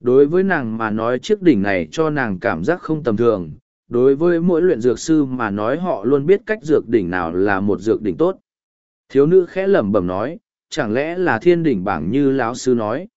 Đối với nàng mà nói chiếc đỉnh này cho nàng cảm giác không tầm thường. Đối với mỗi luyện dược sư mà nói họ luôn biết cách dược đỉnh nào là một dược đỉnh tốt. Thiếu nữ khẽ lẩm bẩm nói, chẳng lẽ là thiên đỉnh bảng như lão sư nói?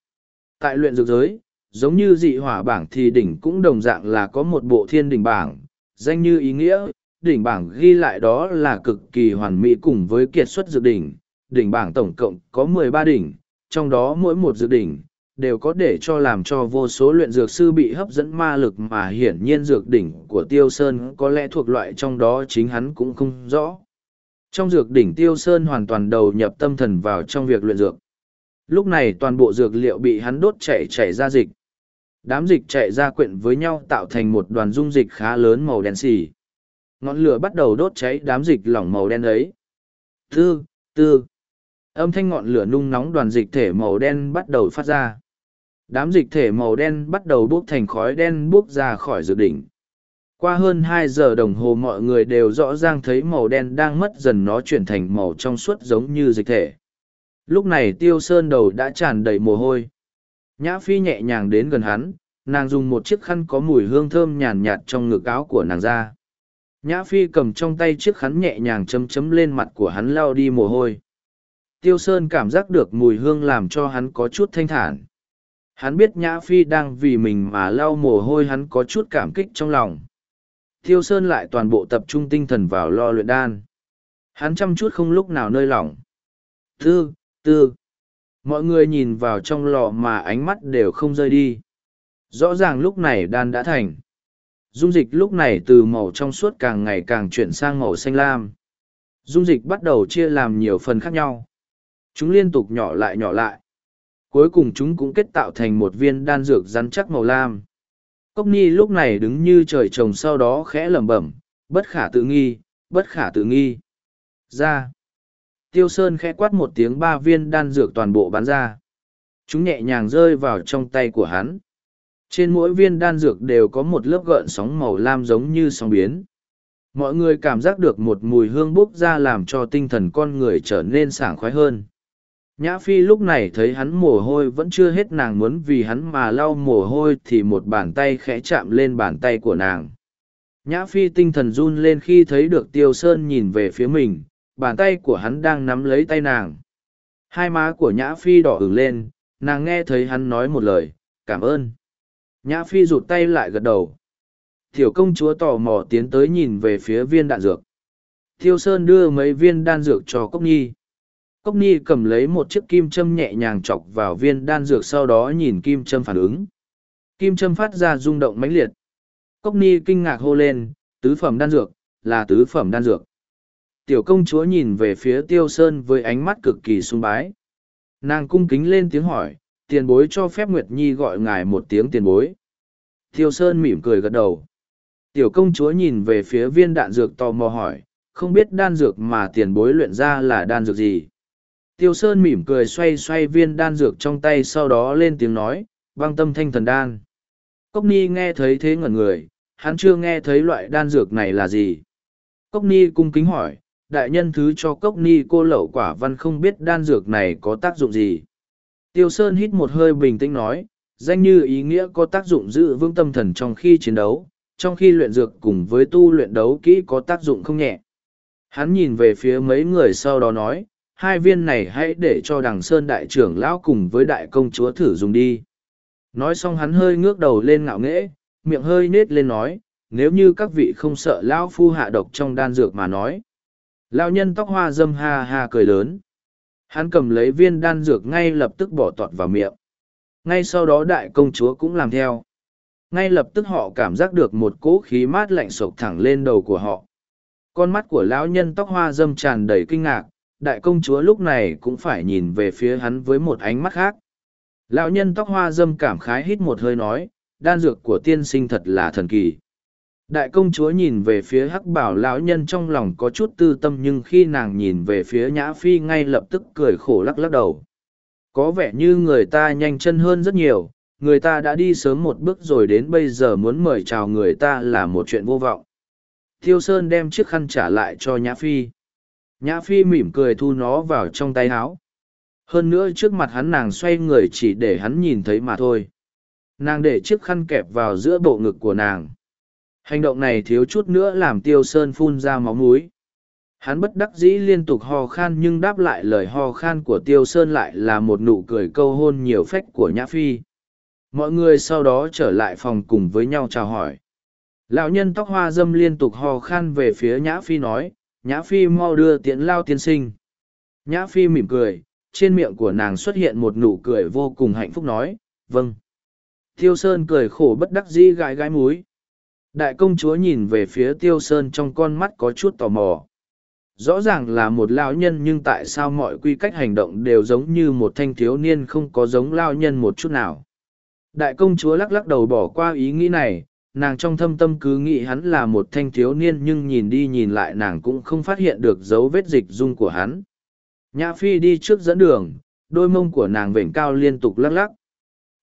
Tại luyện dược giới giống như dị hỏa bảng thì đỉnh cũng đồng dạng là có một bộ thiên đỉnh bảng, danh như ý nghĩa, đỉnh bảng ghi lại đó là cực kỳ hoàn mỹ cùng với kiệt xuất dược đỉnh, đỉnh bảng tổng cộng có mười ba đỉnh, trong đó mỗi một dược đỉnh đều có để cho làm cho vô số luyện dược sư bị hấp dẫn ma lực mà hiển nhiên dược đỉnh của Tiêu Sơn có lẽ thuộc loại trong đó chính hắn cũng không rõ. Trong dược đỉnh Tiêu Sơn hoàn toàn đầu nhập tâm thần vào trong việc luyện dược. Lúc này toàn bộ dược liệu bị hắn đốt chảy chảy ra dịch. Đám dịch chạy ra quyện với nhau tạo thành một đoàn dung dịch khá lớn màu đen xì. Ngọn lửa bắt đầu đốt cháy đám dịch lỏng màu đen ấy. Tư, tư. Âm thanh ngọn lửa nung nóng đoàn dịch thể màu đen bắt đầu phát ra. Đám dịch thể màu đen bắt đầu bốc thành khói đen bốc ra khỏi dự đỉnh. Qua hơn hai giờ đồng hồ mọi người đều rõ ràng thấy màu đen đang mất dần nó chuyển thành màu trong suốt giống như dịch thể. Lúc này tiêu sơn đầu đã tràn đầy mồ hôi. Nhã Phi nhẹ nhàng đến gần hắn, nàng dùng một chiếc khăn có mùi hương thơm nhàn nhạt trong ngực áo của nàng ra. Nhã Phi cầm trong tay chiếc khăn nhẹ nhàng chấm chấm lên mặt của hắn lau đi mồ hôi. Tiêu Sơn cảm giác được mùi hương làm cho hắn có chút thanh thản. Hắn biết Nhã Phi đang vì mình mà lau mồ hôi hắn có chút cảm kích trong lòng. Tiêu Sơn lại toàn bộ tập trung tinh thần vào lo luyện đan. Hắn chăm chút không lúc nào nơi lỏng. Tư, tư, mọi người nhìn vào trong lò mà ánh mắt đều không rơi đi. Rõ ràng lúc này đan đã thành. Dung dịch lúc này từ màu trong suốt càng ngày càng chuyển sang màu xanh lam. Dung dịch bắt đầu chia làm nhiều phần khác nhau. Chúng liên tục nhỏ lại nhỏ lại. Cuối cùng chúng cũng kết tạo thành một viên đan dược rắn chắc màu lam. Cốc ni lúc này đứng như trời trồng sau đó khẽ lẩm bẩm, bất khả tự nghi, bất khả tự nghi. Ra. Tiêu Sơn khẽ quát một tiếng ba viên đan dược toàn bộ bắn ra. Chúng nhẹ nhàng rơi vào trong tay của hắn. Trên mỗi viên đan dược đều có một lớp gợn sóng màu lam giống như sóng biến. mọi người cảm giác được một mùi hương bốc ra làm cho tinh thần con người trở nên sảng khoái hơn nhã phi lúc này thấy hắn mồ hôi vẫn chưa hết nàng muốn vì hắn mà lau mồ hôi thì một bàn tay khẽ chạm lên bàn tay của nàng nhã phi tinh thần run lên khi thấy được tiêu sơn nhìn về phía mình bàn tay của hắn đang nắm lấy tay nàng. Hai má của nhã phi đỏ ửng lên, nàng nghe thấy hắn nói một lời, cảm ơn. Nhã phi rụt tay lại gật đầu. Tiểu công chúa tò mò tiến tới nhìn về phía viên đạn dược. Thiêu sơn đưa mấy viên đan dược cho cốc nhi. Cốc nhi cầm lấy một chiếc kim châm nhẹ nhàng chọc vào viên đan dược sau đó nhìn kim châm phản ứng. Kim châm phát ra rung động mãnh liệt. Cốc nhi kinh ngạc hô lên, tứ phẩm đan dược, là tứ phẩm đan dược tiểu công chúa nhìn về phía tiêu sơn với ánh mắt cực kỳ sung bái. Nàng cung kính lên tiếng hỏi, tiền bối cho phép nguyệt nhi gọi ngài một tiếng tiền bối. Tiêu sơn mỉm cười gật đầu. Tiểu công chúa nhìn về phía viên đạn dược tò mò hỏi, không biết đan dược mà tiền bối luyện ra là đan dược gì? Tiêu sơn mỉm cười xoay xoay viên đan dược trong tay sau đó lên tiếng nói băng tâm thanh thần đan. Cốc ni nghe thấy thế ngẩn người, hắn chưa nghe thấy loại đan dược này là gì. Cốc ni cung kính hỏi đại nhân thứ cho cốc ni cô lậu quả văn không biết đan dược này có tác dụng gì. Tiêu Sơn hít một hơi bình tĩnh nói, danh như ý nghĩa có tác dụng giữ vững tâm thần trong khi chiến đấu, trong khi luyện dược cùng với tu luyện đấu kỹ có tác dụng không nhẹ. Hắn nhìn về phía mấy người sau đó nói, hai viên này hãy để cho đằng Sơn đại trưởng lão cùng với đại công chúa thử dùng đi. Nói xong hắn hơi ngước đầu lên ngạo nghễ, miệng hơi nết lên nói, nếu như các vị không sợ lão phu hạ độc trong đan dược mà nói. Lão nhân tóc hoa dâm ha ha cười lớn. Hắn cầm lấy viên đan dược ngay lập tức bỏ tọt vào miệng. Ngay sau đó đại công chúa cũng làm theo. Ngay lập tức họ cảm giác được một cỗ khí mát lạnh sộc thẳng lên đầu của họ. Con mắt của lão nhân tóc hoa dâm tràn đầy kinh ngạc, đại công chúa lúc này cũng phải nhìn về phía hắn với một ánh mắt khác. Lão nhân tóc hoa dâm cảm khái hít một hơi nói, đan dược của tiên sinh thật là thần kỳ. Đại công chúa nhìn về phía hắc bảo lão nhân trong lòng có chút tư tâm nhưng khi nàng nhìn về phía nhã phi ngay lập tức cười khổ lắc lắc đầu. Có vẻ như người ta nhanh chân hơn rất nhiều, người ta đã đi sớm một bước rồi đến bây giờ muốn mời chào người ta là một chuyện vô vọng. Thiêu Sơn đem chiếc khăn trả lại cho Nhã Phi. Nhã Phi mỉm cười thu nó vào trong tay áo. Hơn nữa trước mặt hắn nàng xoay người chỉ để hắn nhìn thấy mà thôi. Nàng để chiếc khăn kẹp vào giữa bộ ngực của nàng Hành động này thiếu chút nữa làm Tiêu Sơn phun ra máu múi. Hắn bất đắc dĩ liên tục ho khan nhưng đáp lại lời ho khan của Tiêu Sơn lại là một nụ cười câu hôn nhiều phách của Nhã Phi. Mọi người sau đó trở lại phòng cùng với nhau chào hỏi. Lão nhân tóc hoa dâm liên tục ho khan về phía Nhã Phi nói, Nhã Phi mau đưa tiễn lao tiên sinh. Nhã Phi mỉm cười, trên miệng của nàng xuất hiện một nụ cười vô cùng hạnh phúc nói, vâng. Tiêu Sơn cười khổ bất đắc dĩ gãi gãi múi. Đại công chúa nhìn về phía tiêu sơn trong con mắt có chút tò mò. Rõ ràng là một lao nhân nhưng tại sao mọi quy cách hành động đều giống như một thanh thiếu niên không có giống lao nhân một chút nào. Đại công chúa lắc lắc đầu bỏ qua ý nghĩ này, nàng trong thâm tâm cứ nghĩ hắn là một thanh thiếu niên nhưng nhìn đi nhìn lại nàng cũng không phát hiện được dấu vết dịch dung của hắn. Nhã Phi đi trước dẫn đường, đôi mông của nàng vểnh cao liên tục lắc lắc.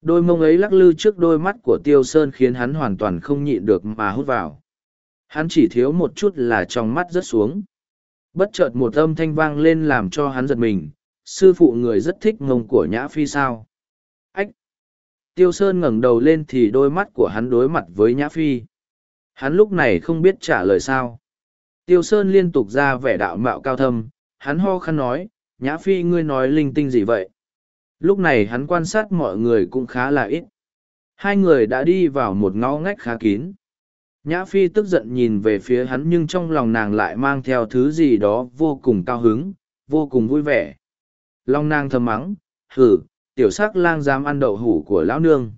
Đôi mông ấy lắc lư trước đôi mắt của Tiêu Sơn khiến hắn hoàn toàn không nhịn được mà hút vào. Hắn chỉ thiếu một chút là trong mắt rớt xuống. Bất chợt một âm thanh vang lên làm cho hắn giật mình, sư phụ người rất thích mông của Nhã Phi sao. Ách! Tiêu Sơn ngẩng đầu lên thì đôi mắt của hắn đối mặt với Nhã Phi. Hắn lúc này không biết trả lời sao. Tiêu Sơn liên tục ra vẻ đạo mạo cao thâm, hắn ho khăn nói, Nhã Phi ngươi nói linh tinh gì vậy? Lúc này hắn quan sát mọi người cũng khá là ít. Hai người đã đi vào một ngõ ngách khá kín. Nhã phi tức giận nhìn về phía hắn nhưng trong lòng nàng lại mang theo thứ gì đó vô cùng cao hứng, vô cùng vui vẻ. Long nàng thầm mắng, hừ, tiểu s ắ c lang dám ăn đậu hủ của lão nương.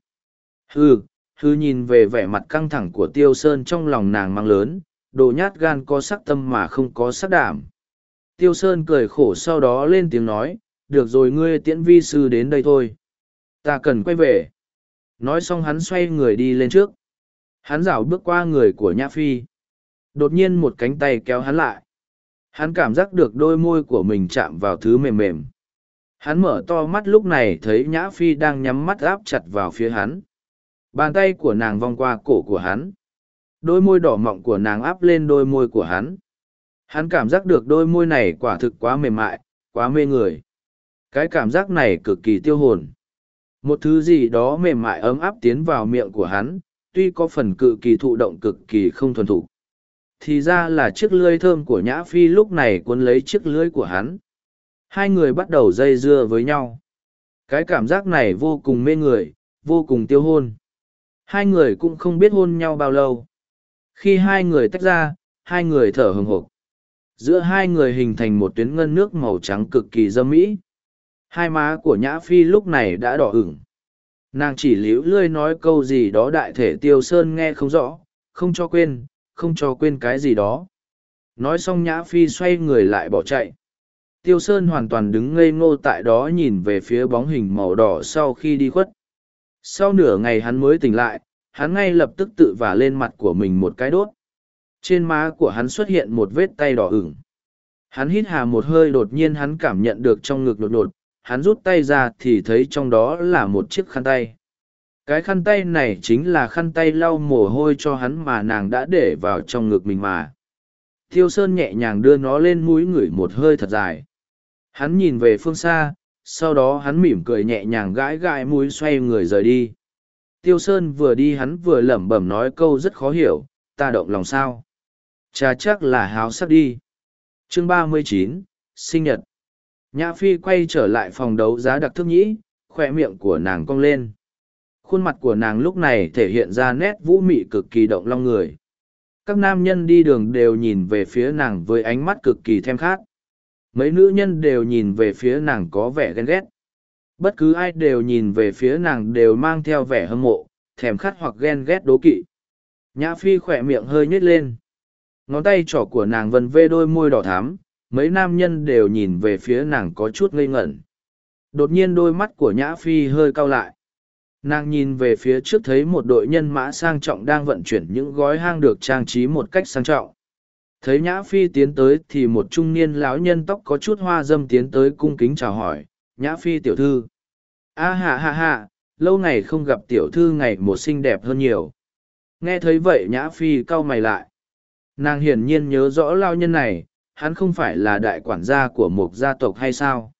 Hừ hừ nhìn về vẻ mặt căng thẳng của tiêu sơn trong lòng nàng mang lớn, đồ nhát gan có sắc tâm mà không có sắc đảm. Tiêu sơn cười khổ sau đó lên tiếng nói được rồi ngươi tiễn vi sư đến đây thôi. Ta cần quay về. Nói xong hắn xoay người đi lên trước. Hắn rảo bước qua người của nhã phi. Đột nhiên một cánh tay kéo hắn lại. Hắn cảm giác được đôi môi của mình chạm vào thứ mềm mềm. Hắn mở to mắt lúc này thấy nhã phi đang nhắm mắt áp chặt vào phía hắn. Bàn tay của nàng vòng qua cổ của hắn. Đôi môi đỏ mọng của nàng áp lên đôi môi của hắn. Hắn cảm giác được đôi môi này quả thực quá mềm mại, quá mê người cái cảm giác này cực kỳ tiêu hồn. Một thứ gì đó mềm mại ấm áp tiến vào miệng của hắn, tuy có phần cự kỳ thụ động cực kỳ không thuần thục. Thì ra là chiếc lưới thơm của nhã phi lúc này cuốn lấy chiếc lưới của hắn. Hai người bắt đầu dây dưa với nhau. Cái cảm giác này vô cùng mê người, vô cùng tiêu hôn hai người cũng không biết hôn nhau bao lâu. Khi hai người tách ra, hai người thở hừng hộp giữa hai người hình thành một tuyến ngân nước màu trắng cực kỳ dâm mỹ hai má của nhã phi lúc này đã đỏ ửng. Nàng chỉ liễu lươi nói câu gì đó đại thể tiêu sơn nghe không rõ, không cho quên, không cho quên cái gì đó. Nói xong nhã phi xoay người lại bỏ chạy. Tiêu sơn hoàn toàn đứng ngây ngô tại đó nhìn về phía bóng hình màu đỏ sau khi đi khuất. Sau nửa ngày hắn mới tỉnh lại, hắn ngay lập tức tự vả lên mặt của mình một cái đốt. Trên má của hắn xuất hiện một vết tay đỏ ửng. Hắn hít hà một hơi đột nhiên hắn cảm nhận được trong ngực đột ngột hắn rút tay ra thì thấy trong đó là một chiếc khăn tay. Cái khăn tay này chính là khăn tay lau mồ hôi cho hắn mà nàng đã để vào trong ngực mình mà. Thiêu sơn nhẹ nhàng đưa nó lên mũi ngửi một hơi thật dài. Hắn nhìn về phương xa, sau đó hắn mỉm cười nhẹ nhàng gãi gãi mũi xoay người rời đi. Tiêu sơn vừa đi hắn vừa lẩm bẩm nói câu rất khó hiểu, ta động lòng sao? Cha chắc là háo sắc đi. Chương ba mươi chín, sinh nhật nhã phi quay trở lại phòng đấu giá đặc thức nhĩ, khoe miệng của nàng cong lên. Khuôn mặt của nàng lúc này thể hiện ra nét vũ mị cực kỳ động long người. Các nam nhân đi đường đều nhìn về phía nàng với ánh mắt cực kỳ thèm khát. Mấy nữ nhân đều nhìn về phía nàng có vẻ ghen ghét. Bất cứ ai đều nhìn về phía nàng đều mang theo vẻ hâm mộ, thèm khát hoặc ghen ghét đố kỵ. Nhã phi khỏe miệng hơi nhếch lên. Ngón tay trỏ của nàng vần vê đôi môi đỏ thám mấy nam nhân đều nhìn về phía nàng có chút ngây ngẩn. Đột nhiên đôi mắt của nhã phi hơi cau lại. Nàng nhìn về phía trước thấy một đội nhân mã sang trọng đang vận chuyển những gói hang được trang trí một cách sang trọng. Thấy nhã phi tiến tới thì một trung niên lão nhân tóc có chút hoa dâm tiến tới cung kính chào hỏi, nhã phi tiểu thư. A hạ hạ hạ lâu ngày không gặp tiểu thư ngày một xinh đẹp hơn nhiều. Nghe thấy vậy nhã phi cau mày lại. Nàng hiển nhiên nhớ rõ lao nhân này hắn không phải là đại quản gia của một gia tộc hay sao?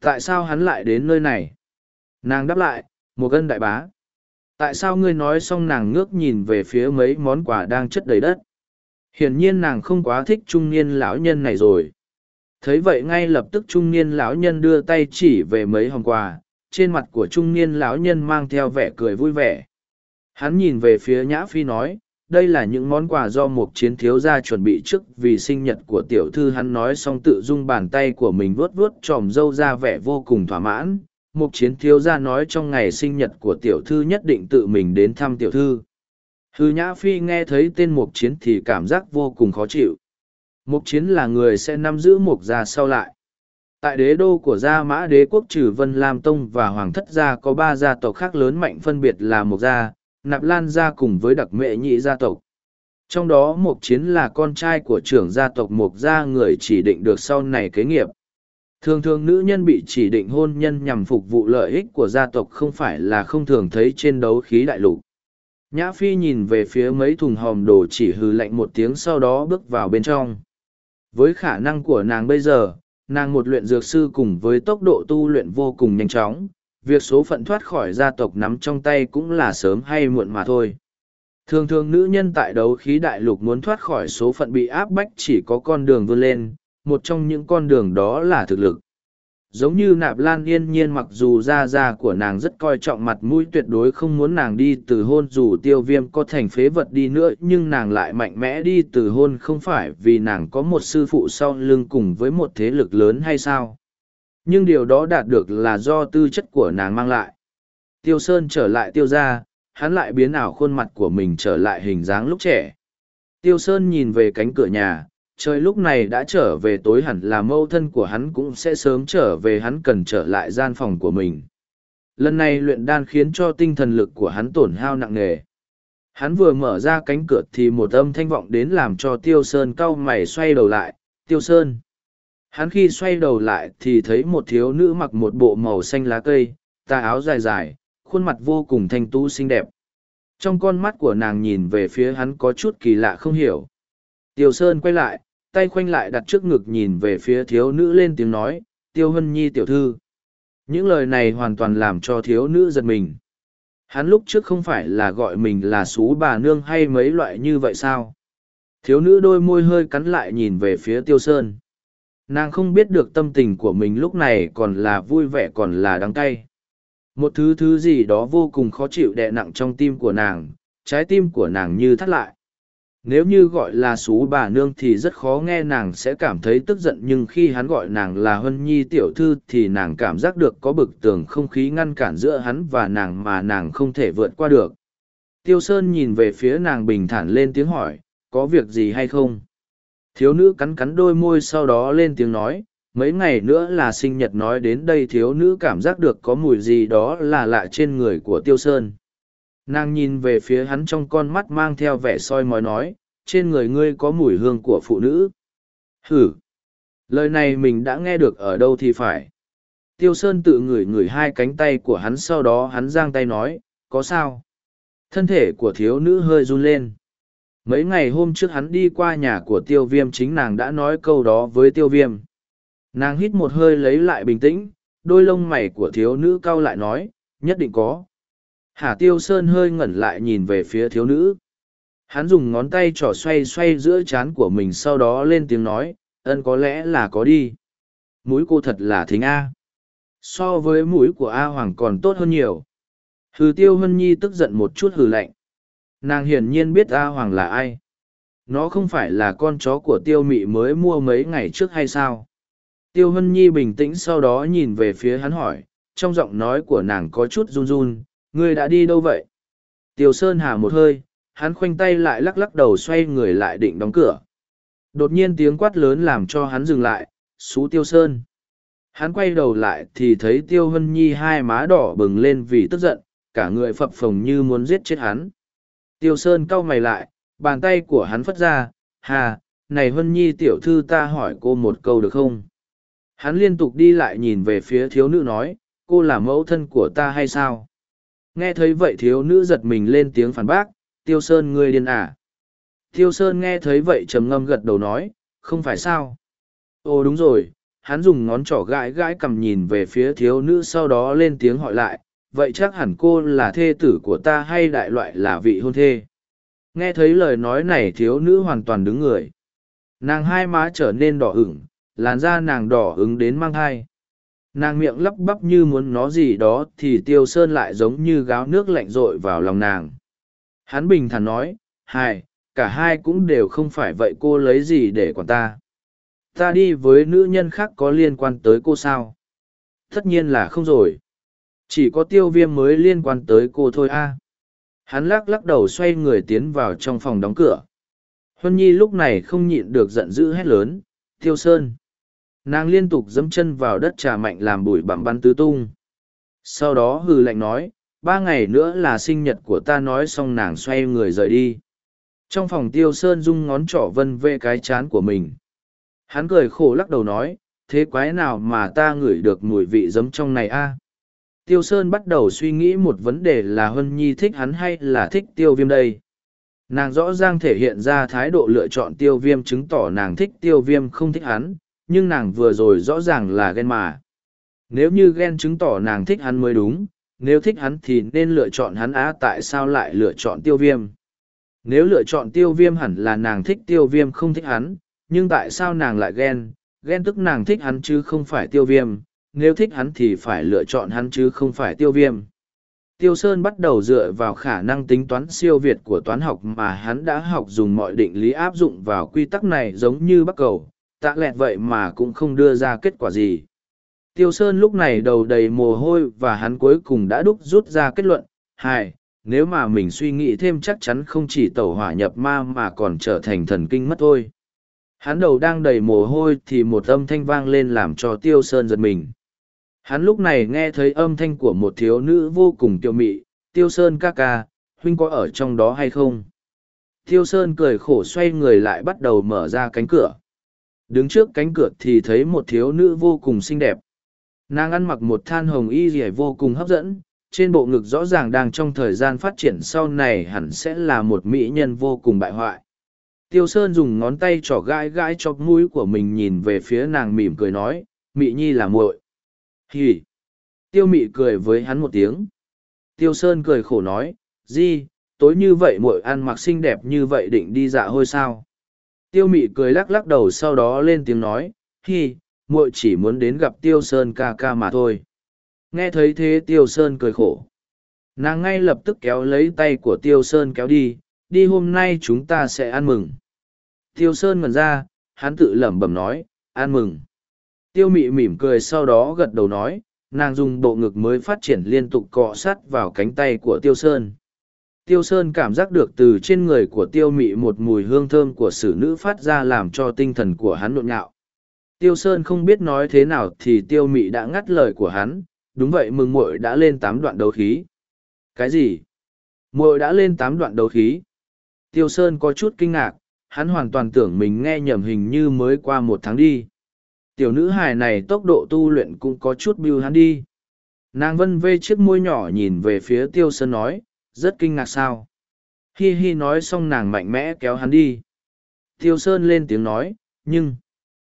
Tại sao hắn lại đến nơi này? Nàng đáp lại, một gân đại bá. Tại sao ngươi nói xong nàng ngước nhìn về phía mấy món quà đang chất đầy đất? Hiển nhiên nàng không quá thích trung niên lão nhân này rồi. Thấy vậy ngay lập tức trung niên lão nhân đưa tay chỉ về mấy hòm quà, trên mặt của trung niên lão nhân mang theo vẻ cười vui vẻ. Hắn nhìn về phía nhã phi nói đây là những món quà do một chiến thiếu gia chuẩn bị trước vì sinh nhật của tiểu thư hắn nói xong tự dung bàn tay của mình vuốt vuốt tròm râu ra vẻ vô cùng thỏa mãn. Một chiến thiếu gia nói trong ngày sinh nhật của tiểu thư nhất định tự mình đến thăm tiểu thư. Hư nhã phi nghe thấy tên mục chiến thì cảm giác vô cùng khó chịu. Mục chiến là người sẽ nắm giữ mục gia sau lại. Tại đế đô của gia mã đế quốc trừ vân lam tông và hoàng thất gia có ba gia tộc khác lớn mạnh phân biệt là mục gia nạp lan gia cùng với đặc mệ nhị gia tộc. Trong đó mục chiến là con trai của trưởng gia tộc mục gia người chỉ định được sau này kế nghiệp. Thường thường nữ nhân bị chỉ định hôn nhân nhằm phục vụ lợi ích của gia tộc không phải là không thường thấy trên đấu khí đại lục. Nhã phi nhìn về phía mấy thùng hòm đồ chỉ hừ lạnh một tiếng sau đó bước vào bên trong. Với khả năng của nàng bây giờ, nàng một luyện dược sư cùng với tốc độ tu luyện vô cùng nhanh chóng việc số phận thoát khỏi gia tộc nắm trong tay cũng là sớm hay muộn mà thôi. Thường thường nữ nhân tại đấu khí đại lục muốn thoát khỏi số phận bị áp bách chỉ có con đường vươn lên, một trong những con đường đó là thực lực. Giống như nạp lan yên nhiên mặc dù da da của nàng rất coi trọng mặt mũi tuyệt đối không muốn nàng đi từ hôn dù tiêu viêm có thành phế vật đi nữa, nhưng nàng lại mạnh mẽ đi từ hôn không phải vì nàng có một sư phụ sau lưng cùng với một thế lực lớn hay sao? Nhưng điều đó đạt được là do tư chất của nàng mang lại. Tiêu sơn trở lại tiêu ra hắn lại biến ảo khuôn mặt của mình trở lại hình dáng lúc trẻ. Tiêu sơn nhìn về cánh cửa nhà, trời lúc này đã trở về tối hẳn là mâu thân của hắn cũng sẽ sớm trở về, hắn cần trở lại gian phòng của mình. Lần này luyện đan khiến cho tinh thần lực của hắn tổn hao nặng nề. Hắn vừa mở ra cánh cửa thì một âm thanh vọng đến làm cho tiêu sơn cau mày xoay đầu lại. Tiêu sơn! Hắn khi xoay đầu lại thì thấy một thiếu nữ mặc một bộ màu xanh lá cây tà áo dài dài khuôn mặt vô cùng thanh tú xinh đẹp Trong con mắt của nàng nhìn về phía hắn có chút kỳ lạ không hiểu. Tiêu Sơn quay lại, tay khoanh lại đặt trước ngực nhìn về phía thiếu nữ lên tiếng nói, Tiêu Hân Nhi tiểu thư. Những lời này hoàn toàn làm cho thiếu nữ giật mình. Hắn lúc trước không phải là gọi mình là xú bà nương hay mấy loại như vậy sao? Thiếu nữ đôi môi hơi cắn lại nhìn về phía Tiêu Sơn. Nàng không biết được tâm tình của mình lúc này còn là vui vẻ còn là đắng cay. Một thứ thứ gì đó vô cùng khó chịu đè nặng trong tim của nàng, trái tim của nàng như thắt lại. Nếu như gọi là xú bà nương thì rất khó nghe nàng sẽ cảm thấy tức giận nhưng khi hắn gọi nàng là Hân Nhi tiểu thư thì nàng cảm giác được có bực tường không khí ngăn cản giữa hắn và nàng mà nàng không thể vượt qua được. Tiêu Sơn nhìn về phía nàng bình thản lên tiếng hỏi, có việc gì hay không? Thiếu nữ cắn cắn đôi môi sau đó lên tiếng nói, mấy ngày nữa là sinh nhật nói đến đây thiếu nữ cảm giác được có mùi gì đó là lạ trên người của Tiêu Sơn. Nàng nhìn về phía hắn trong con mắt mang theo vẻ soi mói nói trên người ngươi có mùi hương của phụ nữ. Hử lời này mình đã nghe được ở đâu thì phải. Tiêu sơn tự ngửi ngửi hai cánh tay của hắn sau đó hắn giang tay nói có sao? Thân thể của thiếu nữ hơi run lên mấy ngày hôm trước hắn đi qua nhà của tiêu viêm chính nàng đã nói câu đó với tiêu viêm nàng hít một hơi lấy lại bình tĩnh đôi lông mày của thiếu nữ cau lại nói nhất định có Hà Tiêu Sơn hơi ngẩn lại nhìn về phía thiếu nữ. Hắn dùng ngón tay trỏ xoay xoay giữa trán của mình sau đó lên tiếng nói, ân có lẽ là có đi. Mũi cô thật là thính A. So với mũi của A Hoàng còn tốt hơn nhiều. Hừ Tiêu Hân Nhi tức giận một chút hừ lạnh. Nàng hiển nhiên biết A Hoàng là ai. Nó không phải là con chó của Tiêu Mị mới mua mấy ngày trước hay sao? Tiêu Hân Nhi bình tĩnh sau đó nhìn về phía hắn hỏi, trong giọng nói của nàng có chút run run, Ngươi đã đi đâu vậy? Tiêu Sơn hà một hơi, hắn khoanh tay lại lắc lắc đầu xoay người lại định đóng cửa. Đột nhiên tiếng quát lớn làm cho hắn dừng lại, xú Tiêu Sơn. Hắn quay đầu lại thì thấy Tiêu Hân Nhi hai má đỏ bừng lên vì tức giận, cả người phập phồng như muốn giết chết hắn. Tiêu Sơn cau mày lại, bàn tay của hắn phất ra, hà, này Hân Nhi tiểu thư ta hỏi cô một câu được không? Hắn liên tục đi lại nhìn về phía thiếu nữ nói, cô là mẫu thân của ta hay sao? Nghe thấy vậy thiếu nữ giật mình lên tiếng phản bác, Tiêu Sơn ngươi điên à. Tiêu Sơn nghe thấy vậy trầm ngâm gật đầu nói, không phải sao. Ồ đúng rồi, hắn dùng ngón trỏ gãi gãi cầm nhìn về phía thiếu nữ sau đó lên tiếng hỏi lại, vậy chắc hẳn cô là thê tử của ta hay đại loại là vị hôn thê. Nghe thấy lời nói này thiếu nữ hoàn toàn đứng người. Nàng hai má trở nên đỏ ửng, làn da nàng đỏ ứng đến mang thai. Nàng miệng lắp bắp như muốn nó gì đó thì tiêu sơn lại giống như gáo nước lạnh r ộ i vào lòng nàng. Hắn bình thản nói hai cả hai cũng đều không phải vậy cô lấy gì để quản ta? Ta đi với nữ nhân khác có liên quan tới cô sao? Tất nhiên là không rồi chỉ có tiêu viêm mới liên quan tới cô thôi a. Hắn lắc lắc đầu xoay người tiến vào trong phòng đóng cửa. Huân nhi lúc này không nhịn được giận dữ hét lớn, tiêu sơn. Nàng liên tục dẫm chân vào đất trà mạnh làm bụi bặm bắn tứ tung. Sau đó hừ lạnh nói, ba ngày nữa là sinh nhật của ta nói xong nàng xoay người rời đi. Trong phòng tiêu sơn rung ngón trỏ vân vê cái chán của mình. Hắn cười khổ lắc đầu nói, thế quái nào mà ta ngửi được mùi vị giấm trong này a? Tiêu sơn bắt đầu suy nghĩ một vấn đề là hân nhi thích hắn hay là thích tiêu viêm đây nàng rõ ràng thể hiện ra thái độ lựa chọn tiêu viêm chứng tỏ nàng thích tiêu viêm không thích hắn nhưng nàng vừa rồi rõ ràng là ghen mà. Nếu như ghen chứng tỏ nàng thích hắn mới đúng, nếu thích hắn thì nên lựa chọn hắn á tại sao lại lựa chọn tiêu viêm. Nếu lựa chọn tiêu viêm hẳn là nàng thích tiêu viêm không thích hắn, nhưng tại sao nàng lại ghen, ghen tức nàng thích hắn chứ không phải tiêu viêm, nếu thích hắn thì phải lựa chọn hắn chứ không phải tiêu viêm. Tiêu Sơn bắt đầu dựa vào khả năng tính toán siêu việt của toán học mà hắn đã học dùng mọi định lý áp dụng vào quy tắc này giống như bắc cầu, tạ lẹt vậy mà cũng không đưa ra kết quả gì. Tiêu Sơn lúc này đầu đầy mồ hôi và hắn cuối cùng đã đúc rút ra kết luận, hai, nếu mà mình suy nghĩ thêm chắc chắn không chỉ tẩu hỏa nhập ma mà còn trở thành thần kinh mất thôi. Hắn đầu đang đầy mồ hôi thì một âm thanh vang lên làm cho Tiêu Sơn giật mình. Hắn lúc này nghe thấy âm thanh của một thiếu nữ vô cùng tiêu mị, Tiêu Sơn ca ca, huynh có ở trong đó hay không? Tiêu Sơn cười khổ xoay người lại bắt đầu mở ra cánh cửa. Đứng trước cánh cửa thì thấy một thiếu nữ vô cùng xinh đẹp. Nàng ăn mặc một than hồng y rẻ vô cùng hấp dẫn trên bộ ngực rõ ràng đang trong thời gian phát triển sau này hẳn sẽ là một mỹ nhân vô cùng bại hoại. Tiêu sơn dùng ngón tay trỏ gãi gãi chọc mũi của mình nhìn về phía nàng mỉm cười nói mị nhi là muội hì. Tiêu mị cười với hắn một tiếng. Tiêu sơn cười khổ nói di tối như vậy muội ăn mặc xinh đẹp như vậy định đi dạ hôi sao? Tiêu mị cười lắc lắc đầu sau đó lên tiếng nói hì, muội chỉ muốn đến gặp tiêu sơn ca ca mà thôi. Nghe thấy thế tiêu sơn cười khổ. Nàng ngay lập tức kéo lấy tay của tiêu sơn kéo đi đi hôm nay chúng ta sẽ ăn mừng. Tiêu sơn ngần ra hắn tự lẩm bẩm nói ăn mừng tiêu mị mỉm cười sau đó gật đầu nói, nàng dùng bộ ngực mới phát triển liên tục cọ sắt vào cánh tay của tiêu sơn. Tiêu sơn cảm giác được từ trên người của tiêu mị một mùi hương thơm của xử nữ phát ra làm cho tinh thần của hắn nhộn nhạo. Tiêu sơn không biết nói thế nào thì tiêu mị đã ngắt lời của hắn, đúng vậy, mừng muội đã lên tám đoạn đấu khí. Cái gì? Muội đã lên tám đoạn đấu khí. Tiêu sơn có chút kinh ngạc, hắn hoàn toàn tưởng mình nghe nhầm hình như mới qua một tháng đi tiểu nữ hài này tốc độ tu luyện cũng có chút biêu hắn đi. Nàng vân vê chiếc môi nhỏ nhìn về phía tiêu sơn nói, rất kinh ngạc sao? Hi hi nói xong nàng mạnh mẽ kéo hắn đi. Tiêu sơn lên tiếng nói, nhưng,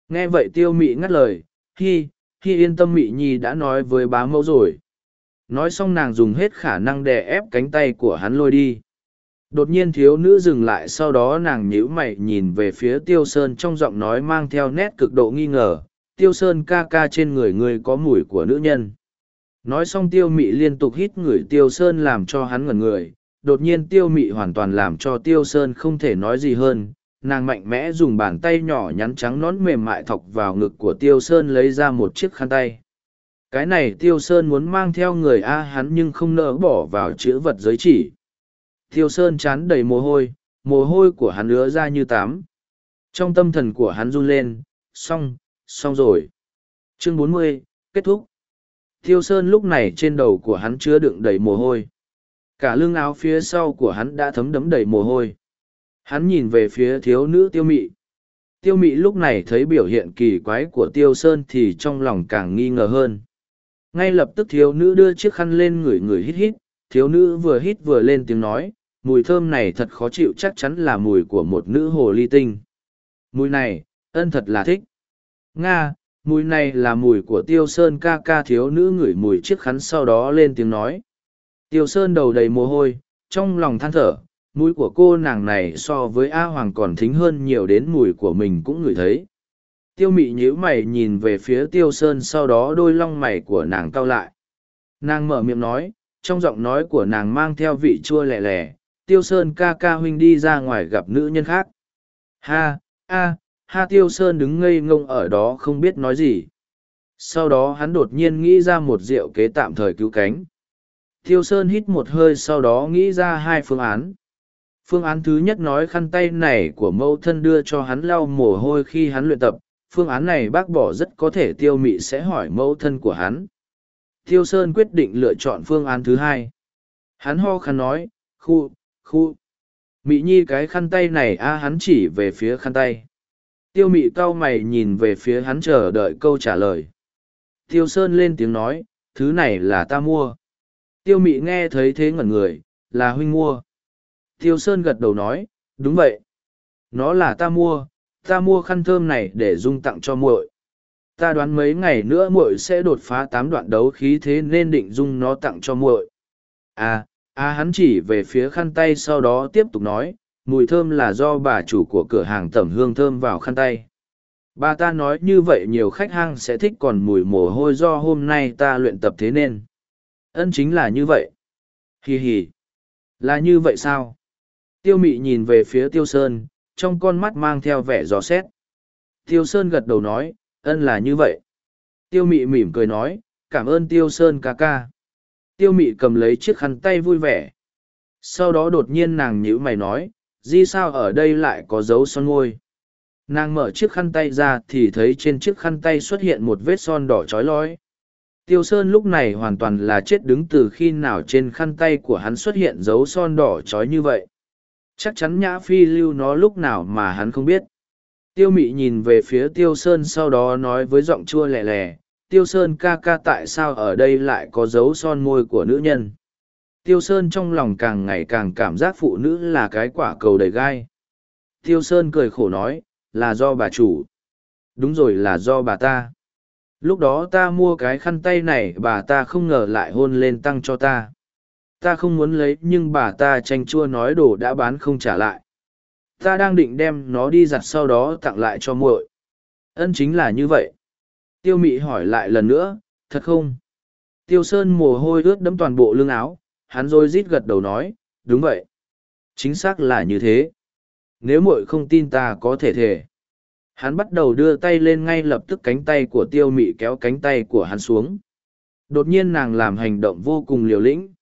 nghe vậy tiêu mị ngắt lời, hi hi yên tâm mị nhi đã nói với bá mẫu rồi. Nói xong nàng dùng hết khả năng đè ép cánh tay của hắn lôi đi. Đột nhiên thiếu nữ dừng lại sau đó nàng nhíu mày nhìn về phía tiêu sơn trong giọng nói mang theo nét cực độ nghi ngờ tiêu sơn ca ca trên người ngươi có mùi của nữ nhân. Nói xong tiêu mị liên tục hít người tiêu sơn làm cho hắn ngẩn người. Đột nhiên tiêu mị hoàn toàn làm cho tiêu sơn không thể nói gì hơn. Nàng mạnh mẽ dùng bàn tay nhỏ nhắn trắng nón mềm mại thọc vào ngực của tiêu sơn lấy ra một chiếc khăn tay. Cái này tiêu sơn muốn mang theo người a hắn nhưng không nỡ bỏ vào chữ vật giới chỉ. Tiêu sơn chán đầy mồ hôi mồ hôi của hắn ứa ra như tám trong tâm thần của hắn run lên, xong xong rồi. Chương bốn mươi, kết thúc. Tiêu sơn lúc này trên đầu của hắn chứa đựng đầy mồ hôi. Cả lưng áo phía sau của hắn đã thấm đấm đầy mồ hôi. Hắn nhìn về phía thiếu nữ tiêu mị. Tiêu mị lúc này thấy biểu hiện kỳ quái của tiêu sơn thì trong lòng càng nghi ngờ hơn. Ngay lập tức thiếu nữ đưa chiếc khăn lên người người hít hít. Thiếu nữ vừa hít vừa lên tiếng nói, mùi thơm này thật khó chịu, chắc chắn là mùi của một nữ hồ ly tinh. Mùi này, ân thật là thích nga, mùi này là mùi của tiêu sơn ca ca thiếu nữ ngửi mùi chiếc khắn sau đó lên tiếng nói. Tiêu sơn đầu đầy mồ hôi, trong lòng than thở mũi của cô nàng này so với a hoàng còn thính hơn nhiều đến mùi của mình cũng ngửi thấy. Tiêu mị nhíu mày nhìn về phía tiêu sơn sau đó đôi lông mày của nàng cau lại. Nàng mở miệng nói, trong giọng nói của nàng mang theo vị chua lẻ lẻ, tiêu sơn ca ca huynh đi ra ngoài gặp nữ nhân khác. Ha, a ha tiêu sơn đứng ngây ngông ở đó không biết nói gì. Sau đó hắn đột nhiên nghĩ ra một diệu kế tạm thời cứu cánh. Tiêu sơn hít một hơi sau đó nghĩ ra hai phương án. Phương án thứ nhất nói khăn tay này của mẫu thân đưa cho hắn lau mồ hôi khi hắn luyện tập. Phương án này bác bỏ rất có thể tiêu mị sẽ hỏi mẫu thân của hắn. Tiêu sơn quyết định lựa chọn phương án thứ hai. Hắn ho khăn nói, khu khu. Mị nhi cái khăn tay này a, hắn chỉ về phía khăn tay tiêu mị cao mày nhìn về phía hắn chờ đợi câu trả lời. Tiêu sơn lên tiếng nói, thứ này là ta mua. Tiêu mị nghe thấy thế ngẩn người, là huynh mua. Tiêu sơn gật đầu nói, đúng vậy. Nó là ta mua ta mua khăn thơm này để dung tặng cho muội. Ta đoán mấy ngày nữa muội sẽ đột phá tám đoạn đấu khí thế nên định dung nó tặng cho muội. À à hắn chỉ về phía khăn tay sau đó tiếp tục nói mùi thơm là do bà chủ của cửa hàng tẩm hương thơm vào khăn tay. Bà ta nói như vậy nhiều khách hàng sẽ thích còn mùi mồ hôi do hôm nay ta luyện tập thế nên. Ân chính là như vậy. Hì hì là như vậy sao? Tiêu mị nhìn về phía tiêu sơn, trong con mắt mang theo vẻ gió xét. Tiêu sơn gật đầu nói, ân là như vậy. Tiêu mị mỉm cười nói, cảm ơn tiêu sơn ca ca. Tiêu mị cầm lấy chiếc khăn tay vui vẻ. Sau đó đột nhiên nàng nhíu mày nói di sao ở đây lại có dấu son môi nàng mở chiếc khăn tay ra thì thấy trên chiếc khăn tay xuất hiện một vết son đỏ trói lói. Tiêu sơn lúc này hoàn toàn là chết đứng từ khi nào trên khăn tay của hắn xuất hiện dấu son đỏ trói như vậy. Chắc chắn nhã phi lưu nó lúc nào mà hắn không biết. Tiêu mị nhìn về phía tiêu sơn sau đó nói với giọng chua lẹ lè: tiêu sơn ca ca tại sao ở đây lại có dấu son môi của nữ nhân? Tiêu sơn trong lòng càng ngày càng cảm giác phụ nữ là cái quả cầu đầy gai. Tiêu sơn cười khổ nói, là do bà chủ. Đúng rồi, là do bà ta. Lúc đó ta mua cái khăn tay này, bà ta không ngờ lại hôn lên tăng cho ta. Ta không muốn lấy, nhưng bà ta tranh chua nói đồ đã bán không trả lại. Ta đang định đem nó đi giặt sau đó tặng lại cho muội. Ân chính là như vậy. Tiêu mị hỏi lại lần nữa, thật không? Tiêu sơn mồ hôi ướt đẫm toàn bộ lưng áo hắn rồi rít gật đầu nói, đúng vậy. Chính xác là như thế. Nếu muội không tin ta có thể thể hắn bắt đầu đưa tay lên ngay lập tức cánh tay của tiêu mị kéo cánh tay của hắn xuống. Đột nhiên nàng làm hành động vô cùng liều lĩnh.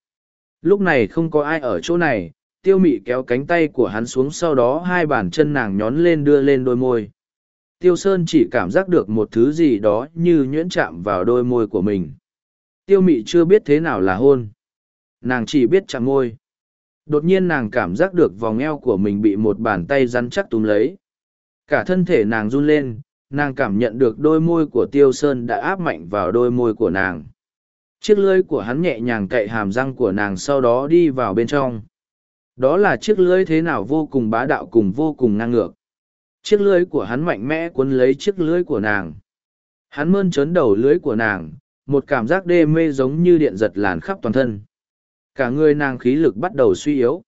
Lúc này không có ai ở chỗ này, tiêu mị kéo cánh tay của hắn xuống sau đó hai bàn chân nàng nhón lên đưa lên đôi môi. Tiêu sơn chỉ cảm giác được một thứ gì đó như nhuyễn chạm vào đôi môi của mình. Tiêu mị chưa biết thế nào là hôn nàng chỉ biết chạm môi. Đột nhiên nàng cảm giác được vòng eo của mình bị một bàn tay rắn chắc túm lấy. Cả thân thể nàng run lên, nàng cảm nhận được đôi môi của tiêu sơn đã áp mạnh vào đôi môi của nàng. Chiếc lưới của hắn nhẹ nhàng cậy hàm răng của nàng sau đó đi vào bên trong. Đó là chiếc lưới thế nào vô cùng bá đạo cùng vô cùng ngang ngược. Chiếc lưới của hắn mạnh mẽ cuốn lấy chiếc lưới của nàng. Hắn mơn trớn đầu lưới của nàng, một cảm giác đê mê giống như điện giật làn khắp toàn thân cả người nàng khí lực bắt đầu suy yếu.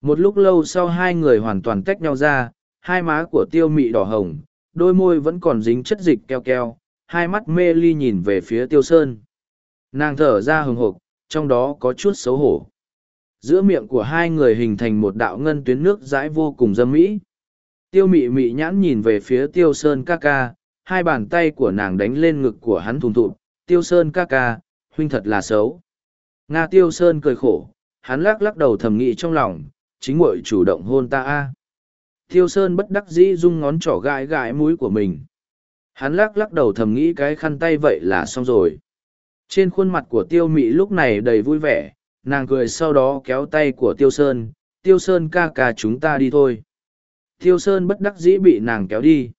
Một lúc lâu sau hai người hoàn toàn tách nhau ra, hai má của tiêu mị đỏ hồng, đôi môi vẫn còn dính chất dịch keo keo, hai mắt mê ly nhìn về phía tiêu sơn. Nàng thở ra hừng hộp trong đó có chút xấu hổ. Giữa miệng của hai người hình thành một đạo ngân tuyến nước dãi vô cùng dâm mỹ. Tiêu mị mị nhãn nhìn về phía tiêu sơn ca ca, hai bàn tay của nàng đánh lên ngực của hắn thùng thụt. Tiêu sơn ca ca, huynh thật là xấu nga tiêu sơn cười khổ, hắn lắc lắc đầu thầm nghĩ trong lòng, chính muội chủ động hôn ta a. Tiêu sơn bất đắc dĩ rung ngón trỏ gãi gãi mũi của mình. Hắn lắc lắc đầu thầm nghĩ cái khăn tay vậy là xong rồi. Trên khuôn mặt của tiêu mị lúc này đầy vui vẻ, nàng cười sau đó kéo tay của tiêu sơn tiêu sơn ca ca chúng ta đi thôi. Tiêu sơn bất đắc dĩ bị nàng kéo đi.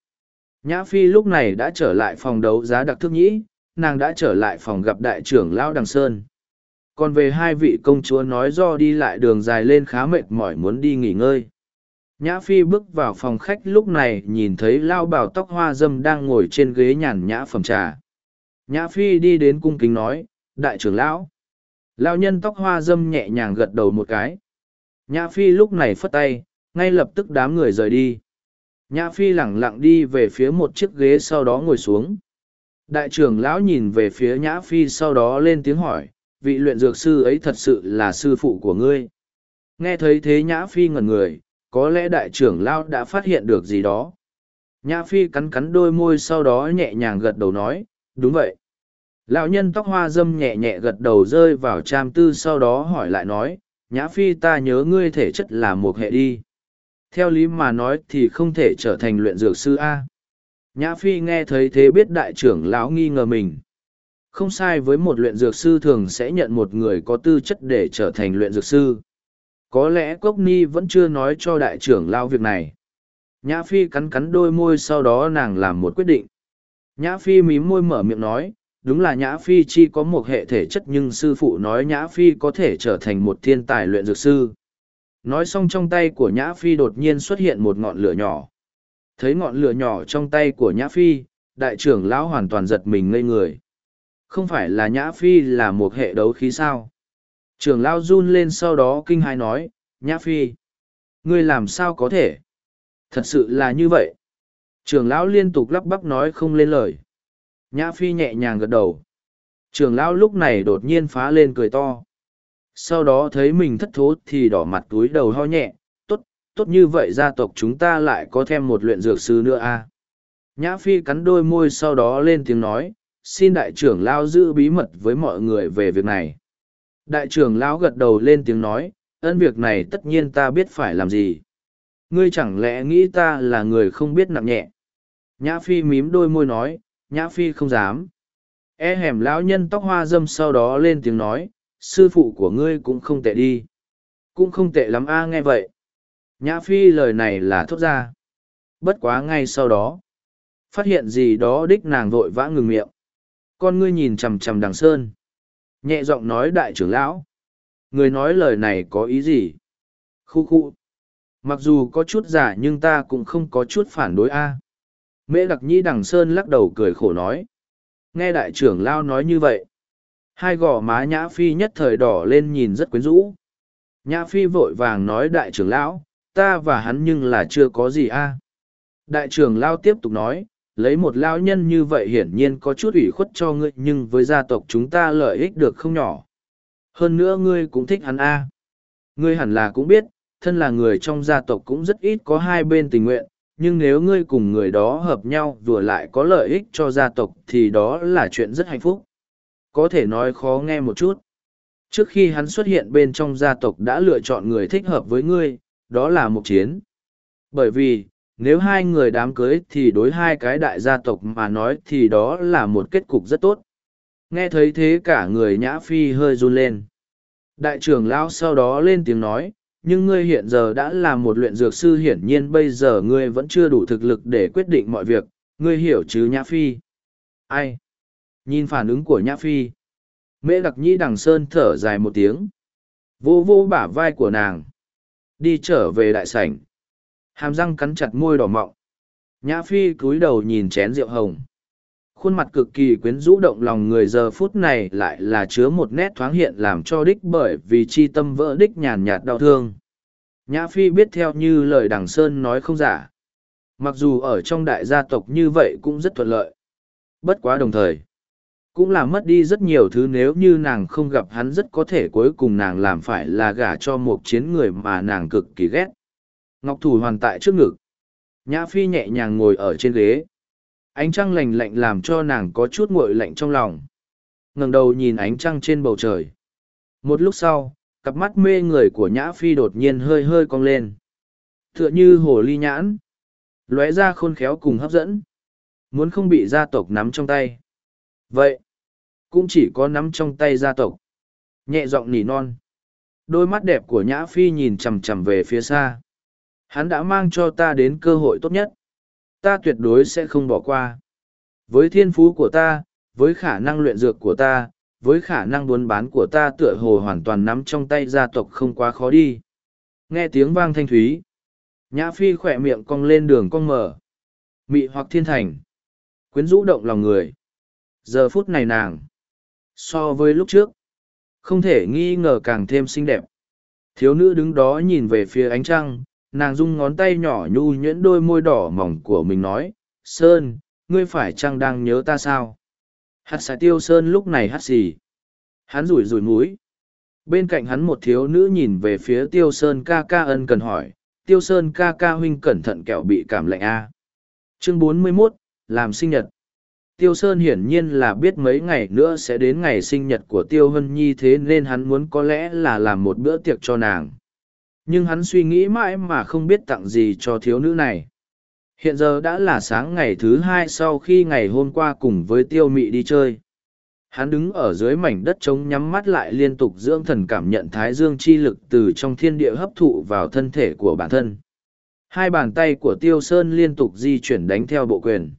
Nhã phi lúc này đã trở lại phòng đấu giá đặc thức nhĩ, nàng đã trở lại phòng gặp đại trưởng lão đằng sơn còn về hai vị công chúa nói do đi lại đường dài lên khá mệt mỏi muốn đi nghỉ ngơi. Nhã phi bước vào phòng khách lúc này nhìn thấy lao bào tóc hoa dâm đang ngồi trên ghế nhàn nhã phẩm trà. Nhã phi đi đến cung kính nói, đại trưởng lão. Lao nhân tóc hoa dâm nhẹ nhàng gật đầu một cái. Nhã phi lúc này phất tay, ngay lập tức đám người rời đi. Nhã phi lẳng lặng đi về phía một chiếc ghế sau đó ngồi xuống. Đại trưởng lão nhìn về phía nhã phi sau đó lên tiếng hỏi vị luyện dược sư ấy thật sự là sư phụ của ngươi. Nghe thấy thế nhã phi ngẩn người, có lẽ đại trưởng lão đã phát hiện được gì đó. Nhã phi cắn cắn đôi môi sau đó nhẹ nhàng gật đầu nói, đúng vậy. Lão nhân tóc hoa dâm nhẹ nhẹ gật đầu rơi vào tram tư sau đó hỏi lại nói, nhã phi, ta nhớ ngươi thể chất là một hệ đi. Theo lý mà nói thì không thể trở thành luyện dược sư a. Nhã phi nghe thấy thế biết đại trưởng lão nghi ngờ mình không sai với một luyện dược sư thường sẽ nhận một người có tư chất để trở thành luyện dược sư. Có lẽ cốc ni vẫn chưa nói cho đại trưởng lao việc này. Nhã phi cắn cắn đôi môi sau đó nàng làm một quyết định. Nhã phi mím môi mở miệng nói, đúng là nhã phi chi có một hệ thể chất nhưng sư phụ nói nhã phi có thể trở thành một thiên tài luyện dược sư. Nói xong trong tay của nhã phi đột nhiên xuất hiện một ngọn lửa nhỏ. Thấy ngọn lửa nhỏ trong tay của nhã phi, đại trưởng lão hoàn toàn giật mình ngây người không phải là nhã phi là một hệ đấu khí sao? Trưởng lão run lên sau đó kinh hai nói, nhã phi, ngươi làm sao có thể? Thật sự là như vậy. Trưởng lão liên tục lắp bắp nói không lên lời. Nhã phi nhẹ nhàng gật đầu. Trưởng lão lúc này đột nhiên phá lên cười to. Sau đó thấy mình thất thố thì đỏ mặt túi đầu ho nhẹ, tốt tốt như vậy gia tộc chúng ta lại có thêm một luyện dược sư nữa a à? nhã phi cắn đôi môi sau đó lên tiếng nói xin đại trưởng lao giữ bí mật với mọi người về việc này. Đại trưởng lão gật đầu lên tiếng nói, ân việc này tất nhiên ta biết phải làm gì. Ngươi chẳng lẽ nghĩ ta là người không biết nặng nhẹ? Nhã phi mím đôi môi nói, nhã phi không dám. E hẻm lão nhân tóc hoa dâm sau đó lên tiếng nói, sư phụ của ngươi cũng không tệ đi. Cũng không tệ lắm a, nghe vậy. Nhã phi lời này là thốt ra. Bất quá ngay sau đó, phát hiện gì đó đích nàng vội vã ngừng miệng con ngươi nhìn chằm chằm đằng sơn. Nhẹ giọng nói đại trưởng lão. Người nói lời này có ý gì? Khu khu. Mặc dù có chút giả nhưng ta cũng không có chút phản đối a. Mễ đặc nhĩ đằng sơn lắc đầu cười khổ nói. Nghe đại trưởng lao nói như vậy, hai gò má nhã phi nhất thời đỏ lên nhìn rất quyến rũ. Nhã phi vội vàng nói đại trưởng lão, ta và hắn nhưng là chưa có gì a. Đại trưởng lao tiếp tục nói lấy một lao nhân như vậy hiển nhiên có chút ủy khuất cho ngươi, nhưng với gia tộc chúng ta lợi ích được không nhỏ. Hơn nữa ngươi cũng thích hắn a. Ngươi hẳn là cũng biết, thân là người trong gia tộc cũng rất ít có hai bên tình nguyện, nhưng nếu ngươi cùng người đó hợp nhau vừa lại có lợi ích cho gia tộc thì đó là chuyện rất hạnh phúc. Có thể nói khó nghe một chút. Trước khi hắn xuất hiện bên trong gia tộc đã lựa chọn người thích hợp với ngươi, đó là một chiến. Bởi vì nếu hai người đám cưới thì đối hai cái đại gia tộc mà nói thì đó là một kết cục rất tốt. Nghe thấy thế cả người nhã phi hơi run lên. Đại trưởng lão sau đó lên tiếng nói, nhưng ngươi hiện giờ đã là một luyện dược sư hiển nhiên bây giờ ngươi vẫn chưa đủ thực lực để quyết định mọi việc. Ngươi hiểu chứ nhã phi? Ai? Nhìn phản ứng của nhã phi, mễ đặc nhĩ đằng sơn thở dài một tiếng. Vô vô bả vai của nàng. Đi trở về đại sảnh hàm răng cắn chặt môi đỏ mọng. Nhã phi cúi đầu nhìn chén rượu hồng. Khuôn mặt cực kỳ quyến rũ động lòng người giờ phút này lại là chứa một nét thoáng hiện làm cho đích bởi vì chi tâm vỡ đích nhàn nhạt đau thương. Nhã phi biết theo như lời đằng sơn nói không giả. Mặc dù ở trong đại gia tộc như vậy cũng rất thuận lợi. Bất quá đồng thời, cũng làm mất đi rất nhiều thứ nếu như nàng không gặp hắn rất có thể cuối cùng nàng làm phải là gả cho một chiến người mà nàng cực kỳ ghét ngọc thủ hoàn tại trước ngực. Nhã phi nhẹ nhàng ngồi ở trên ghế. Ánh trăng lành lạnh làm cho nàng có chút nguội lạnh trong lòng. Ngẩng đầu nhìn ánh trăng trên bầu trời. Một lúc sau, cặp mắt mê người của nhã phi đột nhiên hơi hơi cong lên. Tựa như hồ ly nhãn. Lóe ra khôn khéo cùng hấp dẫn. Muốn không bị gia tộc nắm trong tay. Vậy, cũng chỉ có nắm trong tay gia tộc. Nhẹ giọng nỉ non. Đôi mắt đẹp của nhã phi nhìn chằm chằm về phía xa hắn đã mang cho ta đến cơ hội tốt nhất. Ta tuyệt đối sẽ không bỏ qua. Với thiên phú của ta, với khả năng luyện dược của ta, với khả năng buôn bán của ta tựa hồ hoàn toàn nắm trong tay gia tộc không quá khó đi. Nghe tiếng vang thanh thúy. Nhã phi khỏe miệng cong lên đường cong mở. Mị hoặc thiên thành. Quyến rũ động lòng người. Giờ phút này nàng. So với lúc trước. Không thể nghi ngờ càng thêm xinh đẹp. Thiếu nữ đứng đó nhìn về phía ánh trăng nàng rung ngón tay nhỏ nhu nhuyễn đôi môi đỏ mỏng của mình nói sơn ngươi phải chăng đang nhớ ta sao? Hạt xài tiêu sơn lúc này hắt xì. Hắn rủi rủi múi bên cạnh hắn một thiếu nữ nhìn về phía tiêu sơn ca ca ân cần hỏi tiêu sơn ca ca huynh cẩn thận kẹo bị cảm lạnh a. Chương 41, làm sinh nhật. Tiêu sơn hiển nhiên là biết mấy ngày nữa sẽ đến ngày sinh nhật của tiêu hân nhi thế nên hắn muốn có lẽ là làm một bữa tiệc cho nàng nhưng hắn suy nghĩ mãi mà không biết tặng gì cho thiếu nữ này. Hiện giờ đã là sáng ngày thứ hai sau khi ngày hôm qua cùng với tiêu mị đi chơi. Hắn đứng ở dưới mảnh đất trống nhắm mắt lại liên tục dưỡng thần cảm nhận thái dương chi lực từ trong thiên địa hấp thụ vào thân thể của bản thân. Hai bàn tay của tiêu sơn liên tục di chuyển đánh theo bộ quyền.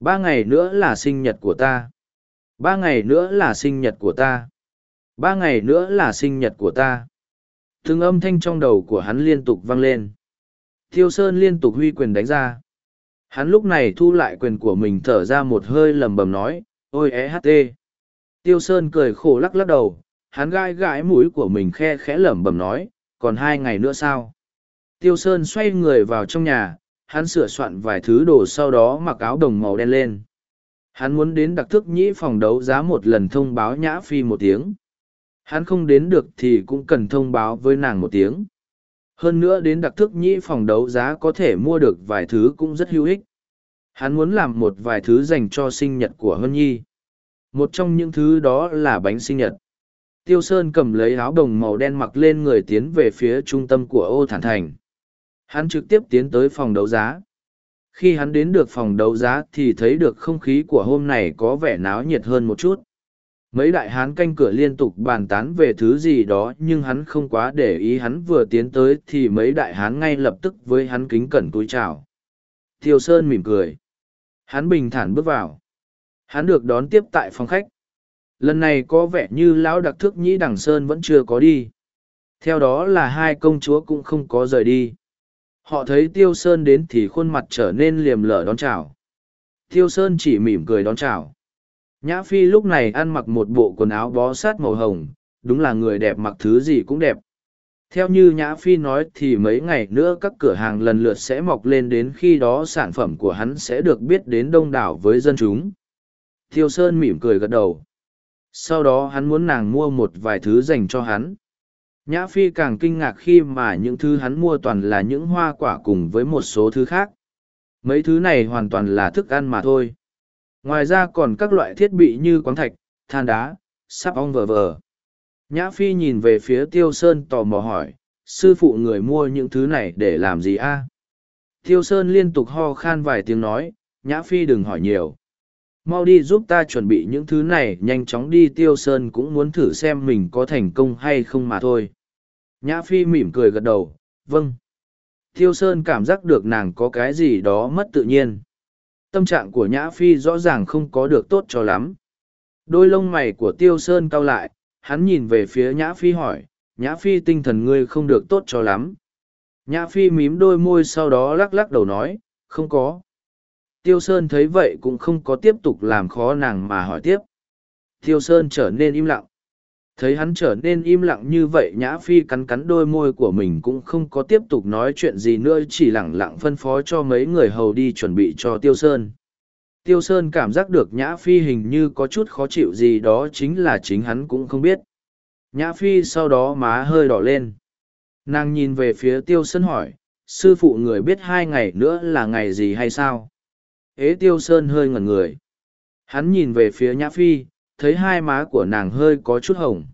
Ba ngày nữa là sinh nhật của ta. Ba ngày nữa là sinh nhật của ta. Ba ngày nữa là sinh nhật của ta. Từng âm thanh trong đầu của hắn liên tục vang lên. Tiêu Sơn liên tục huy quyền đánh ra. Hắn lúc này thu lại quyền của mình thở ra một hơi lầm bầm nói, ôi HT. Tiêu Sơn cười khổ lắc lắc đầu, hắn gai gãi mũi của mình khe khẽ lẩm bẩm nói, còn hai ngày nữa sao? Tiêu Sơn xoay người vào trong nhà, hắn sửa soạn vài thứ đồ sau đó mặc áo đồng màu đen lên. Hắn muốn đến đặc thức nhĩ phòng đấu giá một lần thông báo nhã phi một tiếng. Hắn không đến được thì cũng cần thông báo với nàng một tiếng. Hơn nữa đến đặc thức nhĩ phòng đấu giá có thể mua được vài thứ cũng rất hữu ích. Hắn muốn làm một vài thứ dành cho sinh nhật của Hân Nhi. Một trong những thứ đó là bánh sinh nhật. Tiêu Sơn cầm lấy áo đồng màu đen mặc lên người tiến về phía trung tâm của ô thản thành. Hắn trực tiếp tiến tới phòng đấu giá. Khi hắn đến được phòng đấu giá thì thấy được không khí của hôm này có vẻ náo nhiệt hơn một chút mấy đại hán canh cửa liên tục bàn tán về thứ gì đó, nhưng hắn không quá để ý, hắn vừa tiến tới thì mấy đại hán ngay lập tức với hắn kính cẩn túi chào Thiều sơn mỉm cười hắn bình thản bước vào Hắn được đón tiếp tại phòng khách. Lần này có vẻ như lão đặc thức nhĩ đằng sơn vẫn chưa có đi. Theo đó là hai công chúa cũng không có rời đi. Họ thấy Tiêu Sơn đến thì khuôn mặt trở nên liềm lở đón chào. Tiêu Sơn chỉ mỉm cười đón chào. Nhã Phi lúc này ăn mặc một bộ quần áo bó sát màu hồng, đúng là người đẹp mặc thứ gì cũng đẹp. Theo như Nhã Phi nói thì mấy ngày nữa các cửa hàng lần lượt sẽ mọc lên đến khi đó sản phẩm của hắn sẽ được biết đến đông đảo với dân chúng. Thiêu Sơn mỉm cười gật đầu. Sau đó hắn muốn nàng mua một vài thứ dành cho hắn. Nhã Phi càng kinh ngạc khi mà những thứ hắn mua toàn là những hoa quả cùng với một số thứ khác. Mấy thứ này hoàn toàn là thức ăn mà thôi. Ngoài ra còn các loại thiết bị như quáng thạch, than đá, sắp ong vờ vờ. Nhã Phi nhìn về phía Tiêu Sơn tò mò hỏi, sư phụ người mua những thứ này để làm gì a? Tiêu Sơn liên tục ho khan vài tiếng nói, Nhã Phi đừng hỏi nhiều. Mau đi giúp ta chuẩn bị những thứ này, nhanh chóng đi Tiêu Sơn cũng muốn thử xem mình có thành công hay không mà thôi. Nhã Phi mỉm cười gật đầu, vâng. Tiêu Sơn cảm giác được nàng có cái gì đó mất tự nhiên. Tâm trạng của Nhã Phi rõ ràng không có được tốt cho lắm. Đôi lông mày của Tiêu Sơn cau lại, hắn nhìn về phía Nhã Phi hỏi, Nhã Phi tinh thần ngươi không được tốt cho lắm. Nhã Phi mím đôi môi sau đó lắc lắc đầu nói, không có. Tiêu Sơn thấy vậy cũng không có tiếp tục làm khó nàng mà hỏi tiếp. Tiêu Sơn trở nên im lặng. Thấy hắn trở nên im lặng như vậy Nhã Phi cắn cắn đôi môi của mình cũng không có tiếp tục nói chuyện gì nữa chỉ lẳng lặng phân phó cho mấy người hầu đi chuẩn bị cho Tiêu Sơn. Tiêu Sơn cảm giác được Nhã Phi hình như có chút khó chịu gì đó chính là chính hắn cũng không biết. Nhã Phi sau đó má hơi đỏ lên. Nàng nhìn về phía Tiêu Sơn hỏi, sư phụ người biết hai ngày nữa là ngày gì hay sao? Ế Tiêu Sơn hơi ngẩn người. Hắn nhìn về phía Nhã Phi, thấy hai má của nàng hơi có chút hồng.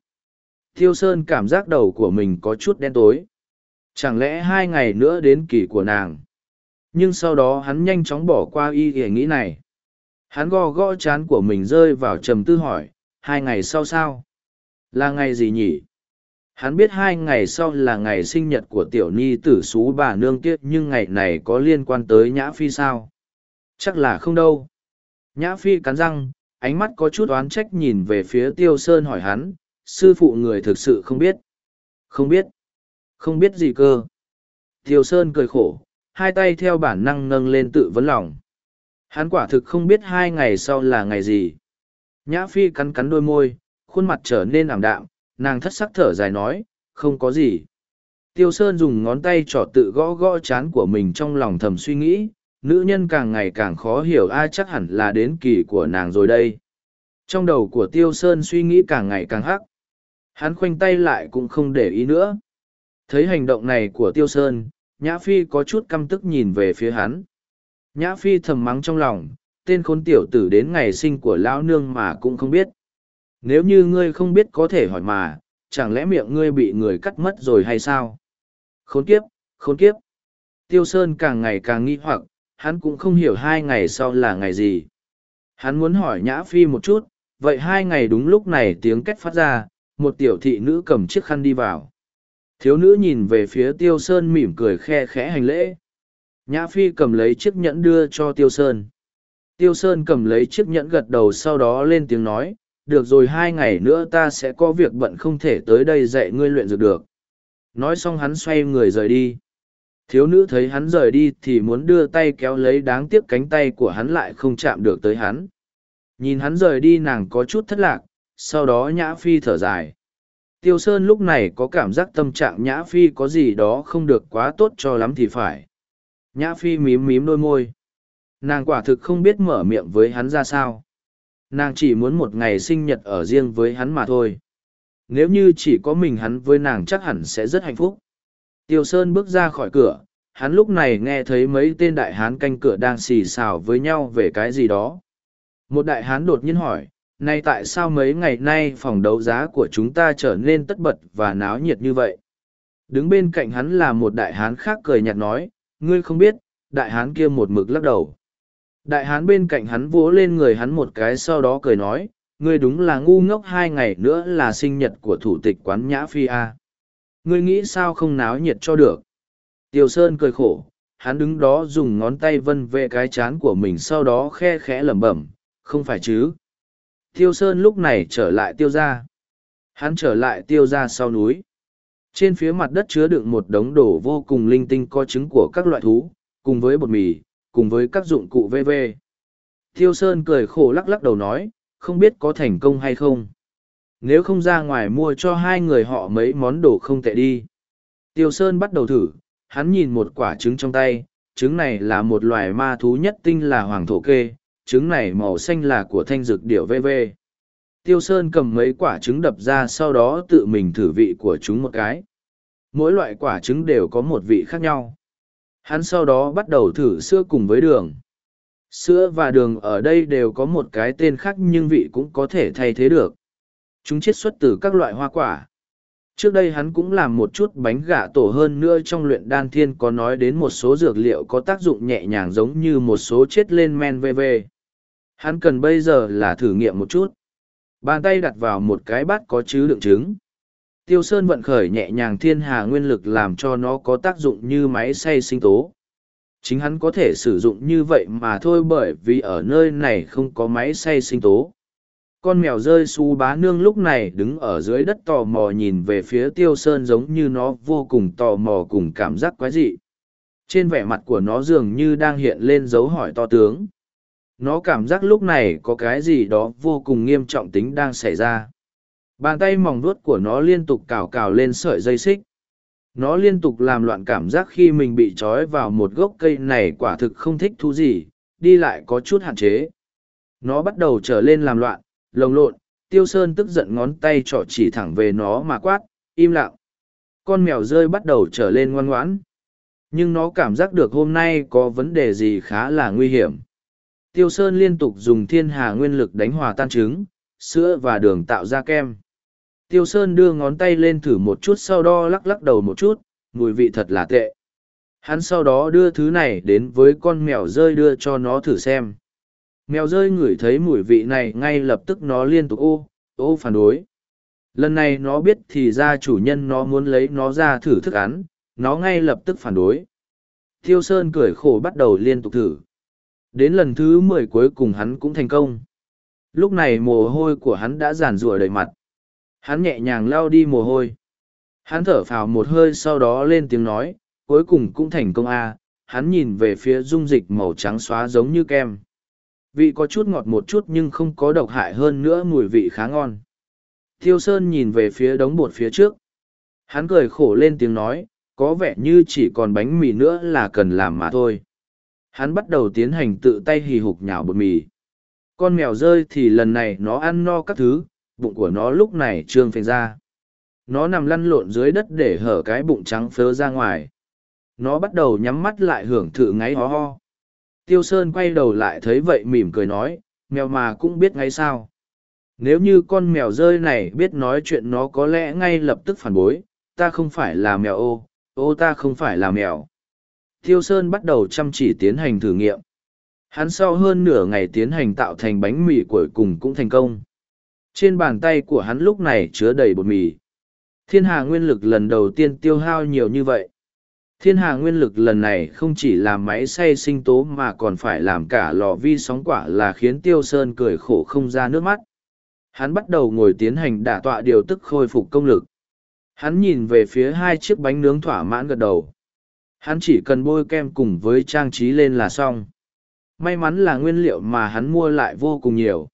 Thiêu Sơn cảm giác đầu của mình có chút đen tối. Chẳng lẽ hai ngày nữa đến kỳ của nàng? Nhưng sau đó hắn nhanh chóng bỏ qua y ý nghĩ này. Hắn gò gõ chán của mình rơi vào trầm tư hỏi, hai ngày sau sao? Là ngày gì nhỉ? Hắn biết hai ngày sau là ngày sinh nhật của tiểu ni tử xú bà nương kiết nhưng ngày này có liên quan tới Nhã Phi sao? Chắc là không đâu. Nhã Phi cắn răng, ánh mắt có chút oán trách nhìn về phía Tiêu Sơn hỏi hắn, sư phụ người thực sự không biết. Không biết. Không biết gì cơ. Tiêu Sơn cười khổ, hai tay theo bản năng nâng lên tự vấn lòng. Hắn quả thực không biết hai ngày sau là ngày gì. Nhã Phi cắn cắn đôi môi, khuôn mặt trở nên ảm đạm, nàng thất sắc thở dài nói, không có gì. Tiêu Sơn dùng ngón tay trỏ tự gõ gõ chán của mình trong lòng thầm suy nghĩ, nữ nhân càng ngày càng khó hiểu ai chắc hẳn là đến kỳ của nàng rồi đây. Trong đầu của Tiêu Sơn suy nghĩ càng ngày càng hắc. Hắn khoanh tay lại cũng không để ý nữa. Thấy hành động này của Tiêu Sơn, Nhã Phi có chút căm tức nhìn về phía hắn. Nhã Phi thầm mắng trong lòng, tên khốn tiểu tử đến ngày sinh của lão nương mà cũng không biết. Nếu như ngươi không biết có thể hỏi mà, chẳng lẽ miệng ngươi bị người cắt mất rồi hay sao? Khốn kiếp, khốn kiếp. Tiêu Sơn càng ngày càng nghi hoặc, hắn cũng không hiểu hai ngày sau là ngày gì. Hắn muốn hỏi Nhã Phi một chút, vậy hai ngày đúng lúc này tiếng kết phát ra, một tiểu thị nữ cầm chiếc khăn đi vào. Thiếu nữ nhìn về phía Tiêu Sơn mỉm cười khe khẽ hành lễ. Nhã Phi cầm lấy chiếc nhẫn đưa cho Tiêu Sơn. Tiêu Sơn cầm lấy chiếc nhẫn gật đầu sau đó lên tiếng nói, được rồi hai ngày nữa ta sẽ có việc bận không thể tới đây dạy ngươi luyện dược được. Nói xong hắn xoay người rời đi. Thiếu nữ thấy hắn rời đi thì muốn đưa tay kéo lấy đáng tiếc cánh tay của hắn lại không chạm được tới hắn. Nhìn hắn rời đi nàng có chút thất lạc, sau đó Nhã Phi thở dài. Tiêu Sơn lúc này có cảm giác tâm trạng Nhã Phi có gì đó không được quá tốt cho lắm thì phải. Nhã Phi mím mím đôi môi. Nàng quả thực không biết mở miệng với hắn ra sao. Nàng chỉ muốn một ngày sinh nhật ở riêng với hắn mà thôi. Nếu như chỉ có mình hắn với nàng chắc hẳn sẽ rất hạnh phúc. Tiêu Sơn bước ra khỏi cửa, hắn lúc này nghe thấy mấy tên đại hán canh cửa đang xì xào với nhau về cái gì đó. Một đại hán đột nhiên hỏi, nay tại sao mấy ngày nay phòng đấu giá của chúng ta trở nên tất bật và náo nhiệt như vậy? Đứng bên cạnh hắn là một đại hán khác cười nhạt nói, ngươi không biết, đại hán kia một mực lắc đầu. Đại hán bên cạnh hắn vỗ lên người hắn một cái sau đó cười nói, ngươi đúng là ngu ngốc hai ngày nữa là sinh nhật của thủ tịch quán Nhã Phi A. Ngươi nghĩ sao không náo nhiệt cho được? Tiêu Sơn cười khổ, hắn đứng đó dùng ngón tay vân vệ cái chán của mình sau đó khe khẽ lẩm bẩm, không phải chứ. Tiêu Sơn lúc này trở lại tiêu ra. Hắn trở lại tiêu ra sau núi. Trên phía mặt đất chứa đựng một đống đồ vô cùng linh tinh có trứng của các loại thú, cùng với bột mì, cùng với các dụng cụ VV. Tiêu Sơn cười khổ lắc lắc đầu nói, không biết có thành công hay không. Nếu không ra ngoài mua cho hai người họ mấy món đồ không tệ đi. Tiêu Sơn bắt đầu thử, hắn nhìn một quả trứng trong tay, trứng này là một loài ma thú nhất tinh là hoàng thổ kê, trứng này màu xanh là của thanh dược điểu VV. Tiêu Sơn cầm mấy quả trứng đập ra sau đó tự mình thử vị của chúng một cái. Mỗi loại quả trứng đều có một vị khác nhau. Hắn sau đó bắt đầu thử sữa cùng với đường. Sữa và đường ở đây đều có một cái tên khác nhưng vị cũng có thể thay thế được. Chúng chiết xuất từ các loại hoa quả. Trước đây hắn cũng làm một chút bánh gà tổ hơn nữa trong luyện đan thiên có nói đến một số dược liệu có tác dụng nhẹ nhàng giống như một số chết lên men VV. Hắn cần bây giờ là thử nghiệm một chút. Bàn tay đặt vào một cái bát có chứa đựng trứng. Tiêu Sơn vận khởi nhẹ nhàng thiên hà nguyên lực làm cho nó có tác dụng như máy xay sinh tố. Chính hắn có thể sử dụng như vậy mà thôi bởi vì ở nơi này không có máy xay sinh tố. Con mèo rơi su bá nương lúc này đứng ở dưới đất tò mò nhìn về phía tiêu sơn giống như nó vô cùng tò mò cùng cảm giác quái dị. Trên vẻ mặt của nó dường như đang hiện lên dấu hỏi to tướng. Nó cảm giác lúc này có cái gì đó vô cùng nghiêm trọng tính đang xảy ra. Bàn tay mỏng vuốt của nó liên tục cào cào lên sợi dây xích. Nó liên tục làm loạn cảm giác khi mình bị trói vào một gốc cây này quả thực không thích thú gì, đi lại có chút hạn chế. Nó bắt đầu trở lên làm loạn lồng lộn tiêu sơn tức giận ngón tay trỏ chỉ thẳng về nó mà quát im lặng con mèo rơi bắt đầu trở lên ngoan ngoãn nhưng nó cảm giác được hôm nay có vấn đề gì khá là nguy hiểm Tiêu Sơn liên tục dùng thiên hà nguyên lực đánh hòa tan trứng, sữa và đường tạo ra kem. Tiêu Sơn đưa ngón tay lên thử một chút sau đó lắc lắc đầu một chút, mùi vị thật là tệ. Hắn sau đó đưa thứ này đến với con mèo rơi đưa cho nó thử xem. Mèo rơi ngửi thấy mùi vị này ngay lập tức nó liên tục ô, ô phản đối. Lần này nó biết thì ra chủ nhân nó muốn lấy nó ra thử thức ăn, nó ngay lập tức phản đối. Thiêu Sơn cười khổ bắt đầu liên tục thử. Đến lần thứ mười cuối cùng hắn cũng thành công. Lúc này mồ hôi của hắn đã giàn rủa đầy mặt. Hắn nhẹ nhàng lao đi mồ hôi. Hắn thở phào một hơi sau đó lên tiếng nói, cuối cùng cũng thành công a. hắn nhìn về phía dung dịch màu trắng xóa giống như kem. Vị có chút ngọt một chút nhưng không có độc hại hơn nữa mùi vị khá ngon. Thiêu Sơn nhìn về phía đống bột phía trước. Hắn cười khổ lên tiếng nói, có vẻ như chỉ còn bánh mì nữa là cần làm mà thôi. Hắn bắt đầu tiến hành tự tay hì hục nhào bột mì. Con mèo rơi thì lần này nó ăn no các thứ, bụng của nó lúc này trương phình ra. Nó nằm lăn lộn dưới đất để hở cái bụng trắng phớ ra ngoài. Nó bắt đầu nhắm mắt lại hưởng thụ ngáy ho ho. Tiêu Sơn quay đầu lại thấy vậy mỉm cười nói, mèo mà cũng biết ngay sao. Nếu như con mèo rơi này biết nói chuyện nó có lẽ ngay lập tức phản bối, ta không phải là mèo ô, ô ta không phải là mèo. Tiêu Sơn bắt đầu chăm chỉ tiến hành thử nghiệm. Hắn sau hơn nửa ngày tiến hành tạo thành bánh mì cuối cùng cũng thành công. Trên bàn tay của hắn lúc này chứa đầy bột mì. Thiên hà nguyên lực lần đầu tiên tiêu hao nhiều như vậy. Thiên hà nguyên lực lần này không chỉ làm máy xay sinh tố mà còn phải làm cả lò vi sóng quả là khiến Tiêu Sơn cười khổ không ra nước mắt. Hắn bắt đầu ngồi tiến hành đả tọa điều tức khôi phục công lực. Hắn nhìn về phía hai chiếc bánh nướng thỏa mãn gật đầu. Hắn chỉ cần bôi kem cùng với trang trí lên là xong. May mắn là nguyên liệu mà hắn mua lại vô cùng nhiều.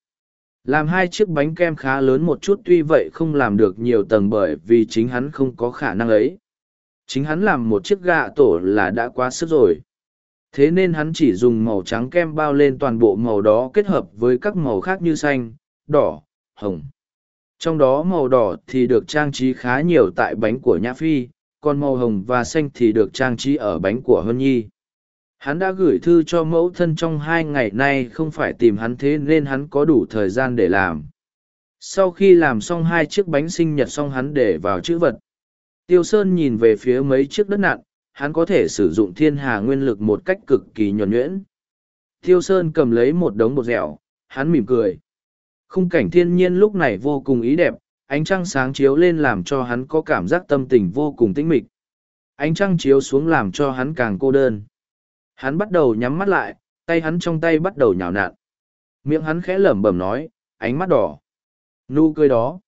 Làm hai chiếc bánh kem khá lớn một chút tuy vậy không làm được nhiều tầng bởi vì chính hắn không có khả năng ấy. Chính hắn làm một chiếc gạ tổ là đã quá sức rồi. Thế nên hắn chỉ dùng màu trắng kem bao lên toàn bộ màu đó kết hợp với các màu khác như xanh, đỏ, hồng. Trong đó màu đỏ thì được trang trí khá nhiều tại bánh của Nhã Phi, còn màu hồng và xanh thì được trang trí ở bánh của Hân Nhi. Hắn đã gửi thư cho mẫu thân trong hai ngày nay không phải tìm hắn thế nên hắn có đủ thời gian để làm. Sau khi làm xong hai chiếc bánh sinh nhật xong hắn để vào chữ vật. Tiêu Sơn nhìn về phía mấy chiếc đất nặn, hắn có thể sử dụng thiên hà nguyên lực một cách cực kỳ nhuẩn nhuyễn. Tiêu Sơn cầm lấy một đống bột dẻo, hắn mỉm cười. Khung cảnh thiên nhiên lúc này vô cùng ý đẹp, ánh trăng sáng chiếu lên làm cho hắn có cảm giác tâm tình vô cùng tĩnh mịch. Ánh trăng chiếu xuống làm cho hắn càng cô đơn. Hắn bắt đầu nhắm mắt lại, tay hắn trong tay bắt đầu nhào nặn. Miệng hắn khẽ lẩm bẩm nói, ánh mắt đỏ. Nụ cười đó.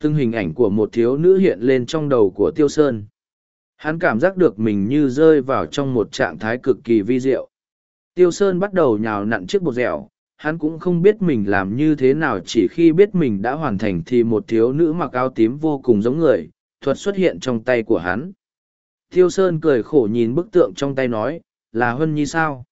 Từng hình ảnh của một thiếu nữ hiện lên trong đầu của Tiêu Sơn. Hắn cảm giác được mình như rơi vào trong một trạng thái cực kỳ vi diệu. Tiêu Sơn bắt đầu nhào nặn chiếc bột dẻo, hắn cũng không biết mình làm như thế nào chỉ khi biết mình đã hoàn thành thì một thiếu nữ mặc áo tím vô cùng giống người, thuật xuất hiện trong tay của hắn. Tiêu Sơn cười khổ nhìn bức tượng trong tay nói, là huân Nhi sao?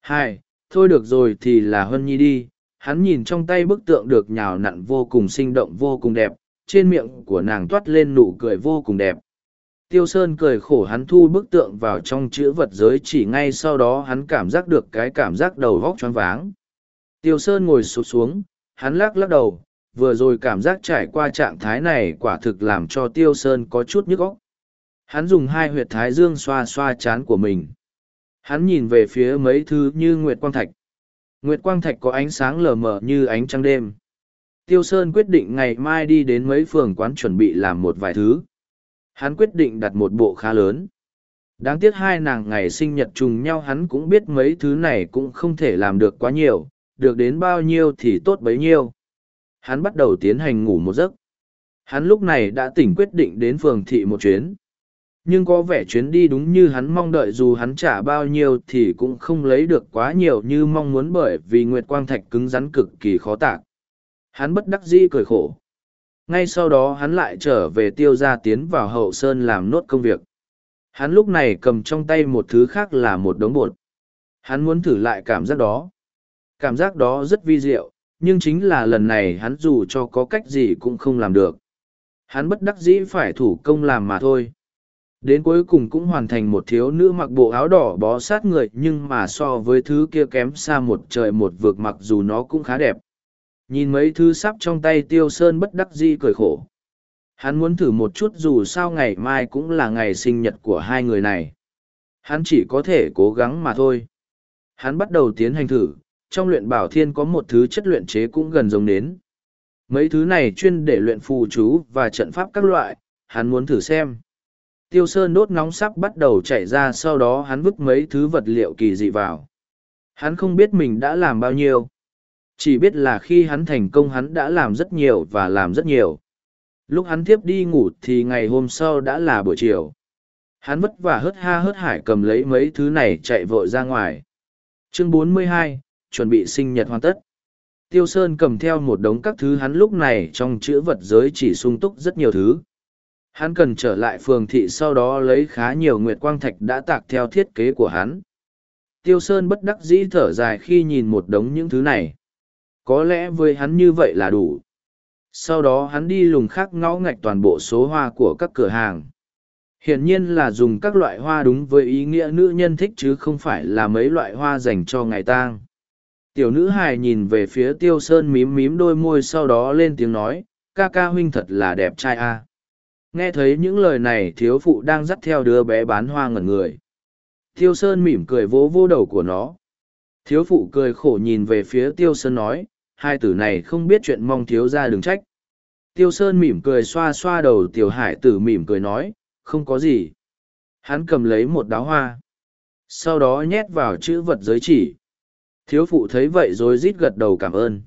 Hai, thôi được rồi thì là huân Nhi đi. Hắn nhìn trong tay bức tượng được nhào nặn vô cùng sinh động vô cùng đẹp, trên miệng của nàng toát lên nụ cười vô cùng đẹp. Tiêu Sơn cười khổ hắn thu bức tượng vào trong chữ vật giới chỉ ngay sau đó hắn cảm giác được cái cảm giác đầu vóc choáng váng. Tiêu Sơn ngồi sụt xuống, hắn lắc lắc đầu, vừa rồi cảm giác trải qua trạng thái này quả thực làm cho Tiêu Sơn có chút nhức óc. Hắn dùng hai huyệt thái dương xoa xoa chán của mình. Hắn nhìn về phía mấy thứ như Nguyệt Quang Thạch. Nguyệt Quang Thạch có ánh sáng lờ mờ như ánh trăng đêm. Tiêu Sơn quyết định ngày mai đi đến mấy phường quán chuẩn bị làm một vài thứ. Hắn quyết định đặt một bộ khá lớn. Đáng tiếc hai nàng ngày sinh nhật trùng nhau hắn cũng biết mấy thứ này cũng không thể làm được quá nhiều, được đến bao nhiêu thì tốt bấy nhiêu. Hắn bắt đầu tiến hành ngủ một giấc. Hắn lúc này đã tỉnh quyết định đến phường thị một chuyến. Nhưng có vẻ chuyến đi đúng như hắn mong đợi dù hắn trả bao nhiêu thì cũng không lấy được quá nhiều như mong muốn bởi vì Nguyệt Quang Thạch cứng rắn cực kỳ khó tạc. Hắn bất đắc dĩ cười khổ. Ngay sau đó hắn lại trở về tiêu gia tiến vào hậu sơn làm nốt công việc. Hắn lúc này cầm trong tay một thứ khác là một đống bột. Hắn muốn thử lại cảm giác đó. Cảm giác đó rất vi diệu, nhưng chính là lần này hắn dù cho có cách gì cũng không làm được. Hắn bất đắc dĩ phải thủ công làm mà thôi. Đến cuối cùng cũng hoàn thành một thiếu nữ mặc bộ áo đỏ bó sát người nhưng mà so với thứ kia kém xa một trời một vực mặc dù nó cũng khá đẹp. Nhìn mấy thứ sắp trong tay tiêu sơn bất đắc dĩ cười khổ. Hắn muốn thử một chút dù sao ngày mai cũng là ngày sinh nhật của hai người này. Hắn chỉ có thể cố gắng mà thôi. Hắn bắt đầu tiến hành thử, trong luyện bảo thiên có một thứ chất luyện chế cũng gần giống đến. Mấy thứ này chuyên để luyện phù chú và trận pháp các loại, hắn muốn thử xem. Tiêu sơn đốt nóng sắp bắt đầu chạy ra sau đó hắn vứt mấy thứ vật liệu kỳ dị vào. Hắn không biết mình đã làm bao nhiêu. Chỉ biết là khi hắn thành công hắn đã làm rất nhiều và làm rất nhiều. Lúc hắn tiếp đi ngủ thì ngày hôm sau đã là buổi chiều. Hắn vất vả hớt ha hớt hải cầm lấy mấy thứ này chạy vội ra ngoài. Chương 42, chuẩn bị sinh nhật hoàn tất. Tiêu Sơn cầm theo một đống các thứ hắn lúc này trong chữ vật giới chỉ sung túc rất nhiều thứ. Hắn cần trở lại phường thị sau đó lấy khá nhiều nguyệt quang thạch đã tạc theo thiết kế của hắn. Tiêu Sơn bất đắc dĩ thở dài khi nhìn một đống những thứ này. Có lẽ với hắn như vậy là đủ. Sau đó hắn đi lùng khác ngõ ngạch toàn bộ số hoa của các cửa hàng. Hiển nhiên là dùng các loại hoa đúng với ý nghĩa nữ nhân thích chứ không phải là mấy loại hoa dành cho ngày tang. Tiểu nữ hài nhìn về phía tiêu sơn mím mím đôi môi sau đó lên tiếng nói, ca ca huynh thật là đẹp trai a. Nghe thấy những lời này thiếu phụ đang dắt theo đứa bé bán hoa ngẩn người. Tiêu sơn mỉm cười vỗ vô đầu của nó. Thiếu phụ cười khổ nhìn về phía tiêu sơn nói, hai tử này không biết chuyện mong thiếu ra đừng trách. Tiêu Sơn mỉm cười xoa xoa đầu tiểu hải tử mỉm cười nói, không có gì. Hắn cầm lấy một đáo hoa. Sau đó nhét vào chữ vật giới chỉ. Thiếu phụ thấy vậy rồi rít gật đầu cảm ơn.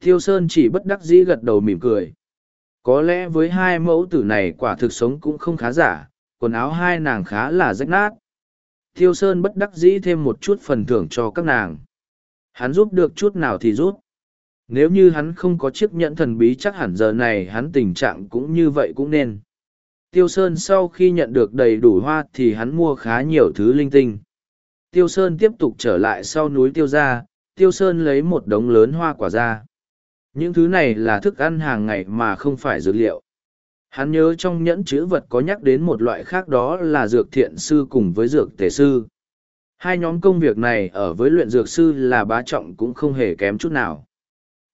Tiêu Sơn chỉ bất đắc dĩ gật đầu mỉm cười. Có lẽ với hai mẫu tử này quả thực sống cũng không khá giả, quần áo hai nàng khá là rách nát. Tiêu Sơn bất đắc dĩ thêm một chút phần thưởng cho các nàng. Hắn giúp được chút nào thì giúp. Nếu như hắn không có chiếc nhẫn thần bí chắc hẳn giờ này hắn tình trạng cũng như vậy cũng nên. Tiêu Sơn sau khi nhận được đầy đủ hoa thì hắn mua khá nhiều thứ linh tinh. Tiêu Sơn tiếp tục trở lại sau núi Tiêu Gia, Tiêu Sơn lấy một đống lớn hoa quả ra. Những thứ này là thức ăn hàng ngày mà không phải dược liệu. Hắn nhớ trong nhẫn chữ vật có nhắc đến một loại khác đó là dược thiện sư cùng với dược tề sư. Hai nhóm công việc này ở với luyện dược sư là bá trọng cũng không hề kém chút nào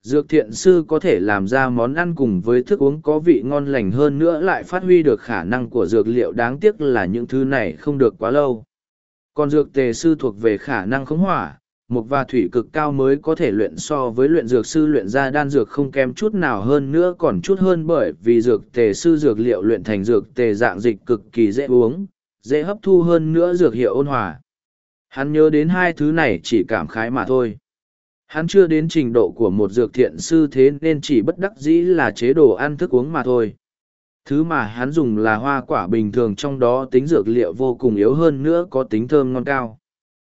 dược thiện sư có thể làm ra món ăn cùng với thức uống có vị ngon lành hơn nữa lại phát huy được khả năng của dược liệu đáng tiếc là những thứ này không được quá lâu. Còn dược tề sư thuộc về khả năng khống hỏa mục và thủy cực cao mới có thể luyện so với luyện dược sư luyện ra đan dược không kém chút nào hơn nữa còn chút hơn bởi vì dược tề sư dược liệu luyện thành dược tề dạng dịch cực kỳ dễ uống, dễ hấp thu hơn nữa dược hiệu ôn hòa. Hắn nhớ đến hai thứ này chỉ cảm khái mà thôi. Hắn chưa đến trình độ của một dược thiện sư thế nên chỉ bất đắc dĩ là chế độ ăn thức uống mà thôi. Thứ mà hắn dùng là hoa quả bình thường trong đó tính dược liệu vô cùng yếu hơn nữa có tính thơm ngon cao.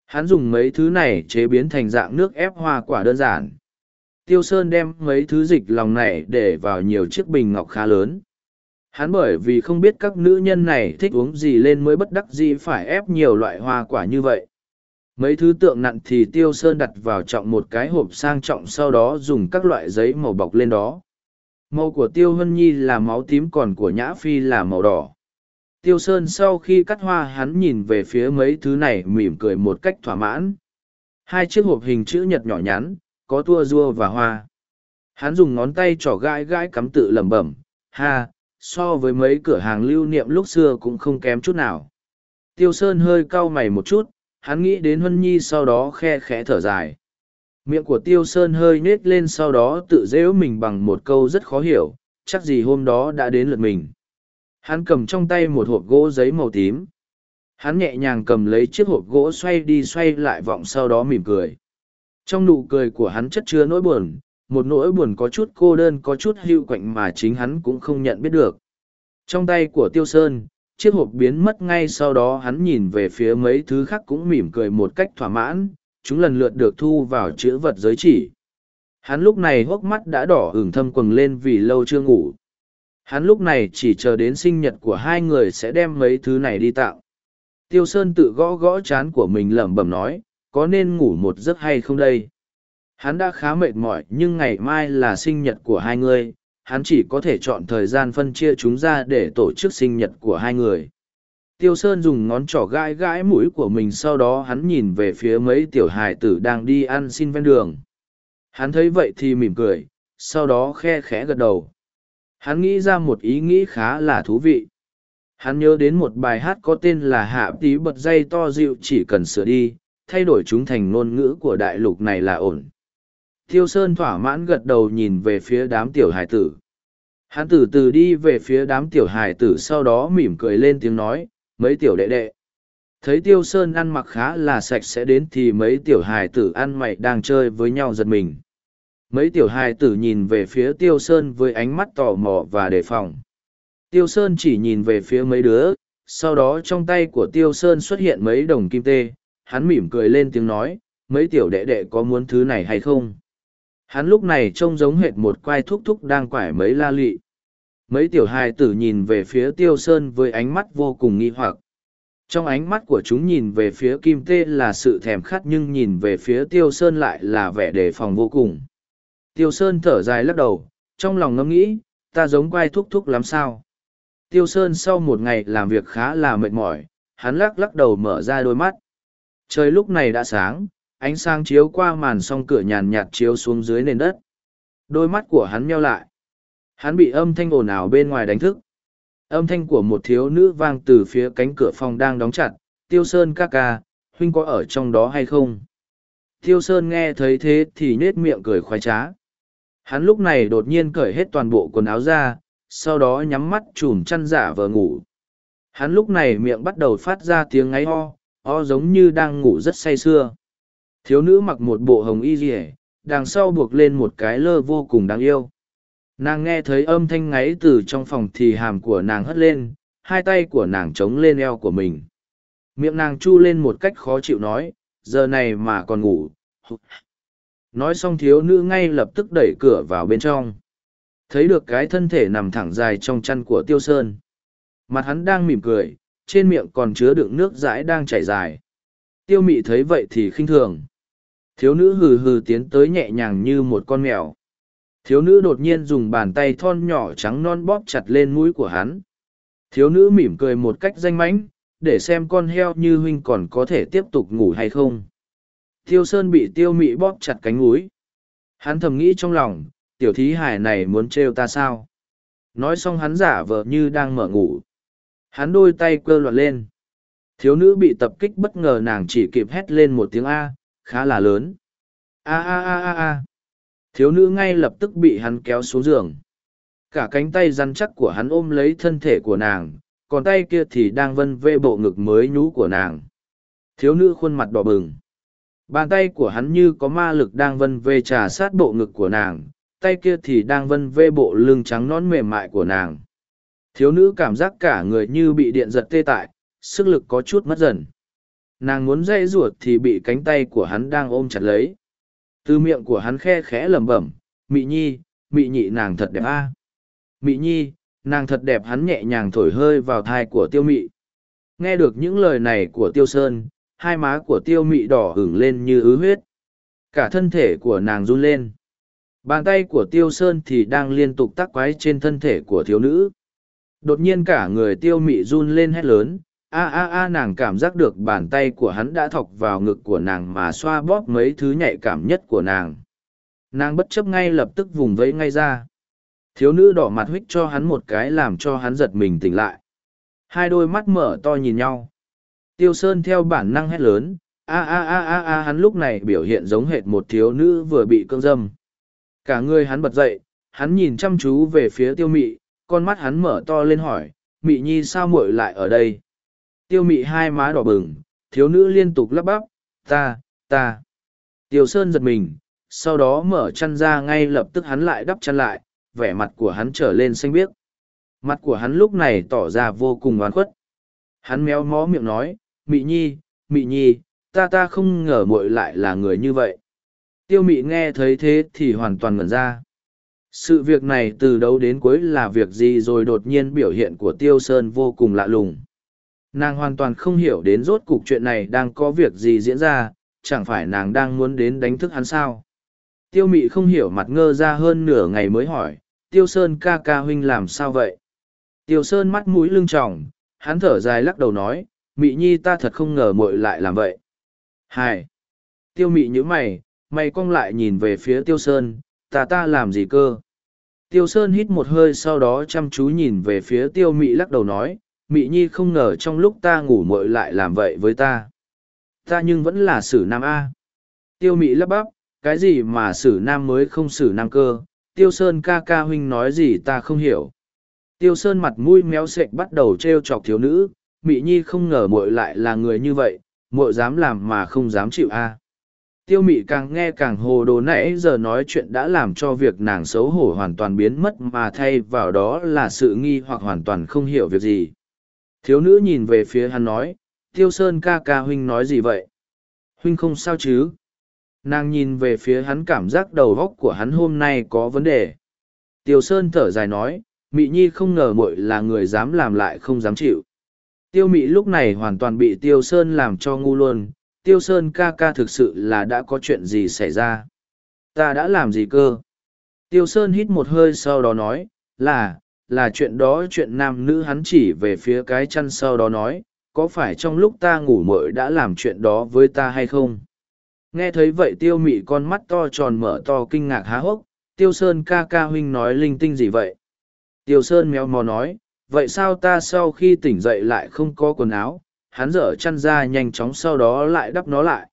Hắn dùng mấy thứ này chế biến thành dạng nước ép hoa quả đơn giản. Tiêu Sơn đem mấy thứ dịch lòng này để vào nhiều chiếc bình ngọc khá lớn. Hắn bởi vì không biết các nữ nhân này thích uống gì lên mới bất đắc dĩ phải ép nhiều loại hoa quả như vậy. Mấy thứ tượng nặng thì Tiêu Sơn đặt vào trọng một cái hộp sang trọng sau đó dùng các loại giấy màu bọc lên đó. Màu của Tiêu Hân Nhi là máu tím còn của Nhã Phi là màu đỏ. Tiêu Sơn sau khi cắt hoa hắn nhìn về phía mấy thứ này mỉm cười một cách thỏa mãn. Hai chiếc hộp hình chữ nhật nhỏ nhắn, có tua rua và hoa. Hắn dùng ngón tay trỏ gãi gãi cắm tự lẩm bẩm, ha, so với mấy cửa hàng lưu niệm lúc xưa cũng không kém chút nào. Tiêu Sơn hơi cau mày một chút, hắn nghĩ đến Huân Nhi sau đó khe khẽ thở dài. Miệng của Tiêu Sơn hơi nết lên sau đó tự dễu mình bằng một câu rất khó hiểu, chắc gì hôm đó đã đến lượt mình. Hắn cầm trong tay một hộp gỗ giấy màu tím. Hắn nhẹ nhàng cầm lấy chiếc hộp gỗ xoay đi xoay lại vọng sau đó mỉm cười. Trong nụ cười của hắn chất chứa nỗi buồn, một nỗi buồn có chút cô đơn có chút hưu quạnh mà chính hắn cũng không nhận biết được. Trong tay của Tiêu Sơn, chiếc hộp biến mất ngay sau đó hắn nhìn về phía mấy thứ khác cũng mỉm cười một cách thỏa mãn, chúng lần lượt được thu vào chữ vật giới chỉ. Hắn lúc này hốc mắt đã đỏ ửng thâm quầng lên vì lâu chưa ngủ. Hắn lúc này chỉ chờ đến sinh nhật của hai người sẽ đem mấy thứ này đi tạo. Tiêu Sơn tự gõ gõ chán của mình lẩm bẩm nói, có nên ngủ một giấc hay không đây? Hắn đã khá mệt mỏi nhưng ngày mai là sinh nhật của hai người, hắn chỉ có thể chọn thời gian phân chia chúng ra để tổ chức sinh nhật của hai người. Tiêu Sơn dùng ngón trỏ gãi gãi mũi của mình sau đó hắn nhìn về phía mấy tiểu hài tử đang đi ăn xin ven đường. Hắn thấy vậy thì mỉm cười, sau đó khe khẽ gật đầu. Hắn nghĩ ra một ý nghĩ khá là thú vị. Hắn nhớ đến một bài hát có tên là Hạ tí bật dây to dịu chỉ cần sửa đi, thay đổi chúng thành ngôn ngữ của đại lục này là ổn. Tiêu Sơn thỏa mãn gật đầu nhìn về phía đám tiểu hài tử. Hắn từ từ đi về phía đám tiểu hải tử sau đó mỉm cười lên tiếng nói, mấy tiểu đệ đệ. Thấy Tiêu Sơn ăn mặc khá là sạch sẽ đến thì mấy tiểu hải tử ăn mày đang chơi với nhau giật mình. Mấy tiểu hải tử nhìn về phía Tiêu Sơn với ánh mắt tò mò và đề phòng. Tiêu Sơn chỉ nhìn về phía mấy đứa, sau đó trong tay của Tiêu Sơn xuất hiện mấy đồng kim tê, hắn mỉm cười lên tiếng nói, mấy tiểu đệ đệ có muốn thứ này hay không? Hắn lúc này trông giống hệt một quai thúc thúc đang quải mấy la lị. Mấy tiểu hài tử nhìn về phía tiêu sơn với ánh mắt vô cùng nghi hoặc. Trong ánh mắt của chúng nhìn về phía kim tê là sự thèm khát nhưng nhìn về phía tiêu sơn lại là vẻ đề phòng vô cùng. Tiêu sơn thở dài lắc đầu, trong lòng ngẫm nghĩ, ta giống quai thúc thúc lắm sao. Tiêu sơn sau một ngày làm việc khá là mệt mỏi, hắn lắc lắc đầu mở ra đôi mắt. Trời lúc này đã sáng, ánh sáng chiếu qua màn song cửa nhàn nhạt chiếu xuống dưới nền đất. Đôi mắt của hắn meo lại. Hắn bị âm thanh ồn ào bên ngoài đánh thức. Âm thanh của một thiếu nữ vang từ phía cánh cửa phòng đang đóng chặt. Tiêu Sơn ca ca, huynh có ở trong đó hay không? Tiêu Sơn nghe thấy thế thì nết miệng cười khoái trá. Hắn lúc này đột nhiên cởi hết toàn bộ quần áo ra, sau đó nhắm mắt chùm chăn giả vờ ngủ. Hắn lúc này miệng bắt đầu phát ra tiếng ngáy ho, ho giống như đang ngủ rất say sưa. Thiếu nữ mặc một bộ hồng y rỉa, đằng sau buộc lên một cái lơ vô cùng đáng yêu. Nàng nghe thấy âm thanh ngáy từ trong phòng thì hàm của nàng hất lên, hai tay của nàng chống lên eo của mình. Miệng nàng chu lên một cách khó chịu nói, giờ này mà còn ngủ. Nói xong thiếu nữ ngay lập tức đẩy cửa vào bên trong. Thấy được cái thân thể nằm thẳng dài trong chăn của tiêu sơn. Mặt hắn đang mỉm cười, trên miệng còn chứa đựng nước dãi đang chảy dài. Tiêu mị thấy vậy thì khinh thường. Thiếu nữ hừ hừ tiến tới nhẹ nhàng như một con mèo. Thiếu nữ đột nhiên dùng bàn tay thon nhỏ trắng non bóp chặt lên mũi của hắn. Thiếu nữ mỉm cười một cách danh mãnh, để xem con heo như huynh còn có thể tiếp tục ngủ hay không. Tiêu Sơn bị tiêu mị bóp chặt cánh mũi. Hắn thầm nghĩ trong lòng, tiểu thí hải này muốn trêu ta sao? Nói xong hắn giả vờ như đang mở ngủ. Hắn đôi tay cơ loạn lên. Thiếu nữ bị tập kích bất ngờ nàng chỉ kịp hét lên một tiếng A, khá là lớn. A a a a a. Thiếu nữ ngay lập tức bị hắn kéo xuống giường. Cả cánh tay rắn chắc của hắn ôm lấy thân thể của nàng, còn tay kia thì đang vân vê bộ ngực mới nhú của nàng. Thiếu nữ khuôn mặt đỏ bừng. Bàn tay của hắn như có ma lực đang vân vê trà sát bộ ngực của nàng, tay kia thì đang vân vê bộ lưng trắng nón mềm mại của nàng. Thiếu nữ cảm giác cả người như bị điện giật tê tại, sức lực có chút mất dần. Nàng muốn dây ruột thì bị cánh tay của hắn đang ôm chặt lấy. Từ miệng của hắn khe khẽ lẩm bẩm, Mị Nhi, Mị Nhị nàng thật đẹp a. À? Mị Nhi, nàng thật đẹp hắn nhẹ nhàng thổi hơi vào thai của tiêu mị. Nghe được những lời này của tiêu sơn, hai má của tiêu mị đỏ hửng lên như ứ huyết. Cả thân thể của nàng run lên. Bàn tay của tiêu sơn thì đang liên tục tắc quái trên thân thể của thiếu nữ. Đột nhiên cả người tiêu mị run lên hét lớn, a a a nàng cảm giác được bàn tay của hắn đã thọc vào ngực của nàng mà xoa bóp mấy thứ nhạy cảm nhất của nàng. Nàng bất chấp ngay lập tức vùng vẫy ngay ra. Thiếu nữ đỏ mặt huých cho hắn một cái làm cho hắn giật mình tỉnh lại. Hai đôi mắt mở to nhìn nhau. Tiêu Sơn theo bản năng hét lớn, a a a a a hắn lúc này biểu hiện giống hệt một thiếu nữ vừa bị cương dâm. Cả người hắn bật dậy, hắn nhìn chăm chú về phía tiêu mị, con mắt hắn mở to lên hỏi, mị nhi sao muội lại ở đây? Tiêu mị hai má đỏ bừng, thiếu nữ liên tục lắp bắp, ta, ta. Tiêu Sơn giật mình, sau đó mở chăn ra ngay lập tức hắn lại đắp chăn lại, vẻ mặt của hắn trở lên xanh biếc. Mặt của hắn lúc này tỏ ra vô cùng oán khuất. Hắn méo mó miệng nói, Mị Nhi, Mị Nhi, ta ta không ngờ muội lại là người như vậy. Tiêu Mị nghe thấy thế thì hoàn toàn ngẩn ra. Sự việc này từ đầu đến cuối là việc gì rồi đột nhiên biểu hiện của Tiêu Sơn vô cùng lạ lùng. Nàng hoàn toàn không hiểu đến rốt cục chuyện này đang có việc gì diễn ra, chẳng phải nàng đang muốn đến đánh thức hắn sao. Tiêu mị không hiểu mặt ngơ ra hơn nửa ngày mới hỏi, Tiêu Sơn ca ca huynh làm sao vậy? Tiêu Sơn mắt mũi lưng tròng, hắn thở dài lắc đầu nói, mị nhi ta thật không ngờ muội lại làm vậy. Hai. Tiêu mị như mày, mày cong lại nhìn về phía Tiêu Sơn, ta ta làm gì cơ? Tiêu Sơn hít một hơi sau đó chăm chú nhìn về phía Tiêu mị lắc đầu nói, mị nhi không ngờ trong lúc ta ngủ muội lại làm vậy với ta. Ta nhưng vẫn là sử nam A. Tiêu mị lắp bắp, cái gì mà sử nam mới không sử nam cơ, tiêu sơn ca ca huynh nói gì ta không hiểu. Tiêu sơn mặt mũi méo sệch bắt đầu t r e o chọc thiếu nữ, mị nhi không ngờ muội lại là người như vậy, muội dám làm mà không dám chịu a. Tiêu mị càng nghe càng hồ đồ nãy giờ nói chuyện đã làm cho việc nàng xấu hổ hoàn toàn biến mất mà thay vào đó là sự nghi hoặc hoàn toàn không hiểu việc gì. Thiếu nữ nhìn về phía hắn nói, Tiêu Sơn ca ca huynh nói gì vậy? Huynh không sao chứ? nàng nhìn về phía hắn cảm giác đầu góc của hắn hôm nay có vấn đề. Tiêu sơn thở dài nói mị nhi không ngờ muội là người dám làm lại không dám chịu. Tiêu mị lúc này hoàn toàn bị tiêu sơn làm cho ngu luôn. Tiêu sơn ca ca thực sự là đã có chuyện gì xảy ra? Ta đã làm gì cơ? Tiêu sơn hít một hơi sau đó nói là là chuyện đó chuyện nam nữ hắn chỉ về phía cái chăn sau đó nói có phải trong lúc ta ngủ mội đã làm chuyện đó với ta hay không Nghe thấy vậy tiêu mị con mắt to tròn mở to kinh ngạc há hốc, tiêu sơn ca ca huynh nói linh tinh gì vậy? Tiêu sơn méo mò nói, vậy sao ta sau khi tỉnh dậy lại không có quần áo, hắn dở chăn ra nhanh chóng sau đó lại đắp nó lại.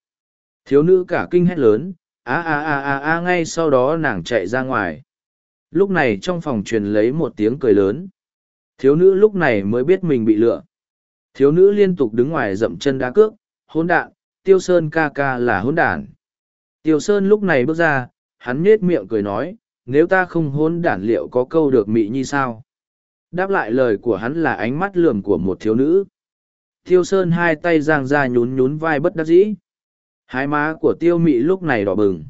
Thiếu nữ cả kinh hét lớn, a a a a a ngay sau đó nàng chạy ra ngoài. Lúc này trong phòng truyền lấy một tiếng cười lớn. Thiếu nữ lúc này mới biết mình bị lựa. Thiếu nữ liên tục đứng ngoài dậm chân đá cước, hỗn đạn, tiêu sơn ca ca là hôn đản. Tiêu sơn lúc này bước ra hắn nhết miệng cười nói nếu ta không hôn đản liệu có câu được mị nhi sao? Đáp lại lời của hắn là ánh mắt lườm của một thiếu nữ. Tiêu sơn hai tay giang ra nhún nhún vai bất đắc dĩ. Hai má của tiêu mị lúc này đỏ bừng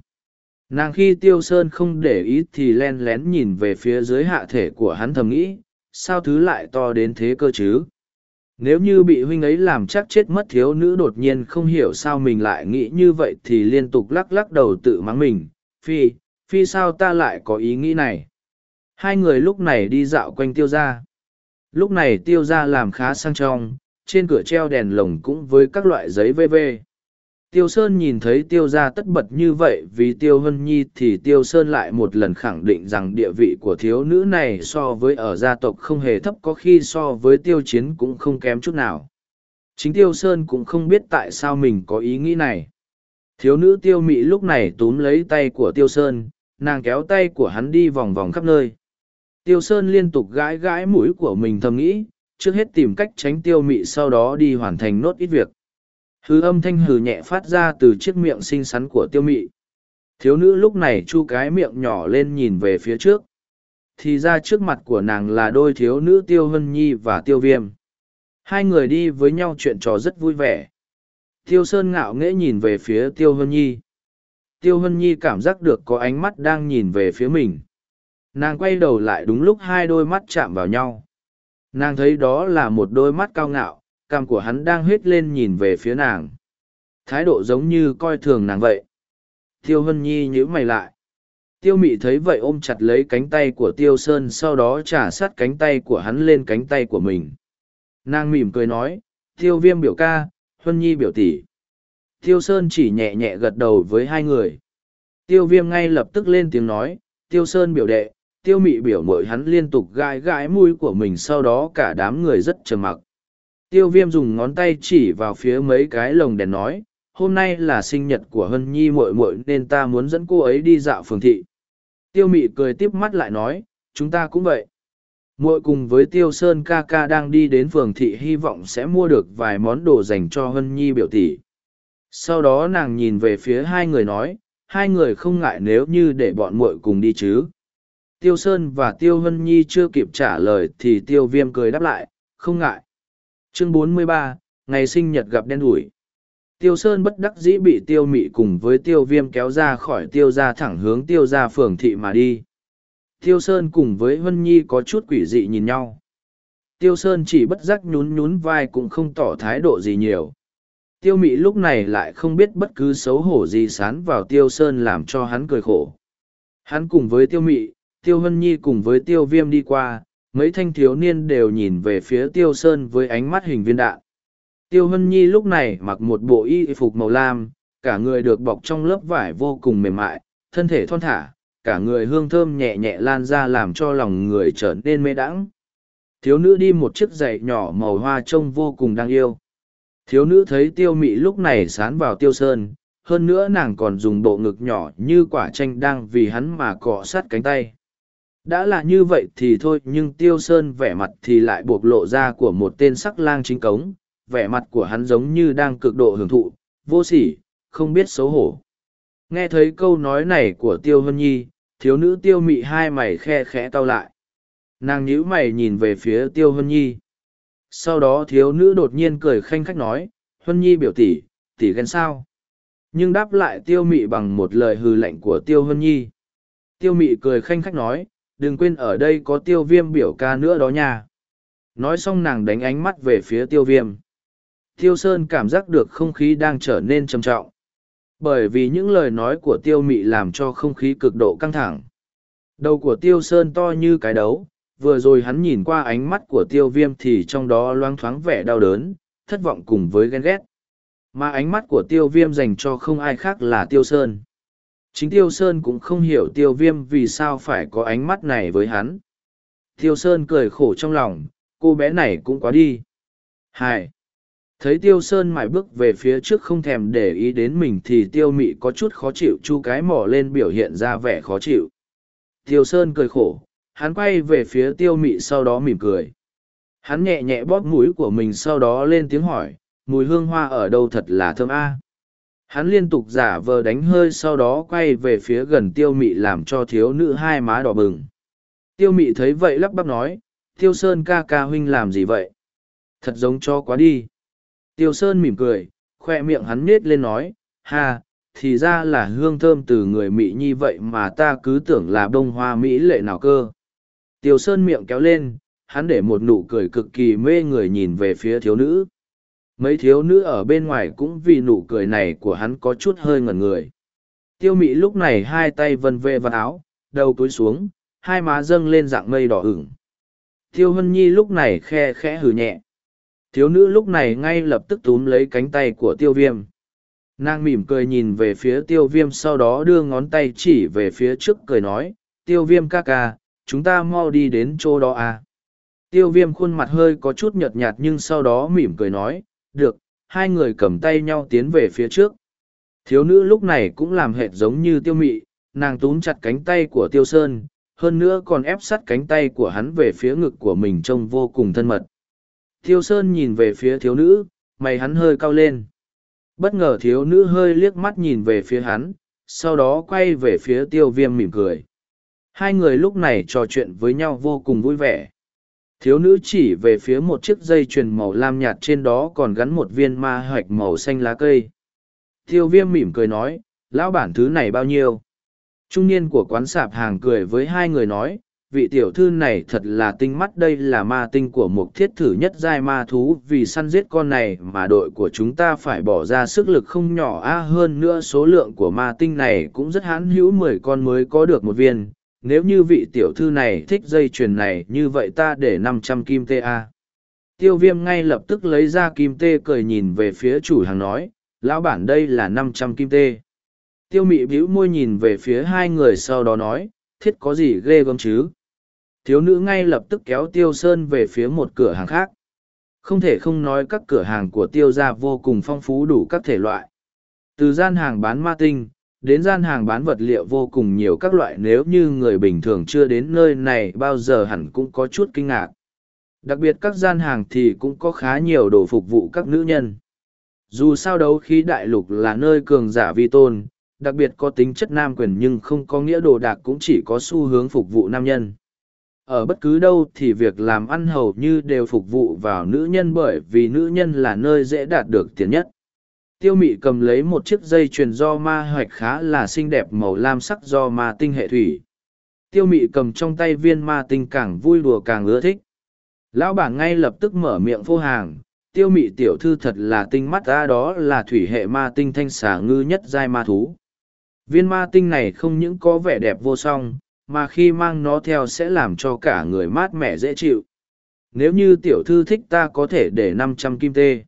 nàng khi tiêu sơn không để ý thì len lén nhìn về phía dưới hạ thể của hắn thầm nghĩ sao thứ lại to đến thế cơ chứ nếu như bị huynh ấy làm chắc chết mất thiếu nữ đột nhiên không hiểu sao mình lại nghĩ như vậy thì liên tục lắc lắc đầu tự mắng mình. Phi, Phi sao ta lại có ý nghĩ này? Hai người lúc này đi dạo quanh tiêu gia. Lúc này tiêu gia làm khá sang trọng, trên cửa treo đèn lồng cũng với các loại giấy vv. Tiêu Sơn nhìn thấy Tiêu gia tất bật như vậy vì Tiêu Hân Nhi thì Tiêu Sơn lại một lần khẳng định rằng địa vị của thiếu nữ này so với ở gia tộc không hề thấp có khi so với Tiêu Chiến cũng không kém chút nào. Chính Tiêu Sơn cũng không biết tại sao mình có ý nghĩ này. Thiếu nữ Tiêu Mị lúc này túm lấy tay của Tiêu Sơn, nàng kéo tay của hắn đi vòng vòng khắp nơi. Tiêu Sơn liên tục gãi gãi mũi của mình thầm nghĩ, trước hết tìm cách tránh Tiêu Mị sau đó đi hoàn thành nốt ít việc hư âm thanh hừ nhẹ phát ra từ chiếc miệng xinh xắn của tiêu mị. Thiếu nữ lúc này chu cái miệng nhỏ lên nhìn về phía trước. Thì ra trước mặt của nàng là đôi thiếu nữ tiêu hân nhi và tiêu viêm. Hai người đi với nhau chuyện trò rất vui vẻ. Tiêu sơn ngạo nghễ nhìn về phía tiêu hân nhi. Tiêu hân nhi cảm giác được có ánh mắt đang nhìn về phía mình. Nàng quay đầu lại đúng lúc hai đôi mắt chạm vào nhau. Nàng thấy đó là một đôi mắt cao ngạo cằm của hắn đang huyết lên nhìn về phía nàng. Thái độ giống như coi thường nàng vậy. Tiêu hân nhi nhíu mày lại. Tiêu mị thấy vậy ôm chặt lấy cánh tay của tiêu sơn, sau đó trả sát cánh tay của hắn lên cánh tay của mình. Nàng mỉm cười nói, tiêu viêm biểu ca, Hân nhi biểu tỷ. Tiêu sơn chỉ nhẹ nhẹ gật đầu với hai người. Tiêu viêm ngay lập tức lên tiếng nói, tiêu sơn biểu đệ. Tiêu mị biểu mội hắn liên tục gãi gãi mũi của mình, sau đó cả đám người rất trầm mặc tiêu viêm dùng ngón tay chỉ vào phía mấy cái lồng đèn nói, hôm nay là sinh nhật của hân nhi mội mội nên ta muốn dẫn cô ấy đi dạo phường thị. Tiêu mị cười tiếp mắt lại nói, chúng ta cũng vậy. Muội cùng với tiêu sơn ca ca đang đi đến phường thị hy vọng sẽ mua được vài món đồ dành cho hân nhi biểu tỷ. Sau đó nàng nhìn về phía hai người nói, hai người không ngại nếu như để bọn muội cùng đi chứ. Tiêu sơn và tiêu hân nhi chưa kịp trả lời thì tiêu viêm cười đáp lại, không ngại chương 43, ngày sinh nhật gặp đen đủi. Tiêu sơn bất đắc dĩ bị tiêu mị cùng với tiêu viêm kéo ra khỏi tiêu ra thẳng hướng tiêu ra phường thị mà đi. Tiêu sơn cùng với Huân nhi có chút quỷ dị nhìn nhau. Tiêu sơn chỉ bất giác nhún nhún vai cũng không tỏ thái độ gì nhiều. Tiêu mị lúc này lại không biết bất cứ xấu hổ gì sán vào tiêu sơn làm cho hắn cười khổ. Hắn cùng với tiêu mị tiêu hân nhi cùng với tiêu viêm đi qua mấy thanh thiếu niên đều nhìn về phía tiêu sơn với ánh mắt hình viên đạn. Tiêu hân nhi lúc này mặc một bộ y phục màu lam, cả người được bọc trong lớp vải vô cùng mềm mại, thân thể thon thả, cả người hương thơm nhẹ nhẹ lan ra làm cho lòng người trở nên mê đãng. Thiếu nữ đi một chiếc giày nhỏ màu hoa trông vô cùng đáng yêu. Thiếu nữ thấy tiêu mị lúc này sán vào tiêu sơn, hơn nữa nàng còn dùng bộ ngực nhỏ như quả chanh đang vì hắn mà cọ sát cánh tay đã là như vậy thì thôi, nhưng tiêu sơn vẻ mặt thì lại buộc lộ ra của một tên sắc lang chính cống, vẻ mặt của hắn giống như đang cực độ hưởng thụ, vô sỉ, không biết xấu hổ. Nghe thấy câu nói này của tiêu hân nhi, thiếu nữ tiêu mị hai mày khe khẽ cau lại. Nàng nhíu mày nhìn về phía tiêu hân nhi. Sau đó thiếu nữ đột nhiên cười khanh khách nói hân nhi biểu tỷ tỷ ghen sao? Nhưng đáp lại tiêu mị bằng một lời hừ lạnh của tiêu hân nhi. Tiêu mị cười khanh khách nói đừng quên ở đây có tiêu viêm biểu ca nữa đó nha. Nói xong nàng đánh ánh mắt về phía tiêu viêm. Tiêu sơn cảm giác được không khí đang trở nên trầm trọng. Bởi vì những lời nói của tiêu mị làm cho không khí cực độ căng thẳng. Đầu của tiêu sơn to như cái đấu, vừa rồi hắn nhìn qua ánh mắt của tiêu viêm thì trong đó loang thoáng vẻ đau đớn, thất vọng cùng với ghen ghét. Mà ánh mắt của tiêu viêm dành cho không ai khác là tiêu sơn chính tiêu sơn cũng không hiểu tiêu viêm vì sao phải có ánh mắt này với hắn. Tiêu sơn cười khổ trong lòng, cô bé này cũng quá đi. Hai thấy tiêu sơn mải bước về phía trước không thèm để ý đến mình thì tiêu mị có chút khó chịu, chu cái mỏ lên biểu hiện ra vẻ khó chịu. Tiêu sơn cười khổ, hắn quay về phía tiêu mị sau đó mỉm cười. Hắn nhẹ nhẹ bóp mũi của mình sau đó lên tiếng hỏi, mùi hương hoa ở đâu thật là thơm a? Hắn liên tục giả vờ đánh hơi sau đó quay về phía gần tiêu mị làm cho thiếu nữ hai má đỏ bừng. Tiêu mị thấy vậy lắp bắp nói, tiêu sơn ca ca huynh làm gì vậy? Thật giống cho quá đi. Tiêu sơn mỉm cười, khoe miệng hắn nết lên nói, ha, thì ra là hương thơm từ người mỹ nhi vậy mà ta cứ tưởng là bông hoa mỹ lệ nào cơ. Tiêu sơn miệng kéo lên, hắn để một nụ cười cực kỳ mê người nhìn về phía thiếu nữ mấy thiếu nữ ở bên ngoài cũng vì nụ cười này của hắn có chút hơi ngẩn người. Tiêu mị lúc này hai tay vân vê vào áo, đầu túi xuống, hai má dâng lên dạng mây đỏ ửng. Tiêu hân nhi lúc này khe khẽ hừ nhẹ. Thiếu nữ lúc này ngay lập tức túm lấy cánh tay của tiêu viêm. Nàng mỉm cười nhìn về phía tiêu viêm sau đó đưa ngón tay chỉ về phía trước cười nói, tiêu viêm ca ca, chúng ta mau đi đến chỗ đó à. tiêu viêm khuôn mặt hơi có chút nhợt nhạt nhưng sau đó mỉm cười nói được hai người cầm tay nhau tiến về phía trước thiếu nữ lúc này cũng làm hệt giống như tiêu mị nàng túm chặt cánh tay của tiêu sơn hơn nữa còn ép sắt cánh tay của hắn về phía ngực của mình trông vô cùng thân mật tiêu sơn nhìn về phía thiếu nữ mày hắn hơi cao lên Bất ngờ thiếu nữ hơi liếc mắt nhìn về phía hắn, sau đó quay về phía tiêu viêm mỉm cười. Hai người lúc này trò chuyện với nhau vô cùng vui vẻ. Thiếu nữ chỉ về phía một chiếc dây chuyền màu lam nhạt trên đó còn gắn một viên ma hoạch màu xanh lá cây. Tiêu viêm mỉm cười nói, lão bản thứ này bao nhiêu? Trung niên của quán sạp hàng cười với hai người nói, vị tiểu thư này thật là tinh mắt đây là ma tinh của một thiết thử nhất giai ma thú vì săn giết con này mà đội của chúng ta phải bỏ ra sức lực không nhỏ a hơn nữa số lượng của ma tinh này cũng rất hãn hữu mười con mới có được một viên nếu như vị tiểu thư này thích dây chuyền này, như vậy ta để năm trăm kim tê a. Tiêu viêm ngay lập tức lấy ra kim tê cười nhìn về phía chủ hàng nói, lão bản đây là năm trăm kim tê. Tiêu mị bĩu môi nhìn về phía hai người sau đó nói, thiết có gì ghê gớm chứ? Thiếu nữ ngay lập tức kéo tiêu sơn về phía một cửa hàng khác. Không thể không nói các cửa hàng của tiêu gia vô cùng phong phú đủ các thể loại. Từ gian hàng bán ma tinh đến gian hàng bán vật liệu vô cùng nhiều các loại nếu như người bình thường chưa đến nơi này bao giờ hẳn cũng có chút kinh ngạc. Đặc biệt các gian hàng thì cũng có khá nhiều đồ phục vụ các nữ nhân. Dù sao đấu khí đại lục là nơi cường giả vi tôn, đặc biệt có tính chất nam quyền nhưng không có nghĩa đồ đạc cũng chỉ có xu hướng phục vụ nam nhân. Ở bất cứ đâu thì việc làm ăn hầu như đều phục vụ vào nữ nhân bởi vì nữ nhân là nơi dễ đạt được tiền nhất tiêu mị cầm lấy một chiếc dây chuyền do ma hoạch khá là xinh đẹp màu lam sắc do ma tinh hệ thủy. Tiêu mị cầm trong tay viên ma tinh càng vui đùa càng ưa thích. Lão bản ngay lập tức mở miệng phô hàng, tiêu mị tiểu thư thật là tinh mắt ra đó là thủy hệ ma tinh thanh xà ngư nhất giai ma thú. Viên ma tinh này không những có vẻ đẹp vô song, mà khi mang nó theo sẽ làm cho cả người mát mẻ dễ chịu. Nếu như tiểu thư thích ta có thể để năm trăm kim tê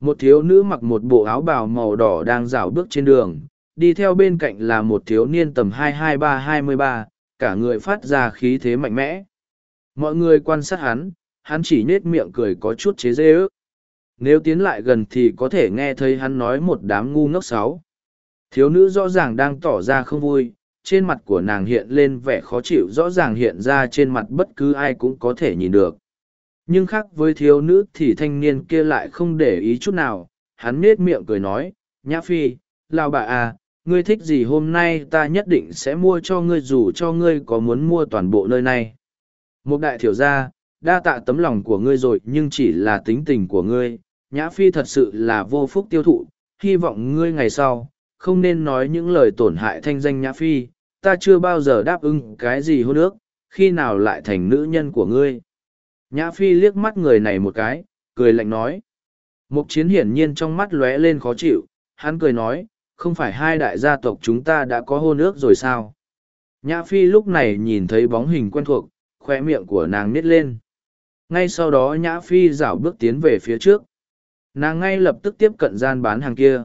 một thiếu nữ mặc một bộ áo bào màu đỏ đang rảo bước trên đường, đi theo bên cạnh là một thiếu niên tầm hai hai ba hai mươi ba, cả người phát ra khí thế mạnh mẽ. Mọi người quan sát hắn hắn chỉ nết miệng cười có chút chế dê ước. Nếu tiến lại gần thì có thể nghe thấy hắn nói một đám ngu ngốc sáu. Thiếu nữ rõ ràng đang tỏ ra không vui, trên mặt của nàng hiện lên vẻ khó chịu, rõ ràng hiện ra trên mặt bất cứ ai cũng có thể nhìn được nhưng khác với thiếu nữ thì thanh niên kia lại không để ý chút nào. Hắn nết miệng cười nói, nhã phi lao bà à ngươi thích gì hôm nay ta nhất định sẽ mua cho ngươi dù cho ngươi có muốn mua toàn bộ nơi này. Một đại thiểu gia, đa tạ tấm lòng của ngươi rồi nhưng chỉ là tính tình của ngươi. Nhã phi thật sự là vô phúc tiêu thụ, hy vọng ngươi ngày sau không nên nói những lời tổn hại thanh danh nhã phi. Ta chưa bao giờ đáp ứng cái gì hôn ước, khi nào lại thành nữ nhân của ngươi? Nhã phi liếc mắt người này một cái, cười lạnh nói. Mục chiến hiển nhiên trong mắt lóe lên khó chịu, hắn cười nói, không phải hai đại gia tộc chúng ta đã có hôn ước rồi sao? Nhã phi lúc này nhìn thấy bóng hình quen thuộc khoe miệng của nàng nít lên. Ngay sau đó nhã phi rảo bước tiến về phía trước. Nàng ngay lập tức tiếp cận gian bán hàng kia.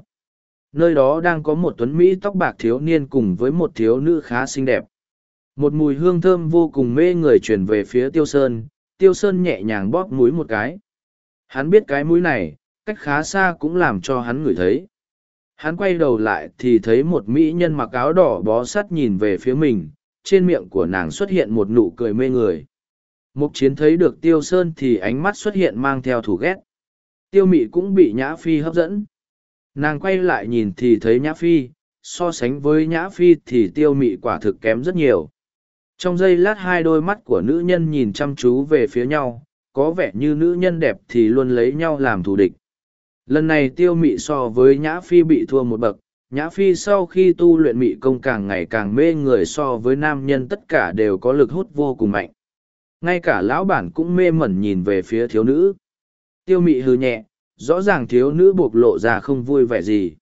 Nơi đó đang có một tuấn mỹ tóc bạc thiếu niên cùng với một thiếu nữ khá xinh đẹp. Một mùi hương thơm vô cùng mê người truyền về phía tiêu sơn tiêu sơn nhẹ nhàng bóp mũi một cái. Hắn biết cái mũi này, cách khá xa cũng làm cho hắn ngửi thấy. Hắn quay đầu lại thì thấy một mỹ nhân mặc áo đỏ bó sắt nhìn về phía mình, trên miệng của nàng xuất hiện một nụ cười mê người. Mục chiến thấy được tiêu sơn thì ánh mắt xuất hiện mang theo thủ ghét. Tiêu mị cũng bị nhã phi hấp dẫn. Nàng quay lại nhìn thì thấy nhã phi, so sánh với nhã phi thì tiêu mị quả thực kém rất nhiều trong giây lát hai đôi mắt của nữ nhân nhìn chăm chú về phía nhau, có vẻ như nữ nhân đẹp thì luôn lấy nhau làm thù địch. Lần này tiêu mị so với nhã phi bị thua một bậc, nhã phi sau khi tu luyện mị công càng ngày càng mê người so với nam nhân tất cả đều có lực hút vô cùng mạnh. Ngay cả lão bản cũng mê mẩn nhìn về phía thiếu nữ. Tiêu mị hư nhẹ, rõ ràng thiếu nữ bộc lộ ra không vui vẻ gì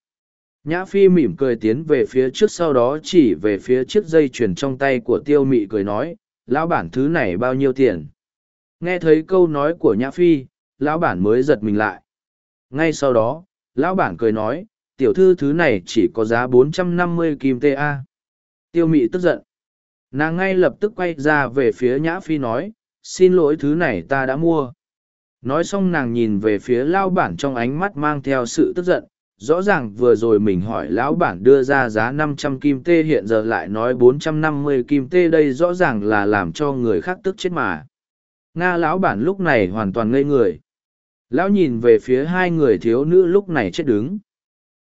nhã phi mỉm cười tiến về phía trước sau đó chỉ về phía chiếc dây chuyền trong tay của tiêu mị cười nói, lão bản thứ này bao nhiêu tiền? Nghe thấy câu nói của nhã phi, lão bản mới giật mình lại. Ngay sau đó, lão bản cười nói, tiểu thư thứ này chỉ có giá 450 kim ta tiêu mị tức giận. Nàng ngay lập tức quay ra về phía nhã phi nói, xin lỗi thứ này ta đã mua. Nói xong nàng nhìn về phía lao bản trong ánh mắt mang theo sự tức giận rõ ràng vừa rồi mình hỏi lão bản đưa ra giá năm trăm kim tê hiện giờ lại nói bốn trăm năm mươi kim tê đây rõ ràng là làm cho người khác tức chết mà nga lão bản lúc này hoàn toàn ngây người lão nhìn về phía hai người thiếu nữ lúc này chết đứng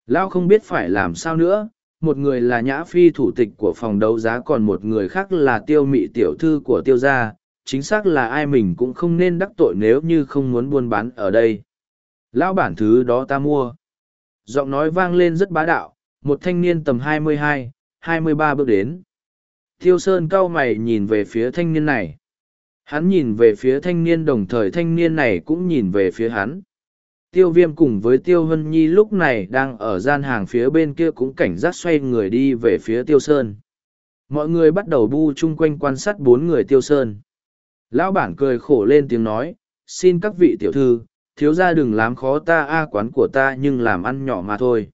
Lão không biết phải làm sao nữa, một người là nhã phi thủ tịch của phòng đấu giá còn một người khác là tiêu mị tiểu thư của tiêu gia, chính xác là ai mình cũng không nên đắc tội nếu như không muốn buôn bán ở đây. Lão bản thứ đó ta mua. Giọng nói vang lên rất bá đạo, một thanh niên tầm 22, 23 bước đến. Tiêu Sơn cau mày nhìn về phía thanh niên này. Hắn nhìn về phía thanh niên đồng thời thanh niên này cũng nhìn về phía hắn. Tiêu viêm cùng với Tiêu Hân Nhi lúc này đang ở gian hàng phía bên kia cũng cảnh giác xoay người đi về phía Tiêu Sơn. Mọi người bắt đầu bu chung quanh quan sát bốn người Tiêu Sơn. Lão bản cười khổ lên tiếng nói, xin các vị tiểu thư, thiếu ra đừng làm khó ta a quán của ta nhưng làm ăn nhỏ mà thôi.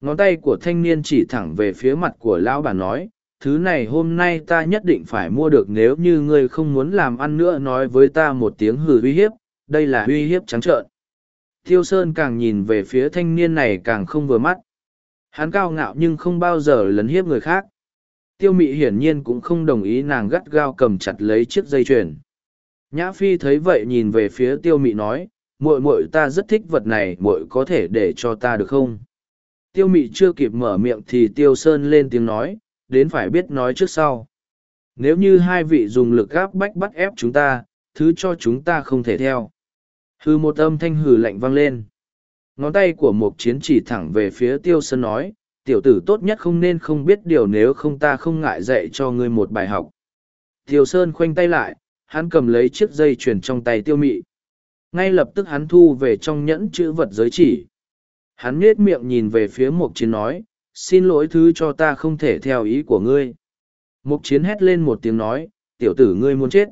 Ngón tay của thanh niên chỉ thẳng về phía mặt của lão bà nói, thứ này hôm nay ta nhất định phải mua được nếu như ngươi không muốn làm ăn nữa nói với ta một tiếng hừ uy hiếp, đây là uy hiếp trắng trợn. Thiêu Sơn càng nhìn về phía thanh niên này càng không vừa mắt. Hắn cao ngạo nhưng không bao giờ lấn hiếp người khác. Tiêu mị hiển nhiên cũng không đồng ý nàng gắt gao cầm chặt lấy chiếc dây chuyền. Nhã Phi thấy vậy nhìn về phía tiêu mị nói, muội muội ta rất thích vật này, muội có thể để cho ta được không? Tiêu mị chưa kịp mở miệng thì tiêu sơn lên tiếng nói, đến phải biết nói trước sau. Nếu như hai vị dùng lực gáp bách bắt ép chúng ta, thứ cho chúng ta không thể theo. hư một âm thanh hừ lạnh vang lên. Ngón tay của một chiến chỉ thẳng về phía tiêu sơn nói, tiểu tử tốt nhất không nên không biết điều nếu không ta không ngại dạy cho ngươi một bài học. Tiêu sơn khoanh tay lại, hắn cầm lấy chiếc dây chuyền trong tay tiêu mị. Ngay lập tức hắn thu về trong nhẫn chữ vật giới chỉ. Hắn nhết miệng nhìn về phía mục chiến nói, xin lỗi thứ cho ta không thể theo ý của ngươi. Mục chiến hét lên một tiếng nói, tiểu tử ngươi muốn chết.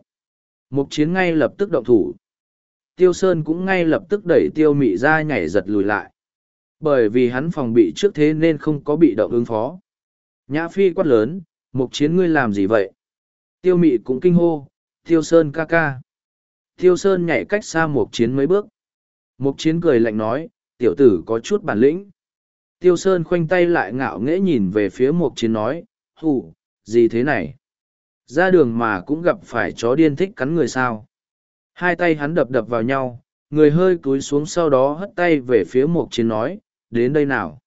Mục chiến ngay lập tức động thủ. Tiêu Sơn cũng ngay lập tức đẩy tiêu mị ra nhảy giật lùi lại. Bởi vì hắn phòng bị trước thế nên không có bị động ứng phó. Nhã Phi quát lớn, mục chiến ngươi làm gì vậy? Tiêu mị cũng kinh hô, Tiêu Sơn ca ca. Tiêu Sơn nhảy cách xa mục chiến mấy bước. Mục chiến cười lạnh nói, tiểu tử có chút bản lĩnh. Tiêu Sơn khoanh tay lại ngạo nghễ nhìn về phía mục chiến nói, hù, gì thế này? Ra đường mà cũng gặp phải chó điên thích cắn người sao? Hai tay hắn đập đập vào nhau, người hơi cúi xuống sau đó hất tay về phía mục chiến nói, đến đây nào.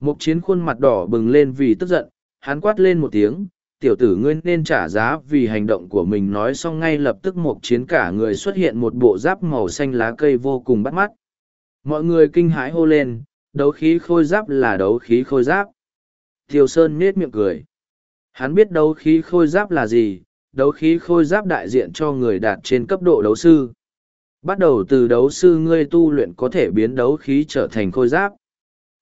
Mục chiến khuôn mặt đỏ bừng lên vì tức giận, hắn quát lên một tiếng, tiểu tử ngươi nên trả giá vì hành động của mình nói xong ngay lập tức một chiến cả người xuất hiện một bộ giáp màu xanh lá cây vô cùng bắt mắt. Mọi người kinh hãi hô lên, đấu khí khôi giáp là đấu khí khôi giáp. Tiểu Sơn nết miệng cười. Hắn biết đấu khí khôi giáp là gì, đấu khí khôi giáp đại diện cho người đạt trên cấp độ đấu sư. Bắt đầu từ đấu sư ngươi tu luyện có thể biến đấu khí trở thành khôi giáp.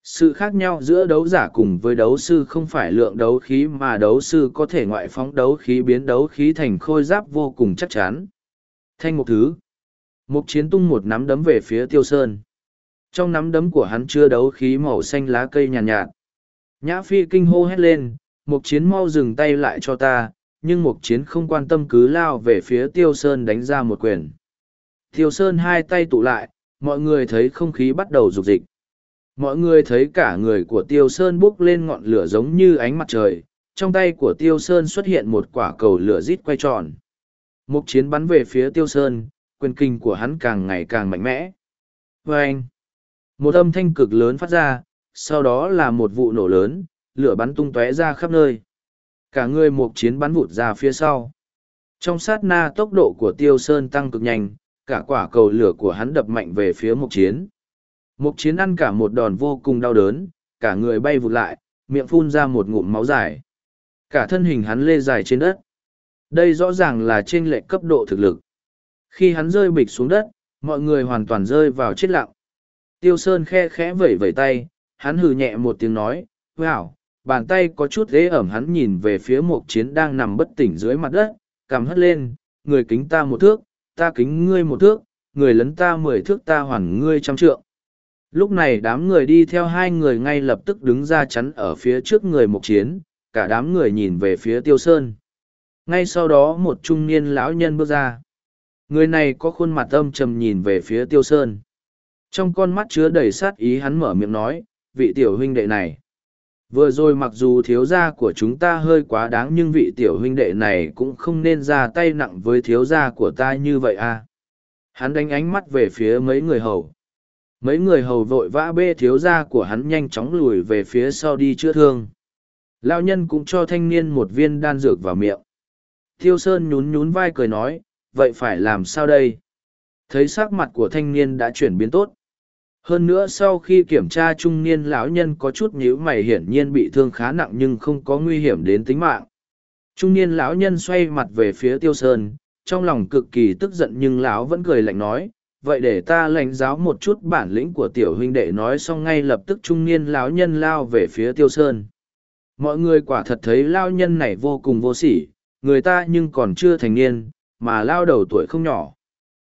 Sự khác nhau giữa đấu giả cùng với đấu sư không phải lượng đấu khí mà đấu sư có thể ngoại phóng đấu khí biến đấu khí thành khôi giáp vô cùng chắc chắn. Thanh một thứ. Mục chiến tung một nắm đấm về phía tiêu sơn. Trong nắm đấm của hắn chưa đấu khí màu xanh lá cây nhàn nhạt, nhạt. Nhã phi kinh hô hét lên, mục chiến mau dừng tay lại cho ta, nhưng mục chiến không quan tâm cứ lao về phía tiêu sơn đánh ra một quyền. Tiêu sơn hai tay tụ lại, mọi người thấy không khí bắt đầu rục dịch. Mọi người thấy cả người của Tiêu Sơn bốc lên ngọn lửa giống như ánh mặt trời, trong tay của Tiêu Sơn xuất hiện một quả cầu lửa rít quay tròn. Mục chiến bắn về phía Tiêu Sơn, quyền kinh của hắn càng ngày càng mạnh mẽ. vê anh, một âm thanh cực lớn phát ra, sau đó là một vụ nổ lớn, lửa bắn tung tóe ra khắp nơi. Cả người mục chiến bắn vụt ra phía sau. Trong sát na tốc độ của Tiêu Sơn tăng cực nhanh, cả quả cầu lửa của hắn đập mạnh về phía mục chiến. Mục chiến ăn cả một đòn vô cùng đau đớn, cả người bay vụt lại, miệng phun ra một ngụm máu dài. Cả thân hình hắn lê dài trên đất. Đây rõ ràng là trên lệ cấp độ thực lực. Khi hắn rơi bịch xuống đất, mọi người hoàn toàn rơi vào chết lặng. Tiêu Sơn khe khẽ vẩy vẩy tay, hắn hừ nhẹ một tiếng nói, wow, bàn tay có chút ghế ẩm hắn nhìn về phía mục chiến đang nằm bất tỉnh dưới mặt đất, cầm hất lên, người kính ta một thước, ta kính ngươi một thước, người lấn ta mười thước ta hoàn ngươi trăm trượng lúc này đám người đi theo hai người ngay lập tức đứng ra chắn ở phía trước người mục chiến, cả đám người nhìn về phía tiêu sơn. Ngay sau đó một trung niên lão nhân bước ra. Người này có khuôn mặt âm trầm nhìn về phía tiêu sơn. Trong con mắt chứa đầy sát ý hắn mở miệng nói, vị tiểu huynh đệ này, vừa rồi mặc dù thiếu gia của chúng ta hơi quá đáng nhưng vị tiểu huynh đệ này cũng không nên ra tay nặng với thiếu gia của ta như vậy à. Hắn đánh ánh mắt về phía mấy người hầu mấy người hầu vội vã bê thiếu gia của hắn nhanh chóng lùi về phía sau đi chữa thương. Lao nhân cũng cho thanh niên một viên đan dược vào miệng. Tiêu sơn nhún nhún vai cười nói, vậy phải làm sao đây? Thấy sắc mặt của thanh niên đã chuyển biến tốt. Hơn nữa sau khi kiểm tra trung niên lão nhân có chút nhíu mày hiển nhiên bị thương khá nặng nhưng không có nguy hiểm đến tính mạng. Trung niên lão nhân xoay mặt về phía tiêu sơn, trong lòng cực kỳ tức giận nhưng lão vẫn cười lạnh nói vậy để ta lãnh giáo một chút bản lĩnh của tiểu huynh đệ nói xong ngay lập tức trung niên lão nhân lao về phía tiêu sơn. Mọi người quả thật thấy lao nhân này vô cùng vô sỉ, người ta nhưng còn chưa thành niên, mà lao đầu tuổi không nhỏ.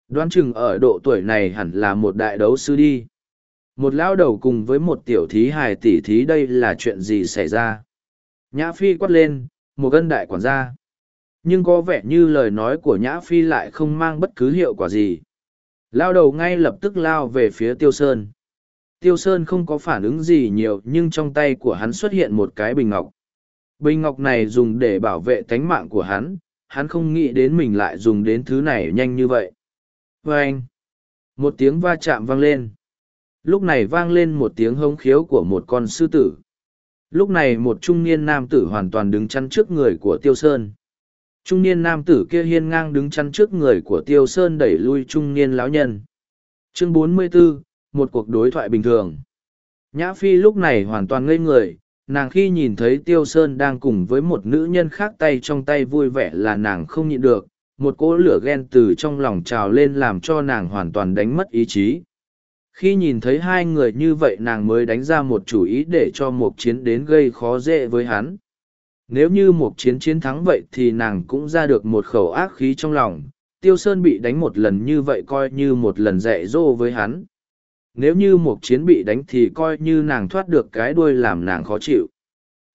Đoán chừng ở độ tuổi này hẳn là một đại đấu sư đi. Một lao đầu cùng với một tiểu thí hài tỷ thí đây là chuyện gì xảy ra? Nhã phi quát lên, một gân đại quản gia. Nhưng có vẻ như lời nói của nhã phi lại không mang bất cứ hiệu quả gì lao đầu ngay lập tức lao về phía tiêu sơn. Tiêu sơn không có phản ứng gì nhiều, nhưng trong tay của hắn xuất hiện một cái bình ngọc. Bình ngọc này dùng để bảo vệ tánh mạng của hắn hắn không nghĩ đến mình lại dùng đến thứ này nhanh như vậy. Vê anh một tiếng va chạm vang lên. Lúc này vang lên một tiếng hống khiếu của một con sư tử. Lúc này một trung niên nam tử hoàn toàn đứng chắn trước người của tiêu sơn trung niên nam tử kia hiên ngang đứng chắn trước người của tiêu sơn đẩy lui trung niên lão nhân. Chương 44, một cuộc đối thoại bình thường. Nhã phi lúc này hoàn toàn ngây người nàng khi nhìn thấy tiêu sơn đang cùng với một nữ nhân khác tay trong tay vui vẻ là nàng không nhịn được một cỗ lửa ghen từ trong lòng trào lên làm cho nàng hoàn toàn đánh mất ý chí. Khi nhìn thấy hai người như vậy nàng mới đánh ra một chủ ý để cho một chiến đến gây khó dễ với hắn nếu như một chiến chiến thắng vậy thì nàng cũng ra được một khẩu ác khí trong lòng. Tiêu sơn bị đánh một lần như vậy coi như một lần dạy dỗ với hắn. Nếu như một chiến bị đánh thì coi như nàng thoát được cái đuôi làm nàng khó chịu.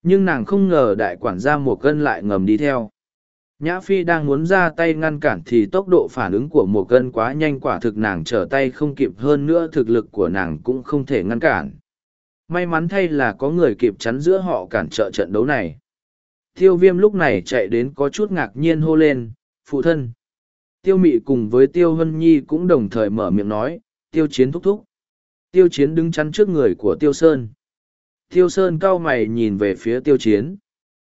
Nhưng nàng không ngờ đại quản gia một cân lại ngầm đi theo. Nhã phi đang muốn ra tay ngăn cản thì tốc độ phản ứng của một cân quá nhanh quả thực nàng trở tay không kịp hơn nữa thực lực của nàng cũng không thể ngăn cản. May mắn thay là có người kịp chắn giữa họ cản trợ trận đấu này tiêu viêm lúc này chạy đến có chút ngạc nhiên hô lên, phụ thân. Tiêu mị cùng với tiêu hân nhi cũng đồng thời mở miệng nói, tiêu chiến thúc thúc. Tiêu chiến đứng chắn trước người của tiêu sơn. Tiêu sơn cau mày nhìn về phía tiêu chiến.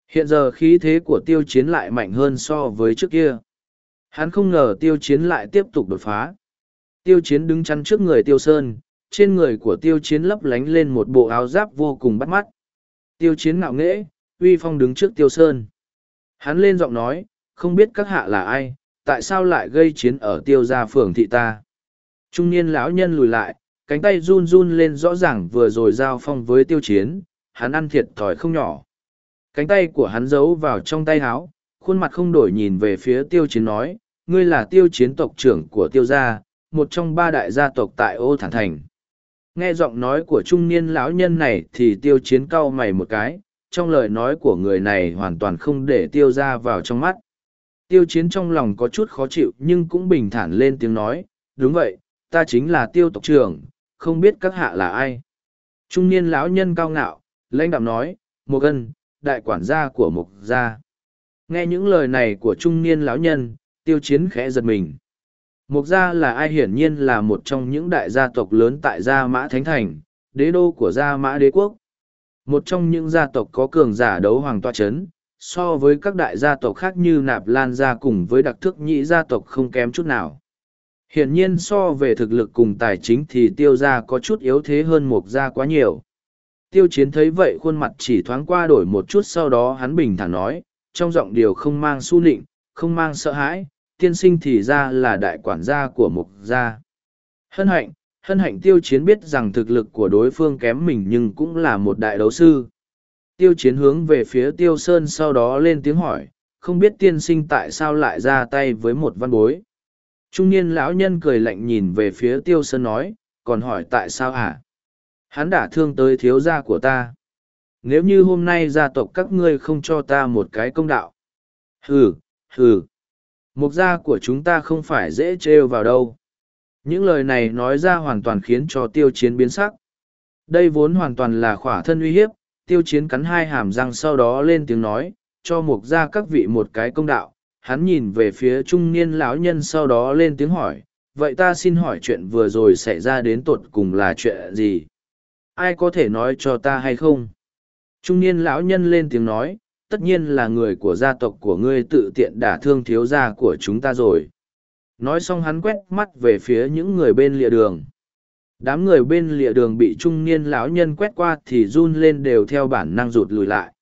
Hiện giờ khí thế của tiêu chiến lại mạnh hơn so với trước kia. Hắn không ngờ tiêu chiến lại tiếp tục đột phá. Tiêu chiến đứng chắn trước người tiêu sơn, trên người của tiêu chiến lấp lánh lên một bộ áo giáp vô cùng bắt mắt. Tiêu chiến ngạo nghễ uy phong đứng trước tiêu sơn. Hắn lên giọng nói, không biết các hạ là ai, tại sao lại gây chiến ở tiêu gia phường thị ta? Trung niên lão nhân lùi lại, cánh tay run run lên rõ ràng vừa rồi giao phong với tiêu chiến, hắn ăn thiệt thòi không nhỏ. Cánh tay của hắn giấu vào trong tay háo khuôn mặt không đổi nhìn về phía tiêu chiến nói, ngươi là tiêu chiến tộc trưởng của tiêu gia, một trong ba đại gia tộc tại ô thản thành. Nghe giọng nói của trung niên lão nhân này thì tiêu chiến cau mày một cái trong lời nói của người này hoàn toàn không để tiêu ra vào trong mắt. Tiêu chiến trong lòng có chút khó chịu nhưng cũng bình thản lên tiếng nói đúng vậy ta chính là tiêu tộc trưởng không biết các hạ là ai. Trung niên lão nhân cao ngạo lãnh đạm nói một Ân, đại quản gia của mục gia. Nghe những lời này của trung niên lão nhân tiêu chiến khẽ giật mình. Mục gia là ai hiển nhiên là một trong những đại gia tộc lớn tại gia mã thánh thành đế đô của gia mã đế quốc một trong những gia tộc có cường giả đấu hoàng toa c h ấ n so với các đại gia tộc khác như nạp lan gia cùng với đặc thức nhị gia tộc không kém chút nào. Hiển nhiên so về thực lực cùng tài chính thì tiêu gia có chút yếu thế hơn mục gia quá nhiều. Tiêu chiến thấy vậy khuôn mặt chỉ thoáng qua đổi một chút sau đó hắn bình thản nói, trong giọng điều không mang s u nịnh, không mang sợ hãi, tiên sinh thì ra là đại quản gia của mục gia. Hân hạnh hân hạnh tiêu chiến biết rằng thực lực của đối phương kém mình nhưng cũng là một đại đấu sư. Tiêu chiến hướng về phía tiêu sơn sau đó lên tiếng hỏi, không biết tiên sinh tại sao lại ra tay với một văn bối. Trung niên lão nhân cười lạnh nhìn về phía tiêu sơn nói, còn hỏi tại sao hả? Hắn đã thương tới thiếu gia của ta. Nếu như hôm nay gia tộc các ngươi không cho ta một cái công đạo. Hừ hừ. Mục gia của chúng ta không phải dễ trêu vào đâu những lời này nói ra hoàn toàn khiến cho tiêu chiến biến sắc. Đây vốn hoàn toàn là khỏa thân uy hiếp, tiêu chiến cắn hai hàm răng sau đó lên tiếng nói, cho mục ra các vị một cái công đạo. Hắn nhìn về phía trung niên lão nhân sau đó lên tiếng hỏi, vậy ta xin hỏi chuyện vừa rồi xảy ra đến tột cùng là chuyện gì ai có thể nói cho ta hay không trung niên lão nhân lên tiếng nói tất nhiên là người của gia tộc của ngươi tự tiện đả thương thiếu gia của chúng ta rồi nói xong hắn quét mắt về phía những người bên lìa đường. Đám người bên lìa đường bị trung niên lão nhân quét qua thì run lên đều theo bản năng rụt lùi lại.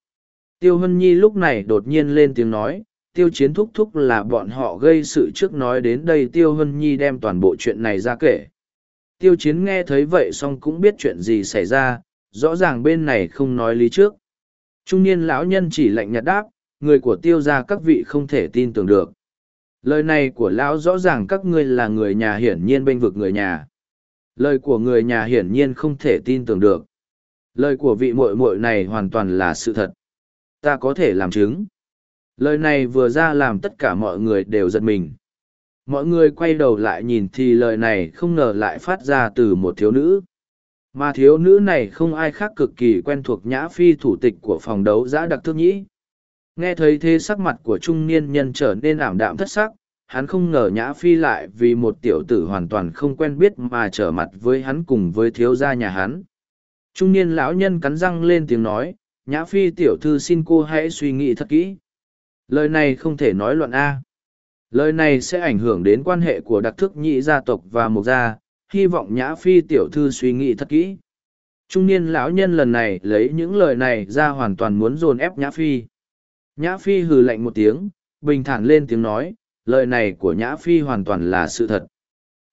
Tiêu hân nhi lúc này đột nhiên lên tiếng nói, tiêu chiến thúc thúc là bọn họ gây sự trước nói đến đây, tiêu hân nhi đem toàn bộ chuyện này ra kể. Tiêu chiến nghe thấy vậy xong cũng biết chuyện gì xảy ra, rõ ràng bên này không nói lý trước. Trung niên lão nhân chỉ lạnh nhạt đáp, người của tiêu gia các vị không thể tin tưởng được lời này của lão rõ ràng các ngươi là người nhà hiển nhiên bênh vực người nhà. Lời của người nhà hiển nhiên không thể tin tưởng được. Lời của vị muội muội này hoàn toàn là sự thật. Ta có thể làm chứng. Lời này vừa ra làm tất cả mọi người đều giật mình. Mọi người quay đầu lại nhìn thì lời này không ngờ lại phát ra từ một thiếu nữ. Mà thiếu nữ này không ai khác cực kỳ quen thuộc nhã phi thủ tịch của phòng đấu giã đặc thương nhĩ nghe thấy thế sắc mặt của trung niên nhân trở nên ảm đạm thất sắc, hắn không ngờ nhã phi lại vì một tiểu tử hoàn toàn không quen biết mà trở mặt với hắn cùng với thiếu gia nhà hắn. Trung niên lão nhân cắn răng lên tiếng nói, nhã phi tiểu thư xin cô hãy suy nghĩ thật kỹ. Lời này không thể nói luận a. Lời này sẽ ảnh hưởng đến quan hệ của đặc thức nhị gia tộc và mục gia, hy vọng nhã phi tiểu thư suy nghĩ thật kỹ. Trung niên lão nhân lần này lấy những lời này ra hoàn toàn muốn dồn ép nhã phi nhã phi hừ lạnh một tiếng, bình thản lên tiếng nói, lời này của nhã phi hoàn toàn là sự thật.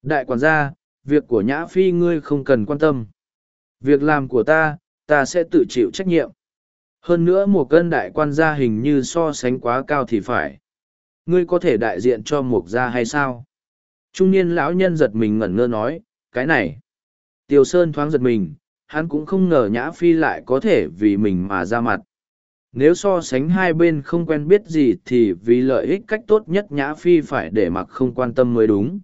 Đại quản gia, việc của nhã phi ngươi không cần quan tâm. Việc làm của ta ta sẽ tự chịu trách nhiệm. Hơn nữa một cân đại quan gia hình như so sánh quá cao thì phải. Ngươi có thể đại diện cho mục gia hay sao? Trung niên lão nhân giật mình ngẩn ngơ nói, cái này. Tiêu sơn thoáng giật mình, hắn cũng không ngờ nhã phi lại có thể vì mình mà ra mặt nếu so sánh hai bên không quen biết gì thì vì lợi ích cách tốt nhất nhã phi phải để mặc không quan tâm mới đúng.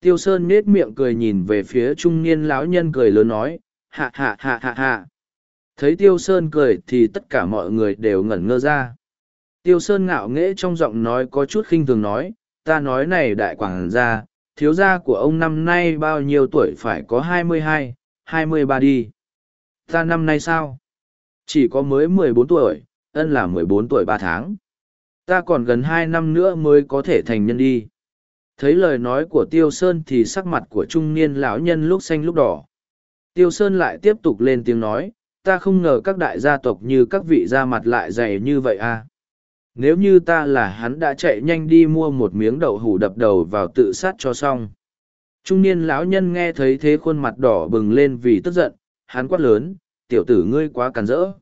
Tiêu sơn nết miệng cười nhìn về phía trung niên lão nhân cười lớn nói, hạ hạ hạ hạ hạ. Thấy tiêu sơn cười thì tất cả mọi người đều ngẩn ngơ ra. Tiêu sơn ngạo nghễ trong giọng nói có chút khinh thường nói, ta nói này đại quảng gia, thiếu gia của ông năm nay bao nhiêu tuổi phải có hai mươi hai hai mươi ba đi. Ta năm nay sao? Chỉ có mới mười bốn tuổi ân là mười bốn tuổi ba tháng ta còn gần hai năm nữa mới có thể thành nhân đi thấy lời nói của tiêu sơn thì sắc mặt của trung niên lão nhân lúc xanh lúc đỏ tiêu sơn lại tiếp tục lên tiếng nói ta không ngờ các đại gia tộc như các vị ra mặt lại dày như vậy à. Nếu như ta là hắn đã chạy nhanh đi mua một miếng đậu hủ đập đầu vào tự sát cho xong. Trung niên lão nhân nghe thấy thế khuôn mặt đỏ bừng lên vì tức giận, hắn quát lớn, tiểu tử ngươi quá càn rỡ.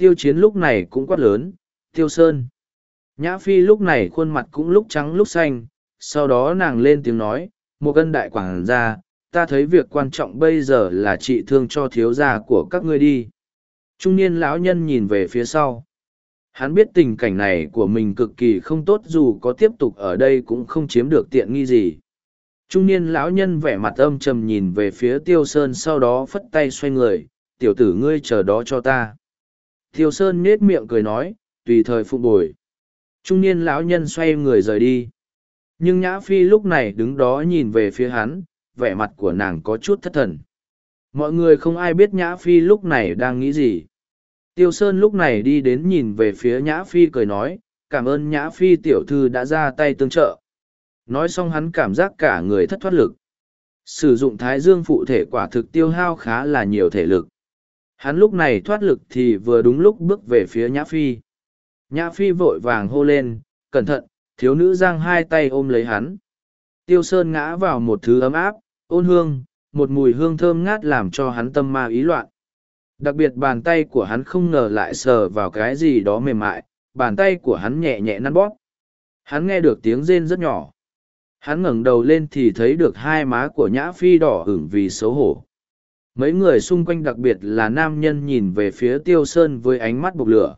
Tiêu chiến lúc này cũng quát lớn, tiêu sơn. Nhã phi lúc này khuôn mặt cũng lúc trắng lúc xanh, sau đó nàng lên tiếng nói, một cân đại quảng ra, ta thấy việc quan trọng bây giờ là trị thương cho thiếu gia của các ngươi đi. Trung niên lão nhân nhìn về phía sau. Hắn biết tình cảnh này của mình cực kỳ không tốt dù có tiếp tục ở đây cũng không chiếm được tiện nghi gì. Trung niên lão nhân vẻ mặt âm trầm nhìn về phía tiêu sơn sau đó phất tay xoay người tiểu tử ngươi chờ đó cho ta tiêu sơn nết miệng cười nói tùy thời phục bồi trung niên lão nhân xoay người rời đi nhưng nhã phi lúc này đứng đó nhìn về phía hắn vẻ mặt của nàng có chút thất thần. Mọi người không ai biết Nhã Phi lúc này đang nghĩ gì. Tiêu Sơn lúc này đi đến nhìn về phía Nhã Phi cười nói, cảm ơn Nhã Phi tiểu thư đã ra tay tương trợ. Nói xong hắn cảm giác cả người thất thoát lực. Sử dụng thái dương phụ thể quả thực tiêu hao khá là nhiều thể lực. Hắn lúc này thoát lực thì vừa đúng lúc bước về phía Nhã Phi. Nhã Phi vội vàng hô lên, cẩn thận, thiếu nữ giang hai tay ôm lấy hắn. Tiêu Sơn ngã vào một thứ ấm áp, ôn hương, một mùi hương thơm ngát làm cho hắn tâm ma ý loạn. Đặc biệt bàn tay của hắn không ngờ lại sờ vào cái gì đó mềm mại, bàn tay của hắn nhẹ nhẹ năn bóp. Hắn nghe được tiếng rên rất nhỏ. Hắn ngẩng đầu lên thì thấy được hai má của Nhã Phi đỏ ửng vì xấu hổ. Mấy người xung quanh đặc biệt là nam nhân nhìn về phía Tiêu Sơn với ánh mắt bục lửa.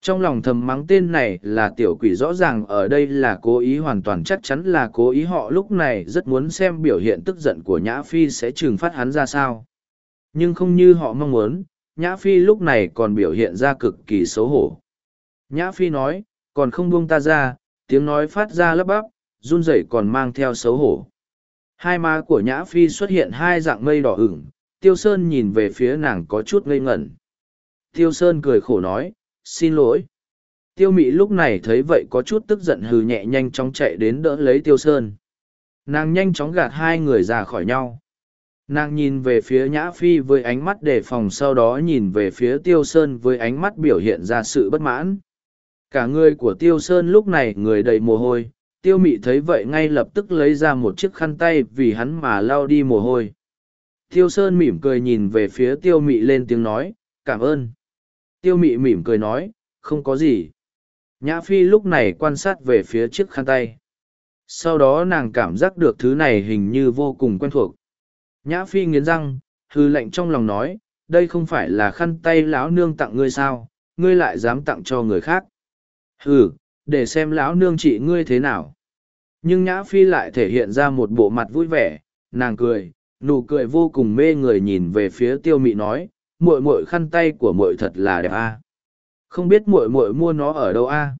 Trong lòng thầm mắng tên này là tiểu quỷ rõ ràng ở đây là cố ý hoàn toàn chắc chắn là cố ý họ lúc này rất muốn xem biểu hiện tức giận của Nhã Phi sẽ trừng phát hắn ra sao. Nhưng không như họ mong muốn, Nhã Phi lúc này còn biểu hiện ra cực kỳ xấu hổ. Nhã Phi nói, còn không buông ta ra, tiếng nói phát ra lấp bắp, run rẩy còn mang theo xấu hổ. Hai má của Nhã Phi xuất hiện hai dạng mây đỏ ửng, Tiêu Sơn nhìn về phía nàng có chút ngây ngẩn. Tiêu Sơn cười khổ nói, xin lỗi. Tiêu Mị lúc này thấy vậy có chút tức giận hừ nhẹ nhanh chóng chạy đến đỡ lấy Tiêu Sơn. Nàng nhanh chóng gạt hai người ra khỏi nhau. Nàng nhìn về phía Nhã Phi với ánh mắt đề phòng sau đó nhìn về phía Tiêu Sơn với ánh mắt biểu hiện ra sự bất mãn. Cả người của Tiêu Sơn lúc này người đầy mồ hôi, Tiêu Mị thấy vậy ngay lập tức lấy ra một chiếc khăn tay vì hắn mà lau đi mồ hôi. Tiêu Sơn mỉm cười nhìn về phía Tiêu Mị lên tiếng nói, cảm ơn. Tiêu Mị mỉm cười nói, không có gì. Nhã Phi lúc này quan sát về phía chiếc khăn tay. Sau đó nàng cảm giác được thứ này hình như vô cùng quen thuộc. Nhã Phi nghiến răng, hư lệnh trong lòng nói, đây không phải là khăn tay lão nương tặng ngươi sao, ngươi lại dám tặng cho người khác. Hừ, để xem lão nương trị ngươi thế nào. Nhưng Nhã Phi lại thể hiện ra một bộ mặt vui vẻ, nàng cười, nụ cười vô cùng mê người nhìn về phía tiêu mị nói, muội muội khăn tay của muội thật là đẹp a. À? Không biết muội muội mua nó ở đâu a? À?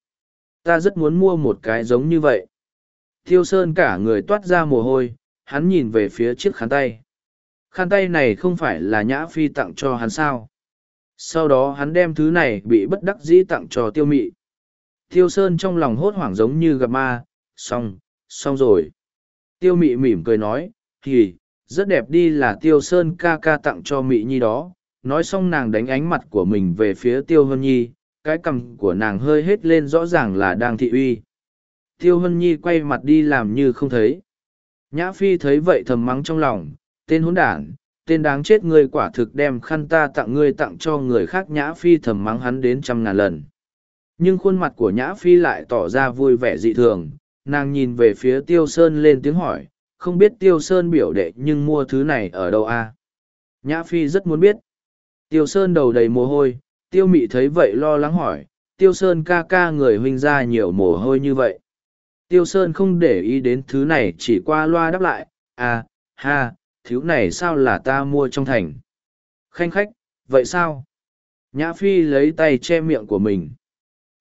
Ta rất muốn mua một cái giống như vậy. Tiêu Sơn cả người toát ra mồ hôi, hắn nhìn về phía chiếc khăn tay. Khăn tay này không phải là Nhã Phi tặng cho hắn sao? Sau đó hắn đem thứ này bị bất đắc dĩ tặng cho tiêu mị. Tiêu Sơn trong lòng hốt hoảng giống như gặp ma, xong, xong rồi. Tiêu mị mỉm cười nói, thì, rất đẹp đi là Tiêu Sơn ca ca tặng cho mị nhi đó. Nói xong nàng đánh ánh mặt của mình về phía Tiêu Hân Nhi, cái cằm của nàng hơi hết lên rõ ràng là đang thị uy. Tiêu Hân Nhi quay mặt đi làm như không thấy. Nhã Phi thấy vậy thầm mắng trong lòng, tên hỗn đản, tên đáng chết ngươi quả thực đem khăn ta tặng ngươi tặng cho người khác Nhã Phi thầm mắng hắn đến trăm ngàn lần nhưng khuôn mặt của nhã phi lại tỏ ra vui vẻ dị thường nàng nhìn về phía tiêu sơn lên tiếng hỏi không biết tiêu sơn biểu đệ nhưng mua thứ này ở đâu a? Nhã phi rất muốn biết. Tiêu sơn đầu đầy mồ hôi tiêu mị thấy vậy lo lắng hỏi tiêu sơn ca ca người huynh ra nhiều mồ hôi như vậy? Tiêu sơn không để ý đến thứ này chỉ qua loa đáp lại à ha thiếu này sao là ta mua trong thành? Khanh khách vậy sao? Nhã phi lấy tay che miệng của mình.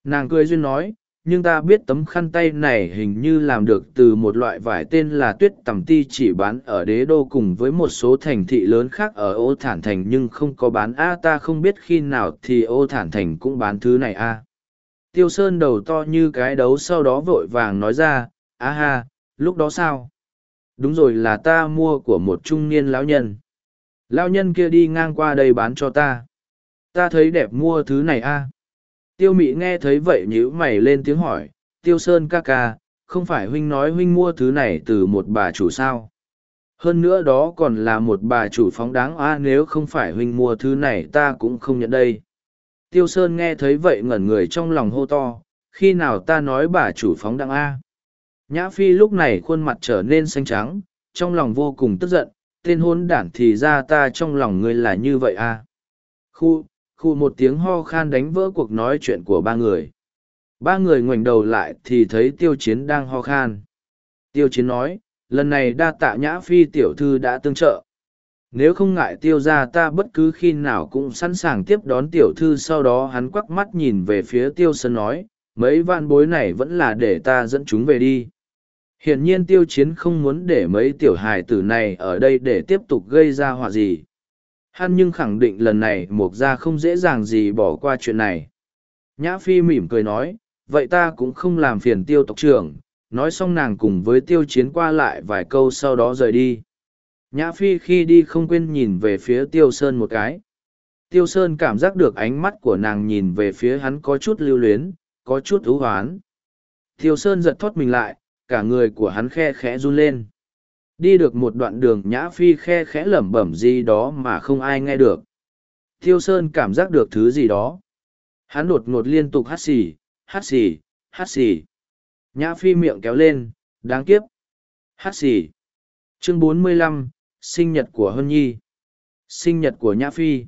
Nàng cười duyên nói, nhưng ta biết tấm khăn tay này hình như làm được từ một loại vải tên là tuyết tầm ti chỉ bán ở đế đô cùng với một số thành thị lớn khác ở ô thản thành nhưng không có bán. A, ta không biết khi nào thì ô thản thành cũng bán thứ này. A. Tiêu sơn đầu to như cái đấu sau đó vội vàng nói ra, a ha, lúc đó sao? Đúng rồi, là ta mua của một trung niên lão nhân. Lão nhân kia đi ngang qua đây bán cho ta. Ta thấy đẹp mua thứ này, a. Tiêu mị nghe thấy vậy nhíu mày lên tiếng hỏi, tiêu sơn ca ca, không phải huynh nói huynh mua thứ này từ một bà chủ sao? Hơn nữa đó còn là một bà chủ phóng đáng a nếu không phải huynh mua thứ này ta cũng không nhận đây. Tiêu Sơn nghe thấy vậy ngẩn người trong lòng hô to, khi nào ta nói bà chủ phóng đáng a? Nhã Phi lúc này khuôn mặt trở nên xanh trắng, trong lòng vô cùng tức giận, tên hôn đản thì ra ta trong lòng ngươi là như vậy a. Khu, khu một tiếng ho khan đánh vỡ cuộc nói chuyện của ba người. Ba người ngoảnh đầu lại thì thấy tiêu chiến đang ho khan. Tiêu chiến nói, lần này đa tạ nhã phi tiểu thư đã tương trợ. Nếu không ngại tiêu ra ta bất cứ khi nào cũng sẵn sàng tiếp đón tiểu thư sau đó hắn quắc mắt nhìn về phía tiêu sơn nói, mấy van bối này vẫn là để ta dẫn chúng về đi. Hiển nhiên tiêu chiến không muốn để mấy tiểu hài tử này ở đây để tiếp tục gây ra họa gì. Hắn nhưng khẳng định lần này Mộc Gia không dễ dàng gì bỏ qua chuyện này. Nhã Phi mỉm cười nói, vậy ta cũng không làm phiền tiêu tộc trưởng, nói xong nàng cùng với tiêu chiến qua lại vài câu sau đó rời đi. Nhã Phi khi đi không quên nhìn về phía tiêu sơn một cái. Tiêu sơn cảm giác được ánh mắt của nàng nhìn về phía hắn có chút lưu luyến, có chút ưu hoán. Tiêu sơn giật thoát mình lại, cả người của hắn khe khẽ run lên đi được một đoạn đường nhã phi khe khẽ lẩm bẩm gì đó mà không ai nghe được. Thiêu sơn cảm giác được thứ gì đó. Hắn đột ngột liên tục hắt xì hắt xì hắt xì. Nhã phi miệng kéo lên đáng kiếp. Hắt xì. Chương 45, sinh nhật của hân nhi. Sinh nhật của nhã phi.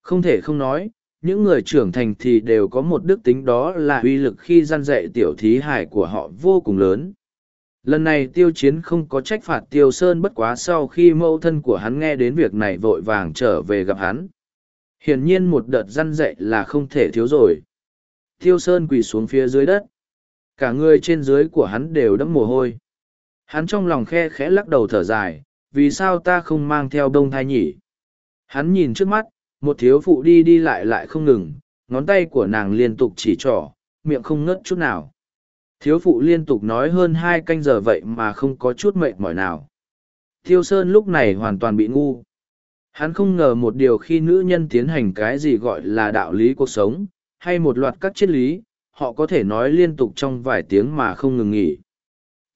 Không thể không nói những người trưởng thành thì đều có một đức tính đó là uy lực khi gian dạy tiểu thí hải của họ vô cùng lớn lần này tiêu chiến không có trách phạt tiêu sơn bất quá sau khi mẫu thân của hắn nghe đến việc này vội vàng trở về gặp hắn hiển nhiên một đợt răn dậy là không thể thiếu rồi tiêu sơn quỳ xuống phía dưới đất cả người trên dưới của hắn đều đẫm mồ hôi Hắn trong lòng khe khẽ lắc đầu thở dài, vì sao ta không mang theo đông thai nhỉ? Hắn nhìn trước mắt, một thiếu phụ đi đi lại lại không ngừng, ngón tay của nàng liên tục chỉ trỏ, miệng không ngớt chút nào. Thiếu phụ liên tục nói hơn hai canh giờ vậy mà không có chút mệt mỏi nào. Tiêu Sơn lúc này hoàn toàn bị ngu. Hắn không ngờ một điều khi nữ nhân tiến hành cái gì gọi là đạo lý cuộc sống, hay một loạt các triết lý, họ có thể nói liên tục trong vài tiếng mà không ngừng nghỉ.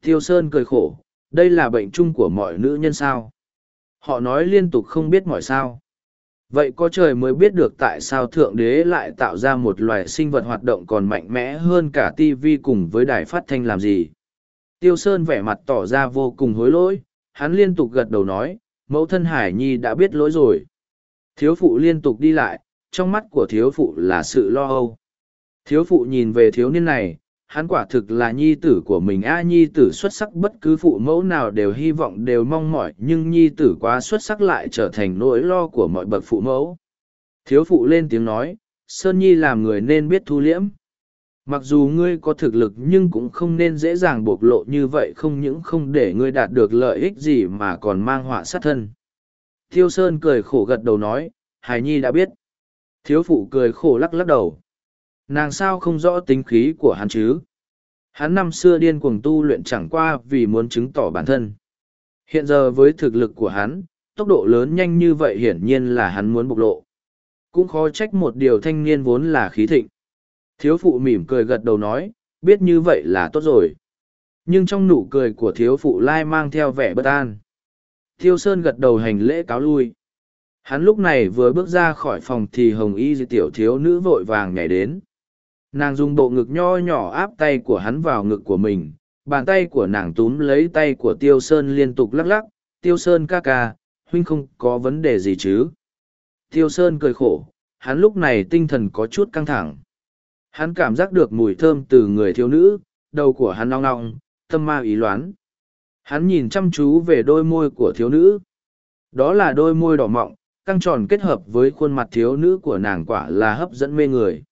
Tiêu Sơn cười khổ, đây là bệnh chung của mọi nữ nhân sao. Họ nói liên tục không biết mọi sao. Vậy có trời mới biết được tại sao Thượng Đế lại tạo ra một loài sinh vật hoạt động còn mạnh mẽ hơn cả TV cùng với đài phát thanh làm gì. Tiêu Sơn vẻ mặt tỏ ra vô cùng hối lỗi, hắn liên tục gật đầu nói, mẫu thân Hải Nhi đã biết lỗi rồi. Thiếu phụ liên tục đi lại, trong mắt của thiếu phụ là sự lo âu. Thiếu phụ nhìn về thiếu niên này, hắn quả thực là nhi tử của mình. A, nhi tử xuất sắc, bất cứ phụ mẫu nào đều hy vọng, đều mong mỏi, nhưng nhi tử quá xuất sắc lại trở thành nỗi lo của mọi bậc phụ mẫu. Thiếu phụ lên tiếng nói, sơn nhi làm người nên biết thu liễm. Mặc dù ngươi có thực lực nhưng cũng không nên dễ dàng bộc lộ như vậy, không những không để ngươi đạt được lợi ích gì mà còn mang họa sát thân. Thiêu sơn cười khổ gật đầu nói, hải nhi đã biết. Thiếu phụ cười khổ lắc lắc đầu nàng sao không rõ tính khí của hắn chứ? Hắn năm xưa điên cuồng tu luyện chẳng qua vì muốn chứng tỏ bản thân. Hiện giờ với thực lực của hắn, tốc độ lớn nhanh như vậy hiển nhiên là hắn muốn bộc lộ. Cũng khó trách một điều thanh niên vốn là khí thịnh. Thiếu phụ mỉm cười gật đầu nói, biết như vậy là tốt rồi. Nhưng trong nụ cười của thiếu phụ lai mang theo vẻ bất an. Thiêu sơn gật đầu hành lễ cáo lui. Hắn lúc này vừa bước ra khỏi phòng thì hồng y tiểu thiếu nữ vội vàng nhảy đến nàng dùng bộ ngực nho nhỏ áp tay của hắn vào ngực của mình, bàn tay của nàng túm lấy tay của tiêu sơn liên tục lắc lắc, tiêu sơn ca ca, huynh không có vấn đề gì chứ? Tiêu sơn cười khổ, hắn lúc này tinh thần có chút căng thẳng. Hắn cảm giác được mùi thơm từ người thiếu nữ, đầu của hắn long long tâm ma ý loán. Hắn nhìn chăm chú về đôi môi của thiếu nữ. Đó là đôi môi đỏ mọng, căng tròn kết hợp với khuôn mặt thiếu nữ của nàng quả là hấp dẫn mê người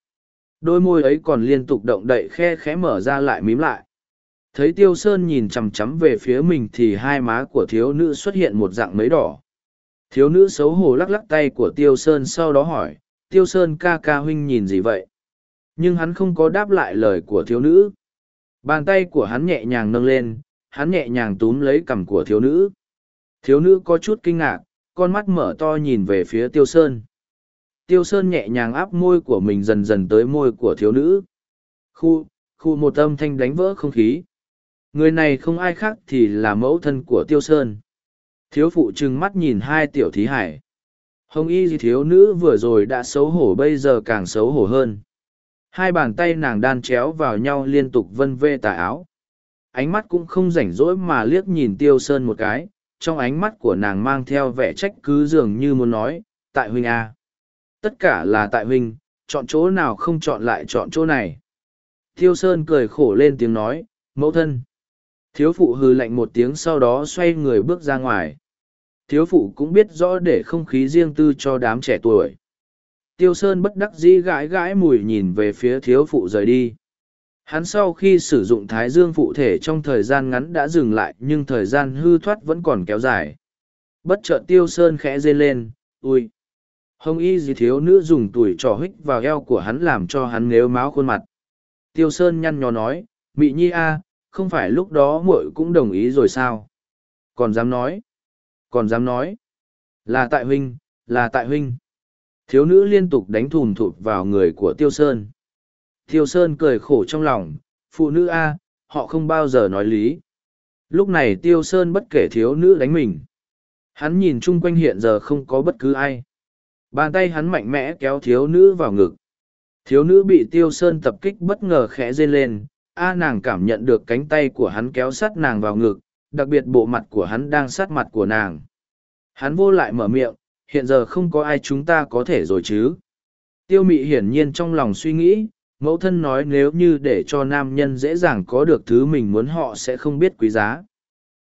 đôi môi ấy còn liên tục động đậy khe khẽ mở ra lại mím lại. Thấy tiêu sơn nhìn chằm chắm về phía mình thì hai má của thiếu nữ xuất hiện một dạng mấy đỏ. Thiếu nữ xấu hổ lắc lắc tay của tiêu sơn sau đó hỏi, tiêu sơn ca ca huynh nhìn gì vậy? Nhưng hắn không có đáp lại lời của thiếu nữ. Bàn tay của hắn nhẹ nhàng nâng lên, hắn nhẹ nhàng túm lấy cằm của thiếu nữ. Thiếu nữ có chút kinh ngạc, con mắt mở to nhìn về phía tiêu sơn tiêu sơn nhẹ nhàng áp môi của mình dần dần tới môi của thiếu nữ. Khu khu một âm thanh đánh vỡ không khí. Người này không ai khác thì là mẫu thân của tiêu sơn. Thiếu phụ trừng mắt nhìn hai tiểu thí hải. Hồng y gì thiếu nữ vừa rồi đã xấu hổ, bây giờ càng xấu hổ hơn. Hai bàn tay nàng đan chéo vào nhau liên tục vân vê tà áo. Ánh mắt cũng không rảnh rỗi mà liếc nhìn tiêu sơn một cái. Trong ánh mắt của nàng mang theo vẻ trách cứ dường như muốn nói, tại huynh a à, tất cả là tại huynh, chọn chỗ nào không chọn lại chọn chỗ này. Tiêu sơn cười khổ lên tiếng nói, mẫu thân. Thiếu phụ hừ lạnh một tiếng sau đó xoay người bước ra ngoài. Thiếu phụ cũng biết rõ để không khí riêng tư cho đám trẻ tuổi. Tiêu sơn bất đắc dĩ gãi gãi mùi nhìn về phía thiếu phụ rời đi. Hắn sau khi sử dụng thái dương phụ thể trong thời gian ngắn đã dừng lại nhưng thời gian hư thoát vẫn còn kéo dài. Bất chợt tiêu sơn khẽ rên lên ui hồng y gì thiếu nữ dùng tuổi trò hích vào eo của hắn làm cho hắn nếu máu khuôn mặt. Tiêu sơn nhăn nhó nói, mị nhi a, không phải lúc đó muội cũng đồng ý rồi sao? Còn dám nói, còn dám nói. Là tại huynh, là tại huynh. Thiếu nữ liên tục đánh thùn thụt vào người của tiêu sơn. Tiêu sơn cười khổ trong lòng, phụ nữ a, họ không bao giờ nói lý. Lúc này tiêu sơn bất kể thiếu nữ đánh mình. Hắn nhìn chung quanh hiện giờ không có bất cứ ai. Bàn tay hắn mạnh mẽ kéo thiếu nữ vào ngực. Thiếu nữ bị tiêu sơn tập kích bất ngờ khẽ rên lên, a nàng cảm nhận được cánh tay của hắn kéo sát nàng vào ngực, đặc biệt bộ mặt của hắn đang sát mặt của nàng. Hắn vô lại mở miệng, hiện giờ không có ai chúng ta có thể rồi chứ. Tiêu mị hiển nhiên trong lòng suy nghĩ, mẫu thân nói nếu như để cho nam nhân dễ dàng có được thứ mình muốn họ sẽ không biết quý giá.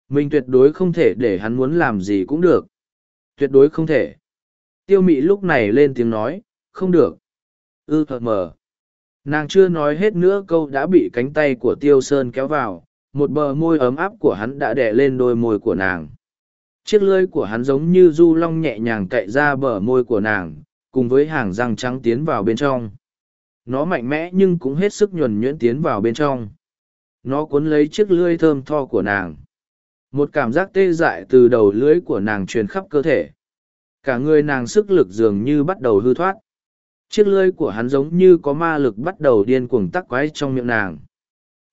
Mình tuyệt đối không thể để hắn muốn làm gì cũng được. Tuyệt đối không thể. Tiêu mị lúc này lên tiếng nói, không được. Ư thật mờ. Nàng chưa nói hết nữa câu đã bị cánh tay của Tiêu Sơn kéo vào, một bờ môi ấm áp của hắn đã đè lên đôi môi của nàng. Chiếc lưỡi của hắn giống như du long nhẹ nhàng cậy ra bờ môi của nàng cùng với hàng răng trắng tiến vào bên trong. Nó mạnh mẽ nhưng cũng hết sức nhuần nhuyễn tiến vào bên trong. Nó cuốn lấy chiếc lưỡi thơm tho của nàng. Một cảm giác tê dại từ đầu lưỡi của nàng truyền khắp cơ thể cả người nàng sức lực dường như bắt đầu hư thoát. Chiếc lưỡi của hắn giống như có ma lực bắt đầu điên cuồng tắc quái trong miệng nàng.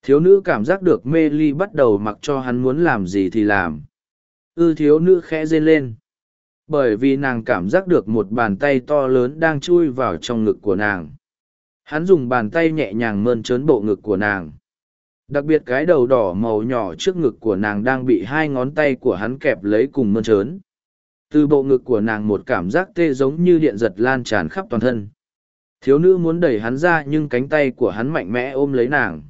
Thiếu nữ cảm giác được mê ly bắt đầu mặc cho hắn muốn làm gì thì làm. Ư thiếu nữ khẽ rên lên. Bởi vì nàng cảm giác được một bàn tay to lớn đang chui vào trong ngực của nàng. Hắn dùng bàn tay nhẹ nhàng mơn trớn bộ ngực của nàng. Đặc biệt cái đầu đỏ màu nhỏ trước ngực của nàng đang bị hai ngón tay của hắn kẹp lấy cùng mơn trớn từ bộ ngực của nàng một cảm giác tê giống như điện giật lan tràn khắp toàn thân. Thiếu nữ muốn đẩy hắn ra nhưng cánh tay của hắn mạnh mẽ ôm lấy nàng.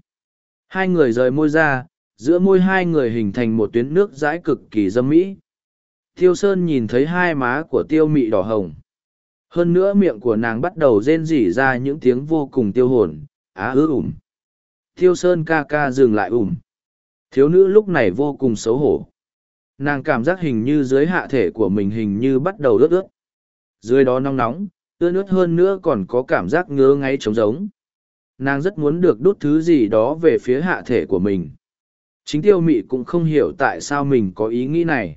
Hai người rời môi ra, giữa môi hai người hình thành một tuyến nước dãi cực kỳ dâm mỹ. Tiêu sơn nhìn thấy hai má của tiêu mị đỏ hồng. Hơn nữa miệng của nàng bắt đầu rên rỉ ra những tiếng vô cùng tiêu hồn, á ứ ủm. Tiêu sơn ca ca dừng lại ủm. Thiếu nữ lúc này vô cùng xấu hổ nàng cảm giác hình như dưới hạ thể của mình hình như bắt đầu ướt ướt. Dưới đó nóng nóng, ướt ướt hơn nữa còn có cảm giác ngứa ngáy trống giống. Nàng rất muốn được đốt thứ gì đó về phía hạ thể của mình. Chính tiêu mị cũng không hiểu tại sao mình có ý nghĩ này.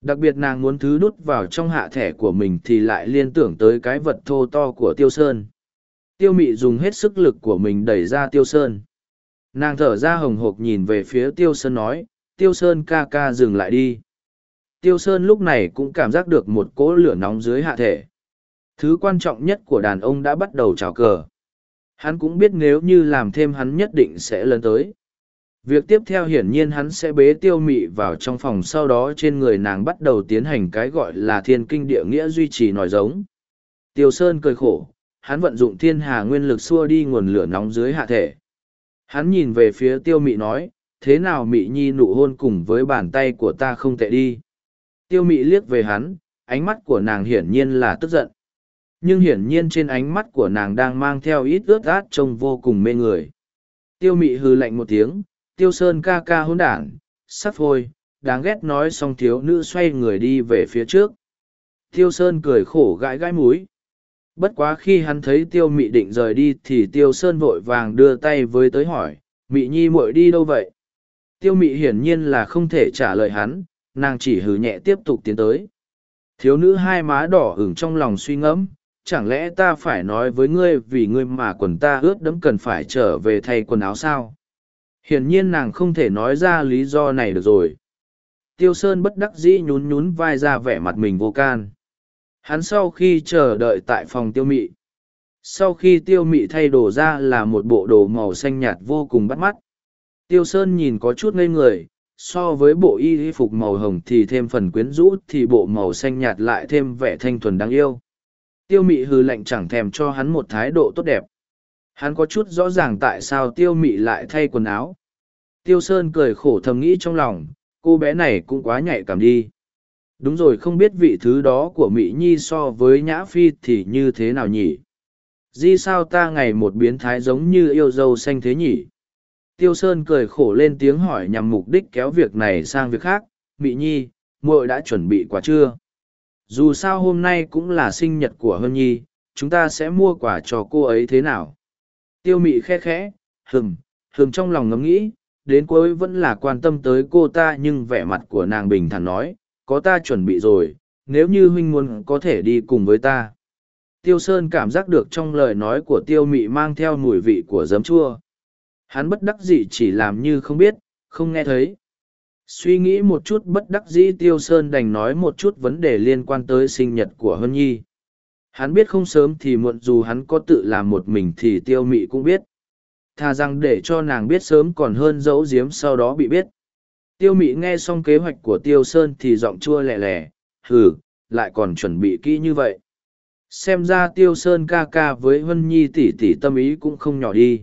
Đặc biệt nàng muốn thứ đút vào trong hạ thể của mình thì lại liên tưởng tới cái vật thô to của tiêu sơn. Tiêu mị dùng hết sức lực của mình đẩy ra tiêu sơn. Nàng thở ra hồng hộc nhìn về phía tiêu sơn nói tiêu sơn ca ca dừng lại đi. Tiêu sơn lúc này cũng cảm giác được một cỗ lửa nóng dưới hạ thể. Thứ quan trọng nhất của đàn ông đã bắt đầu trào cờ. Hắn cũng biết nếu như làm thêm hắn nhất định sẽ lớn tới. Việc tiếp theo hiển nhiên hắn sẽ bế tiêu mị vào trong phòng sau đó trên người nàng bắt đầu tiến hành cái gọi là thiên kinh địa nghĩa duy trì nòi giống. Tiêu sơn cười khổ, hắn vận dụng thiên hà nguyên lực xua đi nguồn lửa nóng dưới hạ thể. Hắn nhìn về phía tiêu mị nói thế nào mị nhi nụ hôn cùng với bàn tay của ta không tệ đi? Tiêu mị liếc về hắn ánh mắt của nàng hiển nhiên là tức giận. Nhưng hiển nhiên trên ánh mắt của nàng đang mang theo ít ướt át trông vô cùng mê người. Tiêu mị hư lạnh một tiếng tiêu sơn ca ca hôn đản sắp thôi, đáng ghét nói xong thiếu nữ xoay người đi về phía trước. Tiêu sơn cười khổ gãi gãi múi bất quá khi hắn thấy tiêu mị định rời đi thì tiêu sơn vội vàng đưa tay với tới hỏi mị nhi muội đi đâu vậy? Tiêu mị hiển nhiên là không thể trả lời hắn, nàng chỉ hừ nhẹ tiếp tục tiến tới. Thiếu nữ hai má đỏ hửng trong lòng suy ngẫm, chẳng lẽ ta phải nói với ngươi vì ngươi mà quần ta ướt đẫm cần phải trở về thay quần áo sao? Hiển nhiên nàng không thể nói ra lý do này được rồi. Tiêu sơn bất đắc dĩ nhún nhún vai ra vẻ mặt mình vô can. Hắn sau khi chờ đợi tại phòng tiêu mị, sau khi tiêu mị thay đồ ra là một bộ đồ màu xanh nhạt vô cùng bắt mắt tiêu sơn nhìn có chút ngây người, so với bộ y phục màu hồng thì thêm phần quyến rũ, thì bộ màu xanh nhạt lại thêm vẻ thanh thuần đáng yêu. Tiêu mị hư lạnh chẳng thèm cho hắn một thái độ tốt đẹp. Hắn có chút rõ ràng tại sao tiêu mị lại thay quần áo. Tiêu sơn cười khổ thầm nghĩ trong lòng, cô bé này cũng quá nhạy cảm đi. Đúng rồi, không biết vị thứ đó của mỹ nhi so với nhã phi thì như thế nào nhỉ? Di sao ta ngày một biến thái giống như yêu dâu xanh thế nhỉ? Tiêu sơn cười khổ lên tiếng hỏi nhằm mục đích kéo việc này sang việc khác, Mị nhi, muội đã chuẩn bị quà chưa? Dù sao hôm nay cũng là sinh nhật của hân nhi, chúng ta sẽ mua quà cho cô ấy thế nào? Tiêu mị khe khẽ hừng hừng trong lòng ngẫm nghĩ, đến cuối vẫn là quan tâm tới cô ta nhưng vẻ mặt của nàng bình thản nói, có ta chuẩn bị rồi, nếu như huynh muốn có thể đi cùng với ta. Tiêu sơn cảm giác được trong lời nói của tiêu mị mang theo mùi vị của giấm chua hắn bất đắc dĩ chỉ làm như không biết, không nghe thấy. Suy nghĩ một chút bất đắc dĩ tiêu sơn đành nói một chút vấn đề liên quan tới sinh nhật của hân nhi. Hắn biết không sớm thì muộn dù hắn có tự làm một mình thì tiêu mị cũng biết. Thà rằng để cho nàng biết sớm còn hơn giấu giếm sau đó bị biết. Tiêu mị nghe xong kế hoạch của tiêu sơn thì giọng chua lẹ lẻ, hừ, lại còn chuẩn bị kỹ như vậy. Xem ra tiêu sơn ca ca với hân nhi tỉ tỉ tâm ý cũng không nhỏ đi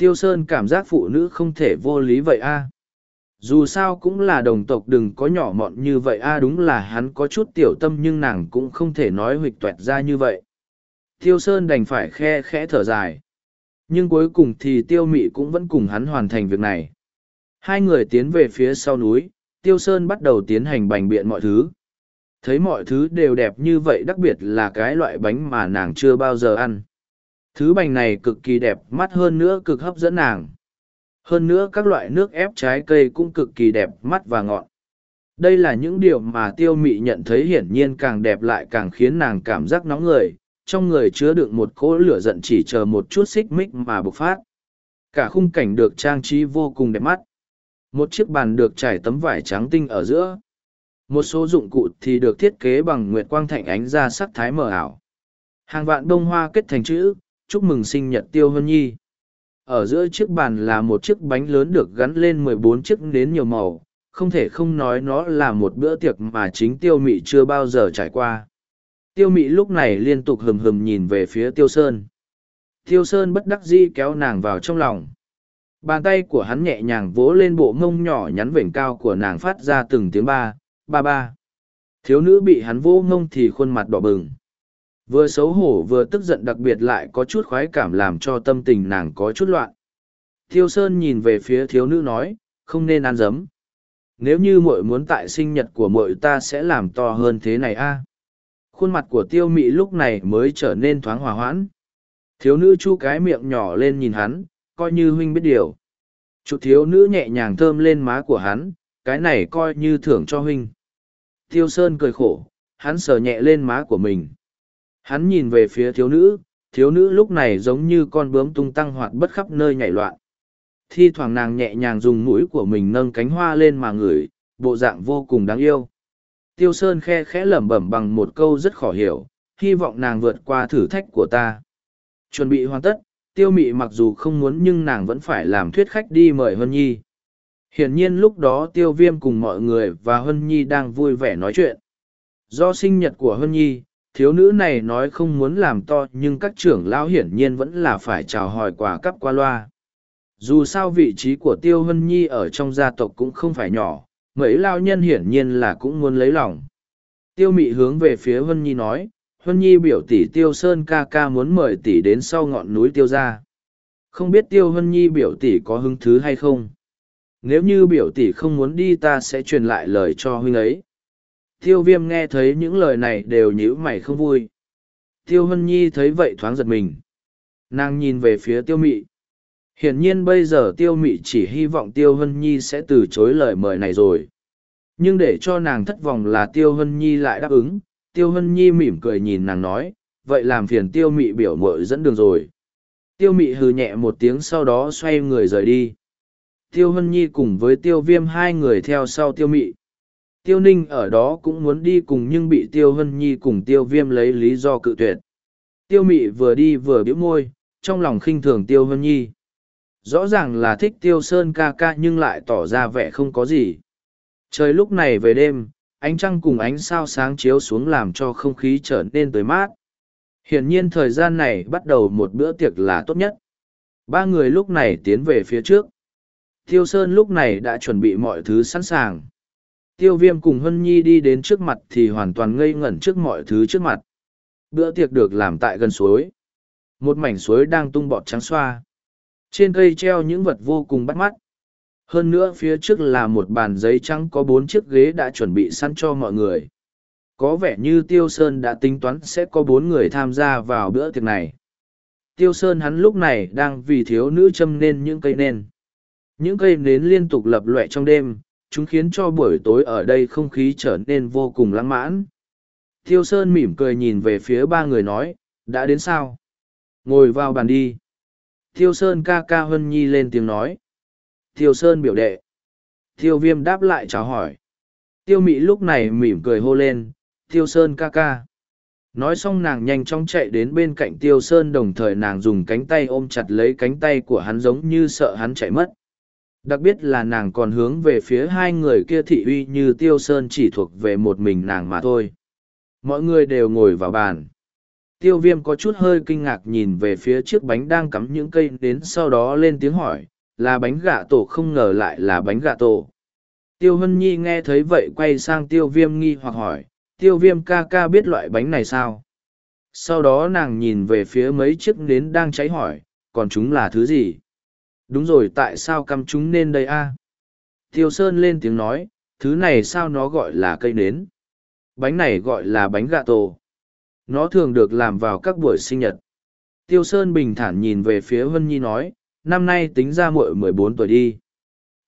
tiêu sơn cảm giác phụ nữ không thể vô lý vậy a dù sao cũng là đồng tộc đừng có nhỏ mọn như vậy a đúng là hắn có chút tiểu tâm nhưng nàng cũng không thể nói huỵch toẹt ra như vậy tiêu sơn đành phải khe khẽ thở dài nhưng cuối cùng thì tiêu mị cũng vẫn cùng hắn hoàn thành việc này Hai người tiến về phía sau núi, Tiêu Sơn bắt đầu tiến hành bành biện mọi thứ. Thấy mọi thứ đều đẹp như vậy đặc biệt là cái loại bánh mà nàng chưa bao giờ ăn. Thứ bánh này cực kỳ đẹp mắt hơn nữa cực hấp dẫn nàng. Hơn nữa các loại nước ép trái cây cũng cực kỳ đẹp mắt và ngọt. Đây là những điều mà tiêu mị nhận thấy hiển nhiên càng đẹp lại càng khiến nàng cảm giác nóng người, trong người chứa đựng một cỗ lửa giận chỉ chờ một chút xích mích mà bộc phát. Cả khung cảnh được trang trí vô cùng đẹp mắt. Một chiếc bàn được trải tấm vải trắng tinh ở giữa. Một số dụng cụ thì được thiết kế bằng nguyệt quang thạnh ánh ra sắc thái mờ ảo. Hàng vạn bông hoa kết thành chữ, chúc mừng sinh nhật Tiêu Hân Nhi. Ở giữa chiếc bàn là một chiếc bánh lớn được gắn lên mười bốn chiếc nến nhiều màu, không thể không nói nó là một bữa tiệc mà chính Tiêu Mị chưa bao giờ trải qua. Tiêu Mị lúc này liên tục hầm hầm nhìn về phía Tiêu Sơn. Tiêu Sơn bất đắc dĩ kéo nàng vào trong lòng. Bàn tay của hắn nhẹ nhàng vỗ lên bộ ngông nhỏ nhắn vểnh cao của nàng phát ra từng tiếng ba, ba ba. Thiếu nữ bị hắn vỗ ngông thì khuôn mặt đỏ bừng. Vừa xấu hổ vừa tức giận đặc biệt lại có chút khoái cảm làm cho tâm tình nàng có chút loạn. Tiêu Sơn nhìn về phía thiếu nữ nói, không nên ăn dấm. Nếu như muội muốn tại sinh nhật của muội ta sẽ làm to hơn thế này a. Khuôn mặt của tiêu mị lúc này mới trở nên thoáng hòa hoãn. Thiếu nữ chu cái miệng nhỏ lên nhìn hắn, coi như huynh biết điều. Chụt thiếu nữ nhẹ nhàng thơm lên má của hắn, cái này coi như thưởng cho huynh. Tiêu Sơn cười khổ, hắn sờ nhẹ lên má của mình. Hắn nhìn về phía thiếu nữ, thiếu nữ lúc này giống như con bướm tung tăng hoạt bất khắp nơi nhảy loạn. Thi thoảng nàng nhẹ nhàng dùng mũi của mình nâng cánh hoa lên mà ngửi, bộ dạng vô cùng đáng yêu. Tiêu Sơn khe khẽ lẩm bẩm bằng một câu rất khó hiểu, hy vọng nàng vượt qua thử thách của ta. Chuẩn bị hoàn tất, tiêu mị mặc dù không muốn nhưng nàng vẫn phải làm thuyết khách đi mời Hân Nhi. Hiển nhiên lúc đó tiêu viêm cùng mọi người và Hân Nhi đang vui vẻ nói chuyện. Do sinh nhật của Hân Nhi, thiếu nữ này nói không muốn làm to nhưng các trưởng lão hiển nhiên vẫn là phải chào hỏi quà cắp qua loa. Dù sao vị trí của Tiêu Hân Nhi ở trong gia tộc cũng không phải nhỏ, mấy lao nhân hiển nhiên là cũng muốn lấy lòng. Tiêu mị hướng về phía Hân Nhi nói, Hân Nhi biểu tỷ Tiêu Sơn ca ca muốn mời tỷ đến sau ngọn núi Tiêu ra. Không biết Tiêu Hân Nhi biểu tỷ có hứng thứ hay không? Nếu như biểu tỷ không muốn đi ta sẽ truyền lại lời cho huynh ấy. Tiêu viêm nghe thấy những lời này đều nhữ mày không vui. Tiêu Hân Nhi thấy vậy thoáng giật mình. Nàng nhìn về phía tiêu mị. Hiển nhiên bây giờ tiêu mị chỉ hy vọng tiêu Hân Nhi sẽ từ chối lời mời này rồi. Nhưng để cho nàng thất vọng là tiêu Hân Nhi lại đáp ứng, tiêu Hân Nhi mỉm cười nhìn nàng nói, vậy làm phiền tiêu mị biểu mội dẫn đường rồi. Tiêu mị hừ nhẹ một tiếng sau đó xoay người rời đi. Tiêu Hân Nhi cùng với tiêu viêm hai người theo sau tiêu mị. Tiêu ninh ở đó cũng muốn đi cùng nhưng bị tiêu hân nhi cùng tiêu viêm lấy lý do cự tuyệt. Tiêu mị vừa đi vừa biễu môi, trong lòng khinh thường tiêu hân nhi. Rõ ràng là thích tiêu sơn ca ca nhưng lại tỏ ra vẻ không có gì. Trời lúc này về đêm, ánh trăng cùng ánh sao sáng chiếu xuống làm cho không khí trở nên tới mát. Hiển nhiên thời gian này bắt đầu một bữa tiệc là tốt nhất. Ba người lúc này tiến về phía trước. Tiêu Sơn lúc này đã chuẩn bị mọi thứ sẵn sàng tiêu viêm cùng hân nhi đi đến trước mặt thì hoàn toàn ngây ngẩn trước mọi thứ trước mặt. Bữa tiệc được làm tại gần suối. Một mảnh suối đang tung bọt trắng xoa. Trên cây treo những vật vô cùng bắt mắt. Hơn nữa phía trước là một bàn giấy trắng có bốn chiếc ghế đã chuẩn bị sẵn cho mọi người. Có vẻ như tiêu sơn đã tính toán sẽ có bốn người tham gia vào bữa tiệc này. Tiêu sơn hắn lúc này đang vì thiếu nữ châm nên những cây nến. Những cây nến liên tục lập loẹ trong đêm chúng khiến cho buổi tối ở đây không khí trở nên vô cùng lãng mãn. Tiêu Sơn mỉm cười nhìn về phía ba người nói, đã đến sao? Ngồi vào bàn đi. Tiêu Sơn ca ca hân nhi lên tiếng nói. Tiêu Sơn biểu đệ. Tiêu Viêm đáp lại chào hỏi. Tiêu Mị lúc này mỉm cười hô lên, Tiêu Sơn ca ca. Nói xong nàng nhanh chóng chạy đến bên cạnh Tiêu Sơn đồng thời nàng dùng cánh tay ôm chặt lấy cánh tay của hắn giống như sợ hắn chạy mất đặc biệt là nàng còn hướng về phía hai người kia thị uy như tiêu sơn chỉ thuộc về một mình nàng mà thôi. Mọi người đều ngồi vào bàn. Tiêu viêm có chút hơi kinh ngạc nhìn về phía chiếc bánh đang cắm những cây đến sau đó lên tiếng hỏi, là bánh gà tổ không ngờ lại là bánh gà tổ. Tiêu hân nhi nghe thấy vậy quay sang tiêu viêm nghi hoặc hỏi, tiêu viêm ca ca biết loại bánh này sao? Sau đó nàng nhìn về phía mấy chiếc nến đang cháy hỏi, còn chúng là thứ gì? Đúng rồi tại sao cắm chúng nên đây a Tiêu Sơn lên tiếng nói, thứ này sao nó gọi là cây nến? Bánh này gọi là bánh gà tổ. Nó thường được làm vào các buổi sinh nhật. Tiêu Sơn bình thản nhìn về phía Vân Nhi nói, năm nay tính ra muội mười bốn tuổi đi.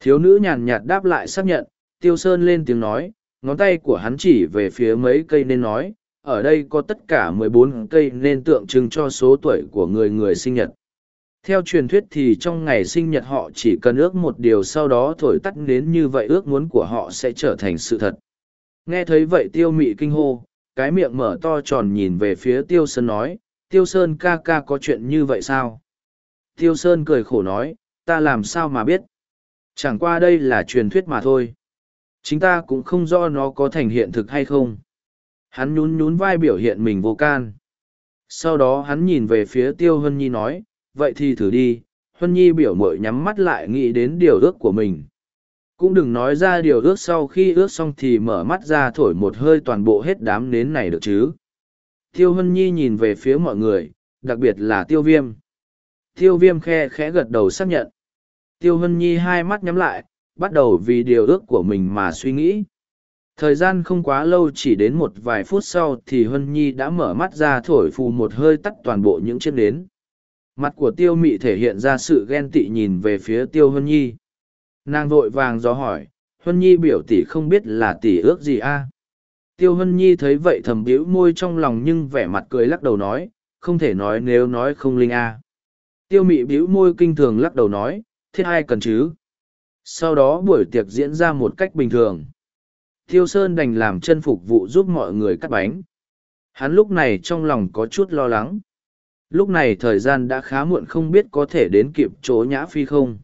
Thiếu nữ nhàn nhạt đáp lại xác nhận, Tiêu Sơn lên tiếng nói, ngón tay của hắn chỉ về phía mấy cây nên nói, ở đây có tất cả mười bốn cây nên tượng trưng cho số tuổi của người người sinh nhật. Theo truyền thuyết thì trong ngày sinh nhật họ chỉ cần ước một điều sau đó thổi tắt đến như vậy ước muốn của họ sẽ trở thành sự thật. Nghe thấy vậy tiêu mị kinh hô, cái miệng mở to tròn nhìn về phía tiêu sơn nói, tiêu sơn ca ca có chuyện như vậy sao? Tiêu sơn cười khổ nói, ta làm sao mà biết? Chẳng qua đây là truyền thuyết mà thôi. Chính ta cũng không rõ nó có thành hiện thực hay không. Hắn nhún nhún vai biểu hiện mình vô can. Sau đó hắn nhìn về phía tiêu hân nhi nói, vậy thì thử đi. Huân Nhi biểu mội nhắm mắt lại nghĩ đến điều ước của mình. Cũng đừng nói ra điều ước sau khi ước xong thì mở mắt ra thổi một hơi toàn bộ hết đám nến này được chứ. Tiêu Huân Nhi nhìn về phía mọi người, đặc biệt là tiêu viêm. Tiêu viêm khe khẽ gật đầu xác nhận. Tiêu Huân Nhi hai mắt nhắm lại, bắt đầu vì điều ước của mình mà suy nghĩ. Thời gian không quá lâu chỉ đến một vài phút sau thì Huân Nhi đã mở mắt ra thổi phù một hơi tắt toàn bộ những chiếc nến. Mặt của tiêu mị thể hiện ra sự ghen tị nhìn về phía tiêu Hân Nhi. Nàng vội vàng do hỏi, Hân Nhi biểu tỷ không biết là tỷ ước gì a? Tiêu Hân Nhi thấy vậy thầm bĩu môi trong lòng nhưng vẻ mặt cười lắc đầu nói, không thể nói nếu nói không linh a. Tiêu mị bĩu môi kinh thường lắc đầu nói, thế ai cần chứ? Sau đó buổi tiệc diễn ra một cách bình thường. Tiêu Sơn đành làm chân phục vụ giúp mọi người cắt bánh. Hắn lúc này trong lòng có chút lo lắng lúc này thời gian đã khá muộn không biết có thể đến kịp chỗ nhã phi không.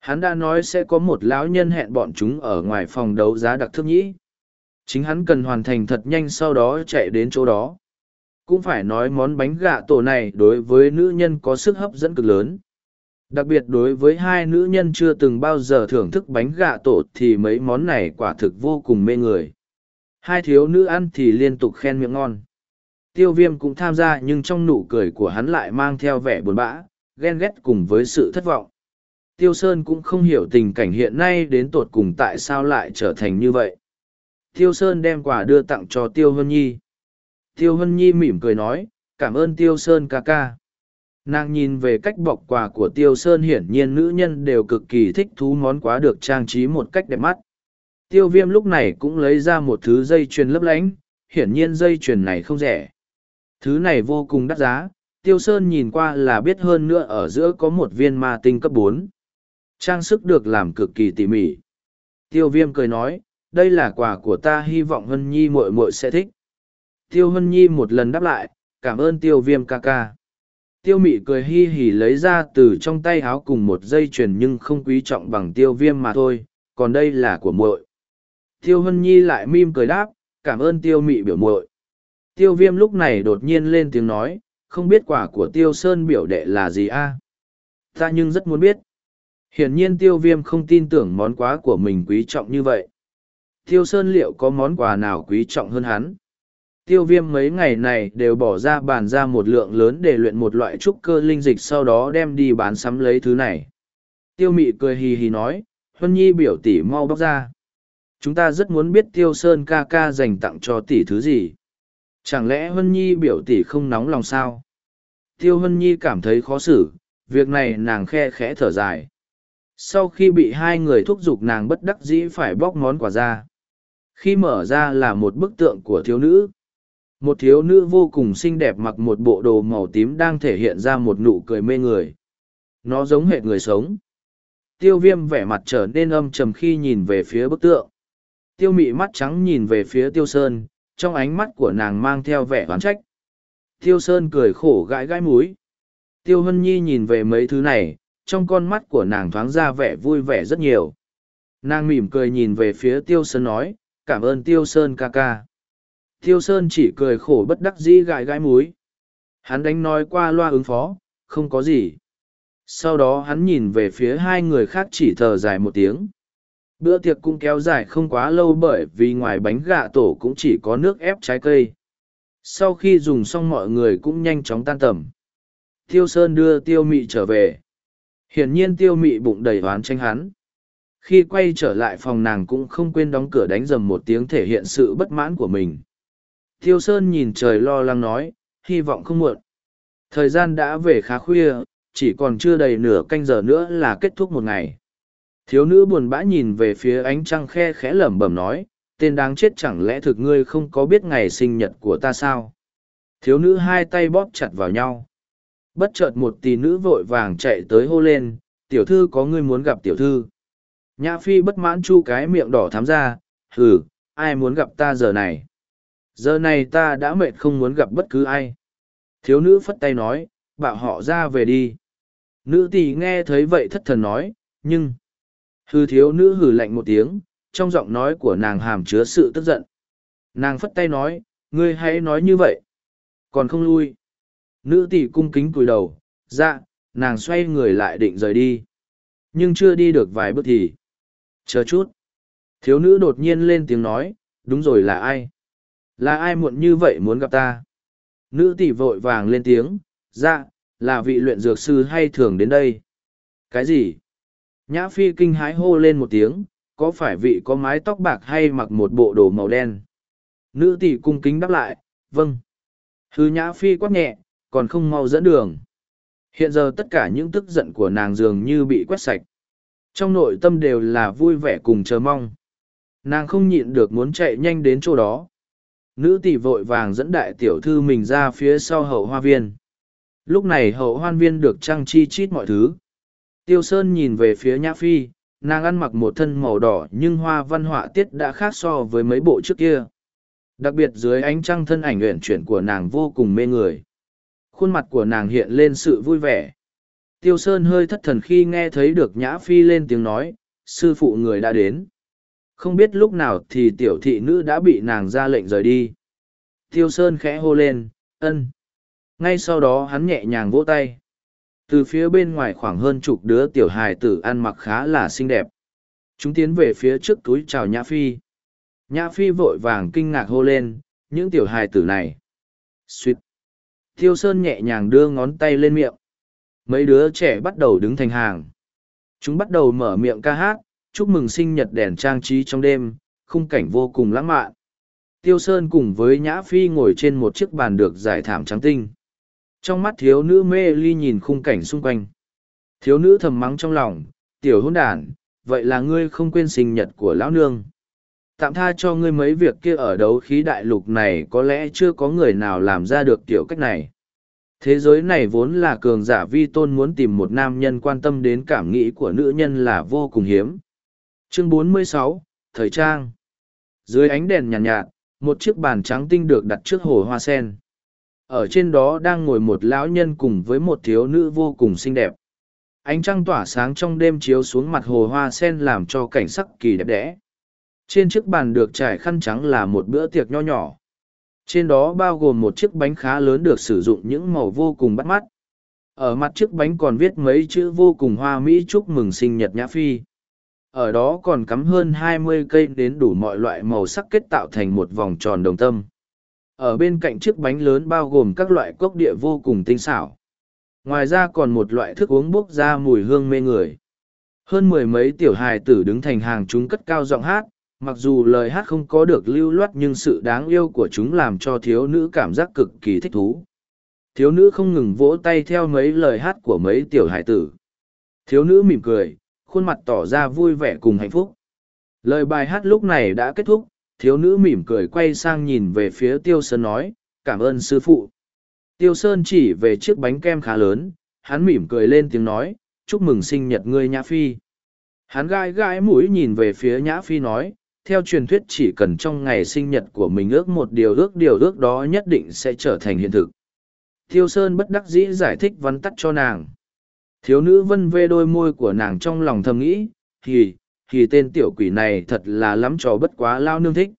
Hắn đã nói sẽ có một lão nhân hẹn bọn chúng ở ngoài phòng đấu giá đặc thức nhĩ. Chính hắn cần hoàn thành thật nhanh sau đó chạy đến chỗ đó. Cũng phải nói món bánh gà tổ này đối với nữ nhân có sức hấp dẫn cực lớn. Đặc biệt đối với hai nữ nhân chưa từng bao giờ thưởng thức bánh gà tổ thì mấy món này quả thực vô cùng mê người. Hai thiếu nữ ăn thì liên tục khen miệng ngon. Tiêu viêm cũng tham gia nhưng trong nụ cười của hắn lại mang theo vẻ buồn bã, ghen ghét cùng với sự thất vọng. Tiêu Sơn cũng không hiểu tình cảnh hiện nay đến tột cùng tại sao lại trở thành như vậy. Tiêu Sơn đem quà đưa tặng cho Tiêu Hân Nhi. Tiêu Hân Nhi mỉm cười nói, cảm ơn Tiêu Sơn ca ca. Nàng nhìn về cách bọc quà của Tiêu Sơn hiển nhiên nữ nhân đều cực kỳ thích thú món quà được trang trí một cách đẹp mắt. Tiêu viêm lúc này cũng lấy ra một thứ dây chuyền lấp lánh, hiển nhiên dây chuyền này không rẻ. Thứ này vô cùng đắt giá, Tiêu Sơn nhìn qua là biết hơn nữa ở giữa có một viên ma tinh cấp bốn. Trang sức được làm cực kỳ tỉ mỉ. Tiêu Viêm cười nói, đây là quà của ta hy vọng Hân Nhi muội muội sẽ thích. Tiêu Hân Nhi một lần đáp lại, cảm ơn Tiêu Viêm ca ca. Tiêu Mị cười hi hỉ lấy ra từ trong tay áo cùng một dây chuyền nhưng không quý trọng bằng Tiêu Viêm mà thôi, còn đây là của muội. Tiêu Hân Nhi lại mim cười đáp, cảm ơn Tiêu Mị biểu muội. Tiêu viêm lúc này đột nhiên lên tiếng nói, không biết quả của tiêu sơn biểu đệ là gì a Ta nhưng rất muốn biết. Hiển nhiên tiêu viêm không tin tưởng món quà của mình quý trọng như vậy. Tiêu sơn liệu có món quà nào quý trọng hơn hắn? Tiêu viêm mấy ngày này đều bỏ ra bàn ra một lượng lớn để luyện một loại trúc cơ linh dịch sau đó đem đi bán sắm lấy thứ này. Tiêu mị cười hì hì nói, Huân Nhi biểu tỷ mau bóc ra. Chúng ta rất muốn biết Tiêu Sơn ca ca dành tặng cho tỷ thứ gì. Chẳng lẽ Hân Nhi biểu tỷ không nóng lòng sao? Tiêu Hân Nhi cảm thấy khó xử, việc này nàng khe khẽ thở dài. Sau khi bị hai người thúc giục nàng bất đắc dĩ phải bóc món quà ra. Khi mở ra là một bức tượng của thiếu nữ. Một thiếu nữ vô cùng xinh đẹp mặc một bộ đồ màu tím đang thể hiện ra một nụ cười mê người. Nó giống hệt người sống. Tiêu viêm vẻ mặt trở nên âm trầm khi nhìn về phía bức tượng. Tiêu mị mắt trắng nhìn về phía tiêu sơn, trong ánh mắt của nàng mang theo vẻ oán trách. Tiêu Sơn cười khổ gãi gãi múi. Tiêu Hân Nhi nhìn về mấy thứ này, trong con mắt của nàng thoáng ra vẻ vui vẻ rất nhiều. Nàng mỉm cười nhìn về phía Tiêu Sơn nói, cảm ơn Tiêu Sơn ca ca. Tiêu Sơn chỉ cười khổ bất đắc dĩ gãi gãi múi. Hắn đánh nói qua loa ứng phó, không có gì. Sau đó hắn nhìn về phía hai người khác chỉ thở dài một tiếng. Bữa tiệc cũng kéo dài không quá lâu bởi vì ngoài bánh gà tổ cũng chỉ có nước ép trái cây. Sau khi dùng xong mọi người cũng nhanh chóng tan tầm. Tiêu Sơn đưa Tiêu Mị trở về. Hiển nhiên Tiêu Mị bụng đầy oán tranh hắn. khi quay trở lại phòng nàng cũng không quên đóng cửa đánh dầm một tiếng thể hiện sự bất mãn của mình tiêu sơn nhìn trời lo lắng nói, hy vọng không muộn thời gian đã về khá khuya, chỉ còn chưa đầy nửa canh giờ nữa là kết thúc một ngày thiếu nữ buồn bã nhìn về phía ánh trăng khe khẽ lẩm bẩm nói, tên đáng chết chẳng lẽ thực ngươi không có biết ngày sinh nhật của ta sao? Thiếu nữ hai tay bóp chặt vào nhau. Bất chợt một tỷ nữ vội vàng chạy tới hô lên, tiểu thư, có ngươi muốn gặp tiểu thư? Nhã phi bất mãn chu cái miệng đỏ thám ra, hừ, ai muốn gặp ta giờ này? Giờ này ta đã mệt không muốn gặp bất cứ ai. Thiếu nữ phất tay nói, bảo họ ra về đi. Nữ tỷ nghe thấy vậy thất thần nói, nhưng hư thiếu nữ hừ lạnh một tiếng, trong giọng nói của nàng hàm chứa sự tức giận. Nàng phất tay nói, ngươi hãy nói như vậy. Còn không lui. Nữ tỷ cung kính cúi đầu dạ nàng xoay người lại định rời đi. Nhưng chưa đi được vài bước thì chờ chút. Thiếu nữ đột nhiên lên tiếng nói, đúng rồi, là ai? Là ai muộn như vậy muốn gặp ta? Nữ tỷ vội vàng lên tiếng dạ là vị luyện dược sư hay thường đến đây? Cái gì? Nhã phi kinh hái hô lên một tiếng, có phải vị có mái tóc bạc hay mặc một bộ đồ màu đen? Nữ tỷ cung kính đáp lại vâng. Hư nhã phi quát nhẹ, còn không mau dẫn đường. Hiện giờ tất cả những tức giận của nàng dường như bị quét sạch. Trong nội tâm đều là vui vẻ cùng chờ mong. Nàng không nhịn được muốn chạy nhanh đến chỗ đó. Nữ tỷ vội vàng dẫn đại tiểu thư mình ra phía sau hậu hoa viên. Lúc này hậu hoan viên được trang chi chít mọi thứ tiêu sơn nhìn về phía nhã phi, nàng ăn mặc một thân màu đỏ nhưng hoa văn họa tiết đã khác so với mấy bộ trước kia. Đặc biệt dưới ánh trăng thân ảnh uyển chuyển của nàng vô cùng mê người. Khuôn mặt của nàng hiện lên sự vui vẻ. Tiêu sơn hơi thất thần khi nghe thấy được nhã phi lên tiếng nói, sư phụ người đã đến. Không biết lúc nào thì tiểu thị nữ đã bị nàng ra lệnh rời đi. Tiêu sơn khẽ hô lên, ân. Ngay sau đó hắn nhẹ nhàng vỗ tay từ phía bên ngoài khoảng hơn chục đứa tiểu hài tử ăn mặc khá là xinh đẹp. Chúng tiến về phía trước túi chào nhã phi. Nhã phi vội vàng kinh ngạc hô lên, những tiểu hài tử này. Suýt tiêu sơn nhẹ nhàng đưa ngón tay lên miệng. Mấy đứa trẻ bắt đầu đứng thành hàng. Chúng bắt đầu mở miệng ca hát, chúc mừng sinh nhật đèn trang trí trong đêm, khung cảnh vô cùng lãng mạn. Tiêu sơn cùng với nhã phi ngồi trên một chiếc bàn được giải thảm trắng tinh trong mắt thiếu nữ mê ly nhìn khung cảnh xung quanh. Thiếu nữ thầm mắng trong lòng tiểu hôn đàn vậy là ngươi không quên sinh nhật của lão nương. Tạm tha cho ngươi mấy việc kia ở đấu khí đại lục này có lẽ chưa có người nào làm ra được tiểu cách này. Thế giới này vốn là cường giả vi tôn muốn tìm một nam nhân quan tâm đến cảm nghĩ của nữ nhân là vô cùng hiếm. Chương 46, thời trang. Dưới ánh đèn nhàn nhạt, nhạt một chiếc bàn trắng tinh được đặt trước hồ hoa sen ở trên đó đang ngồi một lão nhân cùng với một thiếu nữ vô cùng xinh đẹp. Ánh trăng tỏa sáng trong đêm chiếu xuống mặt hồ hoa sen làm cho cảnh sắc kỳ đẹp đẽ. Trên chiếc bàn được trải khăn trắng là một bữa tiệc nho nhỏ. Trên đó bao gồm một chiếc bánh khá lớn được sử dụng những màu vô cùng bắt mắt. Ở mặt chiếc bánh còn viết mấy chữ vô cùng hoa mỹ chúc mừng sinh nhật nhã phi. Ở đó còn cắm hơn hai mươi cây đến đủ mọi loại màu sắc kết tạo thành một vòng tròn đồng tâm ở bên cạnh chiếc bánh lớn bao gồm các loại cốc địa vô cùng tinh xảo. Ngoài ra còn một loại thức uống bốc ra mùi hương mê người. Hơn mười mấy tiểu hài tử đứng thành hàng chúng cất cao giọng hát, mặc dù lời hát không có được lưu loát nhưng sự đáng yêu của chúng làm cho thiếu nữ cảm giác cực kỳ thích thú. Thiếu nữ không ngừng vỗ tay theo mấy lời hát của mấy tiểu hài tử. Thiếu nữ mỉm cười, khuôn mặt tỏ ra vui vẻ cùng hạnh phúc. Lời bài hát lúc này đã kết thúc thiếu nữ mỉm cười quay sang nhìn về phía tiêu sơn nói cảm ơn sư phụ. Tiêu sơn chỉ về chiếc bánh kem khá lớn hắn mỉm cười lên tiếng nói chúc mừng sinh nhật ngươi nhã phi. Hắn gai gai mũi nhìn về phía nhã phi nói theo truyền thuyết chỉ cần trong ngày sinh nhật của mình ước một điều ước điều ước đó nhất định sẽ trở thành hiện thực. Tiêu Sơn bất đắc dĩ giải thích vắn tắt cho nàng. Thiếu nữ vân vê đôi môi của nàng trong lòng thầm nghĩ, thì, thì tên tiểu quỷ này thật là lắm trò bất quá lao nương thích.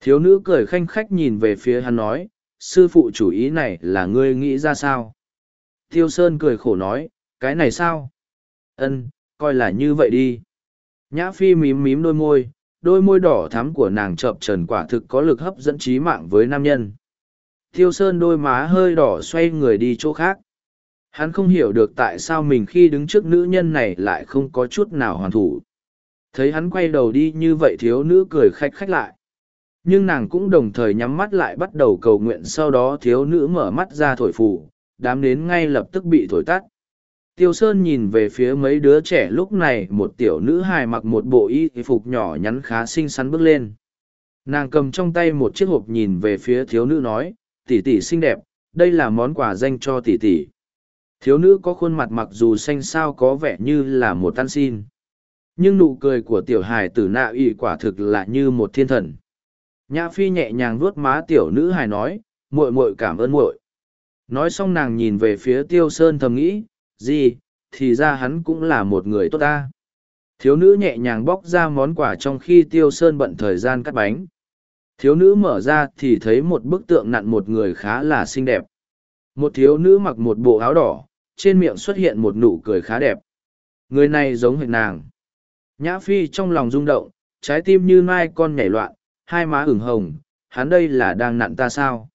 Thiếu nữ cười khanh khách nhìn về phía hắn nói, sư phụ chủ ý này là ngươi nghĩ ra sao? Tiêu Sơn cười khổ nói, cái này sao? Ân, coi là như vậy đi. Nhã Phi mím mím đôi môi, đôi môi đỏ thắm của nàng chợp trần quả thực có lực hấp dẫn trí mạng với nam nhân. Tiêu Sơn đôi má hơi đỏ xoay người đi chỗ khác. Hắn không hiểu được tại sao mình khi đứng trước nữ nhân này lại không có chút nào hoàn thủ thấy hắn quay đầu đi như vậy thiếu nữ cười khách khách lại. Nhưng nàng cũng đồng thời nhắm mắt lại bắt đầu cầu nguyện sau đó thiếu nữ mở mắt ra thổi phù, đám đến ngay lập tức bị thổi tắt. Tiêu sơn nhìn về phía mấy đứa trẻ lúc này, một tiểu nữ hài mặc một bộ y phục nhỏ nhắn khá xinh xắn bước lên. Nàng cầm trong tay một chiếc hộp nhìn về phía thiếu nữ nói tỉ tỉ xinh đẹp, đây là món quà dành cho tỉ tỉ thiếu nữ có khuôn mặt mặc dù xanh xao có vẻ như là một tan xin nhưng nụ cười của tiểu hài tử nạ ỵ quả thực là như một thiên thần. Nhã phi nhẹ nhàng vuốt má tiểu nữ hài nói, muội muội cảm ơn muội. Nói xong nàng nhìn về phía tiêu sơn thầm nghĩ, gì, thì ra hắn cũng là một người tốt ta. Thiếu nữ nhẹ nhàng bóc ra món quà trong khi tiêu sơn bận thời gian cắt bánh. Thiếu nữ mở ra thì thấy một bức tượng nặn một người khá là xinh đẹp. Một thiếu nữ mặc một bộ áo đỏ, trên miệng xuất hiện một nụ cười khá đẹp. Người này giống hệt nàng nhã phi trong lòng rung động, trái tim như mai con nhảy loạn, hai má ửng hồng, hắn đây là đang nặn ta sao?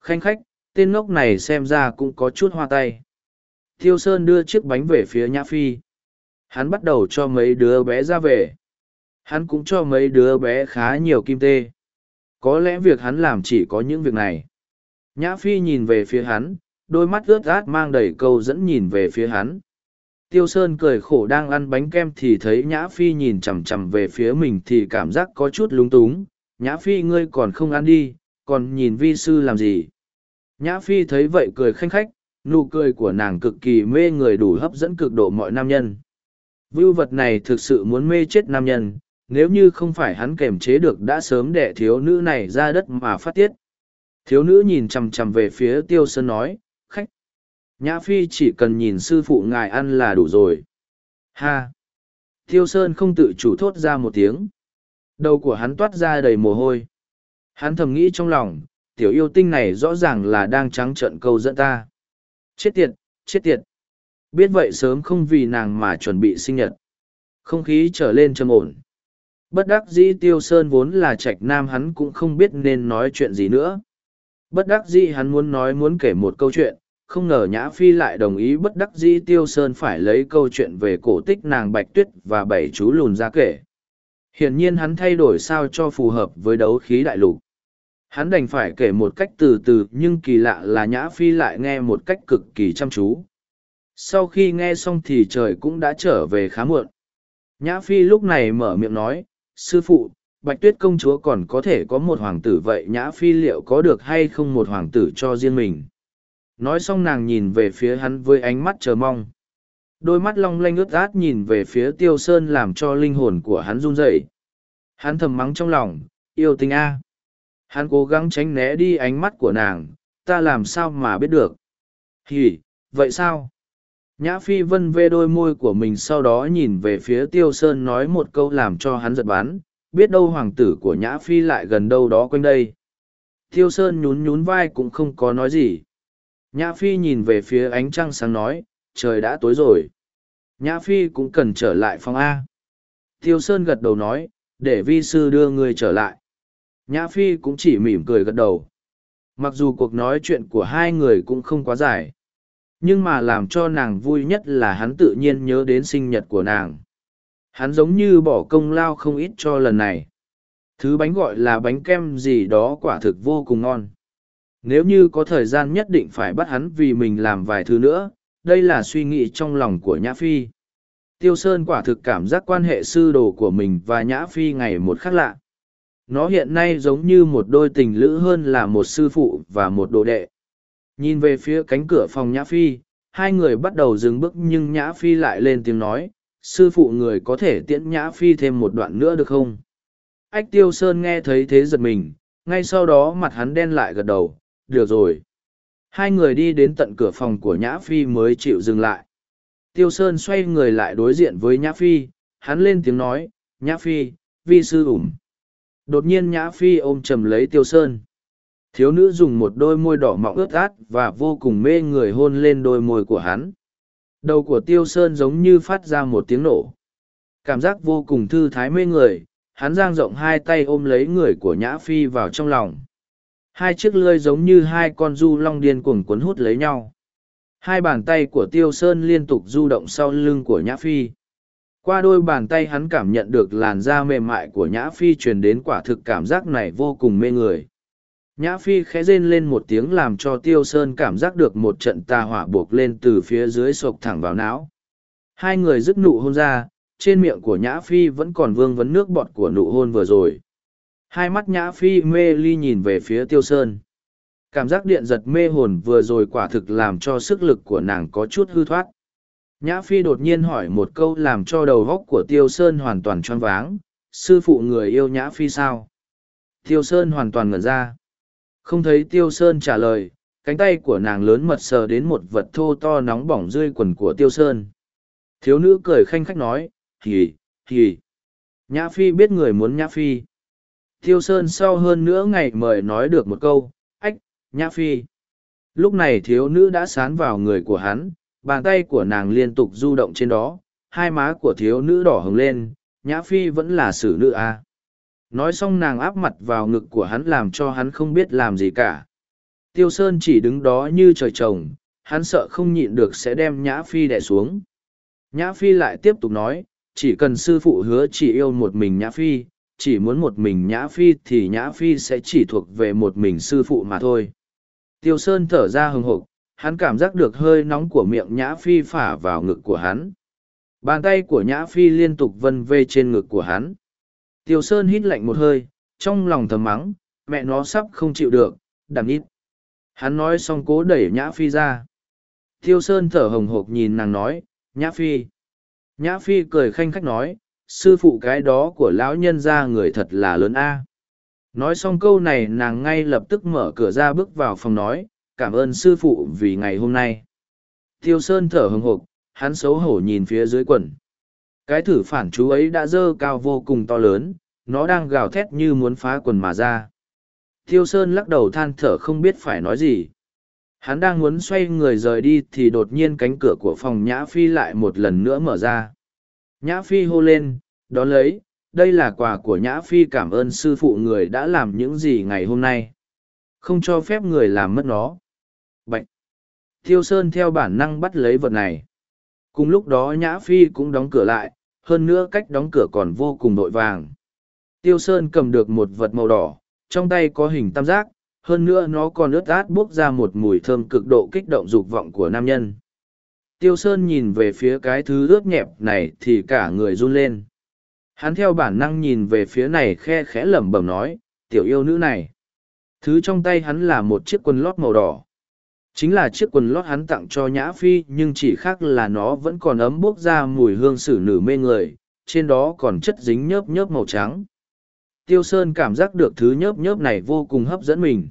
Khanh khách, tên ngốc này xem ra cũng có chút hoa tay. Thiêu sơn đưa chiếc bánh về phía nhã phi. Hắn bắt đầu cho mấy đứa bé ra về. Hắn cũng cho mấy đứa bé khá nhiều kim tê. Có lẽ việc hắn làm chỉ có những việc này. Nhã phi nhìn về phía hắn, đôi mắt ướt át mang đầy câu dẫn nhìn về phía hắn tiêu sơn cười khổ đang ăn bánh kem thì thấy nhã phi nhìn chằm chằm về phía mình thì cảm giác có chút lúng túng. Nhã phi, ngươi còn không ăn đi, còn nhìn vi sư làm gì? Nhã phi thấy vậy cười khanh khách, nụ cười của nàng cực kỳ mê người đủ hấp dẫn cực độ mọi nam nhân. Vưu vật này thực sự muốn mê chết nam nhân, nếu như không phải hắn kềm chế được đã sớm đẻ thiếu nữ này ra đất mà phát tiết. Thiếu nữ nhìn chằm chằm về phía tiêu sơn nói nhã phi chỉ cần nhìn sư phụ ngài ăn là đủ rồi. Ha! Tiêu sơn không tự chủ thốt ra một tiếng. Đầu của hắn toát ra đầy mồ hôi. Hắn thầm nghĩ trong lòng, tiểu yêu tinh này rõ ràng là đang trắng trợn câu dẫn ta. Chết tiệt chết tiệt. Biết vậy sớm không vì nàng mà chuẩn bị sinh nhật. Không khí trở lên trầm ổn. Bất đắc dĩ tiêu sơn vốn là trạch nam hắn cũng không biết nên nói chuyện gì nữa. Bất đắc dĩ hắn muốn nói muốn kể một câu chuyện không ngờ nhã phi lại đồng ý bất đắc dĩ tiêu sơn phải lấy câu chuyện về cổ tích nàng bạch tuyết và bảy chú lùn ra kể. Hiển nhiên hắn thay đổi sao cho phù hợp với đấu khí đại lục. Hắn đành phải kể một cách từ từ, nhưng kỳ lạ là nhã phi lại nghe một cách cực kỳ chăm chú. Sau khi nghe xong thì trời cũng đã trở về khá muộn. Nhã phi lúc này mở miệng nói, sư phụ, bạch tuyết công chúa còn có thể có một hoàng tử vậy nhã phi liệu có được hay không một hoàng tử cho riêng mình? Nói xong nàng nhìn về phía hắn với ánh mắt chờ mong. Đôi mắt long lanh ướt át nhìn về phía tiêu sơn làm cho linh hồn của hắn run rẩy. Hắn thầm mắng trong lòng, yêu tình a. Hắn cố gắng tránh né đi ánh mắt của nàng, ta làm sao mà biết được? Hỉ vậy sao? Nhã phi vân vê đôi môi của mình sau đó nhìn về phía tiêu sơn nói một câu làm cho hắn giật bắn, biết đâu hoàng tử của nhã phi lại gần đâu đó quanh đây. Tiêu sơn nhún nhún vai cũng không có nói gì nhã phi nhìn về phía ánh trăng sáng nói, trời đã tối rồi. Nhã phi cũng cần trở lại phòng a. Tiêu sơn gật đầu nói, để vi sư đưa người trở lại. Nhã phi cũng chỉ mỉm cười gật đầu. Mặc dù cuộc nói chuyện của hai người cũng không quá dài, nhưng mà làm cho nàng vui nhất là hắn tự nhiên nhớ đến sinh nhật của nàng. Hắn giống như bỏ công lao không ít cho lần này. Thứ bánh gọi là bánh kem gì đó quả thực vô cùng ngon nếu như có thời gian nhất định phải bắt hắn vì mình làm vài thứ nữa, đây là suy nghĩ trong lòng của nhã phi. Tiêu sơn quả thực cảm giác quan hệ sư đồ của mình và nhã phi ngày một khác lạ. Nó hiện nay giống như một đôi tình lữ hơn là một sư phụ và một đồ đệ. Nhìn về phía cánh cửa phòng nhã phi, hai người bắt đầu dừng bước nhưng nhã phi lại lên tiếng nói, sư phụ người có thể tiễn nhã phi thêm một đoạn nữa được không? Ách, tiêu sơn nghe thấy thế giật mình, ngay sau đó mặt hắn đen lại gật đầu được rồi. Hai người đi đến tận cửa phòng của nhã phi mới chịu dừng lại. Tiêu sơn xoay người lại đối diện với nhã phi, hắn lên tiếng nói, nhã phi, vi sư ủm đột nhiên nhã phi ôm chầm lấy tiêu sơn. Thiếu nữ dùng một đôi môi đỏ mọng ướt át và vô cùng mê người hôn lên đôi môi của hắn. Đầu của tiêu sơn giống như phát ra một tiếng nổ. Cảm giác vô cùng thư thái mê người, hắn giang rộng hai tay ôm lấy người của nhã phi vào trong lòng hai chiếc lưới giống như hai con du long điên cuồng cuốn hút lấy nhau hai bàn tay của tiêu sơn liên tục du động sau lưng của nhã phi Qua đôi bàn tay hắn cảm nhận được làn da mềm mại của Nhã Phi truyền đến quả thực cảm giác này vô cùng mê người. Nhã Phi khẽ rên lên một tiếng làm cho Tiêu Sơn cảm giác được một trận tà hỏa buộc lên từ phía dưới sộc thẳng vào não. Hai người dứt nụ hôn ra, trên miệng của Nhã Phi vẫn còn vương vấn nước bọt của nụ hôn vừa rồi. Hai mắt Nhã Phi mê ly nhìn về phía Tiêu Sơn. Cảm giác điện giật mê hồn vừa rồi quả thực làm cho sức lực của nàng có chút hư thoát. Nhã Phi đột nhiên hỏi một câu làm cho đầu góc của Tiêu Sơn hoàn toàn choáng váng. Sư phụ người yêu Nhã Phi sao? Tiêu Sơn hoàn toàn ngẩn ra. Không thấy Tiêu Sơn trả lời, cánh tay của nàng lớn mật sờ đến một vật thô to nóng bỏng rơi quần của Tiêu Sơn. Thiếu nữ cười khanh khách nói, hì, hì. Nhã Phi biết người muốn Nhã Phi. Tiêu Sơn sau hơn nữa ngày mời nói được một câu, ách, Nhã Phi. Lúc này thiếu nữ đã sán vào người của hắn, bàn tay của nàng liên tục du động trên đó, hai má của thiếu nữ đỏ hồng lên, Nhã Phi vẫn là xử nữ à. Nói xong nàng áp mặt vào ngực của hắn làm cho hắn không biết làm gì cả. Tiêu Sơn chỉ đứng đó như trời trồng, hắn sợ không nhịn được sẽ đem Nhã Phi đè xuống. Nhã Phi lại tiếp tục nói, chỉ cần sư phụ hứa chỉ yêu một mình Nhã Phi, chỉ muốn một mình Nhã Phi thì Nhã Phi sẽ chỉ thuộc về một mình sư phụ mà thôi. Tiêu Sơn thở ra hừng hộp, hắn cảm giác được hơi nóng của miệng Nhã Phi phả vào ngực của hắn. Bàn tay của Nhã Phi liên tục vân vê trên ngực của hắn. Tiêu Sơn hít lạnh một hơi, trong lòng thầm mắng, mẹ nó sắp không chịu được, đảm ít. Hắn nói xong cố đẩy Nhã Phi ra. Tiêu Sơn thở hồng hộc nhìn nàng nói, Nhã Phi. Nhã Phi cười khanh khách nói, sư phụ cái đó của lão nhân ra người thật là lớn a. Nói xong câu này nàng ngay lập tức mở cửa ra bước vào phòng nói, cảm ơn sư phụ vì ngày hôm nay. Tiêu Sơn thở hừng hộp hắn xấu hổ nhìn phía dưới quần. Cái thử phản chú ấy đã dơ cao vô cùng to lớn, nó đang gào thét như muốn phá quần mà ra. Tiêu Sơn lắc đầu than thở không biết phải nói gì. Hắn đang muốn xoay người rời đi thì đột nhiên cánh cửa của phòng Nhã Phi lại một lần nữa mở ra. Nhã Phi hô lên, đón lấy, đây là quà của Nhã Phi cảm ơn sư phụ người đã làm những gì ngày hôm nay. Không cho phép người làm mất nó. Bạch! Tiêu Sơn theo bản năng bắt lấy vật này. Cùng lúc đó Nhã Phi cũng đóng cửa lại, hơn nữa cách đóng cửa còn vô cùng nội vàng. Tiêu Sơn cầm được một vật màu đỏ, trong tay có hình tam giác, hơn nữa nó còn ướt át bốc ra một mùi thơm cực độ kích động dục vọng của nam nhân. Tiêu Sơn nhìn về phía cái thứ ướt nhẹp này thì cả người run lên. Hắn theo bản năng nhìn về phía này khe khẽ lẩm bẩm nói, tiểu yêu nữ này. Thứ trong tay hắn là một chiếc quần lót màu đỏ. Chính là chiếc quần lót hắn tặng cho Nhã Phi nhưng chỉ khác là nó vẫn còn ấm bốc ra mùi hương sử nử mê người, trên đó còn chất dính nhớp nhớp màu trắng. Tiêu Sơn cảm giác được thứ nhớp nhớp này vô cùng hấp dẫn mình.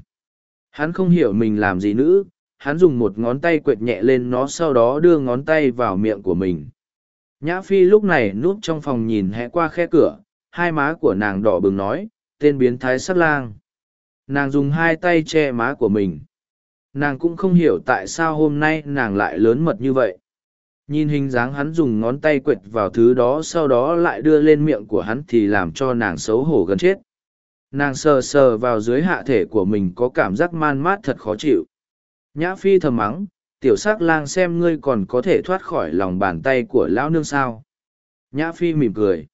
Hắn không hiểu mình làm gì nữa, hắn dùng một ngón tay quệt nhẹ lên nó sau đó đưa ngón tay vào miệng của mình. Nhã Phi lúc này núp trong phòng nhìn hẹ qua khe cửa, hai má của nàng đỏ bừng nói, tên biến thái sát lang. Nàng dùng hai tay che má của mình. Nàng cũng không hiểu tại sao hôm nay nàng lại lớn mật như vậy. Nhìn hình dáng hắn dùng ngón tay quệt vào thứ đó sau đó lại đưa lên miệng của hắn thì làm cho nàng xấu hổ gần chết. Nàng sờ sờ vào dưới hạ thể của mình có cảm giác man mát thật khó chịu. Nhã Phi thầm mắng, tiểu sắc lang xem ngươi còn có thể thoát khỏi lòng bàn tay của lão nương sao? Nhã phi mỉm cười.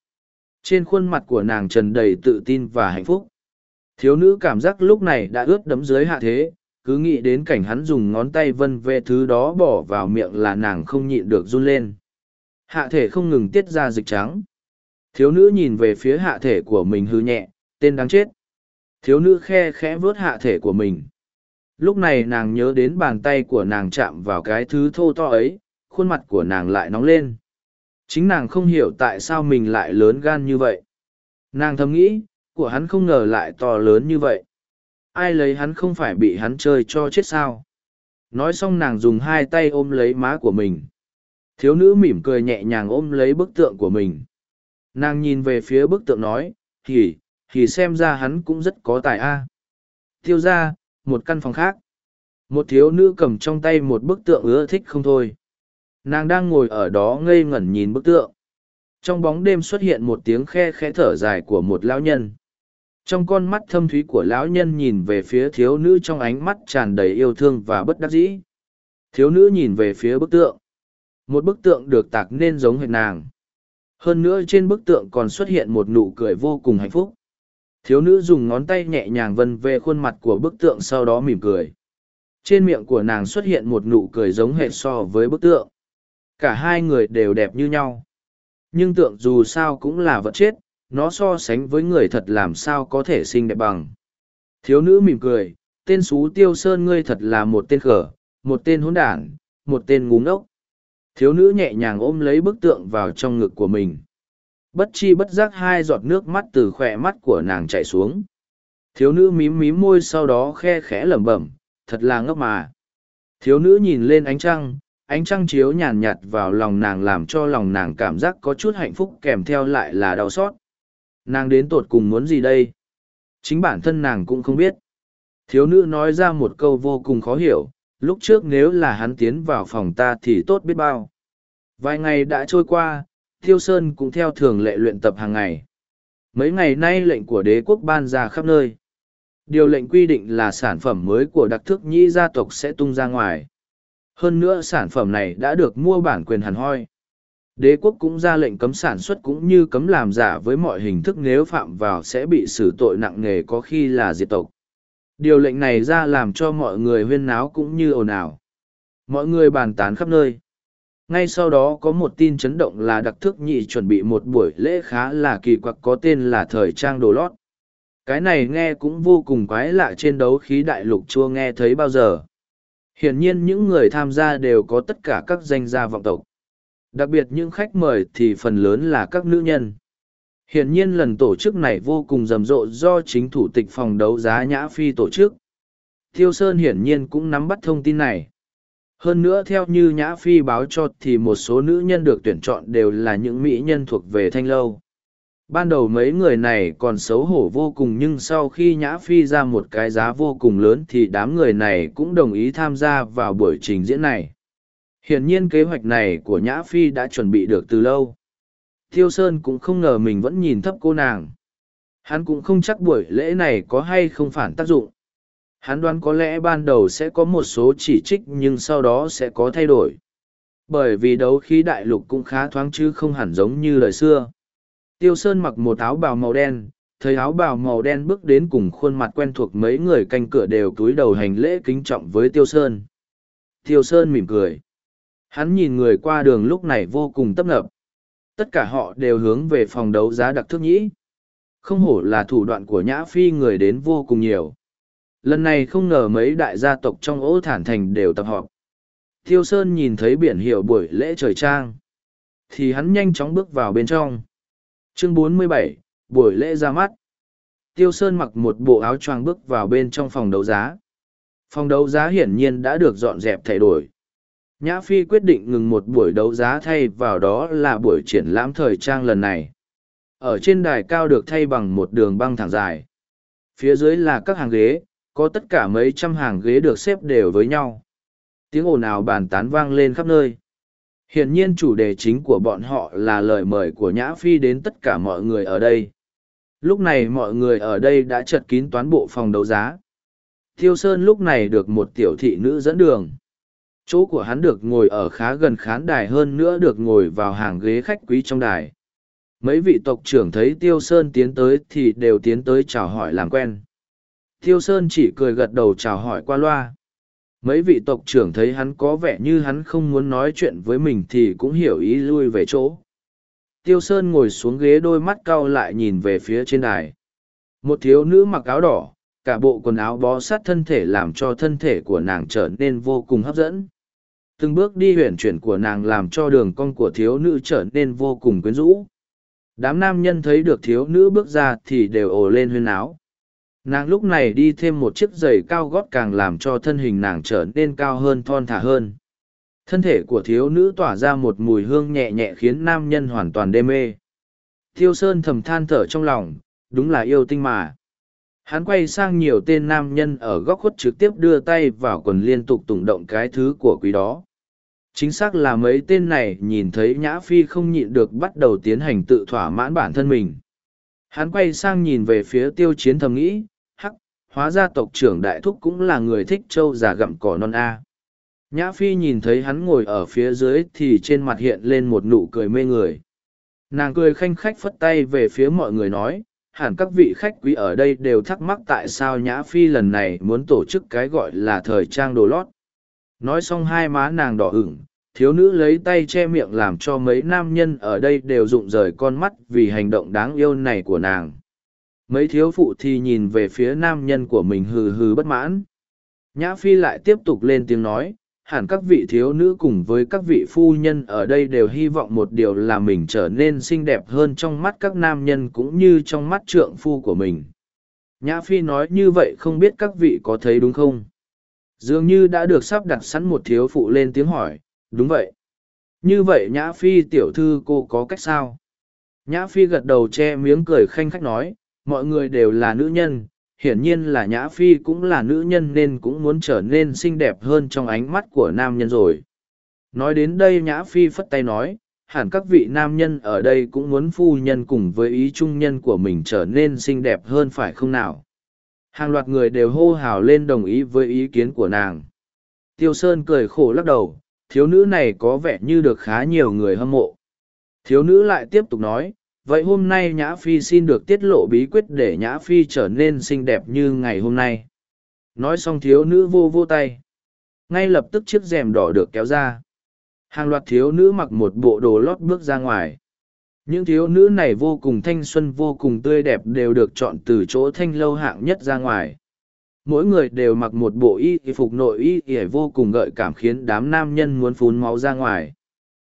Trên khuôn mặt của nàng trần đầy tự tin và hạnh phúc. Thiếu nữ cảm giác lúc này đã ướt đấm dưới hạ thế cứ nghĩ đến cảnh hắn dùng ngón tay vân về thứ đó bỏ vào miệng là nàng không nhịn được run lên. Hạ thể không ngừng tiết ra dịch trắng. Thiếu nữ nhìn về phía hạ thể của mình hư nhẹ tên đáng chết. Thiếu nữ khe khẽ vớt hạ thể của mình lúc này nàng nhớ đến bàn tay của nàng chạm vào cái thứ thô to ấy, khuôn mặt của nàng lại nóng lên. Chính nàng không hiểu tại sao mình lại lớn gan như vậy. Nàng thầm nghĩ, của hắn không ngờ lại to lớn như vậy. Ai lấy hắn không phải bị hắn chơi cho chết sao? Nói xong nàng dùng hai tay ôm lấy má của mình. Thiếu nữ mỉm cười nhẹ nhàng ôm lấy bức tượng của mình. Nàng nhìn về phía bức tượng nói hỉ hỉ xem ra hắn cũng rất có tài a. Tiêu ra một căn phòng khác. Một thiếu nữ cầm trong tay một bức tượng ưa thích không thôi. Nàng đang ngồi ở đó ngây ngẩn nhìn bức tượng. Trong bóng đêm xuất hiện một tiếng khe khẽ thở dài của một lão nhân. Trong con mắt thâm thúy của lão nhân nhìn về phía thiếu nữ trong ánh mắt tràn đầy yêu thương và bất đắc dĩ. Thiếu nữ nhìn về phía bức tượng. Một bức tượng được tạc nên giống hệt nàng. Hơn nữa trên bức tượng còn xuất hiện một nụ cười vô cùng hạnh phúc. Thiếu nữ dùng ngón tay nhẹ nhàng vân về khuôn mặt của bức tượng sau đó mỉm cười. Trên miệng của nàng xuất hiện một nụ cười giống hệt so với bức tượng. Cả hai người đều đẹp như nhau. Nhưng tượng dù sao cũng là vật chết, nó so sánh với người thật làm sao có thể xinh đẹp bằng. Thiếu nữ mỉm cười, tên xú tiêu sơn ngươi thật là một tên khở, một tên hỗn đản, một tên ngúng ốc. Thiếu nữ nhẹ nhàng ôm lấy bức tượng vào trong ngực của mình. Bất chi bất giác hai giọt nước mắt từ khỏe mắt của nàng chảy xuống. Thiếu nữ mím mím môi sau đó khe khẽ lẩm bẩm, thật là ngốc mà. Thiếu nữ nhìn lên ánh trăng, ánh trăng chiếu nhàn nhạt vào lòng nàng làm cho lòng nàng cảm giác có chút hạnh phúc kèm theo lại là đau xót. Nàng đến tột cùng muốn gì đây? Chính bản thân nàng cũng không biết. Thiếu nữ nói ra một câu vô cùng khó hiểu, lúc trước nếu là hắn tiến vào phòng ta thì tốt biết bao. Vài ngày đã trôi qua, Tiêu Sơn cũng theo thường lệ luyện tập hàng ngày. Mấy ngày nay lệnh của đế quốc ban ra khắp nơi. Điều lệnh quy định là sản phẩm mới của đặc thức nhĩ gia tộc sẽ tung ra ngoài. Hơn nữa sản phẩm này đã được mua bản quyền hẳn hoi. Đế quốc cũng ra lệnh cấm sản xuất cũng như cấm làm giả với mọi hình thức nếu phạm vào sẽ bị xử tội nặng nề có khi là diệt tộc. Điều lệnh này ra làm cho mọi người huyên náo cũng như ồn ào. Mọi người bàn tán khắp nơi. Ngay sau đó có một tin chấn động là đặc thức nhị chuẩn bị một buổi lễ khá là kỳ quặc có tên là thời trang đồ lót. Cái này nghe cũng vô cùng quái lạ trên đấu khí đại lục chưa nghe thấy bao giờ. Hiển nhiên những người tham gia đều có tất cả các danh gia vọng tộc. Đặc biệt những khách mời thì phần lớn là các nữ nhân. Hiển nhiên lần tổ chức này vô cùng rầm rộ do chính thủ tịch phòng đấu giá Nhã Phi tổ chức. Thiêu Sơn hiển nhiên cũng nắm bắt thông tin này. Hơn nữa theo như Nhã Phi báo cho thì một số nữ nhân được tuyển chọn đều là những mỹ nhân thuộc về thanh lâu. Ban đầu mấy người này còn xấu hổ vô cùng nhưng sau khi Nhã Phi ra một cái giá vô cùng lớn thì đám người này cũng đồng ý tham gia vào buổi trình diễn này. Hiển nhiên kế hoạch này của Nhã Phi đã chuẩn bị được từ lâu. Thiêu Sơn cũng không ngờ mình vẫn nhìn thấp cô nàng. Hắn cũng không chắc buổi lễ này có hay không phản tác dụng. Hắn đoán có lẽ ban đầu sẽ có một số chỉ trích nhưng sau đó sẽ có thay đổi. Bởi vì đấu khí đại lục cũng khá thoáng chứ không hẳn giống như lời xưa. Tiêu Sơn mặc một áo bào màu đen, thấy áo bào màu đen bước đến cùng khuôn mặt quen thuộc mấy người canh cửa đều túi đầu hành lễ kính trọng với Tiêu Sơn. Tiêu Sơn mỉm cười. Hắn nhìn người qua đường lúc này vô cùng tấp nập. Tất cả họ đều hướng về phòng đấu giá đặc thức nhĩ. Không hổ là thủ đoạn của Nhã Phi người đến vô cùng nhiều. Lần này không ngờ mấy đại gia tộc trong ố thản thành đều tập họp. Tiêu Sơn nhìn thấy biển hiệu buổi lễ trời trang. Thì hắn nhanh chóng bước vào bên trong. Chương 47, buổi lễ ra mắt. Tiêu Sơn mặc một bộ áo choàng bước vào bên trong phòng đấu giá. Phòng đấu giá hiển nhiên đã được dọn dẹp thay đổi. Nhã Phi quyết định ngừng một buổi đấu giá thay vào đó là buổi triển lãm thời trang lần này. Ở trên đài cao được thay bằng một đường băng thẳng dài. Phía dưới là các hàng ghế, có tất cả mấy trăm hàng ghế được xếp đều với nhau. Tiếng ồn ào bàn tán vang lên khắp nơi. Hiển nhiên chủ đề chính của bọn họ là lời mời của Nhã Phi đến tất cả mọi người ở đây. Lúc này mọi người ở đây đã chật kín toán bộ phòng đấu giá. Thiêu Sơn lúc này được một tiểu thị nữ dẫn đường. Chỗ của hắn được ngồi ở khá gần khán đài hơn nữa được ngồi vào hàng ghế khách quý trong đài. Mấy vị tộc trưởng thấy Tiêu Sơn tiến tới thì đều tiến tới chào hỏi làm quen. Tiêu Sơn chỉ cười gật đầu chào hỏi qua loa. Mấy vị tộc trưởng thấy hắn có vẻ như hắn không muốn nói chuyện với mình thì cũng hiểu ý lui về chỗ. Tiêu Sơn ngồi xuống ghế đôi mắt cau lại nhìn về phía trên đài. Một thiếu nữ mặc áo đỏ, cả bộ quần áo bó sát thân thể làm cho thân thể của nàng trở nên vô cùng hấp dẫn. Từng bước đi huyển chuyển của nàng làm cho đường cong của thiếu nữ trở nên vô cùng quyến rũ. Đám nam nhân thấy được thiếu nữ bước ra thì đều ồ lên huyên áo nàng lúc này đi thêm một chiếc giày cao gót càng làm cho thân hình nàng trở nên cao hơn, thon thả hơn. Thân thể của thiếu nữ tỏa ra một mùi hương nhẹ nhẹ khiến nam nhân hoàn toàn đê mê. Thiêu sơn thầm than thở trong lòng, đúng là yêu tinh mà. Hắn quay sang nhiều tên nam nhân ở góc khuất trực tiếp đưa tay vào quần liên tục tủng động cái thứ của quý đó. Chính xác là mấy tên này nhìn thấy nhã phi không nhịn được bắt đầu tiến hành tự thỏa mãn bản thân mình. Hắn quay sang nhìn về phía tiêu chiến thầm nghĩ hóa ra tộc trưởng đại thúc cũng là người thích trâu già gặm cỏ non a. Nhã phi nhìn thấy hắn ngồi ở phía dưới thì trên mặt hiện lên một nụ cười mê người. Nàng cười khanh khách phất tay về phía mọi người nói, hẳn các vị khách quý ở đây đều thắc mắc tại sao nhã phi lần này muốn tổ chức cái gọi là thời trang đồ lót. Nói xong hai má nàng đỏ ửng, thiếu nữ lấy tay che miệng làm cho mấy nam nhân ở đây đều rụng rời con mắt vì hành động đáng yêu này của nàng mấy thiếu phụ thì nhìn về phía nam nhân của mình hừ hừ bất mãn. Nhã phi lại tiếp tục lên tiếng nói, hẳn các vị thiếu nữ cùng với các vị phu nhân ở đây đều hy vọng một điều là mình trở nên xinh đẹp hơn trong mắt các nam nhân cũng như trong mắt trượng phu của mình. Nhã phi nói như vậy không biết các vị có thấy đúng không? Dường như đã được sắp đặt sẵn một thiếu phụ lên tiếng hỏi, đúng vậy. Như vậy nhã phi tiểu thư cô có cách sao? Nhã phi gật đầu che miếng cười khanh khách nói mọi người đều là nữ nhân, hiển nhiên là nhã phi cũng là nữ nhân nên cũng muốn trở nên xinh đẹp hơn trong ánh mắt của nam nhân rồi. Nói đến đây nhã phi phất tay nói, hẳn các vị nam nhân ở đây cũng muốn phu nhân cùng với ý trung nhân của mình trở nên xinh đẹp hơn phải không nào? Hàng loạt người đều hô hào lên đồng ý với ý kiến của nàng. Tiêu sơn cười khổ lắc đầu, thiếu nữ này có vẻ như được khá nhiều người hâm mộ. Thiếu nữ lại tiếp tục nói vậy hôm nay nhã phi xin được tiết lộ bí quyết để nhã phi trở nên xinh đẹp như ngày hôm nay. Nói xong thiếu nữ vô vô tay. Ngay lập tức chiếc rèm đỏ được kéo ra. Hàng loạt thiếu nữ mặc một bộ đồ lót bước ra ngoài. Những thiếu nữ này vô cùng thanh xuân, vô cùng tươi đẹp đều được chọn từ chỗ thanh lâu hạng nhất ra ngoài. Mỗi người đều mặc một bộ y phục nội y ỉa vô cùng gợi cảm khiến đám nam nhân muốn phun máu ra ngoài.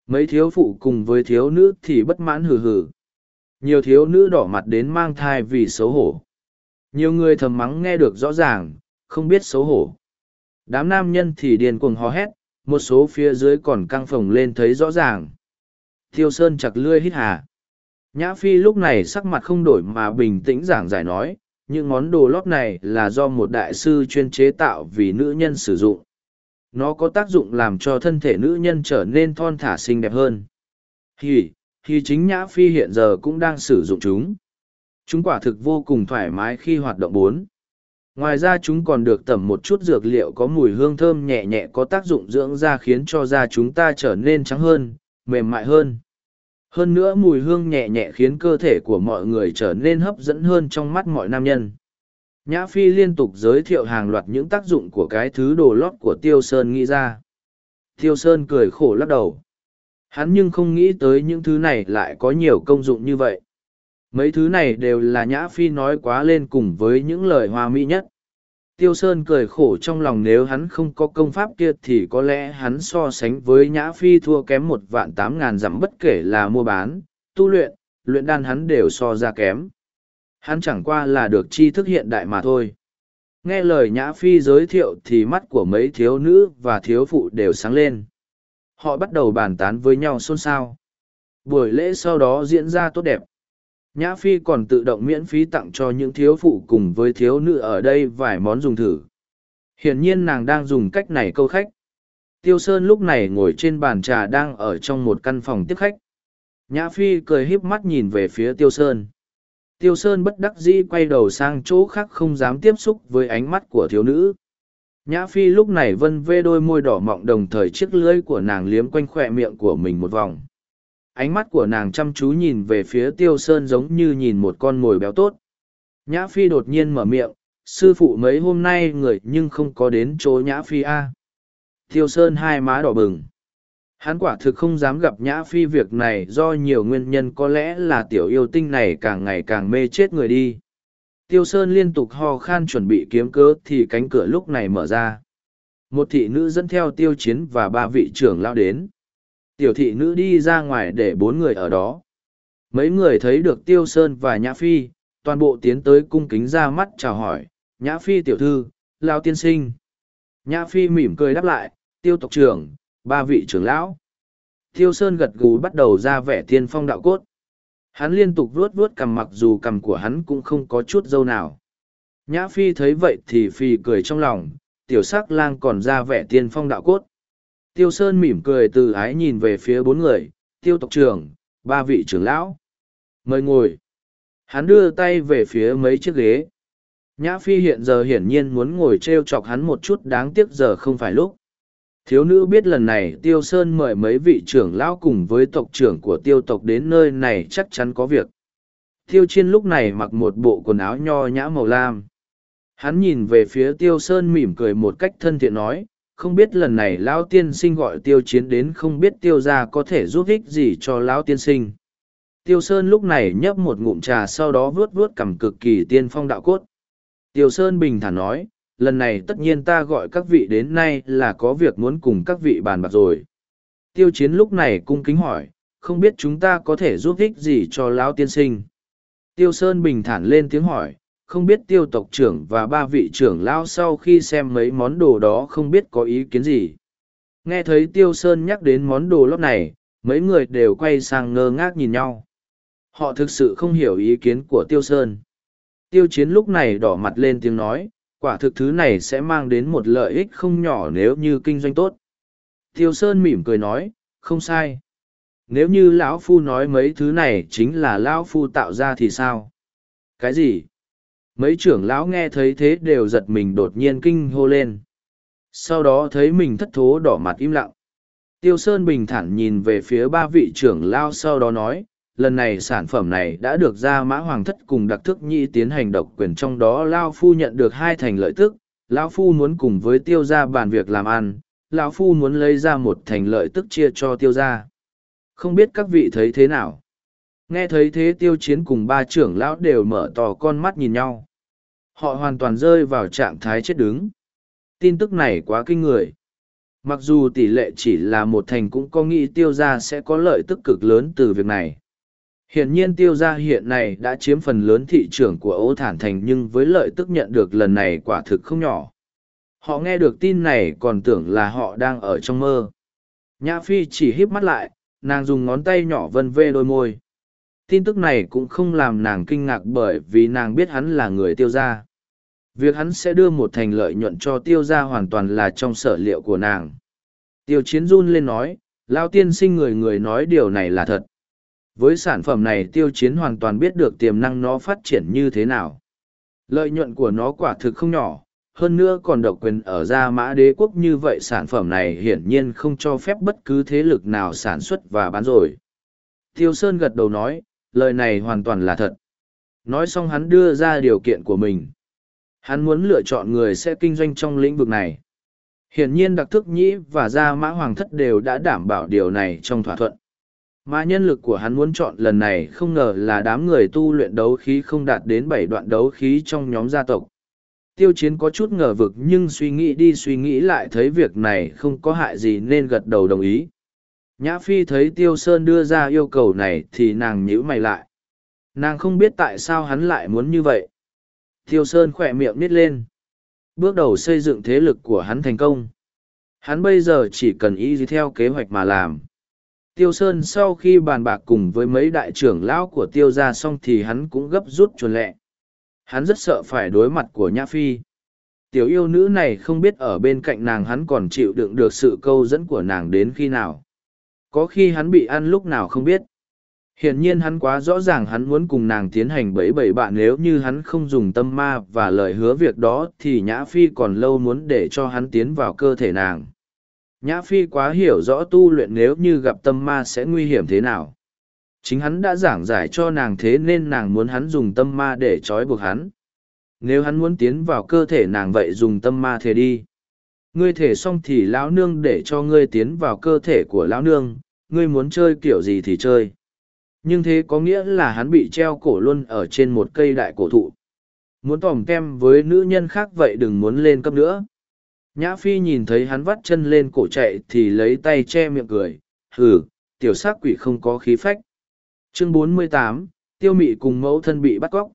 Mấy thiếu phụ cùng với thiếu nữ thì bất mãn hừ hừ nhiều thiếu nữ đỏ mặt đến mang thai vì xấu hổ. Nhiều người thầm mắng nghe được rõ ràng, không biết xấu hổ. Đám nam nhân thì điên cuồng hò hét, một số phía dưới còn căng phồng lên thấy rõ ràng. Thiêu sơn chặt lươi hít hà. Nhã phi lúc này sắc mặt không đổi mà bình tĩnh giảng giải nói, những món đồ lót này là do một đại sư chuyên chế tạo vì nữ nhân sử dụng. Nó có tác dụng làm cho thân thể nữ nhân trở nên thon thả xinh đẹp hơn. Hì thì chính nhã phi hiện giờ cũng đang sử dụng chúng. Chúng quả thực vô cùng thoải mái khi hoạt động bốn. Ngoài ra chúng còn được tẩm một chút dược liệu có mùi hương thơm nhẹ nhẹ có tác dụng dưỡng da khiến cho da chúng ta trở nên trắng hơn, mềm mại hơn. Hơn nữa mùi hương nhẹ nhẹ khiến cơ thể của mọi người trở nên hấp dẫn hơn trong mắt mọi nam nhân. Nhã phi liên tục giới thiệu hàng loạt những tác dụng của cái thứ đồ lót của tiêu sơn nghĩ ra. Tiêu sơn cười khổ lắc đầu hắn nhưng không nghĩ tới những thứ này lại có nhiều công dụng như vậy. Mấy thứ này đều là nhã phi nói quá lên cùng với những lời hoa mỹ nhất. Tiêu sơn cười khổ trong lòng nếu hắn không có công pháp kia thì có lẽ hắn so sánh với nhã phi thua kém một vạn tám ngàn dặm bất kể là mua bán, tu luyện luyện đan hắn đều so ra kém. Hắn chẳng qua là được tri thức hiện đại mà thôi. Nghe lời nhã phi giới thiệu thì mắt của mấy thiếu nữ và thiếu phụ đều sáng lên họ bắt đầu bàn tán với nhau xôn xao. Buổi lễ sau đó diễn ra tốt đẹp. Nhã phi còn tự động miễn phí tặng cho những thiếu phụ cùng với thiếu nữ ở đây vài món dùng thử. Hiển nhiên nàng đang dùng cách này câu khách. Tiêu sơn lúc này ngồi trên bàn trà đang ở trong một căn phòng tiếp khách. Nhã phi cười híp mắt nhìn về phía tiêu sơn. Tiêu sơn bất đắc dĩ quay đầu sang chỗ khác không dám tiếp xúc với ánh mắt của thiếu nữ. Nhã Phi lúc này vân vê đôi môi đỏ mọng đồng thời chiếc lưỡi của nàng liếm quanh khỏe miệng của mình một vòng. Ánh mắt của nàng chăm chú nhìn về phía Tiêu Sơn giống như nhìn một con mồi béo tốt. Nhã Phi đột nhiên mở miệng, sư phụ mấy hôm nay người nhưng không có đến chỗ Nhã Phi a. Tiêu Sơn hai má đỏ bừng. Hắn quả thực không dám gặp Nhã Phi việc này do nhiều nguyên nhân có lẽ là tiểu yêu tinh này càng ngày càng mê chết người đi tiêu sơn liên tục ho khan chuẩn bị kiếm cớ thì cánh cửa lúc này mở ra. Một thị nữ dẫn theo tiêu chiến và ba vị trưởng lao đến. Tiểu thị nữ đi ra ngoài để bốn người ở đó. Mấy người thấy được tiêu sơn và nhã phi, toàn bộ tiến tới cung kính ra mắt chào hỏi, nhã phi tiểu thư lao tiên sinh. Nhã phi mỉm cười đáp lại, tiêu tộc trưởng, ba vị trưởng lão. Tiêu sơn gật gù bắt đầu ra vẻ tiên phong đạo cốt. Hắn liên tục vuốt vuốt cằm mặc dù cằm của hắn cũng không có chút dâu nào. Nhã Phi thấy vậy thì Phi cười trong lòng, tiểu sắc lang còn ra vẻ tiên phong đạo cốt. Tiêu Sơn mỉm cười từ ái nhìn về phía bốn người, tiêu tộc trưởng, ba vị trưởng lão. Mời ngồi. Hắn đưa tay về phía mấy chiếc ghế. Nhã Phi hiện giờ hiển nhiên muốn ngồi treo chọc hắn một chút đáng tiếc giờ không phải lúc. Thiếu nữ biết lần này Tiêu Sơn mời mấy vị trưởng lão cùng với tộc trưởng của tiêu tộc đến nơi này chắc chắn có việc. Tiêu Chiên lúc này mặc một bộ quần áo nho nhã màu lam. Hắn nhìn về phía Tiêu Sơn mỉm cười một cách thân thiện nói, không biết lần này Lão Tiên Sinh gọi Tiêu Chiến đến không biết Tiêu gia có thể giúp ích gì cho Lão Tiên Sinh. Tiêu Sơn lúc này nhấp một ngụm trà sau đó vuốt vuốt cằm cực kỳ tiên phong đạo cốt. Tiêu Sơn bình thản nói, lần này tất nhiên ta gọi các vị đến nay là có việc muốn cùng các vị bàn bạc rồi. Tiêu Chiến lúc này cung kính hỏi, không biết chúng ta có thể giúp ích gì cho Lão Tiên Sinh. Tiêu Sơn bình thản lên tiếng hỏi, không biết tiêu tộc trưởng và ba vị trưởng lao sau khi xem mấy món đồ đó không biết có ý kiến gì. Nghe thấy Tiêu Sơn nhắc đến món đồ lót này, mấy người đều quay sang ngơ ngác nhìn nhau. Họ thực sự không hiểu ý kiến của Tiêu Sơn. Tiêu Chiến lúc này đỏ mặt lên tiếng nói, quả thực thứ này sẽ mang đến một lợi ích không nhỏ nếu như kinh doanh tốt. Tiêu Sơn mỉm cười nói, không sai. Nếu như lão phu nói mấy thứ này chính là lão phu tạo ra thì sao? Cái gì? Mấy trưởng lão nghe thấy thế đều giật mình đột nhiên kinh hô lên. Sau đó thấy mình thất thố đỏ mặt im lặng. Tiêu sơn bình thản nhìn về phía ba vị trưởng lao sau đó nói lần này sản phẩm này đã được ra mã hoàng thất cùng đặc thức nhĩ tiến hành độc quyền trong đó lao phu nhận được hai thành lợi tức lão phu muốn cùng với tiêu g i a bàn việc làm ăn lão phu muốn lấy ra một thành lợi tức chia cho tiêu g i a không biết các vị thấy thế nào? Nghe thấy thế tiêu chiến cùng ba trưởng lão đều mở to con mắt nhìn nhau. Họ hoàn toàn rơi vào trạng thái chết đứng. Tin tức này quá kinh người. Mặc dù tỷ lệ chỉ là một thành cũng có nghĩ tiêu gia sẽ có lợi tức cực lớn từ việc này. Hiện nhiên tiêu gia hiện này đã chiếm phần lớn thị trường của ô thản thành nhưng với lợi tức nhận được lần này quả thực không nhỏ. Họ nghe được tin này còn tưởng là họ đang ở trong mơ. Nhã Phi chỉ híp mắt lại, nàng dùng ngón tay nhỏ vân vê đôi môi tin tức này cũng không làm nàng kinh ngạc bởi vì nàng biết hắn là người tiêu gia việc hắn sẽ đưa một thành lợi nhuận cho tiêu gia hoàn toàn là trong sở liệu của nàng tiêu chiến run lên nói lao tiên sinh người người nói điều này là thật với sản phẩm này tiêu chiến hoàn toàn biết được tiềm năng nó phát triển như thế nào lợi nhuận của nó quả thực không nhỏ hơn nữa còn độc quyền ở gia mã đế quốc như vậy sản phẩm này hiển nhiên không cho phép bất cứ thế lực nào sản xuất và bán rồi. Tiêu Sơn gật đầu nói, lời này hoàn toàn là thật. Nói xong hắn đưa ra điều kiện của mình. Hắn muốn lựa chọn người sẽ kinh doanh trong lĩnh vực này. Hiển nhiên đặc thức nhĩ và gia mã hoàng thất đều đã đảm bảo điều này trong thỏa thuận. Mà nhân lực của hắn muốn chọn lần này không ngờ là đám người tu luyện đấu khí không đạt đến bảy đoạn đấu khí trong nhóm gia tộc. Tiêu chiến có chút ngờ vực nhưng suy nghĩ đi suy nghĩ lại thấy việc này không có hại gì nên gật đầu đồng ý. Nhã phi thấy tiêu sơn đưa ra yêu cầu này thì nàng nhíu mày lại. Nàng không biết tại sao hắn lại muốn như vậy. Tiêu sơn khỏe miệng nít lên. Bước đầu xây dựng thế lực của hắn thành công. Hắn bây giờ chỉ cần y theo kế hoạch mà làm tiêu sơn sau khi bàn bạc cùng với mấy đại trưởng lão của tiêu g i a xong thì hắn cũng gấp rút chuồn lẹ. Hắn rất sợ phải đối mặt của nhã phi. Tiểu yêu nữ này không biết ở bên cạnh nàng hắn còn chịu đựng được sự câu dẫn của nàng đến khi nào. Có khi hắn bị ăn lúc nào không biết. Hiển nhiên hắn quá rõ ràng hắn muốn cùng nàng tiến hành bẫy bẫy bạn nếu như hắn không dùng tâm ma và lời hứa việc đó thì nhã phi còn lâu muốn để cho hắn tiến vào cơ thể nàng nhã phi quá hiểu rõ tu luyện nếu như gặp tâm ma sẽ nguy hiểm thế nào Chính hắn đã giảng giải cho nàng thế nên nàng muốn hắn dùng tâm ma để trói buộc hắn. Nếu hắn muốn tiến vào cơ thể nàng vậy dùng tâm ma thế đi. Ngươi thể xong thì lão nương để cho ngươi tiến vào cơ thể của lão nương, ngươi muốn chơi kiểu gì thì chơi. Nhưng thế có nghĩa là hắn bị treo cổ luôn ở trên một cây đại cổ thụ. Muốn tỏm kem với nữ nhân khác vậy đừng muốn lên cấp nữa. Nhã Phi nhìn thấy hắn vắt chân lên cổ chạy thì lấy tay che miệng cười, hừ, tiểu sắc quỷ không có khí phách. Chương 48, tiêu mị cùng mẫu thân bị bắt cóc.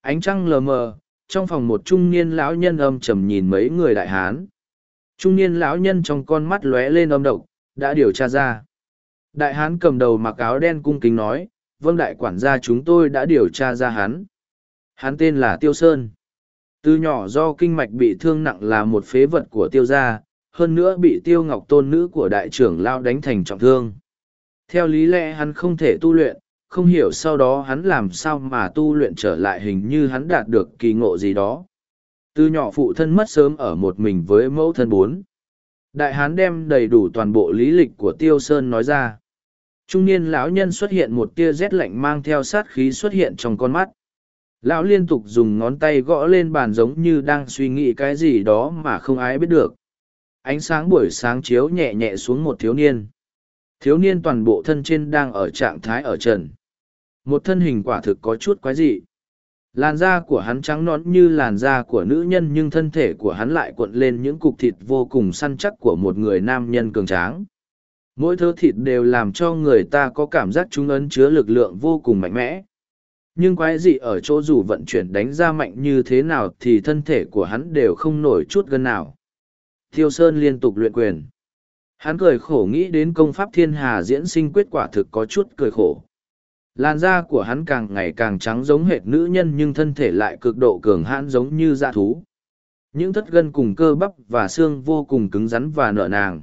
Ánh trăng lờ mờ trong phòng một trung niên lão nhân âm trầm nhìn mấy người đại hán. Trung niên lão nhân trong con mắt lóe lên âm độc đã điều tra ra. Đại hán cầm đầu mặc áo đen cung kính nói vâng đại quản gia chúng tôi đã điều tra ra hắn. Hắn tên là tiêu sơn từ nhỏ do kinh mạch bị thương nặng là một phế vật của tiêu gia, hơn nữa bị tiêu ngọc tôn nữ của đại trưởng lao đánh thành trọng thương theo lý lẽ hắn không thể tu luyện, không hiểu sau đó hắn làm sao mà tu luyện trở lại hình như hắn đạt được kỳ ngộ gì đó. Từ nhỏ phụ thân mất sớm ở một mình với mẫu thân bốn. đại hán đem đầy đủ toàn bộ lý lịch của tiêu sơn nói ra trung niên lão nhân xuất hiện một tia rét lạnh mang theo sát khí xuất hiện trong con mắt lão liên tục dùng ngón tay gõ lên bàn giống như đang suy nghĩ cái gì đó mà không ai biết được. Ánh sáng buổi sáng chiếu nhẹ nhẹ xuống một thiếu niên. Thiếu niên toàn bộ thân trên đang ở trạng thái ở trần. Một thân hình quả thực có chút quái dị. Làn da của hắn trắng nón như làn da của nữ nhân nhưng thân thể của hắn lại cuộn lên những cục thịt vô cùng săn chắc của một người nam nhân cường tráng. Mỗi thớ thịt đều làm cho người ta có cảm giác chúng ấn chứa lực lượng vô cùng mạnh mẽ nhưng quái dị ở chỗ dù vận chuyển đánh ra mạnh như thế nào thì thân thể của hắn đều không nổi chút gân nào. Thiêu sơn liên tục luyện quyền. Hắn cười khổ nghĩ đến công pháp thiên hà diễn sinh quyết quả thực có chút cười khổ. Làn da của hắn càng ngày càng trắng giống hệt nữ nhân nhưng thân thể lại cực độ cường hãn giống như da thú. Những thất gân cùng cơ bắp và xương vô cùng cứng rắn và nợ nàng.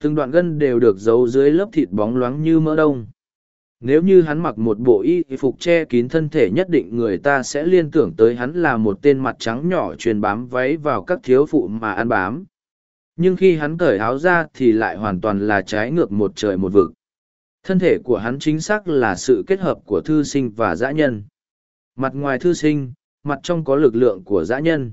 Từng đoạn gân đều được giấu dưới lớp thịt bóng loáng như mỡ đông nếu như hắn mặc một bộ y phục che kín thân thể nhất định người ta sẽ liên tưởng tới hắn là một tên mặt trắng nhỏ truyền bám váy vào các thiếu phụ mà ăn bám. Nhưng khi hắn cởi áo ra thì lại hoàn toàn là trái ngược một trời một vực. Thân thể của hắn chính xác là sự kết hợp của thư sinh và dã nhân. Mặt ngoài thư sinh, mặt trong có lực lượng của dã nhân.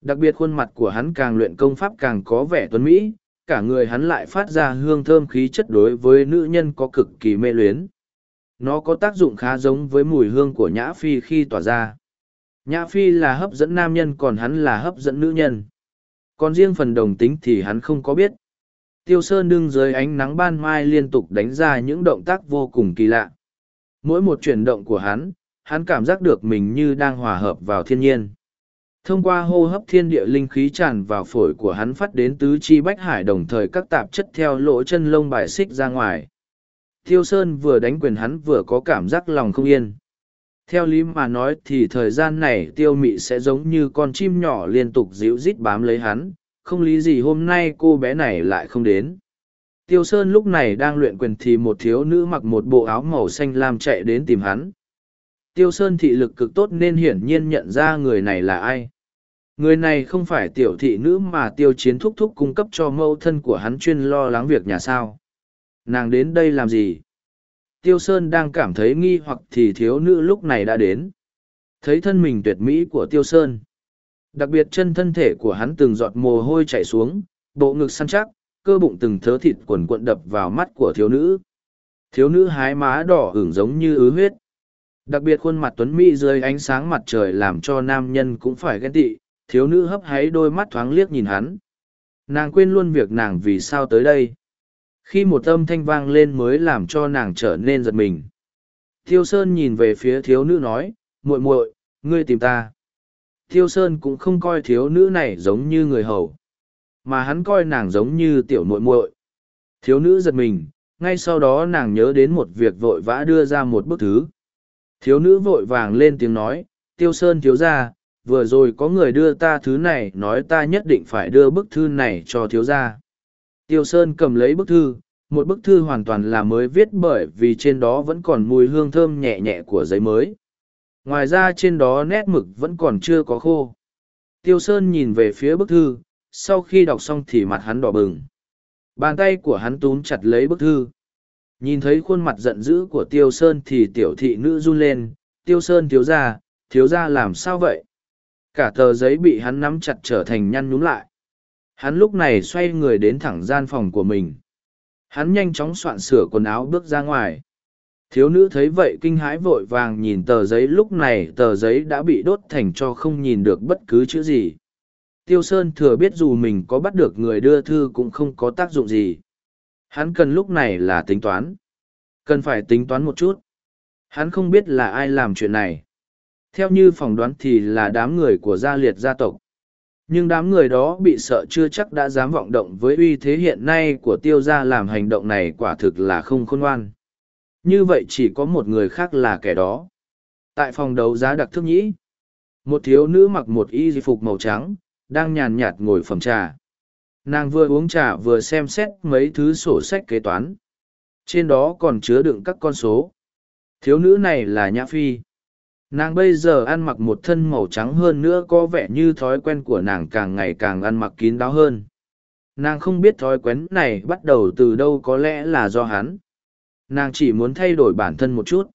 Đặc biệt khuôn mặt của hắn càng luyện công pháp càng có vẻ tuấn mỹ, cả người hắn lại phát ra hương thơm khí chất đối với nữ nhân có cực kỳ mê luyến nó có tác dụng khá giống với mùi hương của nhã phi khi tỏa ra. Nhã phi là hấp dẫn nam nhân, còn hắn là hấp dẫn nữ nhân. Còn riêng phần đồng tính thì hắn không có biết. Tiêu sơn đương dưới ánh nắng ban mai liên tục đánh ra những động tác vô cùng kỳ lạ. Mỗi một chuyển động của hắn hắn cảm giác được mình như đang hòa hợp vào thiên nhiên. Thông qua hô hấp thiên địa linh khí tràn vào phổi của hắn phát đến tứ chi bách hải, đồng thời các tạp chất theo lỗ chân lông bài xích ra ngoài. Tiêu Sơn vừa đánh quyền hắn vừa có cảm giác lòng không yên. Theo lý mà nói thì thời gian này tiêu mị sẽ giống như con chim nhỏ liên tục dịu rít bám lấy hắn, không lý gì hôm nay cô bé này lại không đến. Tiêu Sơn lúc này đang luyện quyền thì một thiếu nữ mặc một bộ áo màu xanh lam chạy đến tìm hắn. Tiêu Sơn thị lực cực tốt nên hiển nhiên nhận ra người này là ai. Người này không phải tiểu thị nữ mà tiêu chiến thúc thúc cung cấp cho mâu thân của hắn chuyên lo lắng việc nhà sao. Nàng đến đây làm gì? Tiêu Sơn đang cảm thấy nghi hoặc thì thiếu nữ lúc này đã đến. Thấy thân mình tuyệt mỹ của Tiêu Sơn. Đặc biệt chân thân thể của hắn từng giọt mồ hôi chảy xuống, bộ ngực săn chắc, cơ bụng từng thớ thịt quần cuộn đập vào mắt của thiếu nữ. Thiếu nữ hái má đỏ ửng giống như ứ huyết. Đặc biệt khuôn mặt tuấn mỹ dưới ánh sáng mặt trời làm cho nam nhân cũng phải ghen tị, thiếu nữ hấp háy đôi mắt thoáng liếc nhìn hắn. Nàng quên luôn việc nàng vì sao tới đây khi một âm thanh vang lên mới làm cho nàng trở nên giật mình. Thiêu sơn nhìn về phía thiếu nữ nói, muội muội, ngươi tìm ta. Thiêu sơn cũng không coi thiếu nữ này giống như người hầu, mà hắn coi nàng giống như tiểu muội muội. Thiếu nữ giật mình, ngay sau đó nàng nhớ đến một việc vội vã đưa ra một bức thư thiếu nữ vội vàng lên tiếng nói, tiêu sơn thiếu ra vừa rồi có người đưa ta thứ này, nói ta nhất định phải đưa bức thư này cho thiếu gia. Tiêu Sơn cầm lấy bức thư, một bức thư hoàn toàn là mới viết bởi vì trên đó vẫn còn mùi hương thơm nhẹ nhẹ của giấy mới. Ngoài ra trên đó nét mực vẫn còn chưa có khô. Tiêu Sơn nhìn về phía bức thư, sau khi đọc xong thì mặt hắn đỏ bừng. Bàn tay của hắn túm chặt lấy bức thư. Nhìn thấy khuôn mặt giận dữ của Tiêu Sơn thì tiểu thị nữ run lên, Tiêu Sơn thiếu ra, thiếu ra làm sao vậy? Cả tờ giấy bị hắn nắm chặt trở thành nhăn nhúm lại. Hắn lúc này xoay người đến thẳng gian phòng của mình. Hắn nhanh chóng soạn sửa quần áo bước ra ngoài. Thiếu nữ thấy vậy kinh hãi vội vàng nhìn tờ giấy lúc này, tờ giấy đã bị đốt thành cho không nhìn được bất cứ chữ gì. Tiêu Sơn thừa biết dù mình có bắt được người đưa thư cũng không có tác dụng gì. Hắn cần lúc này là tính toán. Cần phải tính toán một chút. Hắn không biết là ai làm chuyện này. Theo như phỏng đoán thì là đám người của gia liệt gia tộc nhưng đám người đó bị sợ chưa chắc đã dám vọng động với uy thế hiện nay của tiêu gia làm hành động này quả thực là không khôn ngoan. Như vậy chỉ có một người khác là kẻ đó. Tại phòng đấu giá đặc thức nhĩ, một thiếu nữ mặc một y di phục màu trắng, đang nhàn nhạt ngồi phẩm trà. Nàng vừa uống trà vừa xem xét mấy thứ sổ sách kế toán. Trên đó còn chứa đựng các con số. Thiếu nữ này là nhã phi nàng bây giờ ăn mặc một thân màu trắng hơn nữa có vẻ như thói quen của nàng càng ngày càng ăn mặc kín đáo hơn. Nàng không biết thói quen này bắt đầu từ đâu có lẽ là do hắn. Nàng chỉ muốn thay đổi bản thân một chút.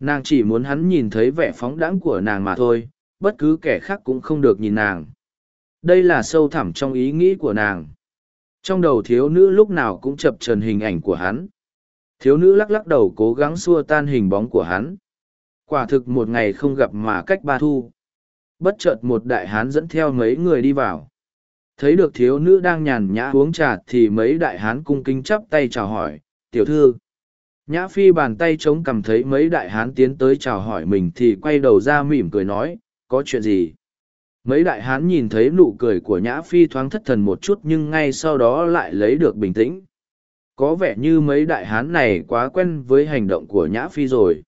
Nàng chỉ muốn hắn nhìn thấy vẻ phóng đãng của nàng mà thôi, bất cứ kẻ khác cũng không được nhìn nàng. Đây là sâu thẳm trong ý nghĩ của nàng. Trong đầu thiếu nữ lúc nào cũng chập trần hình ảnh của hắn. Thiếu nữ lắc lắc đầu cố gắng xua tan hình bóng của hắn quả thực một ngày không gặp mà cách ba thu. Bất chợt một đại hán dẫn theo mấy người đi vào. Thấy được thiếu nữ đang nhàn nhã uống trà thì mấy đại hán cung kính chắp tay chào hỏi, tiểu thư. Nhã phi bàn tay chống cầm thấy mấy đại hán tiến tới chào hỏi mình thì quay đầu ra mỉm cười nói, có chuyện gì? Mấy đại hán nhìn thấy nụ cười của nhã phi thoáng thất thần một chút nhưng ngay sau đó lại lấy được bình tĩnh. Có vẻ như mấy đại hán này quá quen với hành động của nhã phi rồi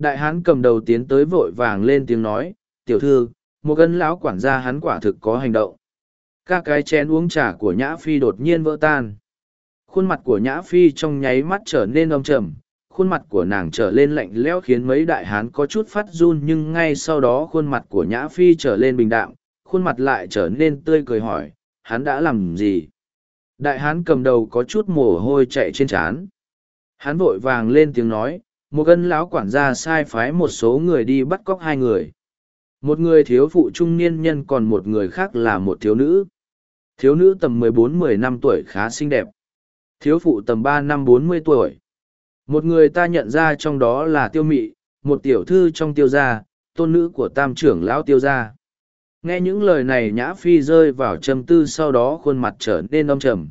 đại hán cầm đầu tiến tới vội vàng lên tiếng nói, tiểu thư, một gân lão quản gia hắn quả thực có hành động. Các cái chén uống trà của nhã phi đột nhiên vỡ tan. Khuôn mặt của nhã phi trong nháy mắt trở nên âm trầm, khuôn mặt của nàng trở lên lạnh lẽo khiến mấy đại hán có chút phát run, nhưng ngay sau đó khuôn mặt của nhã phi trở lên bình đạm, khuôn mặt lại trở nên tươi cười hỏi, hắn đã làm gì? Đại hán cầm đầu có chút mồ hôi chạy trên trán. Hắn vội vàng lên tiếng nói một gân lão quản gia sai phái một số người đi bắt cóc hai người. Một người thiếu phụ trung niên nhân còn một người khác là một thiếu nữ. Thiếu nữ tầm mười bốn, mười năm tuổi khá xinh đẹp. Thiếu phụ tầm ba năm, bốn mươi tuổi. Một người ta nhận ra trong đó là tiêu mị, một tiểu thư trong tiêu gia, tôn nữ của tam trưởng lão tiêu gia. Nghe những lời này nhã phi rơi vào trầm tư sau đó khuôn mặt trở nên âm trầm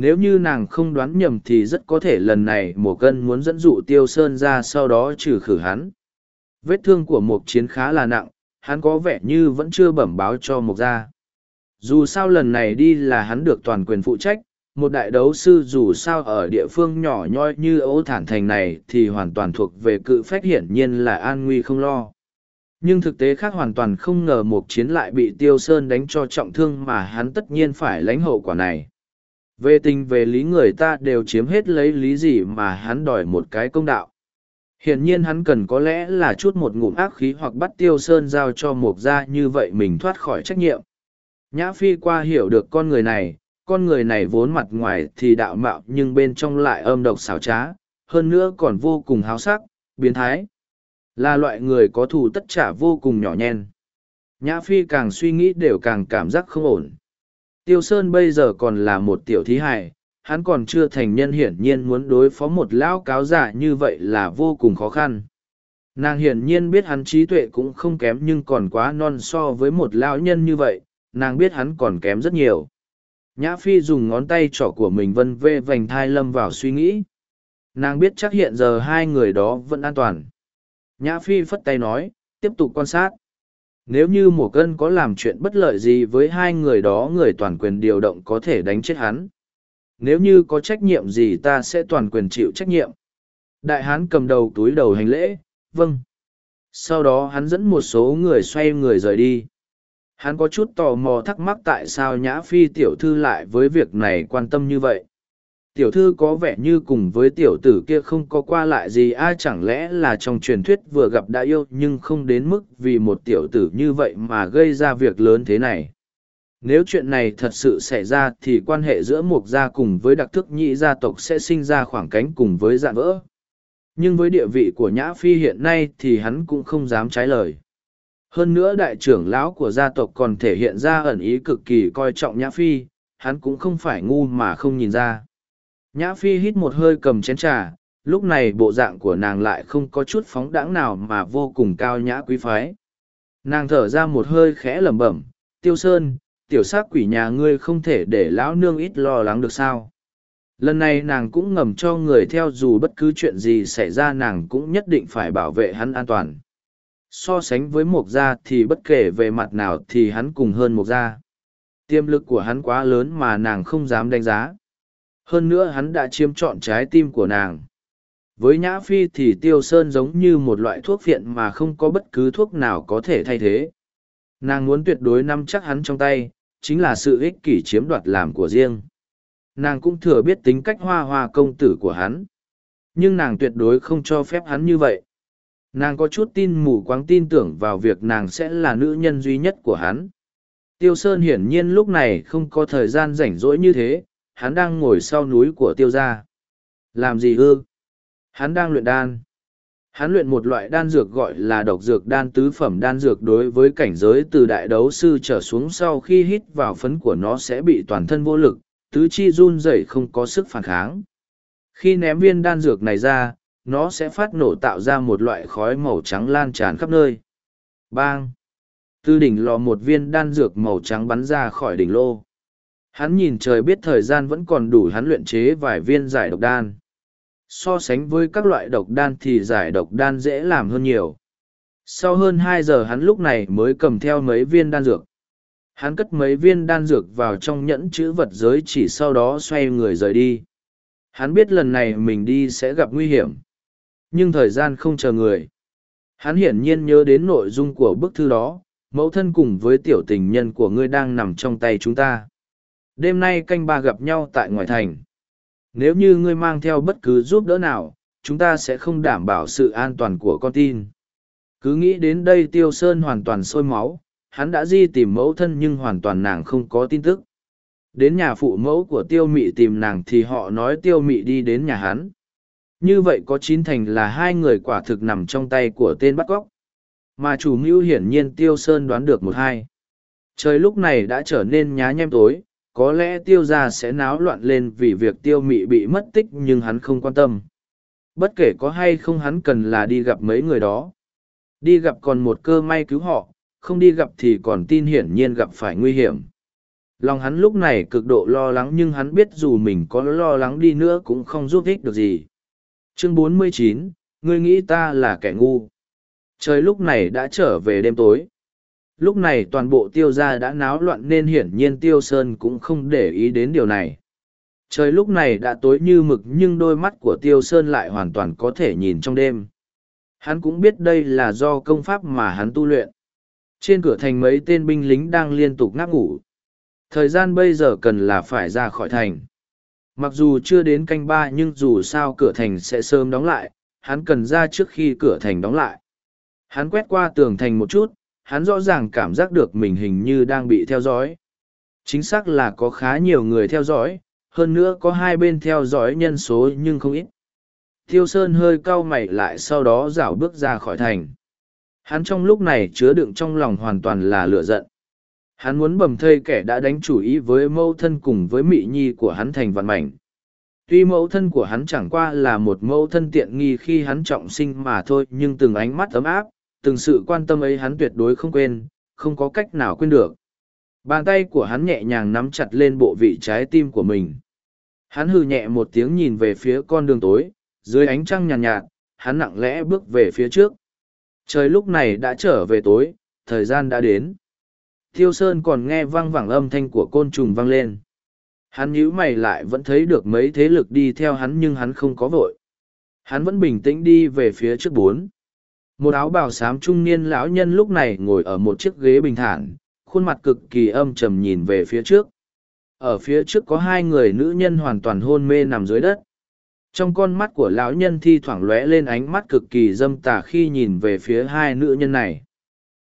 nếu như nàng không đoán nhầm thì rất có thể lần này mổ cân muốn dẫn dụ tiêu sơn ra sau đó trừ khử hắn. Vết thương của mục chiến khá là nặng, hắn có vẻ như vẫn chưa bẩm báo cho Mộc gia. Dù sao lần này đi là hắn được toàn quyền phụ trách, một đại đấu sư dù sao ở địa phương nhỏ nhoi như ấu thản thành này thì hoàn toàn thuộc về cự phách hiển nhiên là an nguy không lo. Nhưng thực tế khác hoàn toàn không ngờ một chiến lại bị tiêu sơn đánh cho trọng thương mà hắn tất nhiên phải lãnh hậu quả này về tình về lý người ta đều chiếm hết lấy lý gì mà hắn đòi một cái công đạo. Hiển nhiên hắn cần có lẽ là chút một ngụm ác khí hoặc bắt tiêu sơn giao cho mục gia như vậy mình thoát khỏi trách nhiệm. Nhã phi qua hiểu được con người này, con người này vốn mặt ngoài thì đạo mạo nhưng bên trong lại âm độc xảo trá, hơn nữa còn vô cùng háo sắc, biến thái. Là loại người có thù tất trả vô cùng nhỏ nhen. Nhã phi càng suy nghĩ đều càng cảm giác không ổn tiêu sơn bây giờ còn là một tiểu thí hài, hắn còn chưa thành nhân hiển nhiên muốn đối phó một lão cáo giả như vậy là vô cùng khó khăn. Nàng hiển nhiên biết hắn trí tuệ cũng không kém nhưng còn quá non so với một lão nhân như vậy, nàng biết hắn còn kém rất nhiều. Nhã phi dùng ngón tay trỏ của mình vân vê vành thai lâm vào suy nghĩ. Nàng biết chắc hiện giờ hai người đó vẫn an toàn. Nhã phi phất tay nói, tiếp tục quan sát nếu như mùa cân có làm chuyện bất lợi gì với hai người đó, người toàn quyền điều động có thể đánh chết hắn. Nếu như có trách nhiệm gì, ta sẽ toàn quyền chịu trách nhiệm. Đại hán cầm đầu túi đầu hành lễ vâng. Sau đó hắn dẫn một số người xoay người rời đi. Hắn có chút tò mò thắc mắc tại sao nhã phi tiểu thư lại với việc này quan tâm như vậy tiểu thư có vẻ như cùng với tiểu tử kia không có qua lại gì ai chẳng lẽ là trong truyền thuyết vừa gặp đã yêu nhưng không đến mức vì một tiểu tử như vậy mà gây ra việc lớn thế này? Nếu chuyện này thật sự xảy ra thì quan hệ giữa mục gia cùng với đặc thức nhị gia tộc sẽ sinh ra khoảng cánh cùng với dạn vỡ. Nhưng với địa vị của nhã phi hiện nay thì hắn cũng không dám trái lời. Hơn nữa đại trưởng lão của gia tộc còn thể hiện ra ẩn ý cực kỳ coi trọng nhã phi, hắn cũng không phải ngu mà không nhìn ra nhã phi hít một hơi cầm chén trà, lúc này bộ dạng của nàng lại không có chút phóng đãng nào mà vô cùng cao nhã quý phái. Nàng thở ra một hơi khẽ lẩm bẩm, tiêu sơn, tiểu s á c quỷ nhà ngươi không thể để lão nương ít lo lắng được sao? Lần này nàng cũng ngầm cho người theo dù bất cứ chuyện gì xảy ra nàng cũng nhất định phải bảo vệ hắn an toàn. So sánh với mộc gia thì bất kể về mặt nào thì hắn cùng hơn mộc gia. Tiềm lực của hắn quá lớn mà nàng không dám đánh giá hơn nữa hắn đã chiếm trọn trái tim của nàng. Với nhã phi thì tiêu sơn giống như một loại thuốc phiện mà không có bất cứ thuốc nào có thể thay thế. Nàng muốn tuyệt đối nắm chắc hắn trong tay chính là sự ích kỷ chiếm đoạt làm của riêng. Nàng cũng thừa biết tính cách hoa hoa công tử của hắn. Nhưng nàng tuyệt đối không cho phép hắn như vậy. Nàng có chút tin mù quáng tin tưởng vào việc nàng sẽ là nữ nhân duy nhất của hắn. Tiêu Sơn hiển nhiên lúc này không có thời gian rảnh rỗi như thế, hắn đang ngồi sau núi của tiêu gia. Làm gì ư? Hắn đang luyện đan. Hắn luyện một loại đan dược gọi là độc dược đan tứ phẩm đan dược đối với cảnh giới từ đại đấu sư trở xuống sau khi hít vào phấn của nó sẽ bị toàn thân vô lực, tứ chi run rẩy không có sức phản kháng. Khi ném viên đan dược này ra, nó sẽ phát nổ tạo ra một loại khói màu trắng lan tràn khắp nơi. Bang! Từ đỉnh lò một viên đan dược màu trắng bắn ra khỏi đỉnh lô. Hắn nhìn trời biết thời gian vẫn còn đủ hắn luyện chế vài viên giải độc đan. So sánh với các loại độc đan thì giải độc đan dễ làm hơn nhiều. Sau hơn hai giờ hắn lúc này mới cầm theo mấy viên đan dược. Hắn cất mấy viên đan dược vào trong nhẫn chữ vật giới chỉ sau đó xoay người rời đi. Hắn biết lần này mình đi sẽ gặp nguy hiểm. Nhưng thời gian không chờ người. Hắn hiển nhiên nhớ đến nội dung của bức thư đó, mẫu thân cùng với tiểu tình nhân của ngươi đang nằm trong tay chúng ta. Đêm nay canh ba gặp nhau tại ngoài thành. Nếu như ngươi mang theo bất cứ giúp đỡ nào, chúng ta sẽ không đảm bảo sự an toàn của con tin. Cứ nghĩ đến đây Tiêu Sơn hoàn toàn sôi máu, hắn đã di tìm mẫu thân nhưng hoàn toàn nàng không có tin tức. Đến nhà phụ mẫu của Tiêu Mị tìm nàng thì họ nói Tiêu Mị đi đến nhà hắn. Như vậy có chín thành là hai người quả thực nằm trong tay của tên bắt cóc. Mà chủ mưu hiển nhiên Tiêu Sơn đoán được một hai. Trời lúc này đã trở nên nhá nhem tối, có lẽ tiêu gia sẽ náo loạn lên vì việc tiêu mị bị mất tích nhưng hắn không quan tâm. Bất kể có hay không hắn cần là đi gặp mấy người đó. Đi gặp còn một cơ may cứu họ không đi gặp thì còn tin hiển nhiên gặp phải nguy hiểm. Lòng hắn lúc này cực độ lo lắng nhưng hắn biết dù mình có lo lắng đi nữa cũng không giúp ích được gì. Chương 49, ngươi nghĩ ta là kẻ ngu. Trời lúc này đã trở về đêm tối lúc này toàn bộ tiêu gia đã náo loạn nên hiển nhiên tiêu sơn cũng không để ý đến điều này. Trời lúc này đã tối như mực nhưng đôi mắt của tiêu sơn lại hoàn toàn có thể nhìn trong đêm. Hắn cũng biết đây là do công pháp mà hắn tu luyện. Trên cửa thành mấy tên binh lính đang liên tục ngáp ngủ. Thời gian bây giờ cần là phải ra khỏi thành. Mặc dù chưa đến canh ba nhưng dù sao cửa thành sẽ sớm đóng lại, hắn cần ra trước khi cửa thành đóng lại. Hắn quét qua tường thành một chút hắn rõ ràng cảm giác được mình hình như đang bị theo dõi. Chính xác là có khá nhiều người theo dõi, hơn nữa có hai bên theo dõi nhân số nhưng không ít. Tiêu Sơn hơi cau mày lại sau đó rảo bước ra khỏi thành. Hắn trong lúc này chứa đựng trong lòng hoàn toàn là lửa giận. Hắn muốn bầm thây kẻ đã đánh chủ ý với mẫu thân cùng với mị nhi của hắn thành vạn mảnh. Tuy mẫu thân của hắn chẳng qua là một mẫu thân tiện nghi khi hắn trọng sinh mà thôi nhưng từng ánh mắt ấm áp, từng sự quan tâm ấy hắn tuyệt đối không quên, không có cách nào quên được. Bàn tay của hắn nhẹ nhàng nắm chặt lên bộ vị trái tim của mình. Hắn hừ nhẹ một tiếng nhìn về phía con đường tối, dưới ánh trăng nhàn nhạt, nhạt, hắn nặng lẽ bước về phía trước. Trời lúc này đã trở về tối, thời gian đã đến. Tiêu Sơn còn nghe vang vẳng âm thanh của côn trùng vang lên. Hắn nhíu mày lại vẫn thấy được mấy thế lực đi theo hắn nhưng hắn không có vội. Hắn vẫn bình tĩnh đi về phía trước bốn một áo bào xám trung niên lão nhân lúc này ngồi ở một chiếc ghế bình thản, khuôn mặt cực kỳ âm trầm nhìn về phía trước. Ở phía trước có hai người nữ nhân hoàn toàn hôn mê nằm dưới đất. Trong con mắt của lão nhân thi thoảng lóe lên ánh mắt cực kỳ dâm tả khi nhìn về phía hai nữ nhân này.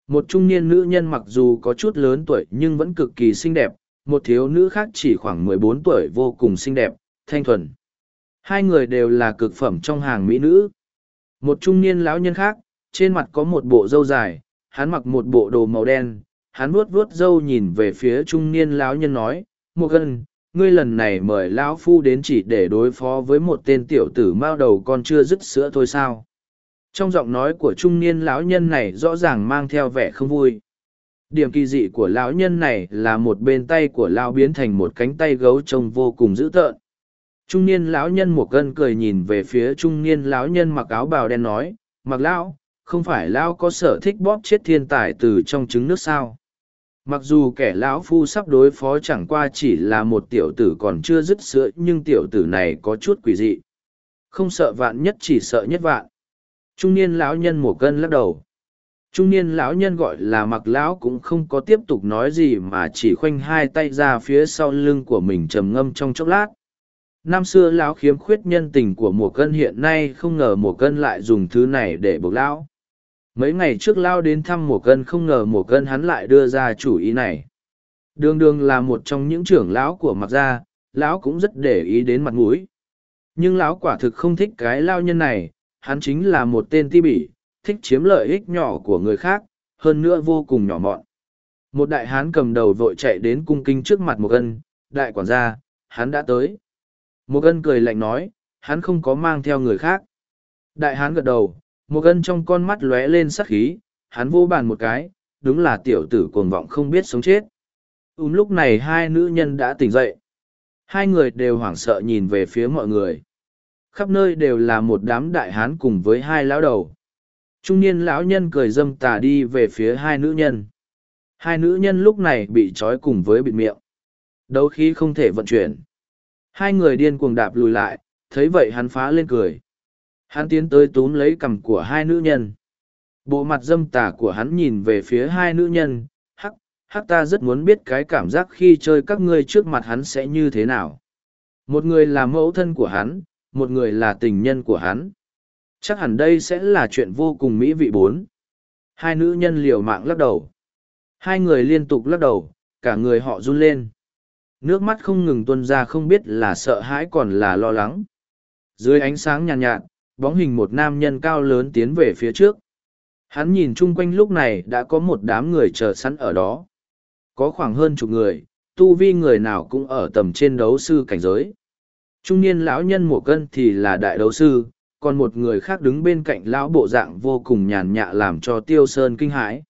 Một trung niên nữ nhân mặc dù có chút lớn tuổi nhưng vẫn cực kỳ xinh đẹp, một thiếu nữ khác chỉ khoảng mười bốn tuổi vô cùng xinh đẹp, thanh thuần. Hai người đều là cực phẩm trong hàng mỹ nữ. Một trung niên lão nhân khác trên mặt có một bộ râu dài, hắn mặc một bộ đồ màu đen, hắn vuốt vuốt râu nhìn về phía trung niên lão nhân nói, một gần, ngươi lần này mời lão phu đến chỉ để đối phó với một tên tiểu tử mao đầu con chưa dứt sữa thôi sao. Trong giọng nói của trung niên lão nhân này rõ ràng mang theo vẻ không vui. Điểm kỳ dị của lão nhân này là một bên tay của lão biến thành một cánh tay gấu trông vô cùng dữ tợn. Trung niên lão nhân một cân cười nhìn về phía trung niên lão nhân mặc áo bào đen nói, mặc lão, không phải lão có sở thích bóp chết thiên tài từ trong trứng nước sao? Mặc dù kẻ lão phu sắp đối phó chẳng qua chỉ là một tiểu tử còn chưa dứt sữa, nhưng tiểu tử này có chút quỷ dị. Không sợ vạn nhất chỉ sợ nhất vạn. Trung niên lão nhân mổ cân lắc đầu. Trung niên lão nhân gọi là mặc lão cũng không có tiếp tục nói gì mà chỉ khoanh hai tay ra phía sau lưng của mình trầm ngâm trong chốc lát. Năm xưa lão khiếm khuyết nhân tình của mùa cân hiện nay không ngờ mùa cân lại dùng thứ này để buộc lão mấy ngày trước lao đến thăm mùa cân không ngờ mùa cân hắn lại đưa ra chủ ý này Đường đường là một trong những trưởng lão của mặc gia, lão cũng rất để ý đến mặt mũi. Nhưng lão quả thực không thích cái lao nhân này, hắn chính là một tên ti bỉ, thích chiếm lợi ích nhỏ của người khác, hơn nữa vô cùng nhỏ mọn. Một đại hán cầm đầu vội chạy đến cung kinh trước mặt một ân, đại quản gia, hắn đã tới. Một ân cười lạnh nói, hắn không có mang theo người khác. Đại hán gật đầu, một gân trong con mắt lóe lên sắc khí, hắn vô bàn một cái, đúng là tiểu tử cuồng vọng không biết sống chết. Ún lúc này hai nữ nhân đã tỉnh dậy. Hai người đều hoảng sợ nhìn về phía mọi người. Khắp nơi đều là một đám đại hán cùng với hai lão đầu. Trung niên lão nhân cười dâm tà đi về phía hai nữ nhân. Hai nữ nhân lúc này bị trói cùng với bịt miệng. Đấu khí không thể vận chuyển. Hai người điên cuồng đạp lùi lại, thấy vậy hắn phá lên cười. Hắn tiến tới túm lấy cằm của hai nữ nhân. Bộ mặt dâm tà của hắn nhìn về phía hai nữ nhân, hắc, hắc ta rất muốn biết cái cảm giác khi chơi các ngươi trước mặt hắn sẽ như thế nào. Một người là mẫu thân của hắn, một người là tình nhân của hắn. Chắc hẳn đây sẽ là chuyện vô cùng mỹ vị bốn. Hai nữ nhân liều mạng lắc đầu. Hai người liên tục lắc đầu, cả người họ run lên. Nước mắt không ngừng tuôn ra không biết là sợ hãi còn là lo lắng. Dưới ánh sáng nhàn nhạt, nhạt, bóng hình một nam nhân cao lớn tiến về phía trước. Hắn nhìn chung quanh lúc này đã có một đám người chờ sẵn ở đó. Có khoảng hơn chục người, tu vi người nào cũng ở tầm trên đấu sư cảnh giới. Trung niên lão nhân mổ cân thì là đại đấu sư, còn một người khác đứng bên cạnh lão bộ dạng vô cùng nhàn nhạ làm cho tiêu sơn kinh hãi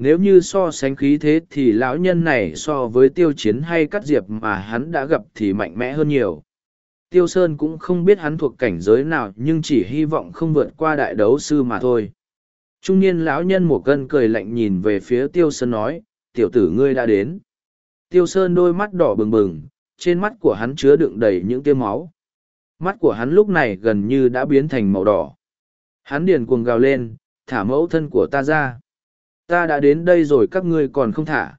nếu như so sánh khí thế thì lão nhân này so với tiêu chiến hay cắt diệp mà hắn đã gặp thì mạnh mẽ hơn nhiều tiêu sơn cũng không biết hắn thuộc cảnh giới nào nhưng chỉ hy vọng không vượt qua đại đấu sư mà thôi. Trung niên lão nhân một cân cười lạnh nhìn về phía tiêu sơn nói, tiểu tử ngươi đã đến. Tiêu sơn đôi mắt đỏ bừng bừng, trên mắt của hắn chứa đựng đầy những tia máu. Mắt của hắn lúc này gần như đã biến thành màu đỏ. Hắn điền cuồng gào lên, thả mẫu thân của ta ra. Ta đã đến đây rồi, các ngươi còn không thả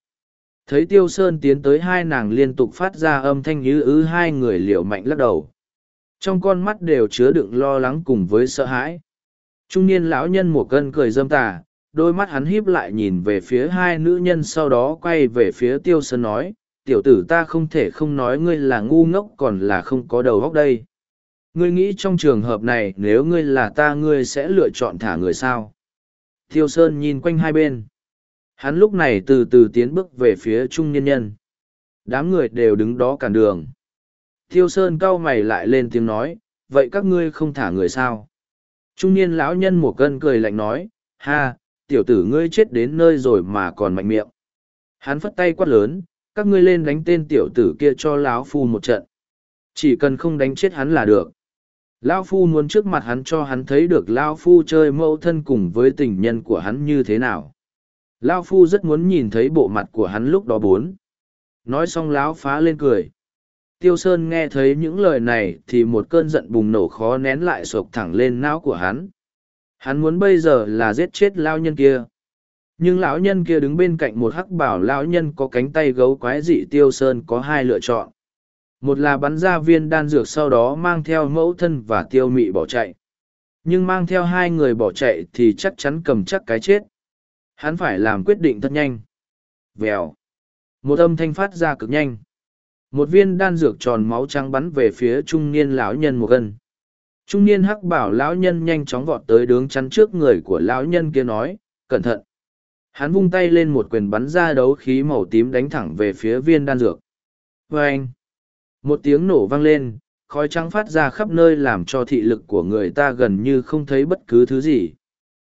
thấy tiêu sơn tiến tới hai nàng liên tục phát ra âm thanh như ứ, hai người liều mạnh lắc đầu. Trong con mắt đều chứa đựng lo lắng cùng với sợ hãi. Trung niên lão nhân một cân cười dâm tà, đôi mắt hắn híp lại nhìn về phía hai nữ nhân sau đó quay về phía tiêu sơn nói, tiểu tử ta không thể không nói ngươi là ngu ngốc còn là không có đầu góc đây. Ngươi nghĩ trong trường hợp này nếu ngươi là ta ngươi sẽ lựa chọn thả người sao? Tiêu Sơn nhìn quanh hai bên. Hắn lúc này từ từ tiến bước về phía trung nhân nhân. Đám người đều đứng đó cản đường. Thiêu Sơn cau mày lại lên tiếng nói, vậy các ngươi không thả người sao? Trung niên lão nhân một cân cười lạnh nói, ha, tiểu tử ngươi chết đến nơi rồi mà còn mạnh miệng. Hắn phất tay quát lớn, các ngươi lên đánh tên tiểu tử kia cho lão phu một trận. Chỉ cần không đánh chết hắn là được. lão Phu muốn trước mặt hắn cho hắn thấy được lão Phu chơi mẫu thân cùng với tình nhân của hắn như thế nào. Lao Phu rất muốn nhìn thấy bộ mặt của hắn lúc đó bốn. Nói xong Lão phá lên cười. Tiêu Sơn nghe thấy những lời này thì một cơn giận bùng nổ khó nén lại sộc thẳng lên não của hắn. Hắn muốn bây giờ là giết chết Lao nhân kia. Nhưng lão nhân kia đứng bên cạnh một hắc bảo lão nhân có cánh tay gấu quái dị Tiêu Sơn có hai lựa chọn một là bắn ra viên đan dược sau đó mang theo mẫu thân và tiêu mị bỏ chạy nhưng mang theo hai người bỏ chạy thì chắc chắn cầm chắc cái chết hắn phải làm quyết định thật nhanh. Vèo. Một âm thanh phát ra cực nhanh. Một viên đan dược tròn máu trắng bắn về phía trung niên lão nhân một gân. Trung niên hắc bảo lão nhân nhanh chóng vọt tới đứng chắn trước người của lão nhân kia nói cẩn thận. Hắn vung tay lên một quyền bắn ra đấu khí màu tím đánh thẳng về phía viên đan dược. Vê anh một tiếng nổ vang lên, khói trắng phát ra khắp nơi làm cho thị lực của người ta gần như không thấy bất cứ thứ gì.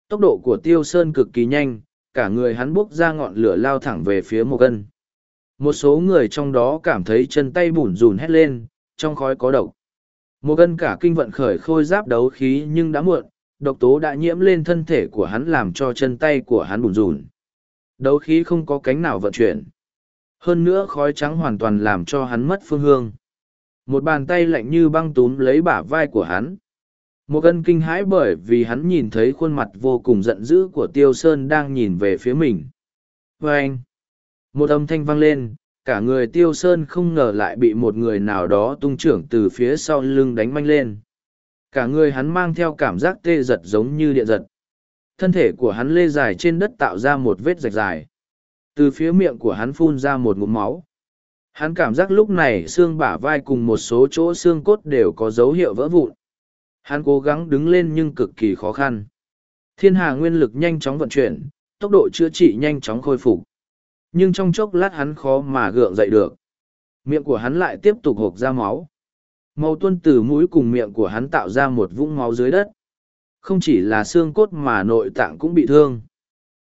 Tốc độ của tiêu sơn cực kỳ nhanh, cả người hắn buốc ra ngọn lửa lao thẳng về phía một cân. Một số người trong đó cảm thấy chân tay bủn rùn hét lên, trong khói có độc. Một cân cả kinh vận khởi khôi giáp đấu khí nhưng đã muộn, độc tố đã nhiễm lên thân thể của hắn làm cho chân tay của hắn bủn rùn. Đấu khí không có cánh nào vận chuyển hơn nữa khói trắng hoàn toàn làm cho hắn mất phương hương một bàn tay lạnh như băng túm lấy bả vai của hắn một ân kinh hãi bởi vì hắn nhìn thấy khuôn mặt vô cùng giận dữ của tiêu sơn đang nhìn về phía mình. Vê anh, một âm thanh vang lên, cả người tiêu sơn không ngờ lại bị một người nào đó tung trưởng từ phía sau lưng đánh manh lên. Cả người hắn mang theo cảm giác tê giật giống như điện giật. Thân thể của hắn lê dài trên đất tạo ra một vết rạch dài. Từ phía miệng của hắn phun ra một ngụm máu. Hắn cảm giác lúc này xương bả vai cùng một số chỗ xương cốt đều có dấu hiệu vỡ vụn hắn cố gắng đứng lên nhưng cực kỳ khó khăn. Thiên hà nguyên lực nhanh chóng vận chuyển, tốc độ chữa trị nhanh chóng khôi phục. Nhưng trong chốc lát hắn khó mà gượng dậy được. Miệng của hắn lại tiếp tục hộp ra máu. Màu tuân từ mũi cùng miệng của hắn tạo ra một vũng máu dưới đất. Không chỉ là xương cốt mà nội tạng cũng bị thương.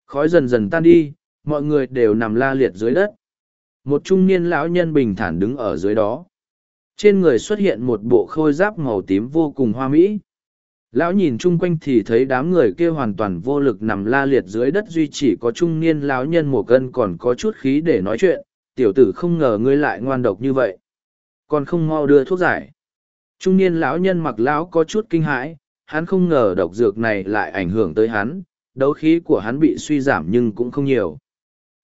Khói dần dần tan đi, mọi người đều nằm la liệt dưới đất. Một trung niên lão nhân bình thản đứng ở dưới đó trên người xuất hiện một bộ khôi giáp màu tím vô cùng hoa mỹ. Lão nhìn chung quanh thì thấy đám người kia hoàn toàn vô lực nằm la liệt dưới đất duy chỉ có trung niên lão nhân mổ cân còn có chút khí để nói chuyện. Tiểu tử không ngờ ngươi lại ngoan độc như vậy. Còn không mau đưa thuốc giải. Trung niên lão nhân mặc lão có chút kinh hãi. Hắn không ngờ độc dược này lại ảnh hưởng tới hắn. Đấu khí của hắn bị suy giảm nhưng cũng không nhiều.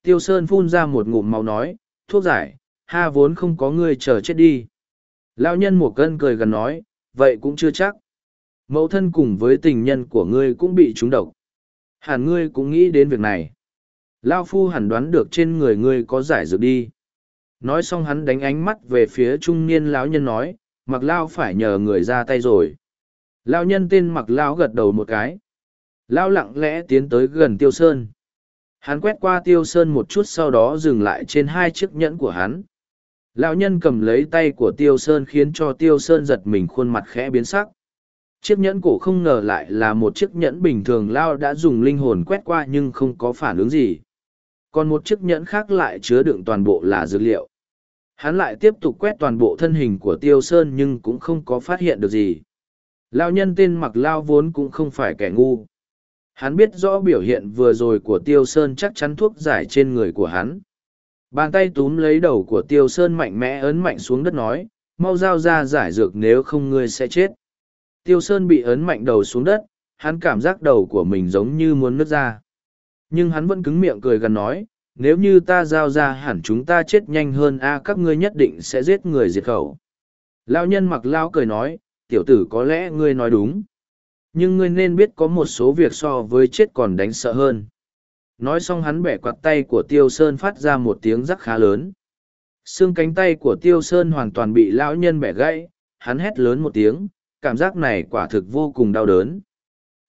Tiêu sơn phun ra một ngụm máu nói, thuốc giải, ha vốn không có ngươi chờ chết đi lão nhân một cân cười gần nói, vậy cũng chưa chắc. Mẫu thân cùng với tình nhân của ngươi cũng bị trúng độc. Hẳn ngươi cũng nghĩ đến việc này. Lao phu hẳn đoán được trên người ngươi có giải dược đi. Nói xong hắn đánh ánh mắt về phía trung niên lão nhân nói, mặc lao phải nhờ người ra tay rồi. Lao nhân tên mặc lao gật đầu một cái. Lao lặng lẽ tiến tới gần tiêu sơn. Hắn quét qua tiêu sơn một chút sau đó dừng lại trên hai chiếc nhẫn của hắn lão nhân cầm lấy tay của tiêu sơn khiến cho tiêu sơn giật mình khuôn mặt khẽ biến sắc. Chiếc nhẫn cổ không ngờ lại là một chiếc nhẫn bình thường lao đã dùng linh hồn quét qua nhưng không có phản ứng gì. Còn một chiếc nhẫn khác lại chứa đựng toàn bộ là dược liệu. Hắn lại tiếp tục quét toàn bộ thân hình của tiêu sơn nhưng cũng không có phát hiện được gì. Lao nhân tên mặc lao vốn cũng không phải kẻ ngu. Hắn biết rõ biểu hiện vừa rồi của tiêu sơn chắc chắn thuốc giải trên người của hắn bàn tay túm lấy đầu của tiêu sơn mạnh mẽ ấn mạnh xuống đất nói, mau giao ra giải dược nếu không ngươi sẽ chết. Tiêu sơn bị ấn mạnh đầu xuống đất, hắn cảm giác đầu của mình giống như muốn nứt ra. Nhưng hắn vẫn cứng miệng cười gần nói, nếu như ta giao ra hẳn chúng ta chết nhanh hơn, a, các ngươi nhất định sẽ giết người diệt khẩu. Lao nhân mặc lao cười nói, tiểu tử có lẽ ngươi nói đúng. Nhưng ngươi nên biết có một số việc so với chết còn đánh sợ hơn nói xong hắn bẻ quạt tay của tiêu sơn phát ra một tiếng rắc khá lớn. Xương cánh tay của tiêu sơn hoàn toàn bị lão nhân bẻ gãy, hắn hét lớn một tiếng, cảm giác này quả thực vô cùng đau đớn.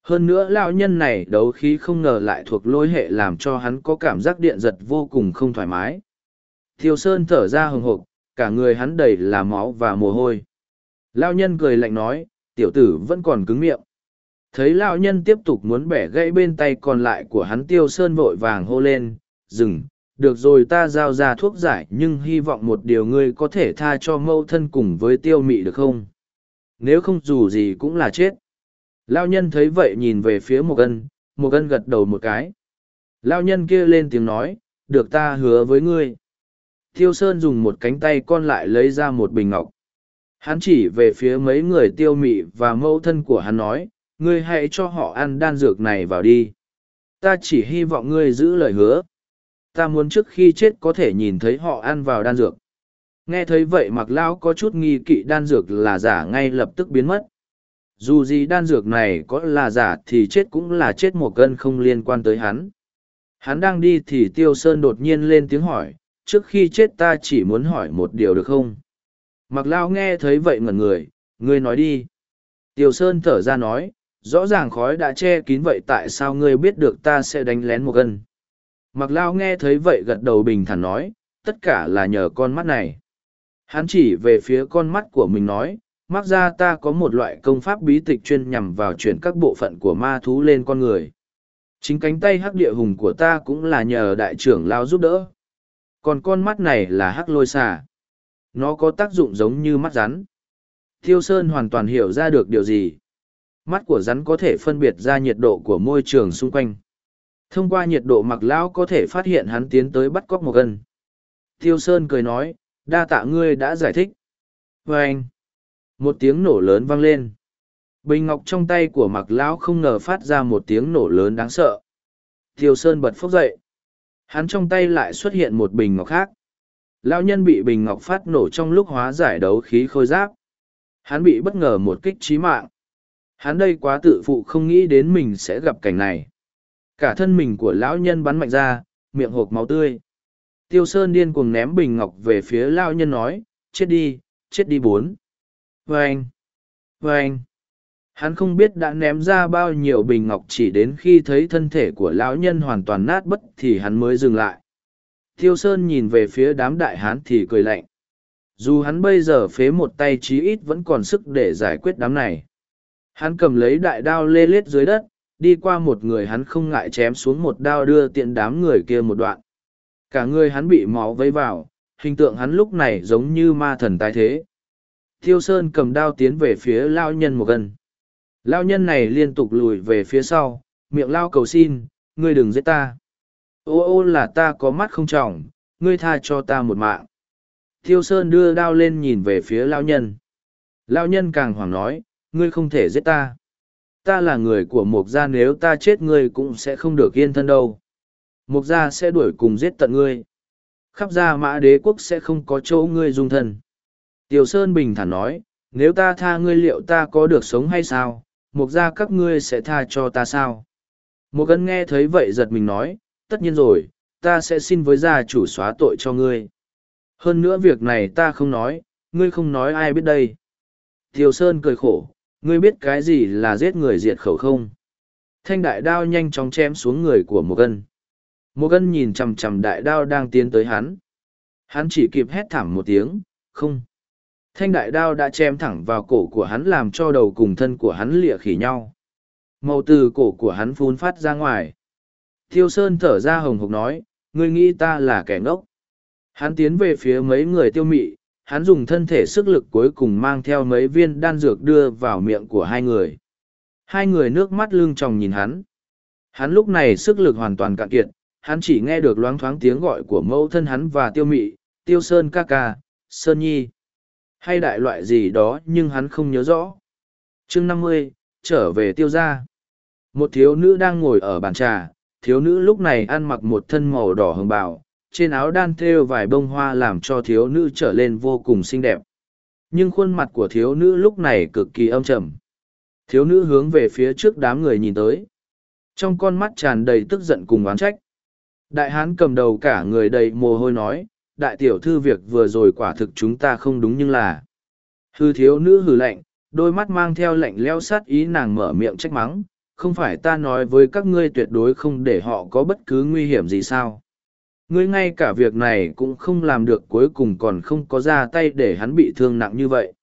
Hơn nữa lão nhân này đấu khí không ngờ lại thuộc lôi hệ làm cho hắn có cảm giác điện giật vô cùng không thoải mái. Tiêu sơn thở ra hừng hộp cả người hắn đầy là máu và mồ hôi. Lão nhân cười lạnh nói, tiểu tử vẫn còn cứng miệng thấy lão nhân tiếp tục muốn bẻ gãy bên tay còn lại của hắn tiêu sơn vội vàng hô lên, dừng, được rồi ta giao ra thuốc giải, nhưng hy vọng một điều ngươi có thể tha cho mâu thân cùng với tiêu mị được không? Nếu không dù gì cũng là chết. Lao nhân thấy vậy nhìn về phía một ân một ân gật đầu một cái. Lao nhân kia lên tiếng nói, được ta hứa với ngươi. Tiêu sơn dùng một cánh tay con lại lấy ra một bình ngọc. Hắn chỉ về phía mấy người tiêu mị và mẫu thân của hắn nói ngươi hãy cho họ ăn đan dược này vào đi. Ta chỉ hy vọng ngươi giữ lời hứa. Ta muốn trước khi chết có thể nhìn thấy họ ăn vào đan dược. Nghe thấy vậy mặc lão có chút nghi kỵ đan dược là giả ngay lập tức biến mất. Dù gì đan dược này có là giả thì chết cũng là chết một cân không liên quan tới hắn. Hắn đang đi thì tiêu sơn đột nhiên lên tiếng hỏi, trước khi chết ta chỉ muốn hỏi một điều được không? Mặc lao nghe thấy vậy ngẩn người, ngươi nói đi. Tiêu sơn thở ra nói rõ ràng khói đã che kín vậy tại sao ngươi biết được ta sẽ đánh lén một gân mặc lao nghe thấy vậy gật đầu bình thản nói, tất cả là nhờ con mắt này. Hắn chỉ về phía con mắt của mình nói mắc ra ta có một loại công pháp bí tịch chuyên nhằm vào chuyển các bộ phận của ma thú lên con người. Chính cánh tay hắc địa hùng của ta cũng là nhờ đại trưởng lao giúp đỡ. Còn con mắt này là hắc lôi xà. Nó có tác dụng giống như mắt rắn. Thiêu sơn hoàn toàn hiểu ra được điều gì mắt của rắn có thể phân biệt ra nhiệt độ của môi trường xung quanh. Thông qua nhiệt độ mặc lão có thể phát hiện hắn tiến tới bắt cóc một gân. Tiêu sơn cười nói, đa tạ ngươi đã giải thích. Vê anh, một tiếng nổ lớn vang lên. Bình ngọc trong tay của mặc lão không ngờ phát ra một tiếng nổ lớn đáng sợ. Tiêu sơn bật phốc dậy. Hắn trong tay lại xuất hiện một bình ngọc khác. Lão nhân bị bình ngọc phát nổ trong lúc hóa giải đấu khí khôi giáp. Hắn bị bất ngờ một kích trí mạng hắn đây quá tự phụ không nghĩ đến mình sẽ gặp cảnh này cả thân mình của lão nhân bắn mạnh ra miệng hộp máu tươi. Tiêu Sơn điên cuồng ném bình ngọc về phía lao nhân nói, chết đi, chết đi bốn. vê anh vê anh Hắn không biết đã ném ra bao nhiêu bình ngọc chỉ đến khi thấy thân thể của lão nhân hoàn toàn nát bất thì hắn mới dừng lại. Tiêu Sơn nhìn về phía đám đại hán thì cười lạnh. Dù hắn bây giờ phế một tay chí ít vẫn còn sức để giải quyết đám này. Hắn cầm lấy đại đao lê lết dưới đất, đi qua một người hắn không ngại chém xuống một đao đưa tiện đám người kia một đoạn. Cả người hắn bị máu vây vào, hình tượng hắn lúc này giống như ma thần tái thế. Thiêu Sơn cầm đao tiến về phía lao nhân một gần. Lao nhân này liên tục lùi về phía sau, miệng lao cầu xin, ngươi đừng giết ta. Ô ô là ta có mắt không trọng, ngươi tha cho ta một mạng. Thiêu Sơn đưa đao lên nhìn về phía lao nhân. Lao nhân càng hoảng nói, ngươi không thể giết ta. Ta là người của Mộc gia nếu ta chết ngươi cũng sẽ không được yên thân đâu. Mộc gia sẽ đuổi cùng giết tận ngươi. Khắp gia mã đế quốc sẽ không có chỗ ngươi dung thân. Tiểu Sơn bình thản nói, nếu ta tha ngươi liệu ta có được sống hay sao? Mộc gia các ngươi sẽ tha cho ta sao? Một cân nghe thấy vậy giật mình nói, tất nhiên rồi, ta sẽ xin với gia chủ xóa tội cho ngươi. Hơn nữa việc này ta không nói, ngươi không nói ai biết đây. Tiểu Sơn cười khổ, ngươi biết cái gì là giết người diệt khẩu không? Thanh đại đao nhanh chóng chém xuống người của một gân. Một gân nhìn chằm chằm đại đao đang tiến tới hắn. Hắn chỉ kịp hét thảm một tiếng, không. Thanh đại đao đã chém thẳng vào cổ của hắn làm cho đầu cùng thân của hắn lịa khỉ nhau. Màu từ cổ của hắn phun phát ra ngoài. Tiêu Sơn thở ra hồng hộc nói, ngươi nghĩ ta là kẻ ngốc. Hắn tiến về phía mấy người tiêu mị, hắn dùng thân thể sức lực cuối cùng mang theo mấy viên đan dược đưa vào miệng của hai người. Hai người nước mắt lưng tròng nhìn hắn. Hắn lúc này sức lực hoàn toàn cạn kiệt, hắn chỉ nghe được loáng thoáng tiếng gọi của mẫu thân hắn và tiêu mị, tiêu sơn ca ca, sơn nhi, hay đại loại gì đó nhưng hắn không nhớ rõ. chương năm mươi trở về tiêu gia. Một thiếu nữ đang ngồi ở bàn trà, thiếu nữ lúc này ăn mặc một thân màu đỏ hồng bào, trên áo đan thêu vài bông hoa làm cho thiếu nữ trở lên vô cùng xinh đẹp. Nhưng khuôn mặt của thiếu nữ lúc này cực kỳ âm trầm. Thiếu nữ hướng về phía trước đám người nhìn tới. Trong con mắt tràn đầy tức giận cùng oán trách. Đại hán cầm đầu cả người đầy mồ hôi nói, đại tiểu thư việc vừa rồi quả thực chúng ta không đúng nhưng là. Hư thiếu nữ hừ lạnh, đôi mắt mang theo lạnh leo sát ý nàng mở miệng trách mắng, không phải ta nói với các ngươi tuyệt đối không để họ có bất cứ nguy hiểm gì sao ngươi ngay cả việc này cũng không làm được cuối cùng còn không có ra tay để hắn bị thương nặng như vậy.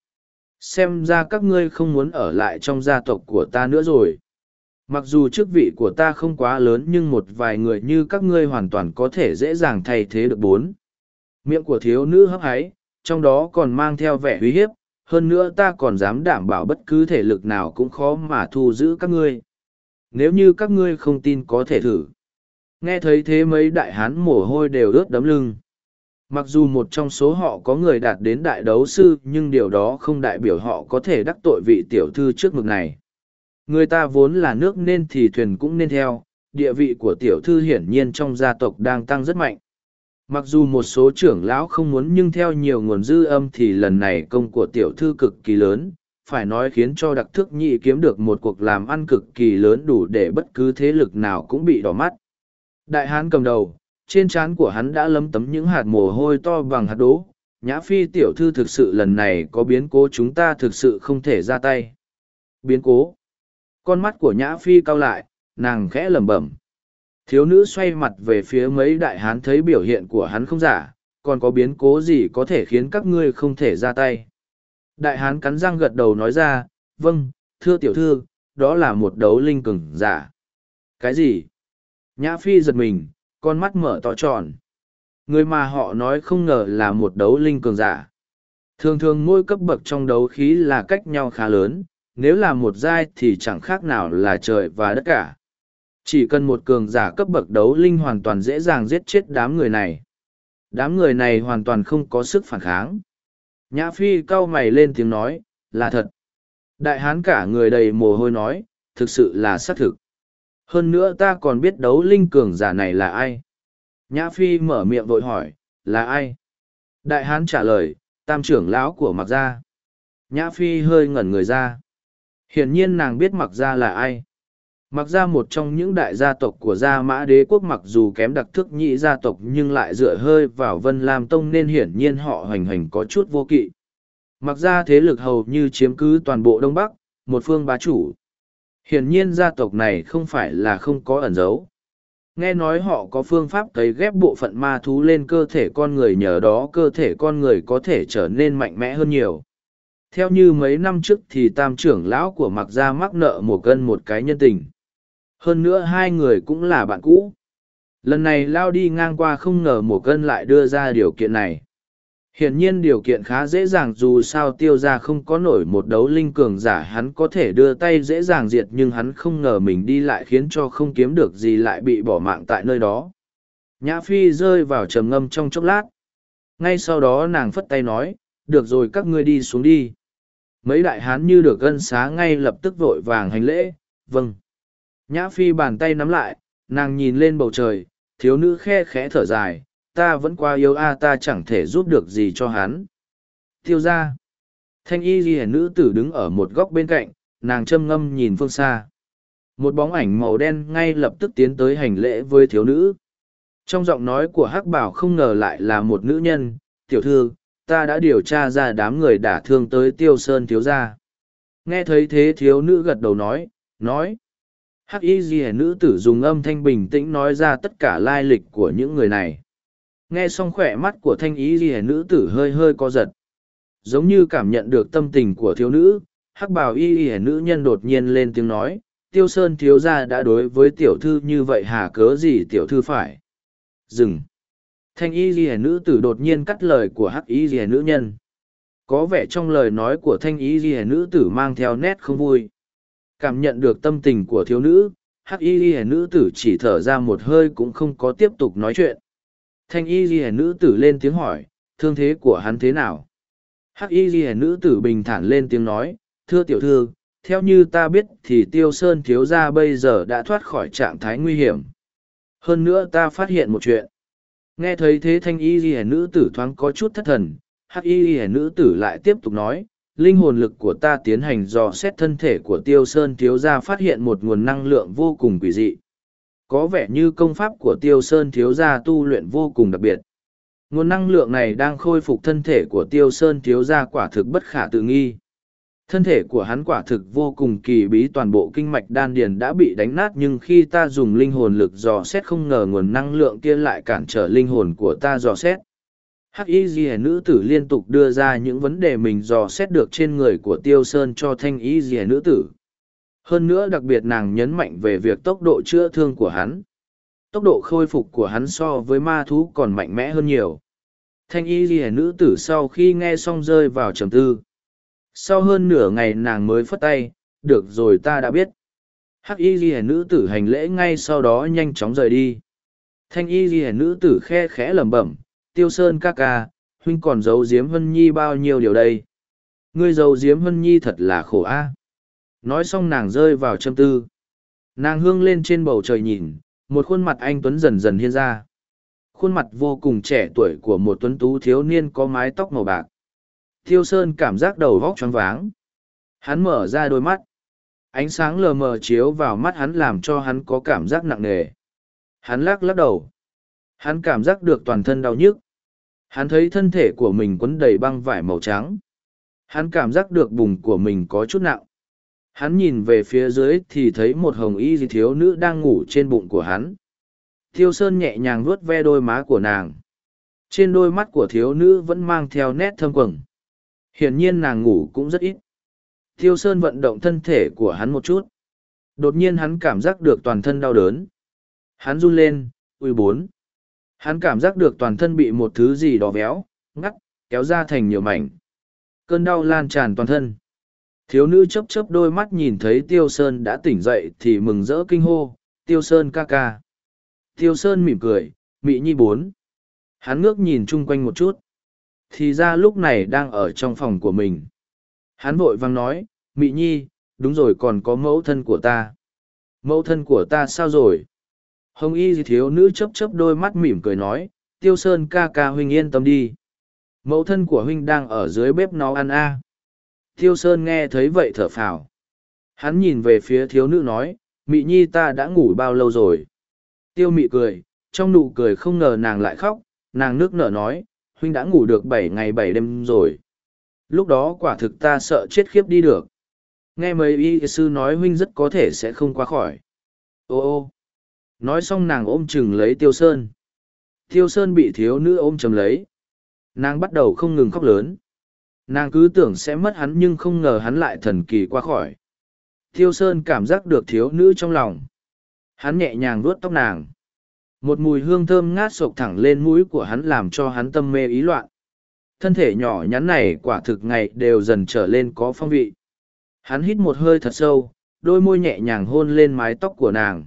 Xem ra các ngươi không muốn ở lại trong gia tộc của ta nữa rồi. Mặc dù chức vị của ta không quá lớn nhưng một vài người như các ngươi hoàn toàn có thể dễ dàng thay thế được bốn. Miệng của thiếu nữ hấp háy, trong đó còn mang theo vẻ uy hiếp, hơn nữa ta còn dám đảm bảo bất cứ thể lực nào cũng khó mà thu giữ các ngươi. Nếu như các ngươi không tin có thể thử. Nghe thấy thế mấy đại hán mồ hôi đều ướt đấm lưng. Mặc dù một trong số họ có người đạt đến đại đấu sư nhưng điều đó không đại biểu họ có thể đắc tội vị tiểu thư trước mực này. Người ta vốn là nước nên thì thuyền cũng nên theo, địa vị của tiểu thư hiển nhiên trong gia tộc đang tăng rất mạnh. Mặc dù một số trưởng lão không muốn nhưng theo nhiều nguồn dư âm thì lần này công của tiểu thư cực kỳ lớn, phải nói khiến cho đặc thức nhị kiếm được một cuộc làm ăn cực kỳ lớn đủ để bất cứ thế lực nào cũng bị đỏ mắt. Đại hán cầm đầu, trên trán của hắn đã lấm tấm những hạt mồ hôi to bằng hạt đố. Nhã phi tiểu thư thực sự lần này có biến cố chúng ta thực sự không thể ra tay. Biến cố. Con mắt của nhã phi cau lại, nàng khẽ lẩm bẩm. Thiếu nữ xoay mặt về phía mấy đại hán thấy biểu hiện của hắn không giả, còn có biến cố gì có thể khiến các ngươi không thể ra tay. Đại hán cắn răng gật đầu nói ra, vâng, thưa tiểu thư, đó là một đấu linh cường giả. Cái gì? Nhã Phi giật mình, con mắt mở to tròn. Người mà họ nói không ngờ là một đấu linh cường giả. Thường thường mỗi cấp bậc trong đấu khí là cách nhau khá lớn, nếu là một giai thì chẳng khác nào là trời và đất cả. Chỉ cần một cường giả cấp bậc đấu linh hoàn toàn dễ dàng giết chết đám người này. Đám người này hoàn toàn không có sức phản kháng. Nhã Phi cau mày lên tiếng nói, là thật. Đại hán cả người đầy mồ hôi nói, thực sự là xác thực. Hơn nữa ta còn biết đấu linh cường giả này là ai. Nhã Phi mở miệng vội hỏi, là ai? Đại hán trả lời, tam trưởng lão của mặc gia. Nhã Phi hơi ngẩn người ra. Hiển nhiên nàng biết mặc gia là ai. mặc gia một trong những đại gia tộc của gia mã đế quốc mặc dù kém đặc thức nhị gia tộc nhưng lại dựa hơi vào vân lam tông nên hiển nhiên họ hoành hành có chút vô kỵ mặc gia thế lực hầu như chiếm cứ toàn bộ đông bắc một phương bá chủ hiển nhiên gia tộc này không phải là không có ẩn dấu. nghe nói họ có phương pháp cấy ghép bộ phận ma thú lên cơ thể con người nhờ đó cơ thể con người có thể trở nên mạnh mẽ hơn nhiều. Theo như mấy năm trước thì tam trưởng lão của mặc gia mắc nợ một cân một cái nhân tình. Hơn nữa hai người cũng là bạn cũ. Lần này lao đi ngang qua không ngờ một cân lại đưa ra điều kiện này hiển nhiên điều kiện khá dễ dàng dù sao tiêu ra không có nổi một đấu linh cường giả hắn có thể đưa tay dễ dàng diệt nhưng hắn không ngờ mình đi lại khiến cho không kiếm được gì lại bị bỏ mạng tại nơi đó. Nhã phi rơi vào trầm ngâm trong chốc lát. Ngay sau đó nàng phất tay nói, được rồi, các ngươi đi xuống đi. Mấy đại hán như được gân xá ngay lập tức vội vàng hành lễ vâng. Nhã phi bàn tay nắm lại, nàng nhìn lên bầu trời, thiếu nữ khe khẽ thở dài ta vẫn qua yêu a ta chẳng thể giúp được gì cho hắn. Tiêu ra. Thanh y ghi nữ tử đứng ở một góc bên cạnh, nàng châm ngâm nhìn phương xa. Một bóng ảnh màu đen ngay lập tức tiến tới hành lễ với thiếu nữ. Trong giọng nói của hắc bảo không ngờ lại là một nữ nhân, tiểu thư, ta đã điều tra ra đám người đả thương tới tiêu sơn thiếu gia. Nghe thấy thế thiếu nữ gật đầu nói, nói. Hắc y ghi nữ tử dùng âm thanh bình tĩnh nói ra tất cả lai lịch của những người này nghe xong khỏe mắt của thanh ý ghi nữ tử hơi hơi co giật. Giống như cảm nhận được tâm tình của thiếu nữ, hắc bào y y nữ nhân đột nhiên lên tiếng nói, tiêu sơn thiếu gia đã đối với tiểu thư như vậy hà cớ gì tiểu thư phải? Dừng. Thanh y ghi nữ tử đột nhiên cắt lời của hắc y ghi nữ nhân. Có vẻ trong lời nói của thanh y ghi nữ tử mang theo nét không vui. Cảm nhận được tâm tình của thiếu nữ, hắc y ghi nữ tử chỉ thở ra một hơi cũng không có tiếp tục nói chuyện. Thanh y ghi nữ tử lên tiếng hỏi, thương thế của hắn thế nào? Hắc y ghi nữ tử bình thản lên tiếng nói, thưa tiểu thư, theo như ta biết thì tiêu sơn thiếu gia bây giờ đã thoát khỏi trạng thái nguy hiểm. Hơn nữa ta phát hiện một chuyện. Nghe thấy thế thanh y ghi nữ tử thoáng có chút thất thần, hắc y ghi nữ tử lại tiếp tục nói, linh hồn lực của ta tiến hành dò xét thân thể của tiêu sơn thiếu gia phát hiện một nguồn năng lượng vô cùng quỷ dị có vẻ như công pháp của tiêu sơn thiếu gia tu luyện vô cùng đặc biệt. Nguồn năng lượng này đang khôi phục thân thể của tiêu sơn thiếu gia quả thực bất khả tự nghi. Thân thể của hắn quả thực vô cùng kỳ bí, toàn bộ kinh mạch đan điền đã bị đánh nát, nhưng khi ta dùng linh hồn lực dò xét không ngờ nguồn năng lượng kia lại cản trở linh hồn của ta dò xét. Hắc y ghi nữ tử liên tục đưa ra những vấn đề mình dò xét được trên người của tiêu sơn cho thanh y ghi nữ tử hơn nữa đặc biệt nàng nhấn mạnh về việc tốc độ chữa thương của hắn. Tốc độ khôi phục của hắn so với ma thú còn mạnh mẽ hơn nhiều. Thanh y ghi nữ tử sau khi nghe xong rơi vào trầm tư. Sau hơn nửa ngày nàng mới phất tay, được rồi ta đã biết. Hắc y ghi nữ tử hành lễ ngay sau đó nhanh chóng rời đi. Thanh y ghi nữ tử khe khẽ lẩm bẩm, tiêu sơn ca ca, huynh còn giấu giếm hân nhi bao nhiêu điều đây. Ngươi giấu giếm hân nhi thật là khổ a. Nói xong nàng rơi vào châm tư. Nàng hương lên trên bầu trời nhìn, một khuôn mặt anh Tuấn dần dần hiên ra. Khuôn mặt vô cùng trẻ tuổi của một tuấn tú thiếu niên có mái tóc màu bạc. Thiêu Sơn cảm giác đầu vóc choáng váng. Hắn mở ra đôi mắt. Ánh sáng lờ mờ chiếu vào mắt hắn làm cho hắn có cảm giác nặng nề. Hắn lắc lắc đầu. Hắn cảm giác được toàn thân đau nhức. Hắn thấy thân thể của mình quấn đầy băng vải màu trắng. Hắn cảm giác được bùng của mình có chút nặng hắn nhìn về phía dưới thì thấy một hồng y gì thiếu nữ đang ngủ trên bụng của hắn. Thiêu sơn nhẹ nhàng vuốt ve đôi má của nàng. Trên đôi mắt của thiếu nữ vẫn mang theo nét thâm quầng. Hiển nhiên nàng ngủ cũng rất ít. Thiêu sơn vận động thân thể của hắn một chút. Đột nhiên hắn cảm giác được toàn thân đau đớn. Hắn run lên, ui bốn. Hắn cảm giác được toàn thân bị một thứ gì đó véo, ngắt, kéo ra thành nhiều mảnh. Cơn đau lan tràn toàn thân. Thiếu nữ chấp chấp đôi mắt nhìn thấy Tiêu Sơn đã tỉnh dậy thì mừng rỡ kinh hô, Tiêu Sơn ca ca. Tiêu Sơn mỉm cười, Mị Nhi bốn. Hắn ngước nhìn chung quanh một chút. Thì ra lúc này đang ở trong phòng của mình. Hắn vội vang nói, Mị Nhi, đúng rồi còn có mẫu thân của ta. Mẫu thân của ta sao rồi? Hồng y thiếu nữ chấp chấp đôi mắt mỉm cười nói, Tiêu Sơn ca ca huynh yên tâm đi. Mẫu thân của huynh đang ở dưới bếp nấu ăn a. Tiêu Sơn nghe thấy vậy thở phào. Hắn nhìn về phía thiếu nữ nói, Mị nhi ta đã ngủ bao lâu rồi? Tiêu mị cười, trong nụ cười không ngờ nàng lại khóc, nàng nước nở nói, huynh đã ngủ được bảy ngày bảy đêm rồi. Lúc đó quả thực ta sợ chết khiếp đi được. Nghe mấy y sư nói huynh rất có thể sẽ không qua khỏi. Ô ô! Nói xong nàng ôm chừng lấy Tiêu Sơn. Tiêu Sơn bị thiếu nữ ôm chầm lấy. Nàng bắt đầu không ngừng khóc lớn. Nàng cứ tưởng sẽ mất hắn nhưng không ngờ hắn lại thần kỳ qua khỏi. Thiêu Sơn cảm giác được thiếu nữ trong lòng. Hắn nhẹ nhàng vuốt tóc nàng. Một mùi hương thơm ngát sộc thẳng lên mũi của hắn làm cho hắn tâm mê ý loạn. Thân thể nhỏ nhắn này quả thực ngày đều dần trở lên có phong vị. Hắn hít một hơi thật sâu, đôi môi nhẹ nhàng hôn lên mái tóc của nàng.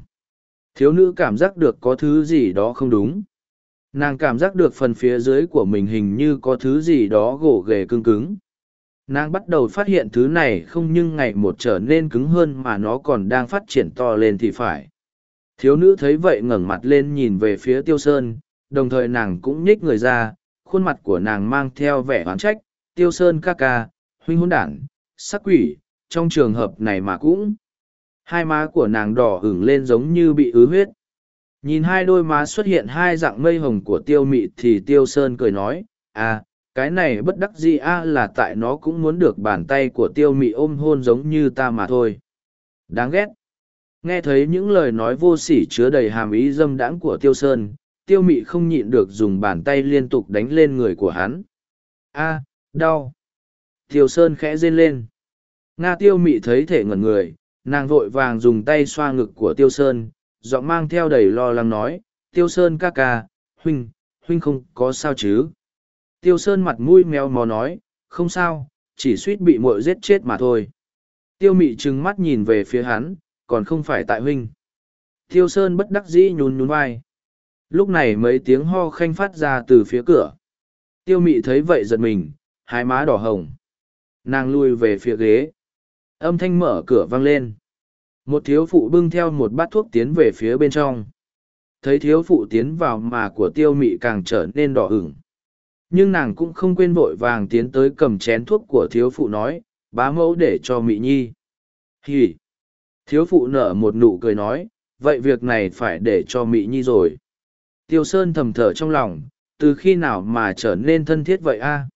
Thiếu nữ cảm giác được có thứ gì đó không đúng. Nàng cảm giác được phần phía dưới của mình hình như có thứ gì đó gỗ ghề cứng cứng. Nàng bắt đầu phát hiện thứ này không nhưng ngày một trở nên cứng hơn mà nó còn đang phát triển to lên thì phải. Thiếu nữ thấy vậy ngẩng mặt lên nhìn về phía tiêu sơn, đồng thời nàng cũng nhích người ra, khuôn mặt của nàng mang theo vẻ oán trách, tiêu sơn ca ca, huynh hôn đản, sắc quỷ, trong trường hợp này mà cũng. Hai má của nàng đỏ ửng lên giống như bị ứ huyết. Nhìn hai đôi má xuất hiện hai dạng mây hồng của tiêu mị thì tiêu sơn cười nói, à, cái này bất đắc gì a là tại nó cũng muốn được bàn tay của tiêu mị ôm hôn giống như ta mà thôi. Đáng ghét. Nghe thấy những lời nói vô sỉ chứa đầy hàm ý dâm đãng của tiêu sơn, tiêu mị không nhịn được dùng bàn tay liên tục đánh lên người của hắn. a đau. Tiêu sơn khẽ rên lên. Nga tiêu mị thấy thể ngẩn người, nàng vội vàng dùng tay xoa ngực của tiêu sơn, giọng mang theo đầy lo lắng nói, tiêu sơn ca ca, huynh, huynh không có sao chứ. Tiêu sơn mặt mũi mèo mò nói, không sao, chỉ suýt bị muội giết chết mà thôi. Tiêu mị trừng mắt nhìn về phía hắn, còn không phải tại huynh. Tiêu sơn bất đắc dĩ nhún nhún vai. Lúc này mấy tiếng ho khanh phát ra từ phía cửa. Tiêu mị thấy vậy giật mình, hai má đỏ hồng. Nàng lui về phía ghế. Âm thanh mở cửa vang lên. Một thiếu phụ bưng theo một bát thuốc tiến về phía bên trong. Thấy thiếu phụ tiến vào mà của tiêu mị càng trở nên đỏ ửng. Nhưng nàng cũng không quên vội vàng tiến tới cầm chén thuốc của thiếu phụ nói, bá mẫu để cho mị nhi. Hì! Thiếu phụ nở một nụ cười nói, vậy việc này phải để cho mị nhi rồi. Tiêu Sơn thầm thở trong lòng, từ khi nào mà trở nên thân thiết vậy a?